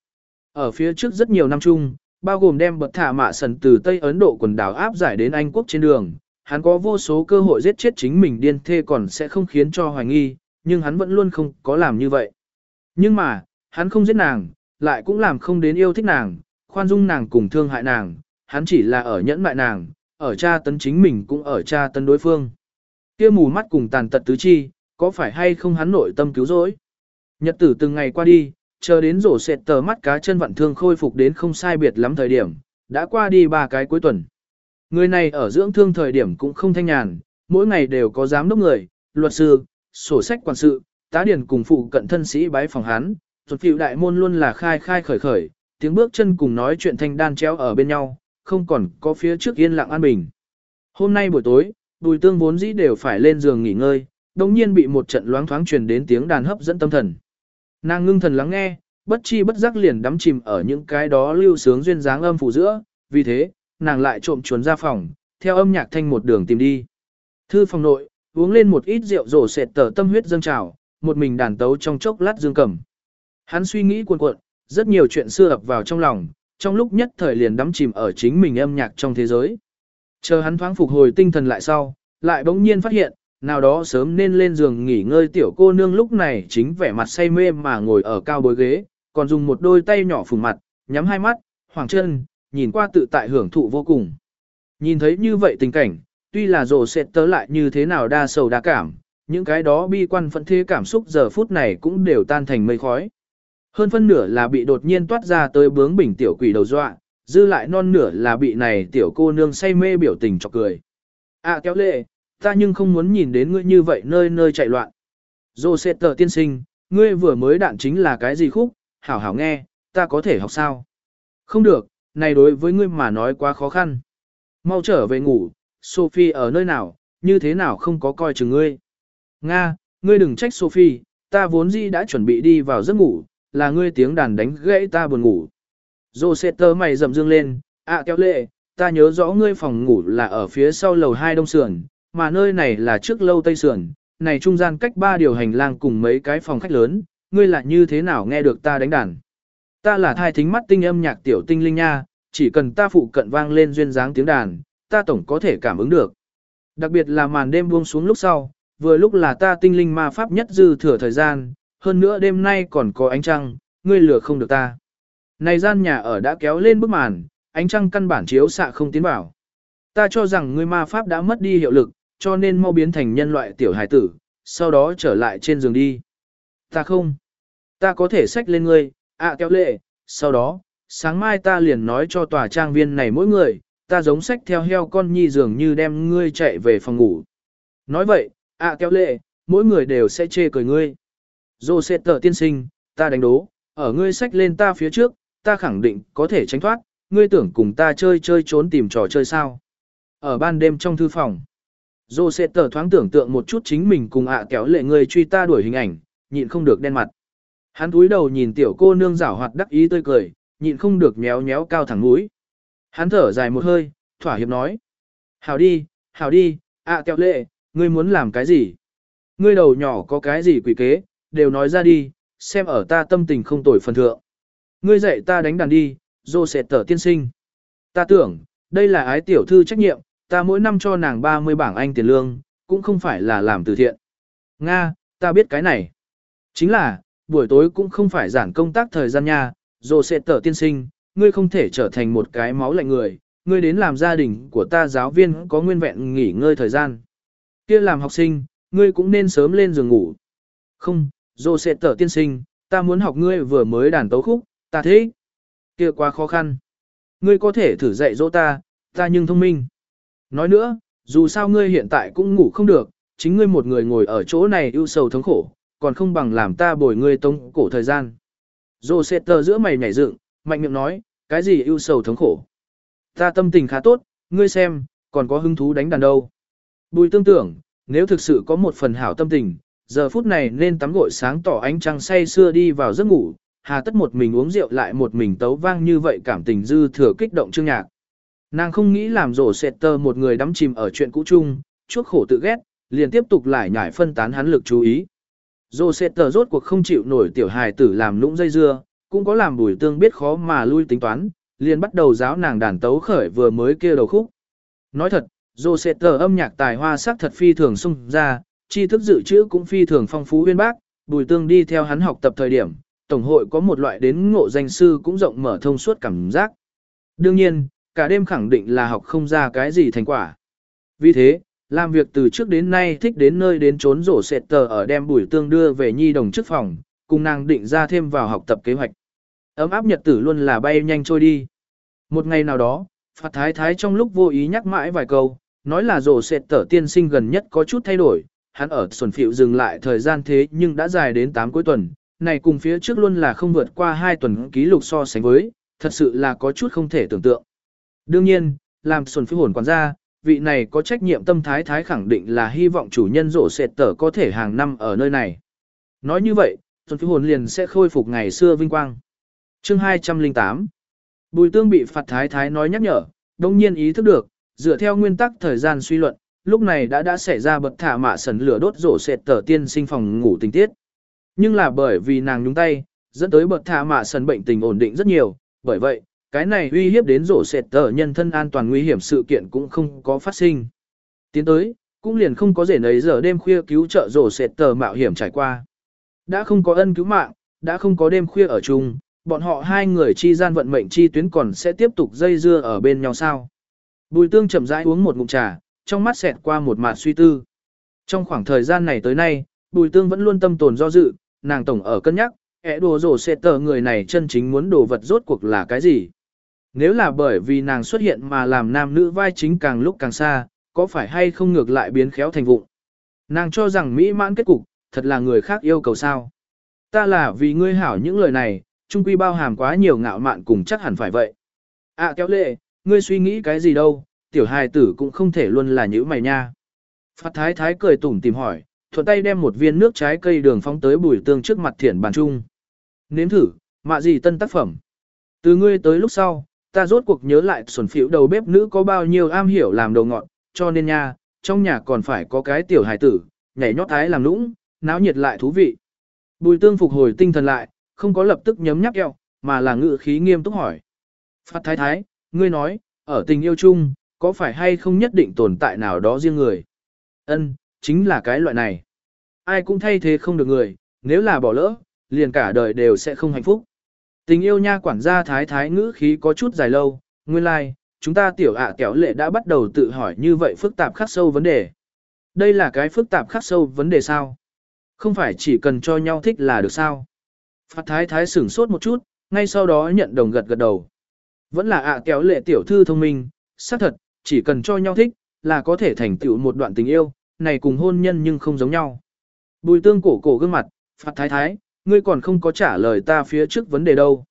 ở phía trước rất nhiều năm chung, bao gồm đem bậc thả mạ sần từ Tây Ấn Độ quần đảo áp giải đến Anh quốc trên đường, hắn có vô số cơ hội giết chết chính mình điên thê còn sẽ không khiến cho hoài nghi, nhưng hắn vẫn luôn không có làm như vậy. Nhưng mà, hắn không giết nàng, lại cũng làm không đến yêu thích nàng, khoan dung nàng cùng thương hại nàng, hắn chỉ là ở nhẫn mại nàng, ở cha tấn chính mình cũng ở cha tấn đối phương. Kia mù mắt cùng tàn tật tứ chi, có phải hay không hắn nội tâm cứu rỗi? Nhật tử từng ngày qua đi, chờ đến rổ sệt tờ mắt cá chân vận thương khôi phục đến không sai biệt lắm thời điểm, đã qua đi ba cái cuối tuần. Người này ở dưỡng thương thời điểm cũng không thanh nhàn, mỗi ngày đều có giám đốc người, luật sư, sổ sách quản sự, tá điển cùng phụ cận thân sĩ bái phòng hắn, tuột phiệu đại môn luôn là khai khai khởi khởi, tiếng bước chân cùng nói chuyện thanh đan treo ở bên nhau, không còn có phía trước yên lặng an bình. Hôm nay buổi tối, bùi tương vốn dĩ đều phải lên giường nghỉ ngơi, đồng nhiên bị một trận loáng thoáng truyền đến tiếng đàn hấp dẫn tâm thần. Nàng ngưng thần lắng nghe, bất chi bất giác liền đắm chìm ở những cái đó lưu sướng duyên dáng âm phủ giữa, vì thế, nàng lại trộm chuồn ra phòng, theo âm nhạc thanh một đường tìm đi. Thư phòng nội, uống lên một ít rượu rổ sệt tờ tâm huyết dâng trào, một mình đàn tấu trong chốc lát dương cầm. Hắn suy nghĩ cuộn cuộn, rất nhiều chuyện xưa ập vào trong lòng, trong lúc nhất thời liền đắm chìm ở chính mình âm nhạc trong thế giới. Chờ hắn thoáng phục hồi tinh thần lại sau, lại bỗng nhiên phát hiện, nào đó sớm nên lên giường nghỉ ngơi tiểu cô nương lúc này chính vẻ mặt say mê mà ngồi ở cao bối ghế, còn dùng một đôi tay nhỏ phùng mặt, nhắm hai mắt, hoàng chân, nhìn qua tự tại hưởng thụ vô cùng. Nhìn thấy như vậy tình cảnh, tuy là rồ sẽ tớ lại như thế nào đa sầu đa cảm, những cái đó bi quan phận thế cảm xúc giờ phút này cũng đều tan thành mây khói. Hơn phân nửa là bị đột nhiên toát ra tới bướng bình tiểu quỷ đầu dọa, dư lại non nửa là bị này tiểu cô nương say mê biểu tình chọc cười. À kéo lệ, ta nhưng không muốn nhìn đến ngươi như vậy nơi nơi chạy loạn. Dô sẽ tờ tiên sinh, ngươi vừa mới đạn chính là cái gì khúc, hảo hảo nghe, ta có thể học sao? Không được, này đối với ngươi mà nói quá khó khăn. Mau trở về ngủ, Sophie ở nơi nào, như thế nào không có coi chừng ngươi. Nga, ngươi đừng trách Sophie, ta vốn dĩ đã chuẩn bị đi vào giấc ngủ, là ngươi tiếng đàn đánh gãy ta buồn ngủ. Rosetter mày rầm dương lên, à kéo lệ, ta nhớ rõ ngươi phòng ngủ là ở phía sau lầu hai đông sườn, mà nơi này là trước lâu tây sườn, này trung gian cách ba điều hành lang cùng mấy cái phòng khách lớn, ngươi là như thế nào nghe được ta đánh đàn. Ta là thai thính mắt tinh âm nhạc tiểu tinh linh nha, chỉ cần ta phụ cận vang lên duyên dáng tiếng đàn, ta tổng có thể cảm ứng được. Đặc biệt là màn đêm buông xuống lúc sau, vừa lúc là ta tinh linh ma pháp nhất dư thừa thời gian, hơn nữa đêm nay còn có ánh trăng, ngươi lừa không được ta. Này gian nhà ở đã kéo lên bức màn, ánh trăng căn bản chiếu xạ không tiến vào. Ta cho rằng ngươi ma pháp đã mất đi hiệu lực, cho nên mau biến thành nhân loại tiểu hài tử, sau đó trở lại trên giường đi. Ta không. Ta có thể xách lên ngươi, ạ à, kéo lệ, sau đó, sáng mai ta liền nói cho tòa trang viên này mỗi người, ta giống xách theo heo con nhi dường như đem ngươi chạy về phòng ngủ. Nói vậy, ạ à, kéo lệ, mỗi người đều sẽ chê cười ngươi. Dô sẽ tờ tiên sinh, ta đánh đố, ở ngươi sách lên ta phía trước, ta khẳng định có thể tránh thoát, ngươi tưởng cùng ta chơi chơi trốn tìm trò chơi sao. Ở ban đêm trong thư phòng, Dô sẽ tờ thoáng tưởng tượng một chút chính mình cùng ạ kéo lệ ngươi truy ta đuổi hình ảnh, nhịn không được đen mặt. Hắn túi đầu nhìn tiểu cô nương rảo hoạt đắc ý tươi cười, nhịn không được méo méo cao thẳng mũi. Hắn thở dài một hơi, thỏa hiệp nói. Hảo đi, hảo đi, ạ kéo lệ, ngươi muốn làm cái gì? Ngươi đầu nhỏ có cái gì quỷ kế, đều nói ra đi, xem ở ta tâm tình không tồi phần thượng. Ngươi dạy ta đánh đàn đi, dô sẽ tở tiên sinh. Ta tưởng, đây là ái tiểu thư trách nhiệm, ta mỗi năm cho nàng 30 bảng Anh tiền lương, cũng không phải là làm từ thiện. Nga, ta biết cái này. Chính là, buổi tối cũng không phải giản công tác thời gian nha, dô sẽ tở tiên sinh, ngươi không thể trở thành một cái máu lạnh người, ngươi đến làm gia đình của ta giáo viên có nguyên vẹn nghỉ ngơi thời gian. kia làm học sinh, ngươi cũng nên sớm lên giường ngủ. Không, dô sẽ tở tiên sinh, ta muốn học ngươi vừa mới đàn tấu khúc, ta thế. kia quá khó khăn. Ngươi có thể thử dạy dỗ ta, ta nhưng thông minh. Nói nữa, dù sao ngươi hiện tại cũng ngủ không được, chính ngươi một người ngồi ở chỗ này ưu sầu thống khổ, còn không bằng làm ta bồi ngươi tống cổ thời gian. Dô sẽ tờ giữa mày nhảy dựng, mạnh miệng nói, cái gì ưu sầu thống khổ. Ta tâm tình khá tốt, ngươi xem, còn có hứng thú đánh đàn đâu. Bùi tương tưởng, nếu thực sự có một phần hảo tâm tình, giờ phút này nên tắm gội sáng tỏ ánh trăng say xưa đi vào giấc ngủ, hà tất một mình uống rượu lại một mình tấu vang như vậy cảm tình dư thừa kích động chương nhạc. Nàng không nghĩ làm rổ sệt tơ một người đắm chìm ở chuyện cũ chung, chuốc khổ tự ghét, liền tiếp tục lại nhảy phân tán hắn lực chú ý. Rổ sệt tơ rốt cuộc không chịu nổi tiểu hài tử làm lũng dây dưa, cũng có làm bùi tương biết khó mà lui tính toán, liền bắt đầu giáo nàng đàn tấu khởi vừa mới kia đầu khúc. Nói thật, rổ sệt tơ âm nhạc tài hoa sắc thật phi thường sung ra, tri thức dự trữ cũng phi thường phong phú uyên bác, bùi tương đi theo hắn học tập thời điểm, tổng hội có một loại đến ngộ danh sư cũng rộng mở thông suốt cảm giác. Đương nhiên, cả đêm khẳng định là học không ra cái gì thành quả. Vì thế, làm việc từ trước đến nay thích đến nơi đến trốn rổ sệt tờ ở đem bùi tương đưa về nhi đồng chức phòng, cùng nàng định ra thêm vào học tập kế hoạch. Ấm áp nhật tử luôn là bay nhanh trôi đi. Một ngày nào đó, Phạt Thái Thái trong lúc vô ý nhắc mãi vài câu, nói là rổ sệt tở tiên sinh gần nhất có chút thay đổi, hắn ở xuân phiệu dừng lại thời gian thế nhưng đã dài đến 8 cuối tuần, này cùng phía trước luôn là không vượt qua 2 tuần ký lục so sánh với, thật sự là có chút không thể tưởng tượng. Đương nhiên, làm xuân phiệu hồn quản gia, vị này có trách nhiệm tâm thái thái khẳng định là hy vọng chủ nhân rổ sệt tở có thể hàng năm ở nơi này. Nói như vậy, xuân phiệu hồn liền sẽ khôi phục ngày xưa vinh quang. Chương 208 Bùi tương bị phạt thái thái nói nhắc nhở, đồng nhiên ý thức được, dựa theo nguyên tắc thời gian suy luận, lúc này đã đã xảy ra bật thả mạ sần lửa đốt rổ sệt tờ tiên sinh phòng ngủ tình tiết. Nhưng là bởi vì nàng nhúng tay, dẫn tới bật thả mạ sần bệnh tình ổn định rất nhiều, bởi vậy, cái này uy hiếp đến rổ sệt tờ nhân thân an toàn nguy hiểm sự kiện cũng không có phát sinh. Tiến tới, cũng liền không có rể nấy giờ đêm khuya cứu trợ rổ sệt tờ mạo hiểm trải qua. Đã không có ân cứu mạng, đã không có đêm khuya ở chung, bọn họ hai người chi gian vận mệnh chi tuyến còn sẽ tiếp tục dây dưa ở bên nhau sao. Bùi tương chậm rãi uống một ngụm trà, trong mắt xẹt qua một mạt suy tư. Trong khoảng thời gian này tới nay, bùi tương vẫn luôn tâm tồn do dự, nàng tổng ở cân nhắc, ẻ đồ rổ xe tờ người này chân chính muốn đồ vật rốt cuộc là cái gì. Nếu là bởi vì nàng xuất hiện mà làm nam nữ vai chính càng lúc càng xa, có phải hay không ngược lại biến khéo thành vụng. Nàng cho rằng mỹ mãn kết cục, thật là người khác yêu cầu sao. Ta là vì ngươi hảo những lời này, trung quy bao hàm quá nhiều ngạo mạn cùng chắc hẳn phải vậy. À kéo lệ, ngươi suy nghĩ cái gì đâu, tiểu hài tử cũng không thể luôn là nhữ mày nha. Phát thái thái cười tủm tìm hỏi, thuận tay đem một viên nước trái cây đường phóng tới bùi tương trước mặt thiển bàn trung. Nếm thử, mạ gì tân tác phẩm. Từ ngươi tới lúc sau, ta rốt cuộc nhớ lại xuẩn phiểu đầu bếp nữ có bao nhiêu am hiểu làm đồ ngọt, cho nên nha, trong nhà còn phải có cái tiểu hài tử, nhảy nhót thái làm lũng, náo nhiệt lại thú vị. Bùi tương phục hồi tinh thần lại, không có lập tức nhấm nhắc eo, mà là ngự khí nghiêm túc hỏi. Phát thái thái, ngươi nói, ở tình yêu chung, có phải hay không nhất định tồn tại nào đó riêng người? Ân, chính là cái loại này. Ai cũng thay thế không được người, nếu là bỏ lỡ, liền cả đời đều sẽ không hạnh phúc. Tình yêu nha quản gia thái thái ngữ khí có chút dài lâu, nguyên lai, like, chúng ta tiểu ạ à kéo lệ đã bắt đầu tự hỏi như vậy phức tạp khắc sâu vấn đề. Đây là cái phức tạp khắc sâu vấn đề sao? Không phải chỉ cần cho nhau thích là được sao? Phát thái thái sửng sốt một chút, ngay sau đó nhận đồng gật gật đầu. Vẫn là ạ kéo lệ tiểu thư thông minh, xác thật, chỉ cần cho nhau thích, là có thể thành tựu một đoạn tình yêu, này cùng hôn nhân nhưng không giống nhau. Bùi tương cổ cổ gương mặt, phạt thái thái, ngươi còn không có trả lời ta phía trước vấn đề đâu.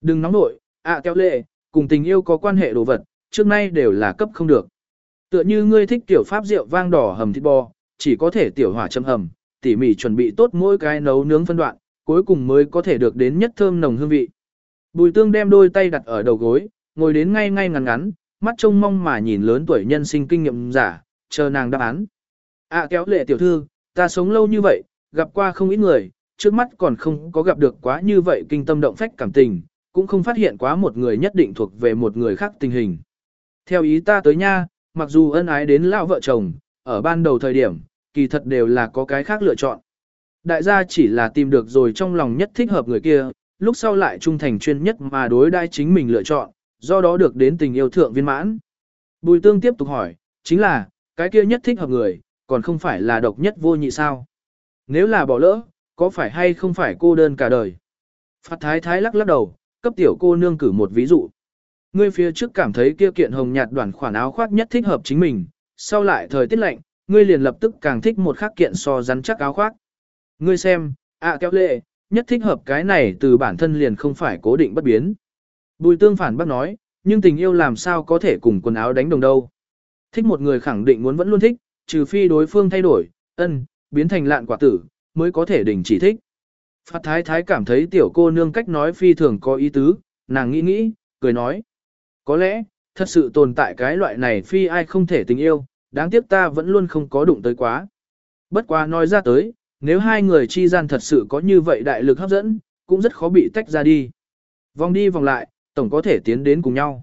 Đừng nóng nội, ạ kéo lệ, cùng tình yêu có quan hệ đồ vật, trước nay đều là cấp không được. Tựa như ngươi thích tiểu pháp rượu vang đỏ hầm thịt bò, chỉ có thể tiểu hỏa châm hầm, tỉ mỉ chuẩn bị tốt mỗi cái nấu nướng phân đoạn, cuối cùng mới có thể được đến nhất thơm nồng hương vị. Bùi tương đem đôi tay đặt ở đầu gối, ngồi đến ngay ngay ngắn ngắn, mắt trông mong mà nhìn lớn tuổi nhân sinh kinh nghiệm giả, chờ nàng đáp án. À kéo lệ tiểu thư, ta sống lâu như vậy, gặp qua không ít người, trước mắt còn không có gặp được quá như vậy kinh tâm động phách cảm tình, cũng không phát hiện quá một người nhất định thuộc về một người khác tình hình. Theo ý ta tới nha, mặc dù ân ái đến lão vợ chồng, ở ban đầu thời điểm, kỳ thật đều là có cái khác lựa chọn. Đại gia chỉ là tìm được rồi trong lòng nhất thích hợp người kia, lúc sau lại trung thành chuyên nhất mà đối đai chính mình lựa chọn, do đó được đến tình yêu thượng viên mãn. Bùi tương tiếp tục hỏi, chính là, cái kia nhất thích hợp người, còn không phải là độc nhất vô nhị sao? Nếu là bỏ lỡ, có phải hay không phải cô đơn cả đời? Phát thái thái lắc lắc đầu, cấp tiểu cô nương cử một ví dụ. Ngươi phía trước cảm thấy kia kiện hồng nhạt đoàn khoản áo khoác nhất thích hợp chính mình, sau lại thời tiết lạnh, ngươi liền lập tức càng thích một khác kiện so rắn chắc áo khoác. Ngươi xem, ạ kéo lệ, nhất thích hợp cái này từ bản thân liền không phải cố định bất biến. Bùi tương phản bác nói, nhưng tình yêu làm sao có thể cùng quần áo đánh đồng đâu. Thích một người khẳng định muốn vẫn luôn thích, trừ phi đối phương thay đổi, ân, biến thành lạn quả tử, mới có thể đình chỉ thích. Phát thái thái cảm thấy tiểu cô nương cách nói phi thường có ý tứ, nàng nghĩ nghĩ, cười nói. Có lẽ, thật sự tồn tại cái loại này phi ai không thể tình yêu, đáng tiếc ta vẫn luôn không có đụng tới quá. Bất quá nói ra tới, nếu hai người chi gian thật sự có như vậy đại lực hấp dẫn, cũng rất khó bị tách ra đi. Vòng đi vòng lại, tổng có thể tiến đến cùng nhau.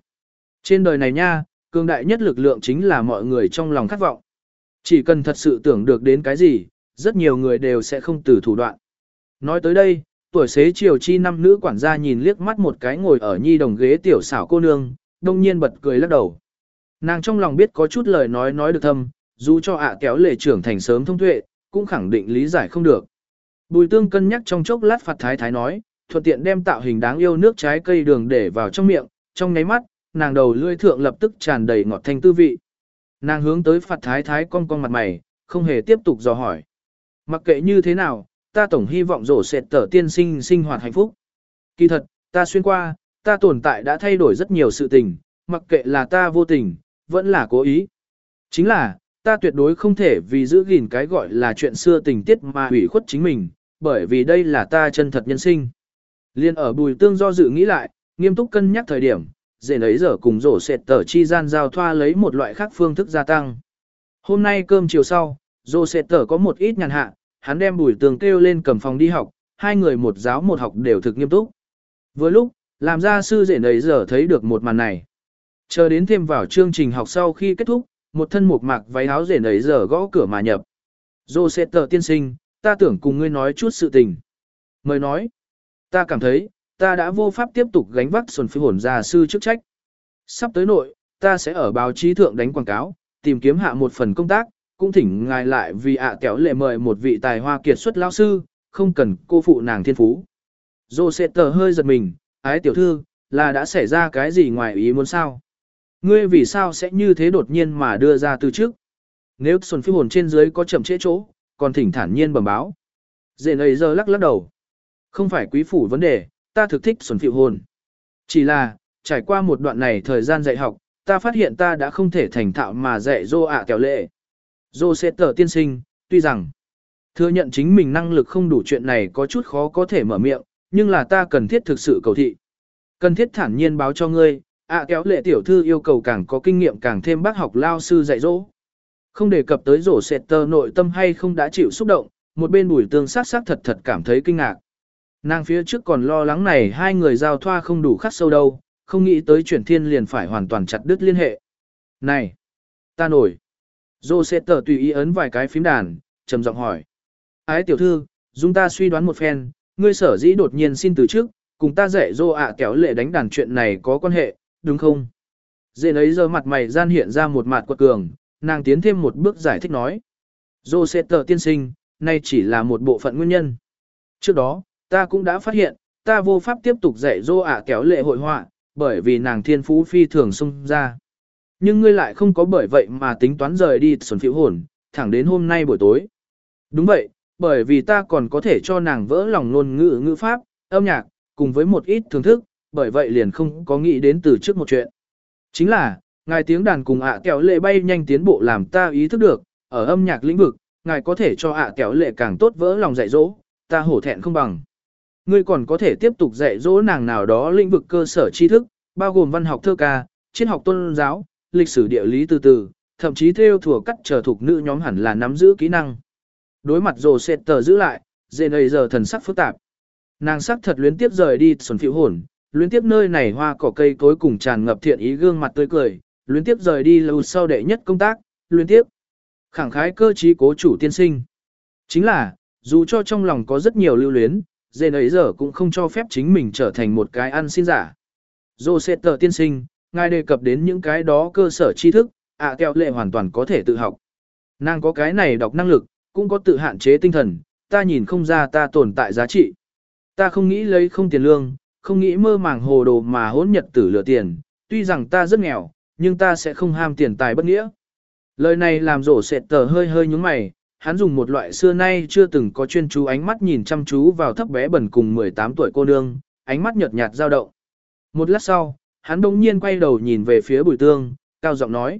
Trên đời này nha, cường đại nhất lực lượng chính là mọi người trong lòng khát vọng. Chỉ cần thật sự tưởng được đến cái gì, rất nhiều người đều sẽ không từ thủ đoạn. Nói tới đây, tuổi xế chiều chi năm nữ quản gia nhìn liếc mắt một cái ngồi ở nhi đồng ghế tiểu xảo cô nương, đông nhiên bật cười lắc đầu. Nàng trong lòng biết có chút lời nói nói được thâm, dù cho ạ kéo lệ trưởng thành sớm thông tuệ, cũng khẳng định lý giải không được. Bùi tương cân nhắc trong chốc lát phạt thái thái nói, thuận tiện đem tạo hình đáng yêu nước trái cây đường để vào trong miệng, trong nháy mắt, nàng đầu lưỡi thượng lập tức tràn đầy ngọt thanh tư vị. nàng hướng tới phật thái thái cong cong mặt mày, không hề tiếp tục dò hỏi. Mặc kệ như thế nào, ta tổng hy vọng rổ sệt tở tiên sinh sinh hoạt hạnh phúc. Kỳ thật, ta xuyên qua, ta tồn tại đã thay đổi rất nhiều sự tình, mặc kệ là ta vô tình, vẫn là cố ý. Chính là, ta tuyệt đối không thể vì giữ gìn cái gọi là chuyện xưa tình tiết mà hủy khuất chính mình, bởi vì đây là ta chân thật nhân sinh. Liên ở bùi tương do dự nghĩ lại, nghiêm túc cân nhắc thời điểm, dễ lấy giờ cùng rổ sệt tờ chi gian giao thoa lấy một loại khác phương thức gia tăng. Hôm nay cơm chiều sau, rổ sệt tờ có một ít nhàn hạ, hắn đem bùi tương kêu lên cầm phòng đi học, hai người một giáo một học đều thực nghiêm túc. Vừa lúc, làm ra sư dễ lấy giờ thấy được một màn này. Chờ đến thêm vào chương trình học sau khi kết thúc, một thân một mạc váy áo rể nấy giờ gõ cửa mà nhập. Dô sẽ tờ tiên sinh, ta tưởng cùng ngươi nói chút sự tình. Mời nói, ta cảm thấy, ta đã vô pháp tiếp tục gánh vác xuân phi hồn gia sư chức trách. Sắp tới nội, ta sẽ ở báo chí thượng đánh quảng cáo, tìm kiếm hạ một phần công tác, cũng thỉnh ngài lại vì ạ kéo lệ mời một vị tài hoa kiệt xuất lao sư, không cần cô phụ nàng thiên phú. Dô sẽ tờ hơi giật mình, ái tiểu thư, là đã xảy ra cái gì ngoài ý muốn sao? Ngươi vì sao sẽ như thế đột nhiên mà đưa ra từ trước? Nếu xuân phi hồn trên dưới có chậm trễ chỗ, còn thỉnh thản nhiên bẩm báo. Dễ nầy giờ lắc lắc đầu. Không phải quý phủ vấn đề, ta thực thích xuân phiệu hồn. Chỉ là, trải qua một đoạn này thời gian dạy học, ta phát hiện ta đã không thể thành thạo mà dạy dô ạ kéo lệ. Dô sẽ tờ tiên sinh, tuy rằng, thừa nhận chính mình năng lực không đủ chuyện này có chút khó có thể mở miệng, nhưng là ta cần thiết thực sự cầu thị. Cần thiết thản nhiên báo cho ngươi, ạ kéo lệ tiểu thư yêu cầu càng có kinh nghiệm càng thêm bác học lao sư dạy dỗ. Không đề cập tới rổ sẹt tờ nội tâm hay không đã chịu xúc động, một bên bùi tương sát sát thật thật cảm thấy kinh ngạc. Nàng phía trước còn lo lắng này hai người giao thoa không đủ khắc sâu đâu, không nghĩ tới chuyển thiên liền phải hoàn toàn chặt đứt liên hệ. Này! Ta nổi! Dô sẽ tờ tùy ý ấn vài cái phím đàn, trầm giọng hỏi. Ái tiểu thư, dung ta suy đoán một phen, ngươi sở dĩ đột nhiên xin từ trước, cùng ta dạy dô ạ kéo lệ đánh đàn chuyện này có quan hệ, đúng không? Dễ ấy giờ mặt mày gian hiện ra một mặt quật cường, nàng tiến thêm một bước giải thích nói. Dô sẽ tờ tiên sinh, nay chỉ là một bộ phận nguyên nhân. Trước đó, ta cũng đã phát hiện, ta vô pháp tiếp tục dạy dô ạ kéo lệ hội họa, bởi vì nàng thiên phú phi thường xung ra. Nhưng ngươi lại không có bởi vậy mà tính toán rời đi xuân phiểu hồn, thẳng đến hôm nay buổi tối. Đúng vậy, bởi vì ta còn có thể cho nàng vỡ lòng ngôn ngữ ngữ pháp, âm nhạc, cùng với một ít thưởng thức, bởi vậy liền không có nghĩ đến từ trước một chuyện. Chính là, ngài tiếng đàn cùng ạ à kẹo lệ bay nhanh tiến bộ làm ta ý thức được, ở âm nhạc lĩnh vực, ngài có thể cho ạ à kẹo lệ càng tốt vỡ lòng dạy dỗ, ta hổ thẹn không bằng. Ngươi còn có thể tiếp tục dạy dỗ nàng nào đó lĩnh vực cơ sở tri thức, bao gồm văn học thơ ca, triết học tôn giáo, lịch sử địa lý từ từ, thậm chí theo thủa cắt trở thuộc nữ nhóm hẳn là nắm giữ kỹ năng. Đối mặt rồ sệt tờ giữ lại, dê này giờ thần sắc phức tạp. Nàng sắc thật luyến tiếp rời đi xuân phiêu hồn, luyến tiếp nơi này hoa cỏ cây cối cùng tràn ngập thiện ý gương mặt tươi cười, luyến tiếp rời đi lâu sau đệ nhất công tác, luyến tiếp. Khẳng khái cơ trí cố chủ tiên sinh. Chính là, dù cho trong lòng có rất nhiều lưu luyến, dê nấy giờ cũng không cho phép chính mình trở thành một cái ăn xin giả. Dô sẽ tờ tiên sinh, ngài đề cập đến những cái đó cơ sở tri thức, ạ à, kẹo lệ hoàn toàn có thể tự học. Nàng có cái này đọc năng lực, cũng có tự hạn chế tinh thần, ta nhìn không ra ta tồn tại giá trị. Ta không nghĩ lấy không tiền lương, không nghĩ mơ màng hồ đồ mà hỗn nhật tử lừa tiền, tuy rằng ta rất nghèo, nhưng ta sẽ không ham tiền tài bất nghĩa. Lời này làm rổ sệt tờ hơi hơi nhúng mày, hắn dùng một loại xưa nay chưa từng có chuyên chú ánh mắt nhìn chăm chú vào thấp bé bẩn cùng 18 tuổi cô nương, ánh mắt nhợt nhạt dao động. Một lát sau, hắn đông nhiên quay đầu nhìn về phía bùi tương, cao giọng nói.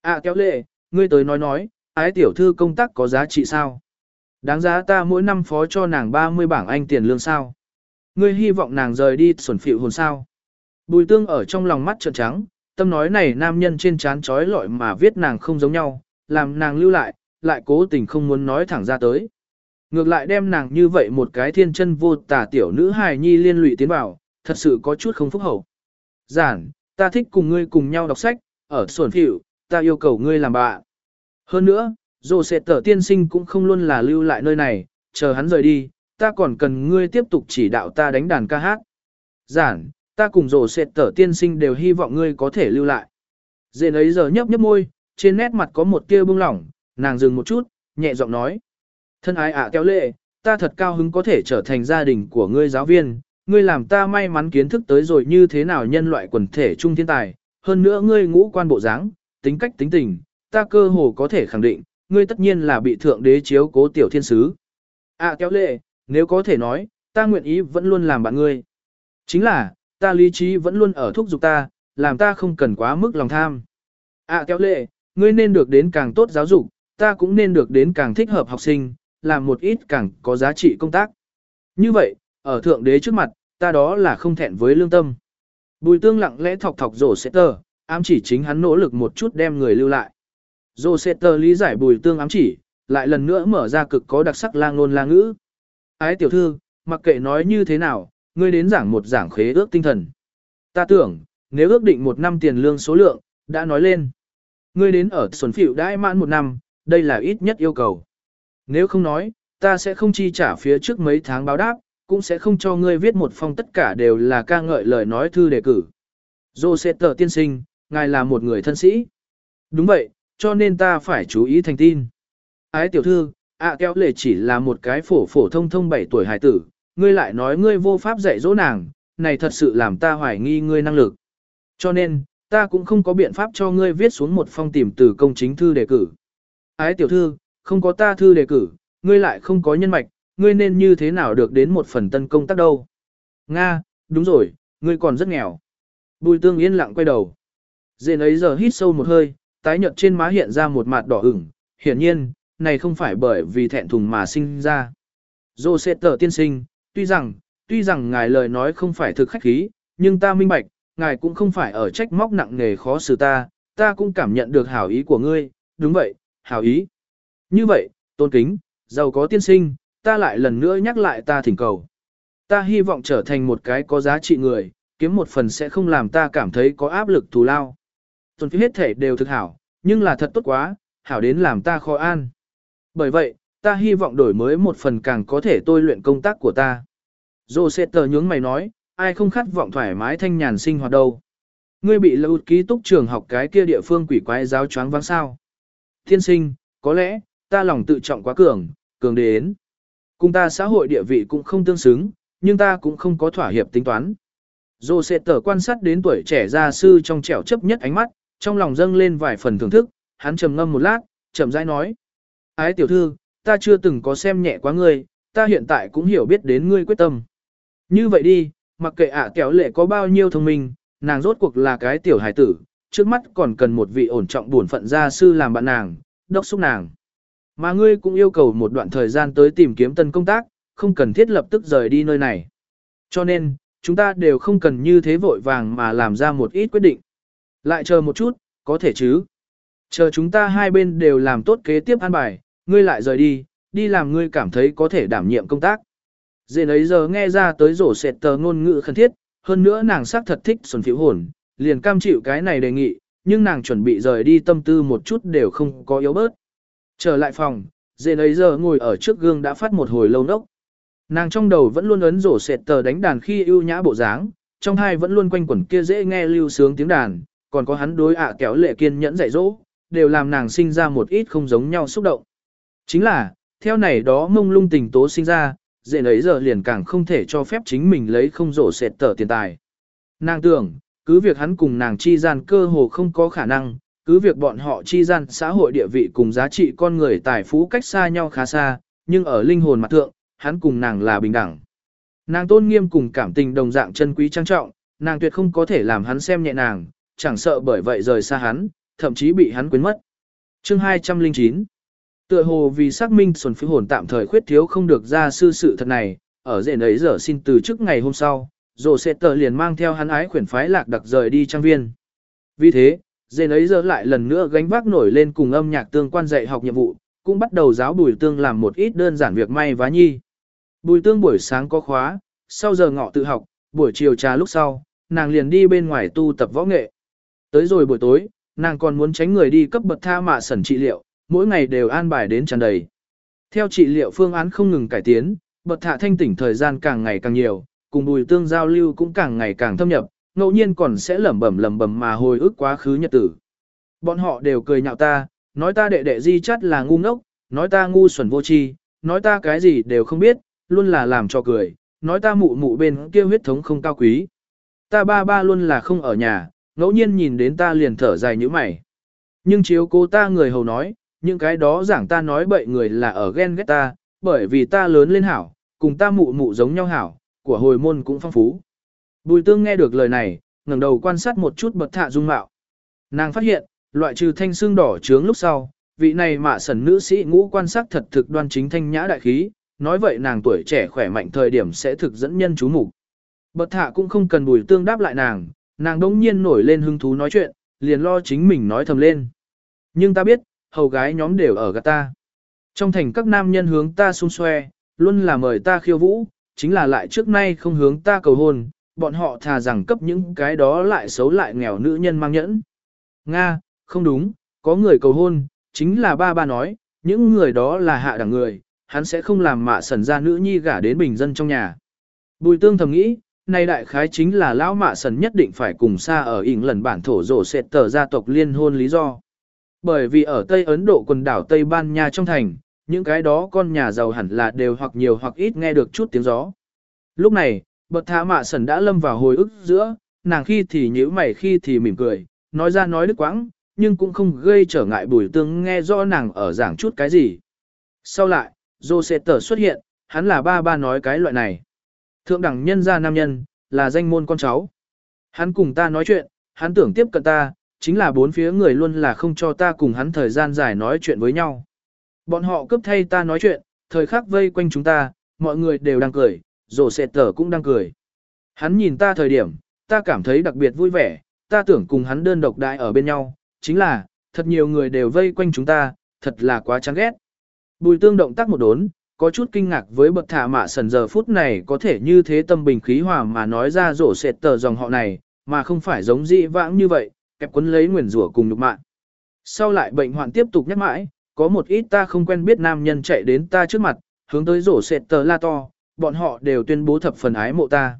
À kéo lệ, ngươi tới nói nói, ái tiểu thư công tác có giá trị sao? Đáng giá ta mỗi năm phó cho nàng 30 bảng anh tiền lương sao? Ngươi hy vọng nàng rời đi xuẩn phịu hồn sao. Bùi tương ở trong lòng mắt trợn trắng, tâm nói này nam nhân trên trán trói lọi mà viết nàng không giống nhau, làm nàng lưu lại, lại cố tình không muốn nói thẳng ra tới. Ngược lại đem nàng như vậy một cái thiên chân vô tà tiểu nữ hài nhi liên lụy tiến vào, thật sự có chút không phúc hậu. Giản, ta thích cùng ngươi cùng nhau đọc sách, ở sổn phịu, ta yêu cầu ngươi làm bạn. Hơn nữa, dù sẽ tở tiên sinh cũng không luôn là lưu lại nơi này, chờ hắn rời đi, ta còn cần ngươi tiếp tục chỉ đạo ta đánh đàn ca hát. Giản, ta cùng rồ sệt tở tiên sinh đều hy vọng ngươi có thể lưu lại. Dền ấy giờ nhấp nhấp môi, trên nét mặt có một tia bưng lỏng, nàng dừng một chút, nhẹ giọng nói. Thân ái ạ kéo lệ, ta thật cao hứng có thể trở thành gia đình của ngươi giáo viên, ngươi làm ta may mắn kiến thức tới rồi như thế nào nhân loại quần thể trung thiên tài, hơn nữa ngươi ngũ quan bộ dáng, tính cách tính tình, ta cơ hồ có thể khẳng định, ngươi tất nhiên là bị thượng đế chiếu cố tiểu thiên sứ. À kéo lệ, nếu có thể nói, ta nguyện ý vẫn luôn làm bạn ngươi. Chính là, ta lý trí vẫn luôn ở thúc giục ta, làm ta không cần quá mức lòng tham. À kéo lệ, ngươi nên được đến càng tốt giáo dục, ta cũng nên được đến càng thích hợp học sinh, làm một ít càng có giá trị công tác. Như vậy, ở thượng đế trước mặt, ta đó là không thẹn với lương tâm. Bùi tương lặng lẽ thọc thọc rổ sẽ tờ, ám chỉ chính hắn nỗ lực một chút đem người lưu lại. Rổ sẽ tờ lý giải bùi tương ám chỉ, lại lần nữa mở ra cực có đặc sắc lang ngôn lang ngữ. Ái tiểu thư, mặc kệ nói như thế nào, ngươi đến giảng một giảng khế ước tinh thần. Ta tưởng, nếu ước định một năm tiền lương số lượng, đã nói lên. Ngươi đến ở xuân phịu đãi mãn một năm, đây là ít nhất yêu cầu. Nếu không nói, ta sẽ không chi trả phía trước mấy tháng báo đáp, cũng sẽ không cho ngươi viết một phong tất cả đều là ca ngợi lời nói thư đề cử. Dô sẽ tờ tiên sinh, ngài là một người thân sĩ. Đúng vậy, cho nên ta phải chú ý thành tin. Ái tiểu thư, ạ kéo lệ chỉ là một cái phổ phổ thông thông 7 tuổi hài tử, ngươi lại nói ngươi vô pháp dạy dỗ nàng, này thật sự làm ta hoài nghi ngươi năng lực. Cho nên, ta cũng không có biện pháp cho ngươi viết xuống một phong tìm từ công chính thư đề cử. Ái tiểu thư, không có ta thư đề cử, ngươi lại không có nhân mạch, ngươi nên như thế nào được đến một phần tân công tác đâu. Nga, đúng rồi, ngươi còn rất nghèo. Bùi tương yên lặng quay đầu. Dền ấy giờ hít sâu một hơi, tái nhợt trên má hiện ra một mặt đỏ ửng, hiển nhiên, này không phải bởi vì thẹn thùng mà sinh ra. Dô sẽ tờ tiên sinh, tuy rằng, tuy rằng ngài lời nói không phải thực khách khí, nhưng ta minh bạch, ngài cũng không phải ở trách móc nặng nề khó xử ta, ta cũng cảm nhận được hảo ý của ngươi, đúng vậy, hảo ý. Như vậy, tôn kính, giàu có tiên sinh, ta lại lần nữa nhắc lại ta thỉnh cầu. Ta hy vọng trở thành một cái có giá trị người, kiếm một phần sẽ không làm ta cảm thấy có áp lực thù lao. Tôn phí hết thể đều thực hảo, nhưng là thật tốt quá, hảo đến làm ta khó an. Bởi vậy, ta hy vọng đổi mới một phần càng có thể tôi luyện công tác của ta. Dô sẽ tờ nhướng mày nói, ai không khát vọng thoải mái thanh nhàn sinh hoạt đâu. Ngươi bị lưu ký túc trường học cái kia địa phương quỷ quái giáo choáng vắng sao. Thiên sinh, có lẽ, ta lòng tự trọng quá cường, cường đến. Cùng ta xã hội địa vị cũng không tương xứng, nhưng ta cũng không có thỏa hiệp tính toán. Dô sẽ tờ quan sát đến tuổi trẻ gia sư trong trẻo chấp nhất ánh mắt, trong lòng dâng lên vài phần thưởng thức, hắn trầm ngâm một lát, chậm rãi nói. Ái tiểu thư, ta chưa từng có xem nhẹ quá ngươi, ta hiện tại cũng hiểu biết đến ngươi quyết tâm. Như vậy đi, mặc kệ ạ kéo lệ có bao nhiêu thông minh, nàng rốt cuộc là cái tiểu hài tử, trước mắt còn cần một vị ổn trọng bổn phận gia sư làm bạn nàng, đốc xúc nàng. Mà ngươi cũng yêu cầu một đoạn thời gian tới tìm kiếm tân công tác, không cần thiết lập tức rời đi nơi này. Cho nên, chúng ta đều không cần như thế vội vàng mà làm ra một ít quyết định. Lại chờ một chút, có thể chứ. Chờ chúng ta hai bên đều làm tốt kế tiếp an bài, ngươi lại rời đi, đi làm ngươi cảm thấy có thể đảm nhiệm công tác. Dễ ấy giờ nghe ra tới rổ sệt tờ ngôn ngữ khẩn thiết, hơn nữa nàng xác thật thích xuân phiếu hồn, liền cam chịu cái này đề nghị, nhưng nàng chuẩn bị rời đi tâm tư một chút đều không có yếu bớt. Trở lại phòng, dễ ấy giờ ngồi ở trước gương đã phát một hồi lâu nốc. Nàng trong đầu vẫn luôn ấn rổ sệt tờ đánh đàn khi ưu nhã bộ dáng, trong hai vẫn luôn quanh quẩn kia dễ nghe lưu sướng tiếng đàn, còn có hắn đối ạ kéo lệ kiên nhẫn dạy dỗ, đều làm nàng sinh ra một ít không giống nhau xúc động. Chính là, theo này đó mông lung tình tố sinh ra, dễ ấy giờ liền càng không thể cho phép chính mình lấy không rổ sệt tờ tiền tài. Nàng tưởng, cứ việc hắn cùng nàng chi gian cơ hồ không có khả năng, cứ việc bọn họ chi gian xã hội địa vị cùng giá trị con người tài phú cách xa nhau khá xa, nhưng ở linh hồn mặt thượng, hắn cùng nàng là bình đẳng. Nàng tôn nghiêm cùng cảm tình đồng dạng chân quý trang trọng, nàng tuyệt không có thể làm hắn xem nhẹ nàng, chẳng sợ bởi vậy rời xa hắn, thậm chí bị hắn quên mất. Chương 209 Tựa hồ vì xác minh xuân phí hồn tạm thời khuyết thiếu không được ra sư sự thật này, ở rể ấy giờ xin từ trước ngày hôm sau, rồi sẽ tờ liền mang theo hắn ái khuyển phái lạc đặc rời đi trang viên. Vì thế, dê ấy giờ lại lần nữa gánh vác nổi lên cùng âm nhạc tương quan dạy học nhiệm vụ, cũng bắt đầu giáo bùi tương làm một ít đơn giản việc may vá nhi. Bùi tương buổi sáng có khóa, sau giờ ngọ tự học, buổi chiều trà lúc sau, nàng liền đi bên ngoài tu tập võ nghệ. Tới rồi buổi tối, nàng còn muốn tránh người đi cấp bậc tha mạ sẩn trị liệu, mỗi ngày đều an bài đến tràn đầy. Theo trị liệu phương án không ngừng cải tiến, bậc thạ thanh tỉnh thời gian càng ngày càng nhiều, cùng bùi tương giao lưu cũng càng ngày càng thâm nhập, ngẫu nhiên còn sẽ lẩm bẩm lẩm bẩm mà hồi ức quá khứ nhật tử. Bọn họ đều cười nhạo ta, nói ta đệ đệ di chắt là ngu ngốc, nói ta ngu xuẩn vô tri, nói ta cái gì đều không biết, luôn là làm cho cười, nói ta mụ mụ bên kia huyết thống không cao quý. Ta ba ba luôn là không ở nhà, ngẫu nhiên nhìn đến ta liền thở dài như mày. Nhưng chiếu cô ta người hầu nói, những cái đó giảng ta nói bậy người là ở ghen ghét ta, bởi vì ta lớn lên hảo, cùng ta mụ mụ giống nhau hảo, của hồi môn cũng phong phú. Bùi tương nghe được lời này, ngẩng đầu quan sát một chút bật thạ dung mạo. Nàng phát hiện, loại trừ thanh xương đỏ trướng lúc sau, vị này mạ sần nữ sĩ ngũ quan sát thật thực đoan chính thanh nhã đại khí, nói vậy nàng tuổi trẻ khỏe mạnh thời điểm sẽ thực dẫn nhân chú mục. Bật thạ cũng không cần bùi tương đáp lại nàng, nàng đống nhiên nổi lên hứng thú nói chuyện, liền lo chính mình nói thầm lên. Nhưng ta biết, hầu gái nhóm đều ở gạt ta. Trong thành các nam nhân hướng ta xung xoe, luôn là mời ta khiêu vũ, chính là lại trước nay không hướng ta cầu hôn, bọn họ thà rằng cấp những cái đó lại xấu lại nghèo nữ nhân mang nhẫn. Nga, không đúng, có người cầu hôn, chính là ba ba nói, những người đó là hạ đẳng người, hắn sẽ không làm mạ sần ra nữ nhi gả đến bình dân trong nhà. Bùi tương thầm nghĩ, nay đại khái chính là lão mạ sần nhất định phải cùng xa ở ỉng lần bản thổ rổ xẹt tờ gia tộc liên hôn lý do. Bởi vì ở Tây Ấn Độ quần đảo Tây Ban Nha trong thành, những cái đó con nhà giàu hẳn là đều hoặc nhiều hoặc ít nghe được chút tiếng gió. Lúc này, bậc thả mạ sần đã lâm vào hồi ức giữa, nàng khi thì nhíu mày khi thì mỉm cười, nói ra nói đứt quãng, nhưng cũng không gây trở ngại bùi tương nghe rõ nàng ở giảng chút cái gì. Sau lại, Joseter xuất hiện, hắn là ba ba nói cái loại này. Thượng đẳng nhân gia nam nhân, là danh môn con cháu. Hắn cùng ta nói chuyện, hắn tưởng tiếp cận ta, chính là bốn phía người luôn là không cho ta cùng hắn thời gian dài nói chuyện với nhau. Bọn họ cướp thay ta nói chuyện, thời khắc vây quanh chúng ta, mọi người đều đang cười, rổ xẹt tờ cũng đang cười. Hắn nhìn ta thời điểm, ta cảm thấy đặc biệt vui vẻ, ta tưởng cùng hắn đơn độc đại ở bên nhau, chính là, thật nhiều người đều vây quanh chúng ta, thật là quá chán ghét. Bùi tương động tác một đốn, có chút kinh ngạc với bậc thả mạ sần giờ phút này có thể như thế tâm bình khí hòa mà nói ra rổ xẹt tờ dòng họ này, mà không phải giống dị vãng như vậy, kẹp quấn lấy nguyền rủa cùng nhục mạ. Sau lại bệnh hoạn tiếp tục nhắc mãi, có một ít ta không quen biết nam nhân chạy đến ta trước mặt, hướng tới rổ xẹt tờ la to, bọn họ đều tuyên bố thập phần ái mộ ta.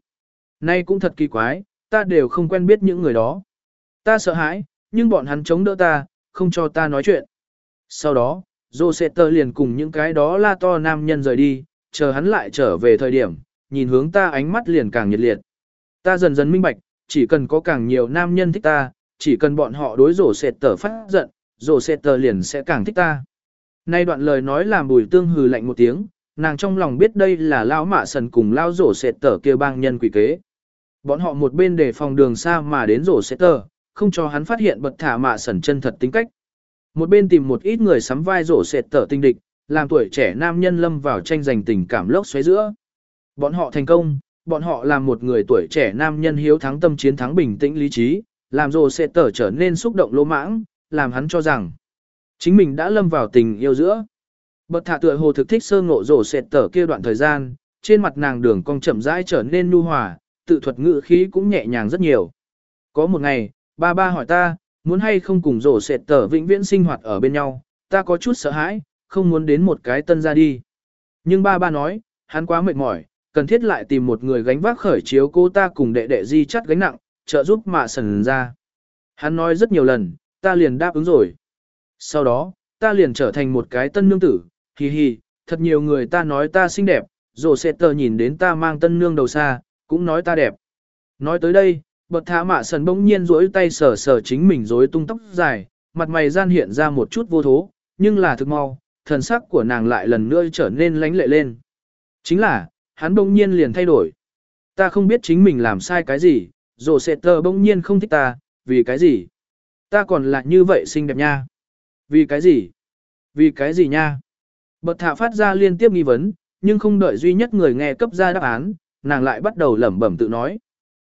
Nay cũng thật kỳ quái, ta đều không quen biết những người đó. Ta sợ hãi, nhưng bọn hắn chống đỡ ta, không cho ta nói chuyện. Sau đó, Joseter liền cùng những cái đó la to nam nhân rời đi, chờ hắn lại trở về thời điểm, nhìn hướng ta ánh mắt liền càng nhiệt liệt. Ta dần dần minh bạch, chỉ cần có càng nhiều nam nhân thích ta, chỉ cần bọn họ đối Joseter phát giận, Joseter liền sẽ càng thích ta. Nay đoạn lời nói làm bùi tương hừ lạnh một tiếng, nàng trong lòng biết đây là lão mạ sần cùng lao rổ sệt tở kia bang nhân quỷ kế. Bọn họ một bên để phòng đường xa mà đến rổ sệt tở, không cho hắn phát hiện bật thả mạ sần chân thật tính cách. Một bên tìm một ít người sắm vai rổ sệt tở tinh địch, làm tuổi trẻ nam nhân lâm vào tranh giành tình cảm lốc xoáy giữa. Bọn họ thành công, bọn họ làm một người tuổi trẻ nam nhân hiếu thắng tâm chiến thắng bình tĩnh lý trí, làm rổ sệt tở trở nên xúc động lỗ mãng, làm hắn cho rằng chính mình đã lâm vào tình yêu giữa. Bật thả tựa hồ thực thích sơ ngộ rổ sệt tở kia đoạn thời gian, trên mặt nàng đường cong chậm rãi trở nên nu hòa, tự thuật ngữ khí cũng nhẹ nhàng rất nhiều. Có một ngày, ba ba hỏi ta, muốn hay không cùng rổ sệt tở vĩnh viễn sinh hoạt ở bên nhau, ta có chút sợ hãi, không muốn đến một cái tân ra đi. Nhưng ba ba nói, hắn quá mệt mỏi, cần thiết lại tìm một người gánh vác khởi chiếu cô ta cùng đệ đệ di chắt gánh nặng, trợ giúp mạ sần ra. Hắn nói rất nhiều lần, ta liền đáp ứng rồi. Sau đó, ta liền trở thành một cái tân nương tử, hì hì, thật nhiều người ta nói ta xinh đẹp, rồi sẽ tờ nhìn đến ta mang tân nương đầu xa, cũng nói ta đẹp. Nói tới đây, bật thả mạ sần bỗng nhiên rỗi tay sờ sờ chính mình rối tung tóc dài, mặt mày gian hiện ra một chút vô thố, nhưng là thực mau, thần sắc của nàng lại lần nữa trở nên lánh lệ lên. Chính là, hắn bỗng nhiên liền thay đổi. Ta không biết chính mình làm sai cái gì, rồi sẽ tờ bỗng nhiên không thích ta, vì cái gì? Ta còn là như vậy xinh đẹp nha. Vì cái gì? Vì cái gì nha? Bật thả phát ra liên tiếp nghi vấn, nhưng không đợi duy nhất người nghe cấp ra đáp án, nàng lại bắt đầu lẩm bẩm tự nói.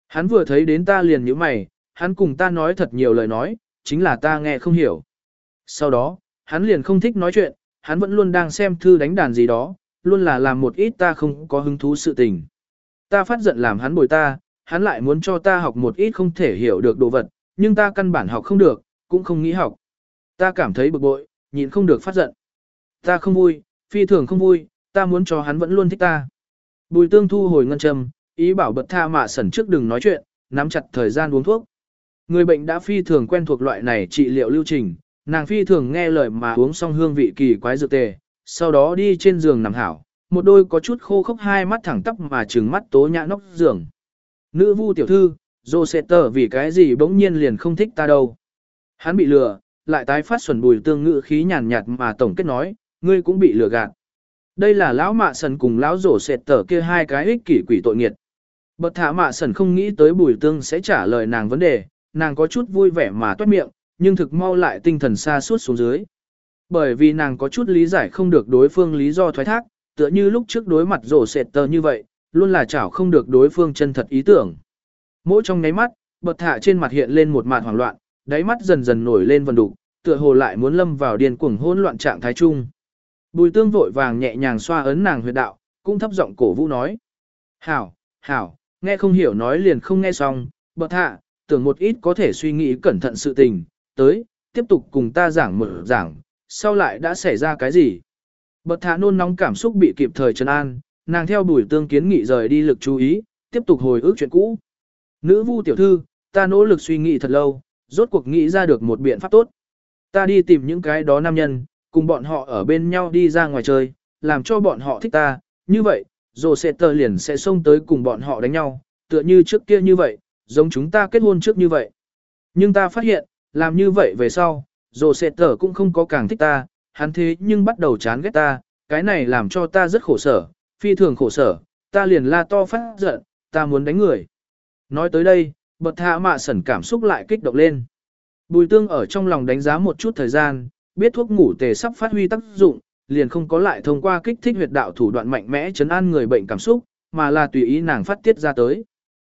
Hắn vừa thấy đến ta liền nhíu mày, hắn cùng ta nói thật nhiều lời nói, chính là ta nghe không hiểu. Sau đó, hắn liền không thích nói chuyện, hắn vẫn luôn đang xem thư đánh đàn gì đó, luôn là làm một ít ta không có hứng thú sự tình. Ta phát giận làm hắn bồi ta, hắn lại muốn cho ta học một ít không thể hiểu được đồ vật, nhưng ta căn bản học không được, cũng không nghĩ học. Ta cảm thấy bực bội, nhịn không được phát giận. Ta không vui, phi thường không vui, ta muốn cho hắn vẫn luôn thích ta. Bùi tương thu hồi ngân châm, ý bảo bật tha mạ sẩn trước đừng nói chuyện, nắm chặt thời gian uống thuốc. Người bệnh đã phi thường quen thuộc loại này trị liệu lưu trình, nàng phi thường nghe lời mà uống xong hương vị kỳ quái dược tề, sau đó đi trên giường nằm hảo, một đôi có chút khô khốc hai mắt thẳng tắp mà trừng mắt tố nhã nóc giường. Nữ vu tiểu thư, do sẽ tờ vì cái gì bỗng nhiên liền không thích ta đâu. Hắn bị lừa, lại tái phát xuẩn bùi tương ngữ khí nhàn nhạt mà tổng kết nói, ngươi cũng bị lừa gạt. Đây là lão mạ sần cùng lão rổ sệt tở kia hai cái ích kỷ quỷ tội nghiệt. Bật thả mạ sần không nghĩ tới bùi tương sẽ trả lời nàng vấn đề, nàng có chút vui vẻ mà toát miệng, nhưng thực mau lại tinh thần xa suốt xuống dưới. Bởi vì nàng có chút lý giải không được đối phương lý do thoái thác, tựa như lúc trước đối mặt rổ sệt tờ như vậy, luôn là chảo không được đối phương chân thật ý tưởng. Mỗi trong nháy mắt, bật thả trên mặt hiện lên một mặt hoảng loạn, đáy mắt dần dần nổi lên vần đục, tựa hồ lại muốn lâm vào điên cuồng hỗn loạn trạng thái chung. Bùi tương vội vàng nhẹ nhàng xoa ấn nàng huyệt đạo, cũng thấp giọng cổ vũ nói. Hảo, hảo, nghe không hiểu nói liền không nghe xong, bật hạ, tưởng một ít có thể suy nghĩ cẩn thận sự tình, tới, tiếp tục cùng ta giảng mở giảng, sau lại đã xảy ra cái gì. Bật hạ nôn nóng cảm xúc bị kịp thời trấn an, nàng theo bùi tương kiến nghị rời đi lực chú ý, tiếp tục hồi ức chuyện cũ. Nữ vu tiểu thư, ta nỗ lực suy nghĩ thật lâu, rốt cuộc nghĩ ra được một biện pháp tốt. Ta đi tìm những cái đó nam nhân, cùng bọn họ ở bên nhau đi ra ngoài chơi, làm cho bọn họ thích ta, như vậy, rồi sẽ tờ liền sẽ xông tới cùng bọn họ đánh nhau, tựa như trước kia như vậy, giống chúng ta kết hôn trước như vậy. Nhưng ta phát hiện, làm như vậy về sau, rồi sẽ tờ cũng không có càng thích ta, hắn thế nhưng bắt đầu chán ghét ta, cái này làm cho ta rất khổ sở, phi thường khổ sở, ta liền la to phát giận, ta muốn đánh người. Nói tới đây, bật hạ mạ sẩn cảm xúc lại kích động lên. Bùi tương ở trong lòng đánh giá một chút thời gian, biết thuốc ngủ tề sắp phát huy tác dụng, liền không có lại thông qua kích thích huyệt đạo thủ đoạn mạnh mẽ chấn an người bệnh cảm xúc, mà là tùy ý nàng phát tiết ra tới.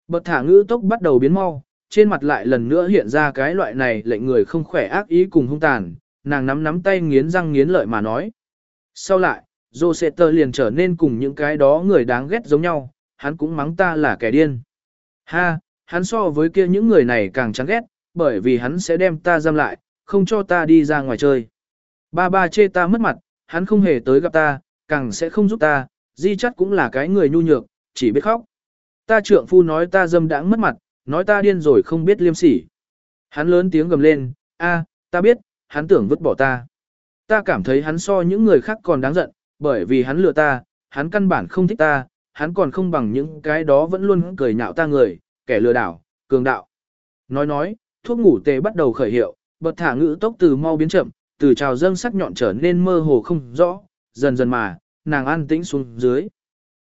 Bật thả ngữ tốc bắt đầu biến mau, trên mặt lại lần nữa hiện ra cái loại này lệnh người không khỏe ác ý cùng hung tàn, nàng nắm nắm tay nghiến răng nghiến lợi mà nói. Sau lại, Joseter liền trở nên cùng những cái đó người đáng ghét giống nhau, hắn cũng mắng ta là kẻ điên. Ha, hắn so với kia những người này càng chán ghét, bởi vì hắn sẽ đem ta giam lại, không cho ta đi ra ngoài chơi. Ba ba chê ta mất mặt, hắn không hề tới gặp ta, càng sẽ không giúp ta, di chắc cũng là cái người nhu nhược, chỉ biết khóc. Ta trượng phu nói ta dâm đãng mất mặt, nói ta điên rồi không biết liêm sỉ. Hắn lớn tiếng gầm lên, a, ta biết, hắn tưởng vứt bỏ ta. Ta cảm thấy hắn so những người khác còn đáng giận, bởi vì hắn lừa ta, hắn căn bản không thích ta, hắn còn không bằng những cái đó vẫn luôn cười nhạo ta người, kẻ lừa đảo, cường đạo. Nói nói, thuốc ngủ tê bắt đầu khởi hiệu, bật thả ngữ tốc từ mau biến chậm, từ trào dâng sắc nhọn trở nên mơ hồ không rõ, dần dần mà, nàng an tĩnh xuống dưới.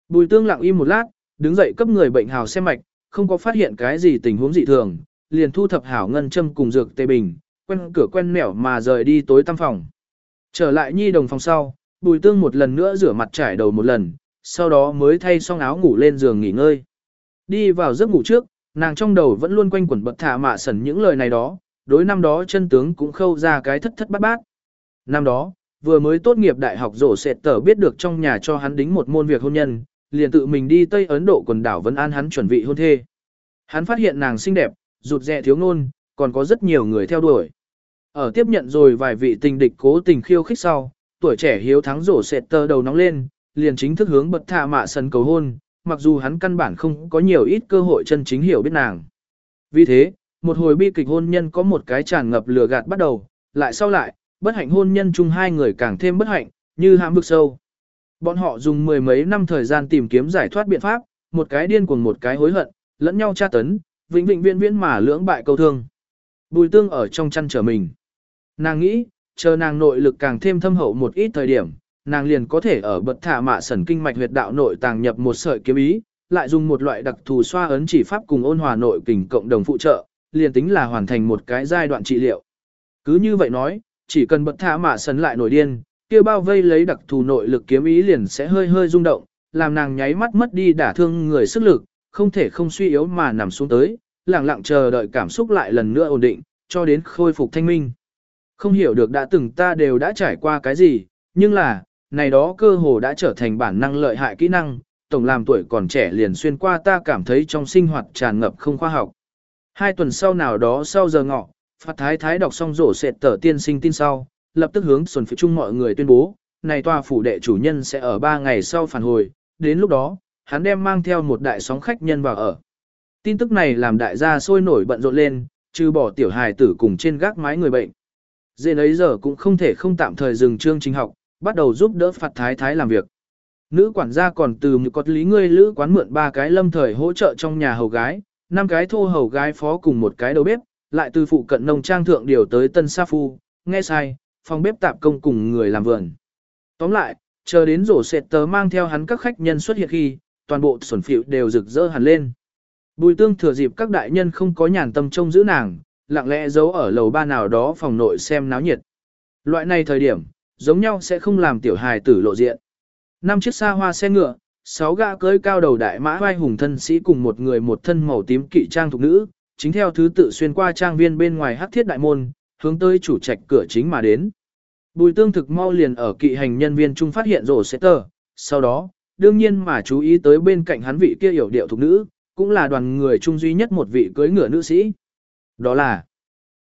Bùi tương lặng im một lát, đứng dậy cấp người bệnh hào xem mạch, không có phát hiện cái gì tình huống dị thường, liền thu thập hảo ngân châm cùng dược tê bình, quen cửa quen mẻo mà rời đi tối tăm phòng. Trở lại nhi đồng phòng sau, bùi tương một lần nữa rửa mặt trải đầu một lần, sau đó mới thay xong áo ngủ lên giường nghỉ ngơi. Đi vào giấc ngủ trước, nàng trong đầu vẫn luôn quanh quẩn bật thả mạ sẩn những lời này đó, đối năm đó chân tướng cũng khâu ra cái thất thất bát bát. Năm đó, vừa mới tốt nghiệp đại học rổ sệt tờ biết được trong nhà cho hắn đính một môn việc hôn nhân, liền tự mình đi Tây Ấn Độ quần đảo Vân An hắn chuẩn bị hôn thê. Hắn phát hiện nàng xinh đẹp, rụt rẹ thiếu ngôn, còn có rất nhiều người theo đuổi. Ở tiếp nhận rồi vài vị tình địch cố tình khiêu khích sau, tuổi trẻ hiếu thắng rổ sệt tờ đầu nóng lên, liền chính thức hướng bật thả mạ sần cầu hôn, mặc dù hắn căn bản không có nhiều ít cơ hội chân chính hiểu biết nàng. Vì thế, một hồi bi kịch hôn nhân có một cái tràn ngập lừa gạt bắt đầu, lại sau lại, bất hạnh hôn nhân chung hai người càng thêm bất hạnh, như hãm vực sâu. Bọn họ dùng mười mấy năm thời gian tìm kiếm giải thoát biện pháp, một cái điên cuồng một cái hối hận, lẫn nhau tra tấn, vĩnh vĩnh viễn viễn mà lưỡng bại câu thương. Bùi tương ở trong chăn trở mình. Nàng nghĩ, chờ nàng nội lực càng thêm thâm hậu một ít thời điểm, nàng liền có thể ở bật thả mạ sẩn kinh mạch huyệt đạo nội tàng nhập một sợi kiếm ý, lại dùng một loại đặc thù xoa ấn chỉ pháp cùng ôn hòa nội kình cộng đồng phụ trợ, liền tính là hoàn thành một cái giai đoạn trị liệu. Cứ như vậy nói, chỉ cần bật thả mạ sẩn lại nổi điên, kia bao vây lấy đặc thù nội lực kiếm ý liền sẽ hơi hơi rung động, làm nàng nháy mắt mất đi đả thương người sức lực, không thể không suy yếu mà nằm xuống tới, lặng lặng chờ đợi cảm xúc lại lần nữa ổn định, cho đến khôi phục thanh minh. Không hiểu được đã từng ta đều đã trải qua cái gì, nhưng là, này đó cơ hồ đã trở thành bản năng lợi hại kỹ năng, tổng làm tuổi còn trẻ liền xuyên qua ta cảm thấy trong sinh hoạt tràn ngập không khoa học. Hai tuần sau nào đó sau giờ ngọ, Phát Thái Thái đọc xong rổ sệt tờ tiên sinh tin sau, lập tức hướng xuân phía chung mọi người tuyên bố, này tòa phủ đệ chủ nhân sẽ ở 3 ngày sau phản hồi, đến lúc đó, hắn đem mang theo một đại sóng khách nhân vào ở. Tin tức này làm đại gia sôi nổi bận rộn lên, trừ bỏ tiểu hài tử cùng trên gác mái người bệnh. Dên ấy giờ cũng không thể không tạm thời dừng chương trình học, bắt đầu giúp đỡ phạt thái thái làm việc. Nữ quản gia còn từ một cột lý ngươi lữ quán mượn ba cái lâm thời hỗ trợ trong nhà hầu gái, năm cái thô hầu gái phó cùng một cái đầu bếp, lại từ phụ cận nông trang thượng điều tới tân sa phu, nghe sai, phòng bếp tạp công cùng người làm vườn. Tóm lại, chờ đến rổ sệt tớ mang theo hắn các khách nhân xuất hiện khi, toàn bộ xuẩn phịu đều rực rỡ hẳn lên. Bùi tương thừa dịp các đại nhân không có nhàn tâm trông giữ nàng, lặng lẽ giấu ở lầu ba nào đó phòng nội xem náo nhiệt. Loại này thời điểm, giống nhau sẽ không làm tiểu hài tử lộ diện. Năm chiếc xa hoa xe ngựa, sáu gã cưới cao đầu đại mã vai hùng thân sĩ cùng một người một thân màu tím kỵ trang thuộc nữ, chính theo thứ tự xuyên qua trang viên bên ngoài hắc thiết đại môn, hướng tới chủ trạch cửa chính mà đến. Bùi tương thực mau liền ở kỵ hành nhân viên trung phát hiện rổ xe tờ, sau đó, đương nhiên mà chú ý tới bên cạnh hắn vị kia hiểu điệu thuộc nữ, cũng là đoàn người trung duy nhất một vị cưới ngựa nữ sĩ. Đó là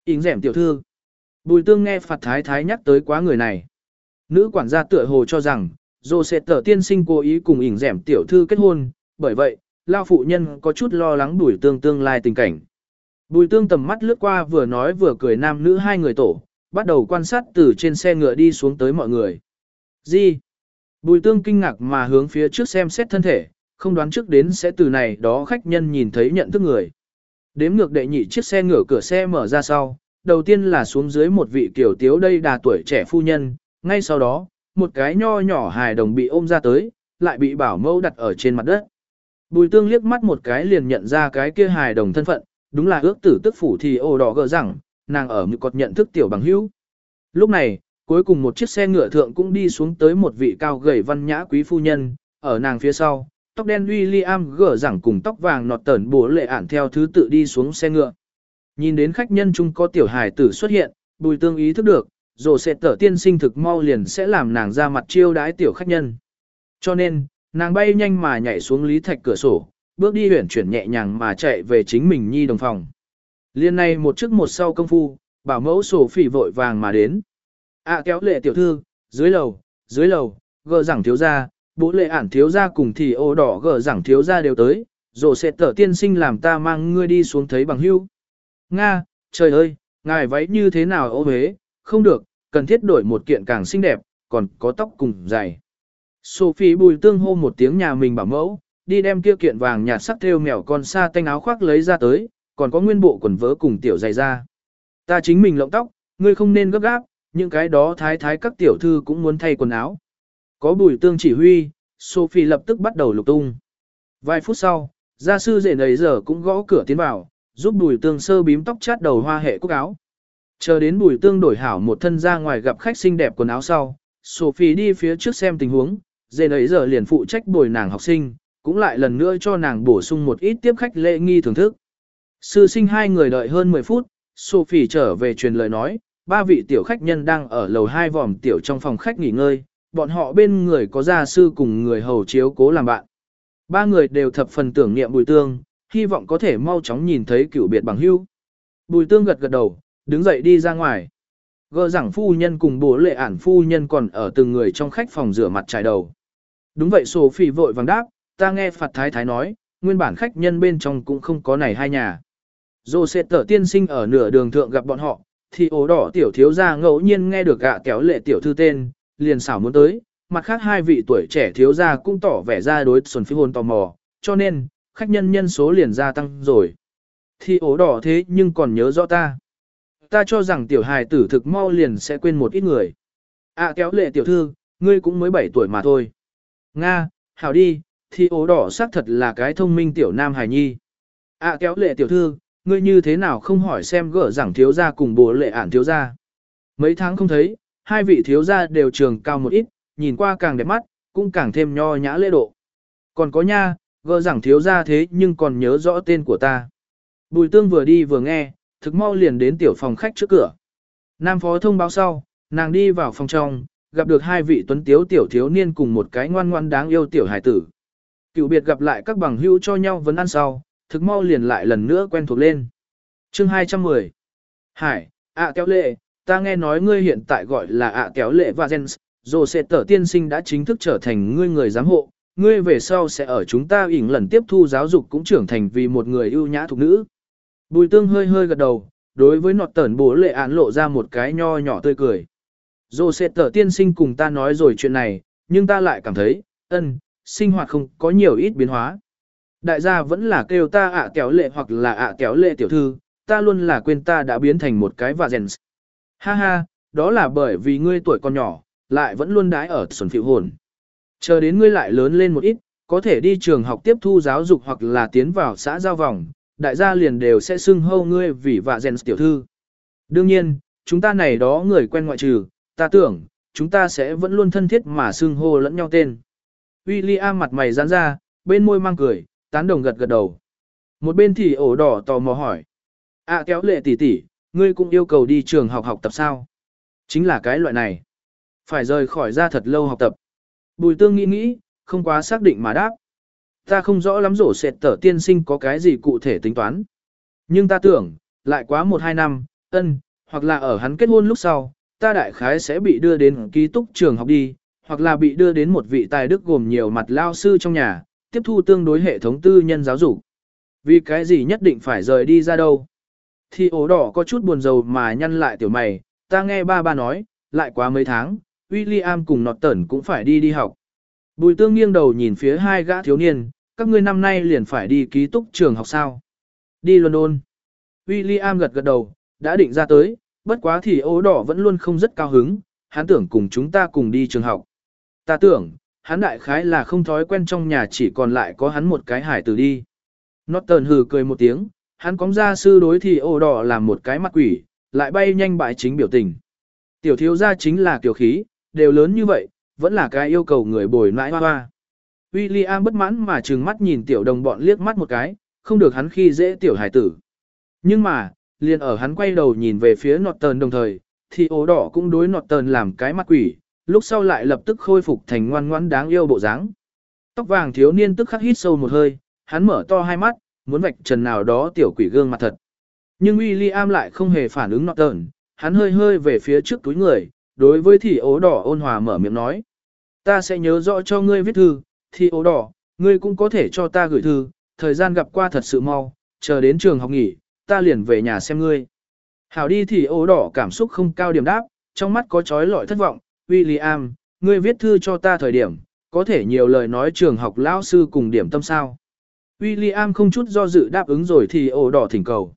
Ính rẻm tiểu thư. Bùi tương nghe phạt thái thái nhắc tới quá người này. Nữ quản gia tựa hồ cho rằng, dô sẽ tờ tiên sinh cố ý cùng ỉn dẻm tiểu thư kết hôn, bởi vậy, lao phụ nhân có chút lo lắng bùi tương tương lai tình cảnh. Bùi tương tầm mắt lướt qua vừa nói vừa cười nam nữ hai người tổ, bắt đầu quan sát từ trên xe ngựa đi xuống tới mọi người. Gì? Bùi tương kinh ngạc mà hướng phía trước xem xét thân thể, không đoán trước đến sẽ từ này đó khách nhân nhìn thấy nhận thức người. Đếm ngược đệ nhị chiếc xe ngựa cửa xe mở ra sau, đầu tiên là xuống dưới một vị kiểu tiếu đây đà tuổi trẻ phu nhân, ngay sau đó, một cái nho nhỏ hài đồng bị ôm ra tới, lại bị bảo mẫu đặt ở trên mặt đất. Bùi tương liếc mắt một cái liền nhận ra cái kia hài đồng thân phận, đúng là ước tử tức phủ thì ồ đỏ gỡ rằng, nàng ở mực cột nhận thức tiểu bằng hữu. Lúc này, cuối cùng một chiếc xe ngựa thượng cũng đi xuống tới một vị cao gầy văn nhã quý phu nhân, ở nàng phía sau, tóc đen William gỡ rằng cùng tóc vàng nọt tẩn bố lệ ản theo thứ tự đi xuống xe ngựa. Nhìn đến khách nhân chung có tiểu hài tử xuất hiện, bùi tương ý thức được, rồi sẽ tở tiên sinh thực mau liền sẽ làm nàng ra mặt chiêu đái tiểu khách nhân. Cho nên, nàng bay nhanh mà nhảy xuống lý thạch cửa sổ, bước đi huyển chuyển nhẹ nhàng mà chạy về chính mình nhi đồng phòng. Liên này một trước một sau công phu, bảo mẫu sổ phỉ vội vàng mà đến. À kéo lệ tiểu thư, dưới lầu, dưới lầu, gờ rằng thiếu gia, bố lệ ản thiếu gia cùng thì ô đỏ gờ rằng thiếu gia đều tới, rồi sẽ tở tiên sinh làm ta mang ngươi đi xuống thấy bằng hưu. Nga, trời ơi, ngài váy như thế nào ô hế, không được, cần thiết đổi một kiện càng xinh đẹp, còn có tóc cùng dày. Sophie bùi tương hô một tiếng nhà mình bảo mẫu, đi đem kia kiện vàng nhạt sắc theo mèo con sa tanh áo khoác lấy ra tới, còn có nguyên bộ quần vớ cùng tiểu dày ra. Ta chính mình lộng tóc, ngươi không nên gấp gáp, những cái đó thái thái các tiểu thư cũng muốn thay quần áo. Có bùi tương chỉ huy, Sophie lập tức bắt đầu lục tung. Vài phút sau, gia sư rể nầy giờ cũng gõ cửa tiến vào, giúp bùi tương sơ bím tóc chát đầu hoa hệ cúc áo. Chờ đến bùi tương đổi hảo một thân ra ngoài gặp khách xinh đẹp quần áo sau, Sophie đi phía trước xem tình huống, dê nấy giờ liền phụ trách bồi nàng học sinh, cũng lại lần nữa cho nàng bổ sung một ít tiếp khách lễ nghi thưởng thức. Sư sinh hai người đợi hơn 10 phút, Sophie trở về truyền lời nói, ba vị tiểu khách nhân đang ở lầu hai vòm tiểu trong phòng khách nghỉ ngơi, bọn họ bên người có gia sư cùng người hầu chiếu cố làm bạn. Ba người đều thập phần tưởng niệm bùi tương, hy vọng có thể mau chóng nhìn thấy cựu biệt bằng hưu. Bùi tương gật gật đầu, đứng dậy đi ra ngoài. Gỡ rằng phu nhân cùng bố lệ ản phu nhân còn ở từng người trong khách phòng rửa mặt trải đầu. Đúng vậy Sophie vội vàng đáp, ta nghe phạt thái thái nói, nguyên bản khách nhân bên trong cũng không có này hai nhà. Dô sẽ tở tiên sinh ở nửa đường thượng gặp bọn họ, thì ố đỏ tiểu thiếu gia ngẫu nhiên nghe được gạ kéo lệ tiểu thư tên, liền xảo muốn tới, mặt khác hai vị tuổi trẻ thiếu gia cũng tỏ vẻ ra đối xuân phi hôn tò mò, cho nên, khách nhân nhân số liền gia tăng rồi. Thì ố đỏ thế nhưng còn nhớ rõ ta. Ta cho rằng tiểu hài tử thực mau liền sẽ quên một ít người. À kéo lệ tiểu thư, ngươi cũng mới 7 tuổi mà thôi. Nga, hảo đi, thì ố đỏ xác thật là cái thông minh tiểu nam hài nhi. À kéo lệ tiểu thư, ngươi như thế nào không hỏi xem gỡ rằng thiếu gia cùng bố lệ ản thiếu gia. Mấy tháng không thấy, hai vị thiếu gia đều trường cao một ít, nhìn qua càng đẹp mắt, cũng càng thêm nho nhã lễ độ. Còn có nha, gỡ rằng thiếu gia thế nhưng còn nhớ rõ tên của ta. Bùi tương vừa đi vừa nghe, thực mau liền đến tiểu phòng khách trước cửa. Nam phó thông báo sau, nàng đi vào phòng trong, gặp được hai vị tuấn tiếu tiểu thiếu niên cùng một cái ngoan ngoan đáng yêu tiểu hải tử. Cựu biệt gặp lại các bằng hữu cho nhau vấn ăn sau, thực mau liền lại lần nữa quen thuộc lên. Chương 210 Hải, ạ kéo lệ, ta nghe nói ngươi hiện tại gọi là ạ kéo lệ và Jens, rồi sẽ tở tiên sinh đã chính thức trở thành ngươi người giám hộ, ngươi về sau sẽ ở chúng ta ỉn lần tiếp thu giáo dục cũng trưởng thành vì một người ưu nhã thuộc nữ. Bùi tương hơi hơi gật đầu, đối với nọt tẩn bố lệ án lộ ra một cái nho nhỏ tươi cười. Dô sẽ tở tiên sinh cùng ta nói rồi chuyện này, nhưng ta lại cảm thấy, ân, sinh hoạt không có nhiều ít biến hóa. Đại gia vẫn là kêu ta ạ kéo lệ hoặc là ạ kéo lệ tiểu thư, ta luôn là quên ta đã biến thành một cái và rèn. Ha ha, đó là bởi vì ngươi tuổi còn nhỏ, lại vẫn luôn đái ở xuân phiệu hồn. Chờ đến ngươi lại lớn lên một ít, có thể đi trường học tiếp thu giáo dục hoặc là tiến vào xã giao vòng, đại gia liền đều sẽ xưng hâu ngươi vì vạ rèn tiểu thư. Đương nhiên, chúng ta này đó người quen ngoại trừ, ta tưởng, chúng ta sẽ vẫn luôn thân thiết mà xưng hô lẫn nhau tên. William mặt mày giãn ra, bên môi mang cười, tán đồng gật gật đầu. Một bên thì ổ đỏ tò mò hỏi. À kéo lệ tỷ tỷ, ngươi cũng yêu cầu đi trường học học tập sao? Chính là cái loại này. Phải rời khỏi ra thật lâu học tập. Bùi tương nghĩ nghĩ, không quá xác định mà đáp. Ta không rõ lắm rổ sệt tở tiên sinh có cái gì cụ thể tính toán. Nhưng ta tưởng, lại quá một hai năm, ân, hoặc là ở hắn kết hôn lúc sau, ta đại khái sẽ bị đưa đến ký túc trường học đi, hoặc là bị đưa đến một vị tài đức gồm nhiều mặt lao sư trong nhà, tiếp thu tương đối hệ thống tư nhân giáo dục. Vì cái gì nhất định phải rời đi ra đâu? Thì ổ đỏ có chút buồn rầu mà nhăn lại tiểu mày, ta nghe ba ba nói, lại quá mấy tháng, William cùng nọt tẩn cũng phải đi đi học. Bùi tương nghiêng đầu nhìn phía hai gã thiếu niên, các ngươi năm nay liền phải đi ký túc trường học sao? Đi London. William gật gật đầu, đã định ra tới, bất quá thì ố đỏ vẫn luôn không rất cao hứng, hắn tưởng cùng chúng ta cùng đi trường học. Ta tưởng, hắn đại khái là không thói quen trong nhà chỉ còn lại có hắn một cái hải tử đi. Norton hừ cười một tiếng, hắn cóng ra sư đối thì ố đỏ làm một cái mặt quỷ, lại bay nhanh bại chính biểu tình. Tiểu thiếu gia chính là tiểu khí, đều lớn như vậy, vẫn là cái yêu cầu người bồi nãi hoa hoa. William bất mãn mà trừng mắt nhìn tiểu đồng bọn liếc mắt một cái, không được hắn khi dễ tiểu hải tử. Nhưng mà, liền ở hắn quay đầu nhìn về phía nọt tờn đồng thời, thì ố đỏ cũng đối nọt tờn làm cái mặt quỷ, lúc sau lại lập tức khôi phục thành ngoan ngoãn đáng yêu bộ dáng. Tóc vàng thiếu niên tức khắc hít sâu một hơi, hắn mở to hai mắt, muốn vạch trần nào đó tiểu quỷ gương mặt thật. Nhưng William lại không hề phản ứng nọt tờn, hắn hơi hơi về phía trước túi người, đối với thì ố đỏ ôn hòa mở miệng nói. Ta sẽ nhớ rõ cho ngươi viết thư, thì ố đỏ, ngươi cũng có thể cho ta gửi thư, thời gian gặp qua thật sự mau, chờ đến trường học nghỉ, ta liền về nhà xem ngươi. Hảo đi thì ố đỏ cảm xúc không cao điểm đáp, trong mắt có trói lọi thất vọng, William, ngươi viết thư cho ta thời điểm, có thể nhiều lời nói trường học lão sư cùng điểm tâm sao. William không chút do dự đáp ứng rồi thì ổ đỏ thỉnh cầu.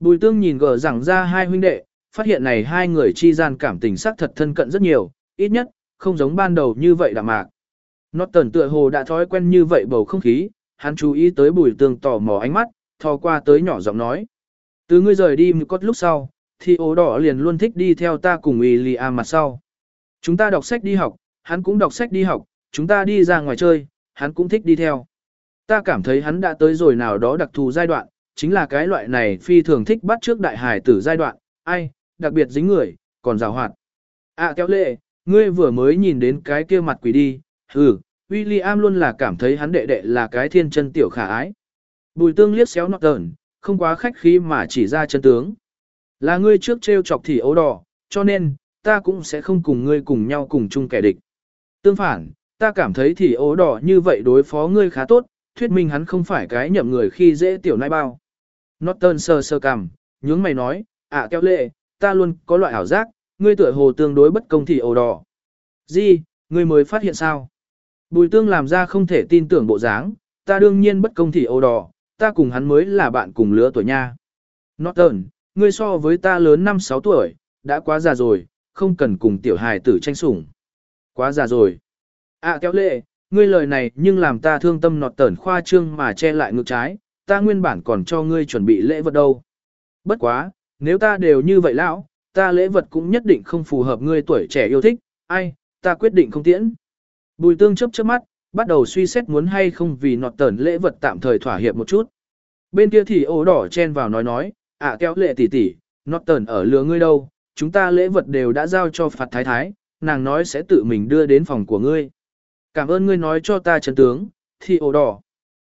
Bùi tương nhìn gờ rằng ra hai huynh đệ, phát hiện này hai người chi gian cảm tình sắc thật thân cận rất nhiều, ít nhất, không giống ban đầu như vậy đạm mạc. Norton tựa hồ đã thói quen như vậy bầu không khí, hắn chú ý tới bùi tường tò mò ánh mắt, thò qua tới nhỏ giọng nói. Từ ngươi rời đi một cốt lúc sau, thì ố đỏ liền luôn thích đi theo ta cùng ilya mặt sau. Chúng ta đọc sách đi học, hắn cũng đọc sách đi học, chúng ta đi ra ngoài chơi, hắn cũng thích đi theo. Ta cảm thấy hắn đã tới rồi nào đó đặc thù giai đoạn, chính là cái loại này phi thường thích bắt trước đại hải tử giai đoạn, ai, đặc biệt dính người, còn rào hoạt. À kéo lệ, ngươi vừa mới nhìn đến cái kia mặt quỷ đi, ừ, William luôn là cảm thấy hắn đệ đệ là cái thiên chân tiểu khả ái. Bùi tương liếc xéo nọt tờn, không quá khách khí mà chỉ ra chân tướng. Là ngươi trước treo chọc thì ấu đỏ, cho nên, ta cũng sẽ không cùng ngươi cùng nhau cùng chung kẻ địch. Tương phản, ta cảm thấy thì ấu đỏ như vậy đối phó ngươi khá tốt, thuyết minh hắn không phải cái nhậm người khi dễ tiểu nai bao. Norton sơ sơ cằm, nhướng mày nói, ạ à, kéo lệ, ta luôn có loại ảo giác, ngươi tựa hồ tương đối bất công thì ồ đỏ. Gì, ngươi mới phát hiện sao? Bùi tương làm ra không thể tin tưởng bộ dáng, ta đương nhiên bất công thì ồ đỏ, ta cùng hắn mới là bạn cùng lứa tuổi nha. Norton, ngươi so với ta lớn 5-6 tuổi, đã quá già rồi, không cần cùng tiểu hài tử tranh sủng. Quá già rồi. À kéo lệ, ngươi lời này nhưng làm ta thương tâm nọt tẩn khoa trương mà che lại ngược trái, ta nguyên bản còn cho ngươi chuẩn bị lễ vật đâu. Bất quá, nếu ta đều như vậy lão, ta lễ vật cũng nhất định không phù hợp ngươi tuổi trẻ yêu thích, ai, ta quyết định không tiễn. Bùi tương chấp chớp mắt, bắt đầu suy xét muốn hay không vì nọt tẩn lễ vật tạm thời thỏa hiệp một chút. Bên kia thì ố đỏ chen vào nói nói, ạ à, kéo lệ tỷ tỷ, nọt tẩn ở lừa ngươi đâu, chúng ta lễ vật đều đã giao cho phạt thái thái, nàng nói sẽ tự mình đưa đến phòng của ngươi. Cảm ơn ngươi nói cho ta chấn tướng, thì ố đỏ.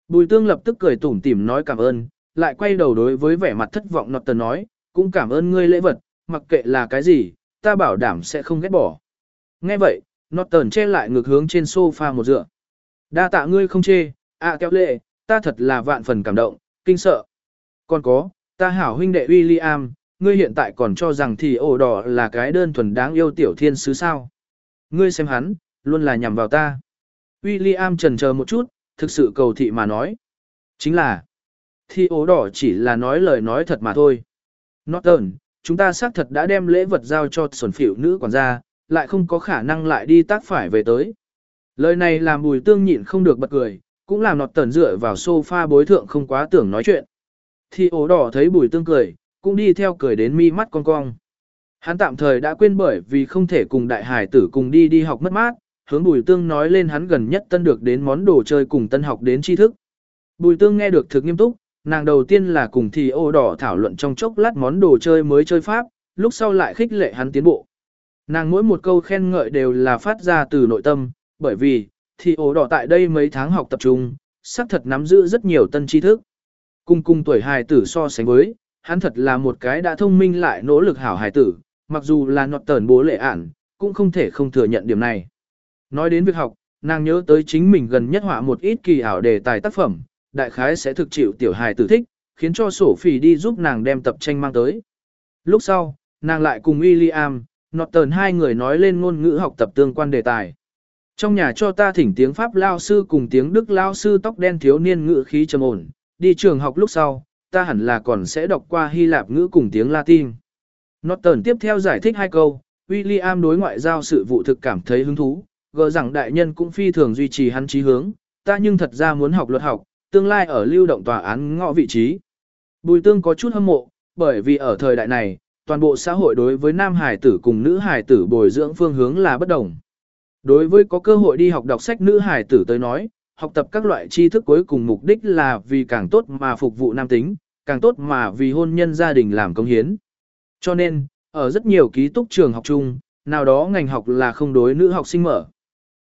Bùi tương lập tức cười tủm tỉm nói cảm ơn, lại quay đầu đối với vẻ mặt thất vọng nọt tần nói, cũng cảm ơn ngươi lễ vật, mặc kệ là cái gì, ta bảo đảm sẽ không ghét bỏ. Nghe vậy, Norton che lại ngược hướng trên sofa một dựa. Đa tạ ngươi không chê, ạ à, kéo lệ, ta thật là vạn phần cảm động, kinh sợ. Còn có, ta hảo huynh đệ William, ngươi hiện tại còn cho rằng thì ổ đỏ là cái đơn thuần đáng yêu tiểu thiên sứ sao. Ngươi xem hắn, luôn là nhằm vào ta. William trần chờ một chút, thực sự cầu thị mà nói. Chính là, thì ổ đỏ chỉ là nói lời nói thật mà thôi. Norton, chúng ta xác thật đã đem lễ vật giao cho xuẩn phỉu nữ quản gia, lại không có khả năng lại đi tác phải về tới. Lời này làm bùi tương nhịn không được bật cười, cũng làm nọt tần dựa vào sofa bối thượng không quá tưởng nói chuyện. Thì ố đỏ thấy bùi tương cười, cũng đi theo cười đến mi mắt con cong. Hắn tạm thời đã quên bởi vì không thể cùng đại hải tử cùng đi đi học mất mát, hướng bùi tương nói lên hắn gần nhất tân được đến món đồ chơi cùng tân học đến tri thức. Bùi tương nghe được thực nghiêm túc, nàng đầu tiên là cùng thì ô đỏ thảo luận trong chốc lát món đồ chơi mới chơi pháp, lúc sau lại khích lệ hắn tiến bộ. Nàng mỗi một câu khen ngợi đều là phát ra từ nội tâm, bởi vì, thì ô đỏ tại đây mấy tháng học tập trung, xác thật nắm giữ rất nhiều tân tri thức. Cùng cùng tuổi hài tử so sánh với, hắn thật là một cái đã thông minh lại nỗ lực hảo hài tử, mặc dù là nọt tờn bố lệ ản, cũng không thể không thừa nhận điểm này. Nói đến việc học, nàng nhớ tới chính mình gần nhất họa một ít kỳ ảo đề tài tác phẩm, đại khái sẽ thực chịu tiểu hài tử thích, khiến cho sổ phỉ đi giúp nàng đem tập tranh mang tới. Lúc sau, nàng lại cùng William, Norton hai người nói lên ngôn ngữ học tập tương quan đề tài. Trong nhà cho ta thỉnh tiếng Pháp lao sư cùng tiếng Đức lao sư tóc đen thiếu niên ngữ khí trầm ổn, đi trường học lúc sau, ta hẳn là còn sẽ đọc qua Hy Lạp ngữ cùng tiếng Latin. Norton tiếp theo giải thích hai câu, William đối ngoại giao sự vụ thực cảm thấy hứng thú, gỡ rằng đại nhân cũng phi thường duy trì hắn trí hướng, ta nhưng thật ra muốn học luật học, tương lai ở lưu động tòa án ngõ vị trí. Bùi tương có chút hâm mộ, bởi vì ở thời đại này, toàn bộ xã hội đối với nam hải tử cùng nữ hải tử bồi dưỡng phương hướng là bất đồng. Đối với có cơ hội đi học đọc sách nữ hải tử tới nói, học tập các loại tri thức cuối cùng mục đích là vì càng tốt mà phục vụ nam tính, càng tốt mà vì hôn nhân gia đình làm công hiến. Cho nên, ở rất nhiều ký túc trường học chung, nào đó ngành học là không đối nữ học sinh mở.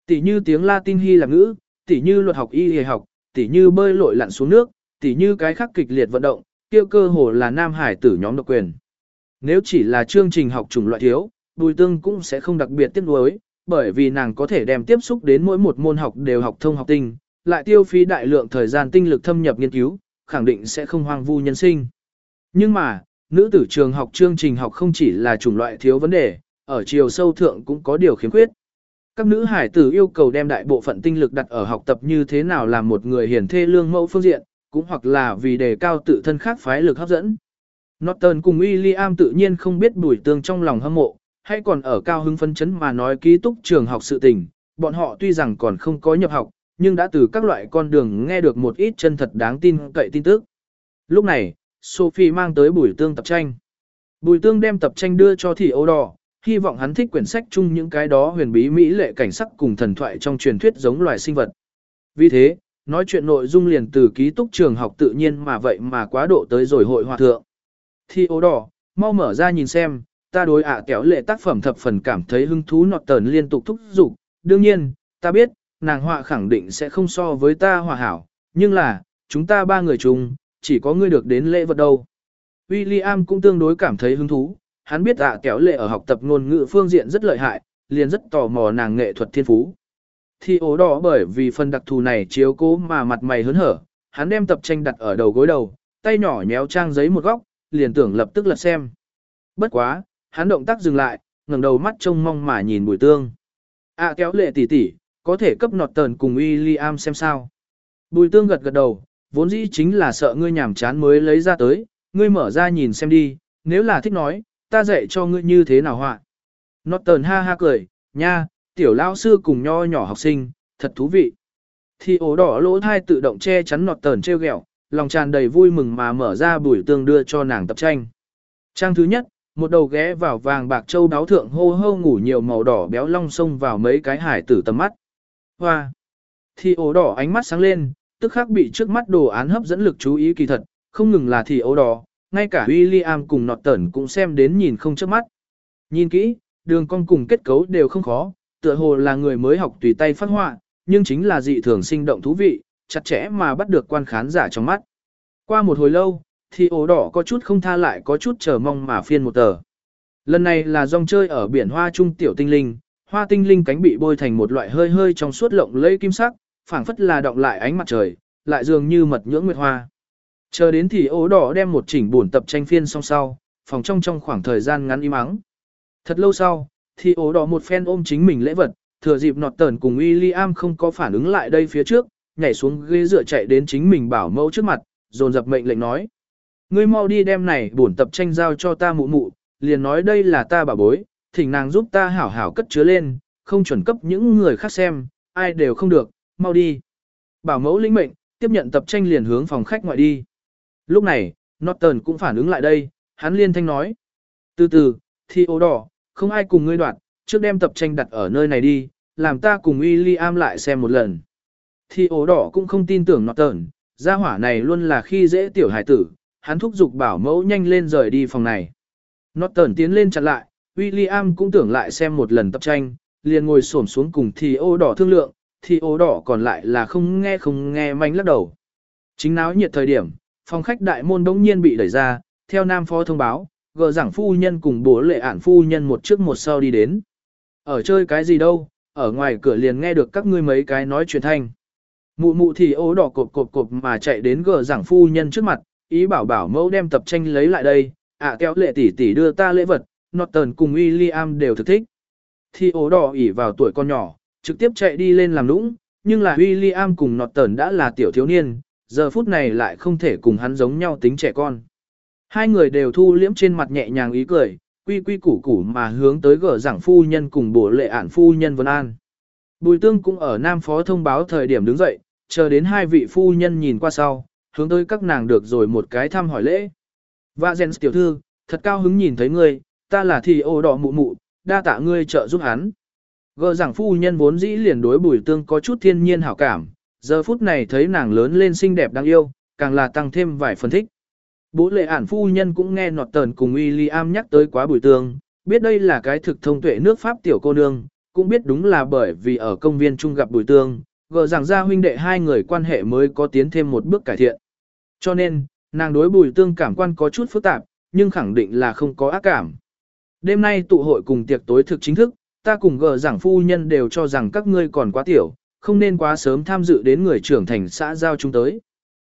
Tỷ như tiếng Latin Hy Lạp ngữ, tỷ như luật học y hề học, tỷ như bơi lội lặn xuống nước, tỷ như cái khác kịch liệt vận động, tiêu cơ hồ là nam hải tử nhóm độc quyền. Nếu chỉ là chương trình học chủng loại thiếu, Bùi Tương cũng sẽ không đặc biệt tiếc nuối, bởi vì nàng có thể đem tiếp xúc đến mỗi một môn học đều học thông học tinh, lại tiêu phí đại lượng thời gian tinh lực thâm nhập nghiên cứu, khẳng định sẽ không hoang vu nhân sinh. Nhưng mà, nữ tử trường học chương trình học không chỉ là chủng loại thiếu vấn đề, ở chiều sâu thượng cũng có điều khiếm khuyết. Các nữ hải tử yêu cầu đem đại bộ phận tinh lực đặt ở học tập như thế nào làm một người hiển thê lương mẫu phương diện, cũng hoặc là vì đề cao tự thân khác phái lực hấp dẫn. Norton cùng William tự nhiên không biết bùi tương trong lòng hâm mộ, hay còn ở cao hứng phân chấn mà nói ký túc trường học sự tình, bọn họ tuy rằng còn không có nhập học, nhưng đã từ các loại con đường nghe được một ít chân thật đáng tin cậy tin tức. Lúc này, Sophie mang tới bùi tương tập tranh. Bùi tương đem tập tranh đưa cho thị ô Đỏ, hy vọng hắn thích quyển sách chung những cái đó huyền bí mỹ lệ cảnh sắc cùng thần thoại trong truyền thuyết giống loài sinh vật. Vì thế, nói chuyện nội dung liền từ ký túc trường học tự nhiên mà vậy mà quá độ tới rồi hội hòa thượng. Thì ố đỏ, mau mở ra nhìn xem, ta đối ạ à kéo lệ tác phẩm thập phần cảm thấy hứng thú nọt tờn liên tục thúc giục. Đương nhiên, ta biết, nàng họa khẳng định sẽ không so với ta hòa hảo, nhưng là, chúng ta ba người chung, chỉ có ngươi được đến lễ vật đâu. William cũng tương đối cảm thấy hứng thú, hắn biết ạ à kéo lệ ở học tập ngôn ngữ phương diện rất lợi hại, liền rất tò mò nàng nghệ thuật thiên phú. Thì ố đỏ bởi vì phần đặc thù này chiếu cố mà mặt mày hớn hở, hắn đem tập tranh đặt ở đầu gối đầu, tay nhỏ nhéo trang giấy một góc, liền tưởng lập tức lật xem. Bất quá, hắn động tác dừng lại, ngẩng đầu mắt trông mong mà nhìn bùi tương. À kéo lệ tỷ tỷ, có thể cấp nọt tờn cùng William xem sao. Bùi tương gật gật đầu, vốn dĩ chính là sợ ngươi nhảm chán mới lấy ra tới, ngươi mở ra nhìn xem đi, nếu là thích nói, ta dạy cho ngươi như thế nào họa. Nọt tờn ha ha cười, nha, tiểu lao sư cùng nho nhỏ học sinh, thật thú vị. Thì ổ đỏ lỗ thai tự động che chắn nọt tờn treo gẹo, lòng tràn đầy vui mừng mà mở ra bùi tương đưa cho nàng tập tranh. Trang thứ nhất, một đầu ghé vào vàng bạc châu đáo thượng hô hô ngủ nhiều màu đỏ béo long sông vào mấy cái hải tử tầm mắt. Hoa! Thì ổ đỏ ánh mắt sáng lên, tức khắc bị trước mắt đồ án hấp dẫn lực chú ý kỳ thật, không ngừng là thì ổ đỏ, ngay cả William cùng nọt tẩn cũng xem đến nhìn không trước mắt. Nhìn kỹ, đường cong cùng kết cấu đều không khó, tựa hồ là người mới học tùy tay phát họa, nhưng chính là dị thường sinh động thú vị, chặt chẽ mà bắt được quan khán giả trong mắt. Qua một hồi lâu, thì ổ đỏ có chút không tha lại có chút chờ mong mà phiên một tờ. Lần này là dòng chơi ở biển hoa trung tiểu tinh linh, hoa tinh linh cánh bị bôi thành một loại hơi hơi trong suốt lộng lẫy kim sắc, phảng phất là động lại ánh mặt trời, lại dường như mật nhưỡng nguyệt hoa. Chờ đến thì ố đỏ đem một chỉnh buồn tập tranh phiên xong sau, phòng trong trong khoảng thời gian ngắn im ắng. Thật lâu sau, thì ố đỏ một phen ôm chính mình lễ vật, thừa dịp nọt tờn cùng William không có phản ứng lại đây phía trước, nhảy xuống ghế dựa chạy đến chính mình bảo mẫu trước mặt, dồn dập mệnh lệnh nói. Ngươi mau đi đem này buồn tập tranh giao cho ta mụ mụ, liền nói đây là ta bà bối, thỉnh nàng giúp ta hảo hảo cất chứa lên, không chuẩn cấp những người khác xem, ai đều không được, mau đi. Bảo mẫu lĩnh mệnh, tiếp nhận tập tranh liền hướng phòng khách ngoại đi. Lúc này, Norton cũng phản ứng lại đây, hắn liên thanh nói. Từ từ, thì ô đỏ, không ai cùng ngươi đoạt, trước đem tập tranh đặt ở nơi này đi, làm ta cùng William lại xem một lần. Thì ố đỏ cũng không tin tưởng Norton, gia hỏa này luôn là khi dễ tiểu hải tử, hắn thúc giục bảo mẫu nhanh lên rời đi phòng này. Norton tiến lên chặn lại, William cũng tưởng lại xem một lần tập tranh, liền ngồi xổm xuống cùng thì ô đỏ thương lượng, thì ô đỏ còn lại là không nghe không nghe manh lắc đầu. Chính náo nhiệt thời điểm, phòng khách đại môn đống nhiên bị đẩy ra, theo nam phó thông báo, gờ giảng phu nhân cùng bố lệ ản phu nhân một trước một sau đi đến. Ở chơi cái gì đâu, ở ngoài cửa liền nghe được các ngươi mấy cái nói chuyện thanh. Mụ mụ thì ố đỏ cộp cộp cộp mà chạy đến gờ giảng phu nhân trước mặt, ý bảo bảo mẫu đem tập tranh lấy lại đây, ạ à, kéo lệ tỷ tỷ đưa ta lễ vật, Norton cùng William đều thực thích. Thì ố đỏ ỉ vào tuổi con nhỏ, trực tiếp chạy đi lên làm lũng. nhưng là William cùng Norton đã là tiểu thiếu niên, giờ phút này lại không thể cùng hắn giống nhau tính trẻ con. Hai người đều thu liễm trên mặt nhẹ nhàng ý cười, quy quy củ củ mà hướng tới gở giảng phu nhân cùng bổ lệ ản phu nhân Vân An. Bùi tương cũng ở Nam Phó thông báo thời điểm đứng dậy, chờ đến hai vị phu nhân nhìn qua sau, hướng tới các nàng được rồi một cái thăm hỏi lễ. Và Jens tiểu thư, thật cao hứng nhìn thấy ngươi, ta là thì ô đỏ mụ mụ, đa tạ ngươi trợ giúp hắn. Gờ giảng phu nhân vốn dĩ liền đối bùi tương có chút thiên nhiên hảo cảm, giờ phút này thấy nàng lớn lên xinh đẹp đáng yêu, càng là tăng thêm vài phần thích. Bố lệ ản phu nhân cũng nghe nọt tờn cùng William nhắc tới quá bùi tương, biết đây là cái thực thông tuệ nước Pháp tiểu cô nương, cũng biết đúng là bởi vì ở công viên chung gặp bùi tương, gờ rằng ra huynh đệ hai người quan hệ mới có tiến thêm một bước cải thiện. Cho nên, nàng đối bùi tương cảm quan có chút phức tạp, nhưng khẳng định là không có ác cảm. Đêm nay tụ hội cùng tiệc tối thực chính thức, ta cùng gờ giảng phu nhân đều cho rằng các ngươi còn quá tiểu, không nên quá sớm tham dự đến người trưởng thành xã giao chúng tới.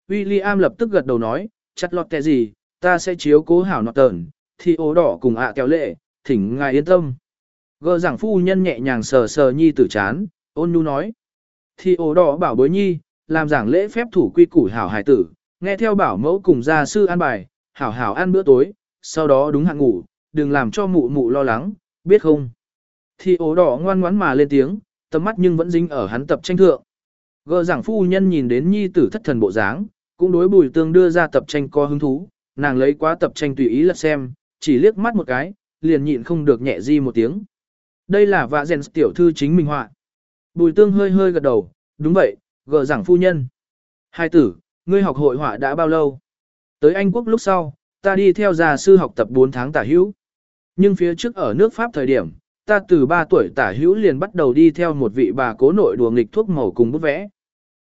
William lập tức gật đầu nói, chặt lọt kẻ gì, ta sẽ chiếu cố hảo nọt tờn, thì ố đỏ cùng ạ kéo lệ, thỉnh ngài yên tâm. Gờ giảng phu nhân nhẹ nhàng sờ sờ nhi tử chán, ôn nhu nói. Thì ố đỏ bảo bối nhi, làm giảng lễ phép thủ quy củ hảo hài tử, nghe theo bảo mẫu cùng gia sư ăn bài, hảo hảo ăn bữa tối, sau đó đúng hạng ngủ, đừng làm cho mụ mụ lo lắng, biết không? Thì ố đỏ ngoan ngoãn mà lên tiếng, tầm mắt nhưng vẫn dính ở hắn tập tranh thượng. Gờ giảng phu nhân nhìn đến nhi tử thất thần bộ dáng, cũng đối bùi tương đưa ra tập tranh có hứng thú, nàng lấy quá tập tranh tùy ý lật xem, chỉ liếc mắt một cái, liền nhịn không được nhẹ di một tiếng. Đây là vạ rèn tiểu thư chính mình họa. Bùi tương hơi hơi gật đầu, đúng vậy, gờ giảng phu nhân. Hai tử, ngươi học hội họa đã bao lâu? Tới Anh Quốc lúc sau, ta đi theo già sư học tập 4 tháng tả hữu. Nhưng phía trước ở nước Pháp thời điểm, ta từ 3 tuổi tả hữu liền bắt đầu đi theo một vị bà cố nội đùa nghịch thuốc màu cùng bút vẽ.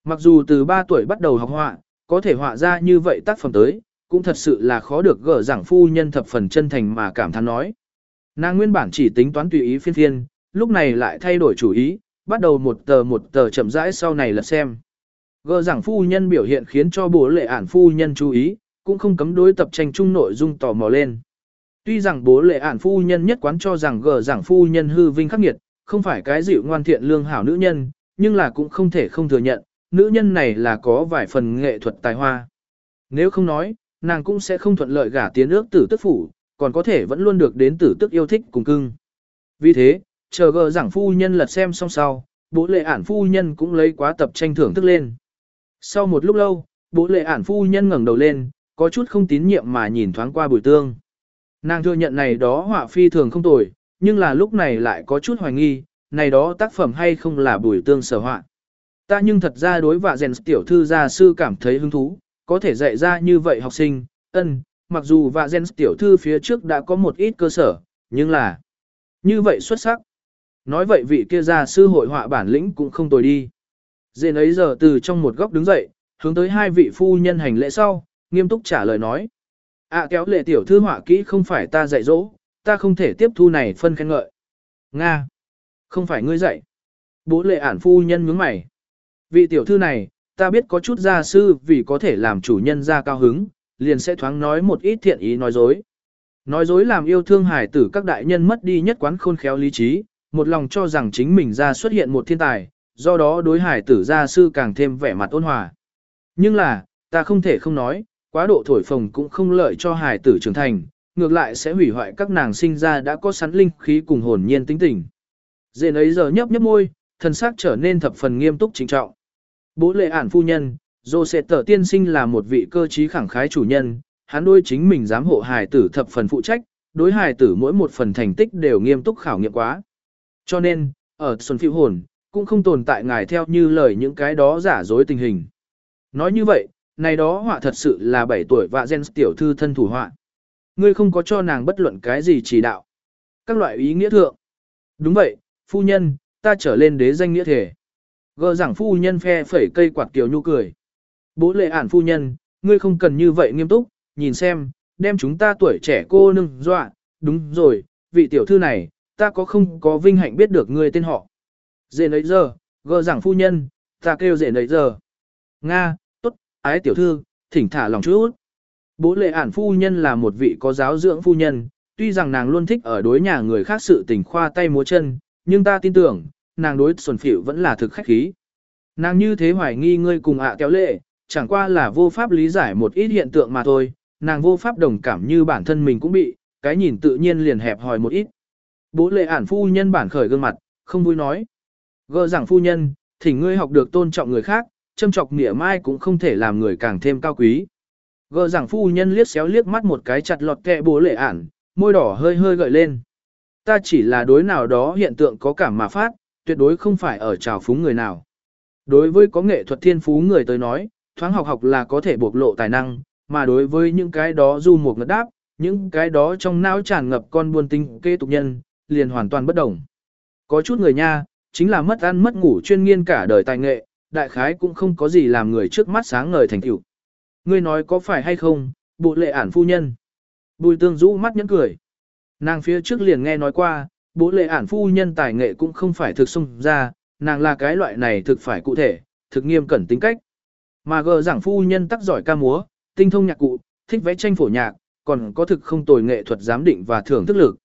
Mặc dù từ 3 tuổi bắt đầu học họa, có thể họa ra như vậy tác phẩm tới, cũng thật sự là khó được gỡ giảng phu nhân thập phần chân thành mà cảm thán nói. Nàng nguyên bản chỉ tính toán tùy ý phiên phiên, lúc này lại thay đổi chủ ý, bắt đầu một tờ một tờ chậm rãi sau này lật xem. Gỡ giảng phu nhân biểu hiện khiến cho bố lệ ản phu nhân chú ý, cũng không cấm đối tập tranh chung nội dung tò mò lên. Tuy rằng bố lệ ản phu nhân nhất quán cho rằng gờ giảng phu nhân hư vinh khắc nghiệt, không phải cái dịu ngoan thiện lương hảo nữ nhân, nhưng là cũng không thể không thừa nhận, nữ nhân này là có vài phần nghệ thuật tài hoa. Nếu không nói, nàng cũng sẽ không thuận lợi gả tiến ước tử tức phủ, còn có thể vẫn luôn được đến tử tức yêu thích cùng cưng. Vì thế, chờ gờ giảng phu nhân lật xem xong sau, bố lệ ản phu nhân cũng lấy quá tập tranh thưởng thức lên. Sau một lúc lâu, bố lệ ản phu nhân ngẩng đầu lên, có chút không tín nhiệm mà nhìn thoáng qua bùi tương. Nàng thừa nhận này đó họa phi thường không tồi, nhưng là lúc này lại có chút hoài nghi, này đó tác phẩm hay không là bùi tương sở họa. Ta nhưng thật ra đối vạ rèn tiểu thư gia sư cảm thấy hứng thú, có thể dạy ra như vậy học sinh, ân, mặc dù vạ rèn tiểu thư phía trước đã có một ít cơ sở, nhưng là như vậy xuất sắc. Nói vậy vị kia gia sư hội họa bản lĩnh cũng không tồi đi. Dền ấy giờ từ trong một góc đứng dậy, hướng tới hai vị phu nhân hành lễ sau, nghiêm túc trả lời nói. À kéo lệ tiểu thư họa kỹ không phải ta dạy dỗ, ta không thể tiếp thu này phân khen ngợi. Nga. Không phải ngươi dạy. Bố lệ ản phu nhân nhướng mày. Vị tiểu thư này, ta biết có chút gia sư vì có thể làm chủ nhân ra cao hứng, liền sẽ thoáng nói một ít thiện ý nói dối. Nói dối làm yêu thương hài tử các đại nhân mất đi nhất quán khôn khéo lý trí, một lòng cho rằng chính mình ra xuất hiện một thiên tài, do đó đối hài tử gia sư càng thêm vẻ mặt ôn hòa. Nhưng là, ta không thể không nói, quá độ thổi phồng cũng không lợi cho hài tử trưởng thành, ngược lại sẽ hủy hoại các nàng sinh ra đã có sẵn linh khí cùng hồn nhiên tính tình. Dện ấy giờ nhấp nhấp môi, thần sắc trở nên thập phần nghiêm túc chính trọng. Bố lệ ản phu nhân, dô sẽ tở tiên sinh là một vị cơ trí khẳng khái chủ nhân, hắn đôi chính mình giám hộ hài tử thập phần phụ trách, đối hài tử mỗi một phần thành tích đều nghiêm túc khảo nghiệm quá. Cho nên, ở Xuân Phiêu Hồn, cũng không tồn tại ngài theo như lời những cái đó giả dối tình hình. Nói như vậy, này đó họa thật sự là 7 tuổi và gen tiểu thư thân thủ họa. Ngươi không có cho nàng bất luận cái gì chỉ đạo. Các loại ý nghĩa thượng. Đúng vậy, phu nhân, ta trở lên đế danh nghĩa thể. Gờ rằng phu nhân phe phẩy cây quạt kiều nhu cười. Bố lệ ản phu nhân, ngươi không cần như vậy nghiêm túc, nhìn xem, đem chúng ta tuổi trẻ cô nương dọa, đúng rồi, vị tiểu thư này, ta có không có vinh hạnh biết được ngươi tên họ. Dễ nấy giờ, gờ rằng phu nhân, ta kêu dễ nấy giờ. Nga, ái tiểu thư, thỉnh thả lòng chút. Bố lệ ản phu nhân là một vị có giáo dưỡng phu nhân, tuy rằng nàng luôn thích ở đối nhà người khác sự tình khoa tay múa chân, nhưng ta tin tưởng, nàng đối xuân phịu vẫn là thực khách khí. Nàng như thế hoài nghi ngươi cùng ạ kéo lệ, chẳng qua là vô pháp lý giải một ít hiện tượng mà thôi, nàng vô pháp đồng cảm như bản thân mình cũng bị, cái nhìn tự nhiên liền hẹp hòi một ít. Bố lệ ản phu nhân bản khởi gương mặt, không vui nói. Gơ rằng phu nhân, thỉnh ngươi học được tôn trọng người khác, châm chọc nghĩa mai cũng không thể làm người càng thêm cao quý. gờ rằng phu nhân liếc xéo liếc mắt một cái chặt lọt kẹ bố lệ ản, môi đỏ hơi hơi gợi lên. Ta chỉ là đối nào đó hiện tượng có cảm mà phát, tuyệt đối không phải ở trào phúng người nào. Đối với có nghệ thuật thiên phú người tới nói, thoáng học học là có thể bộc lộ tài năng, mà đối với những cái đó du một ngất đáp, những cái đó trong não tràn ngập con buôn tinh kê tục nhân, liền hoàn toàn bất đồng. Có chút người nha, chính là mất ăn mất ngủ chuyên nghiên cả đời tài nghệ, đại khái cũng không có gì làm người trước mắt sáng ngời thành tựu. Ngươi nói có phải hay không, bộ lệ ản phu nhân. Bùi tương rũ mắt nhẫn cười. Nàng phía trước liền nghe nói qua, bố lệ ản phu nhân tài nghệ cũng không phải thực xung ra, nàng là cái loại này thực phải cụ thể, thực nghiêm cẩn tính cách. Mà gờ giảng phu nhân tắc giỏi ca múa, tinh thông nhạc cụ, thích vẽ tranh phổ nhạc, còn có thực không tồi nghệ thuật giám định và thưởng thức lực.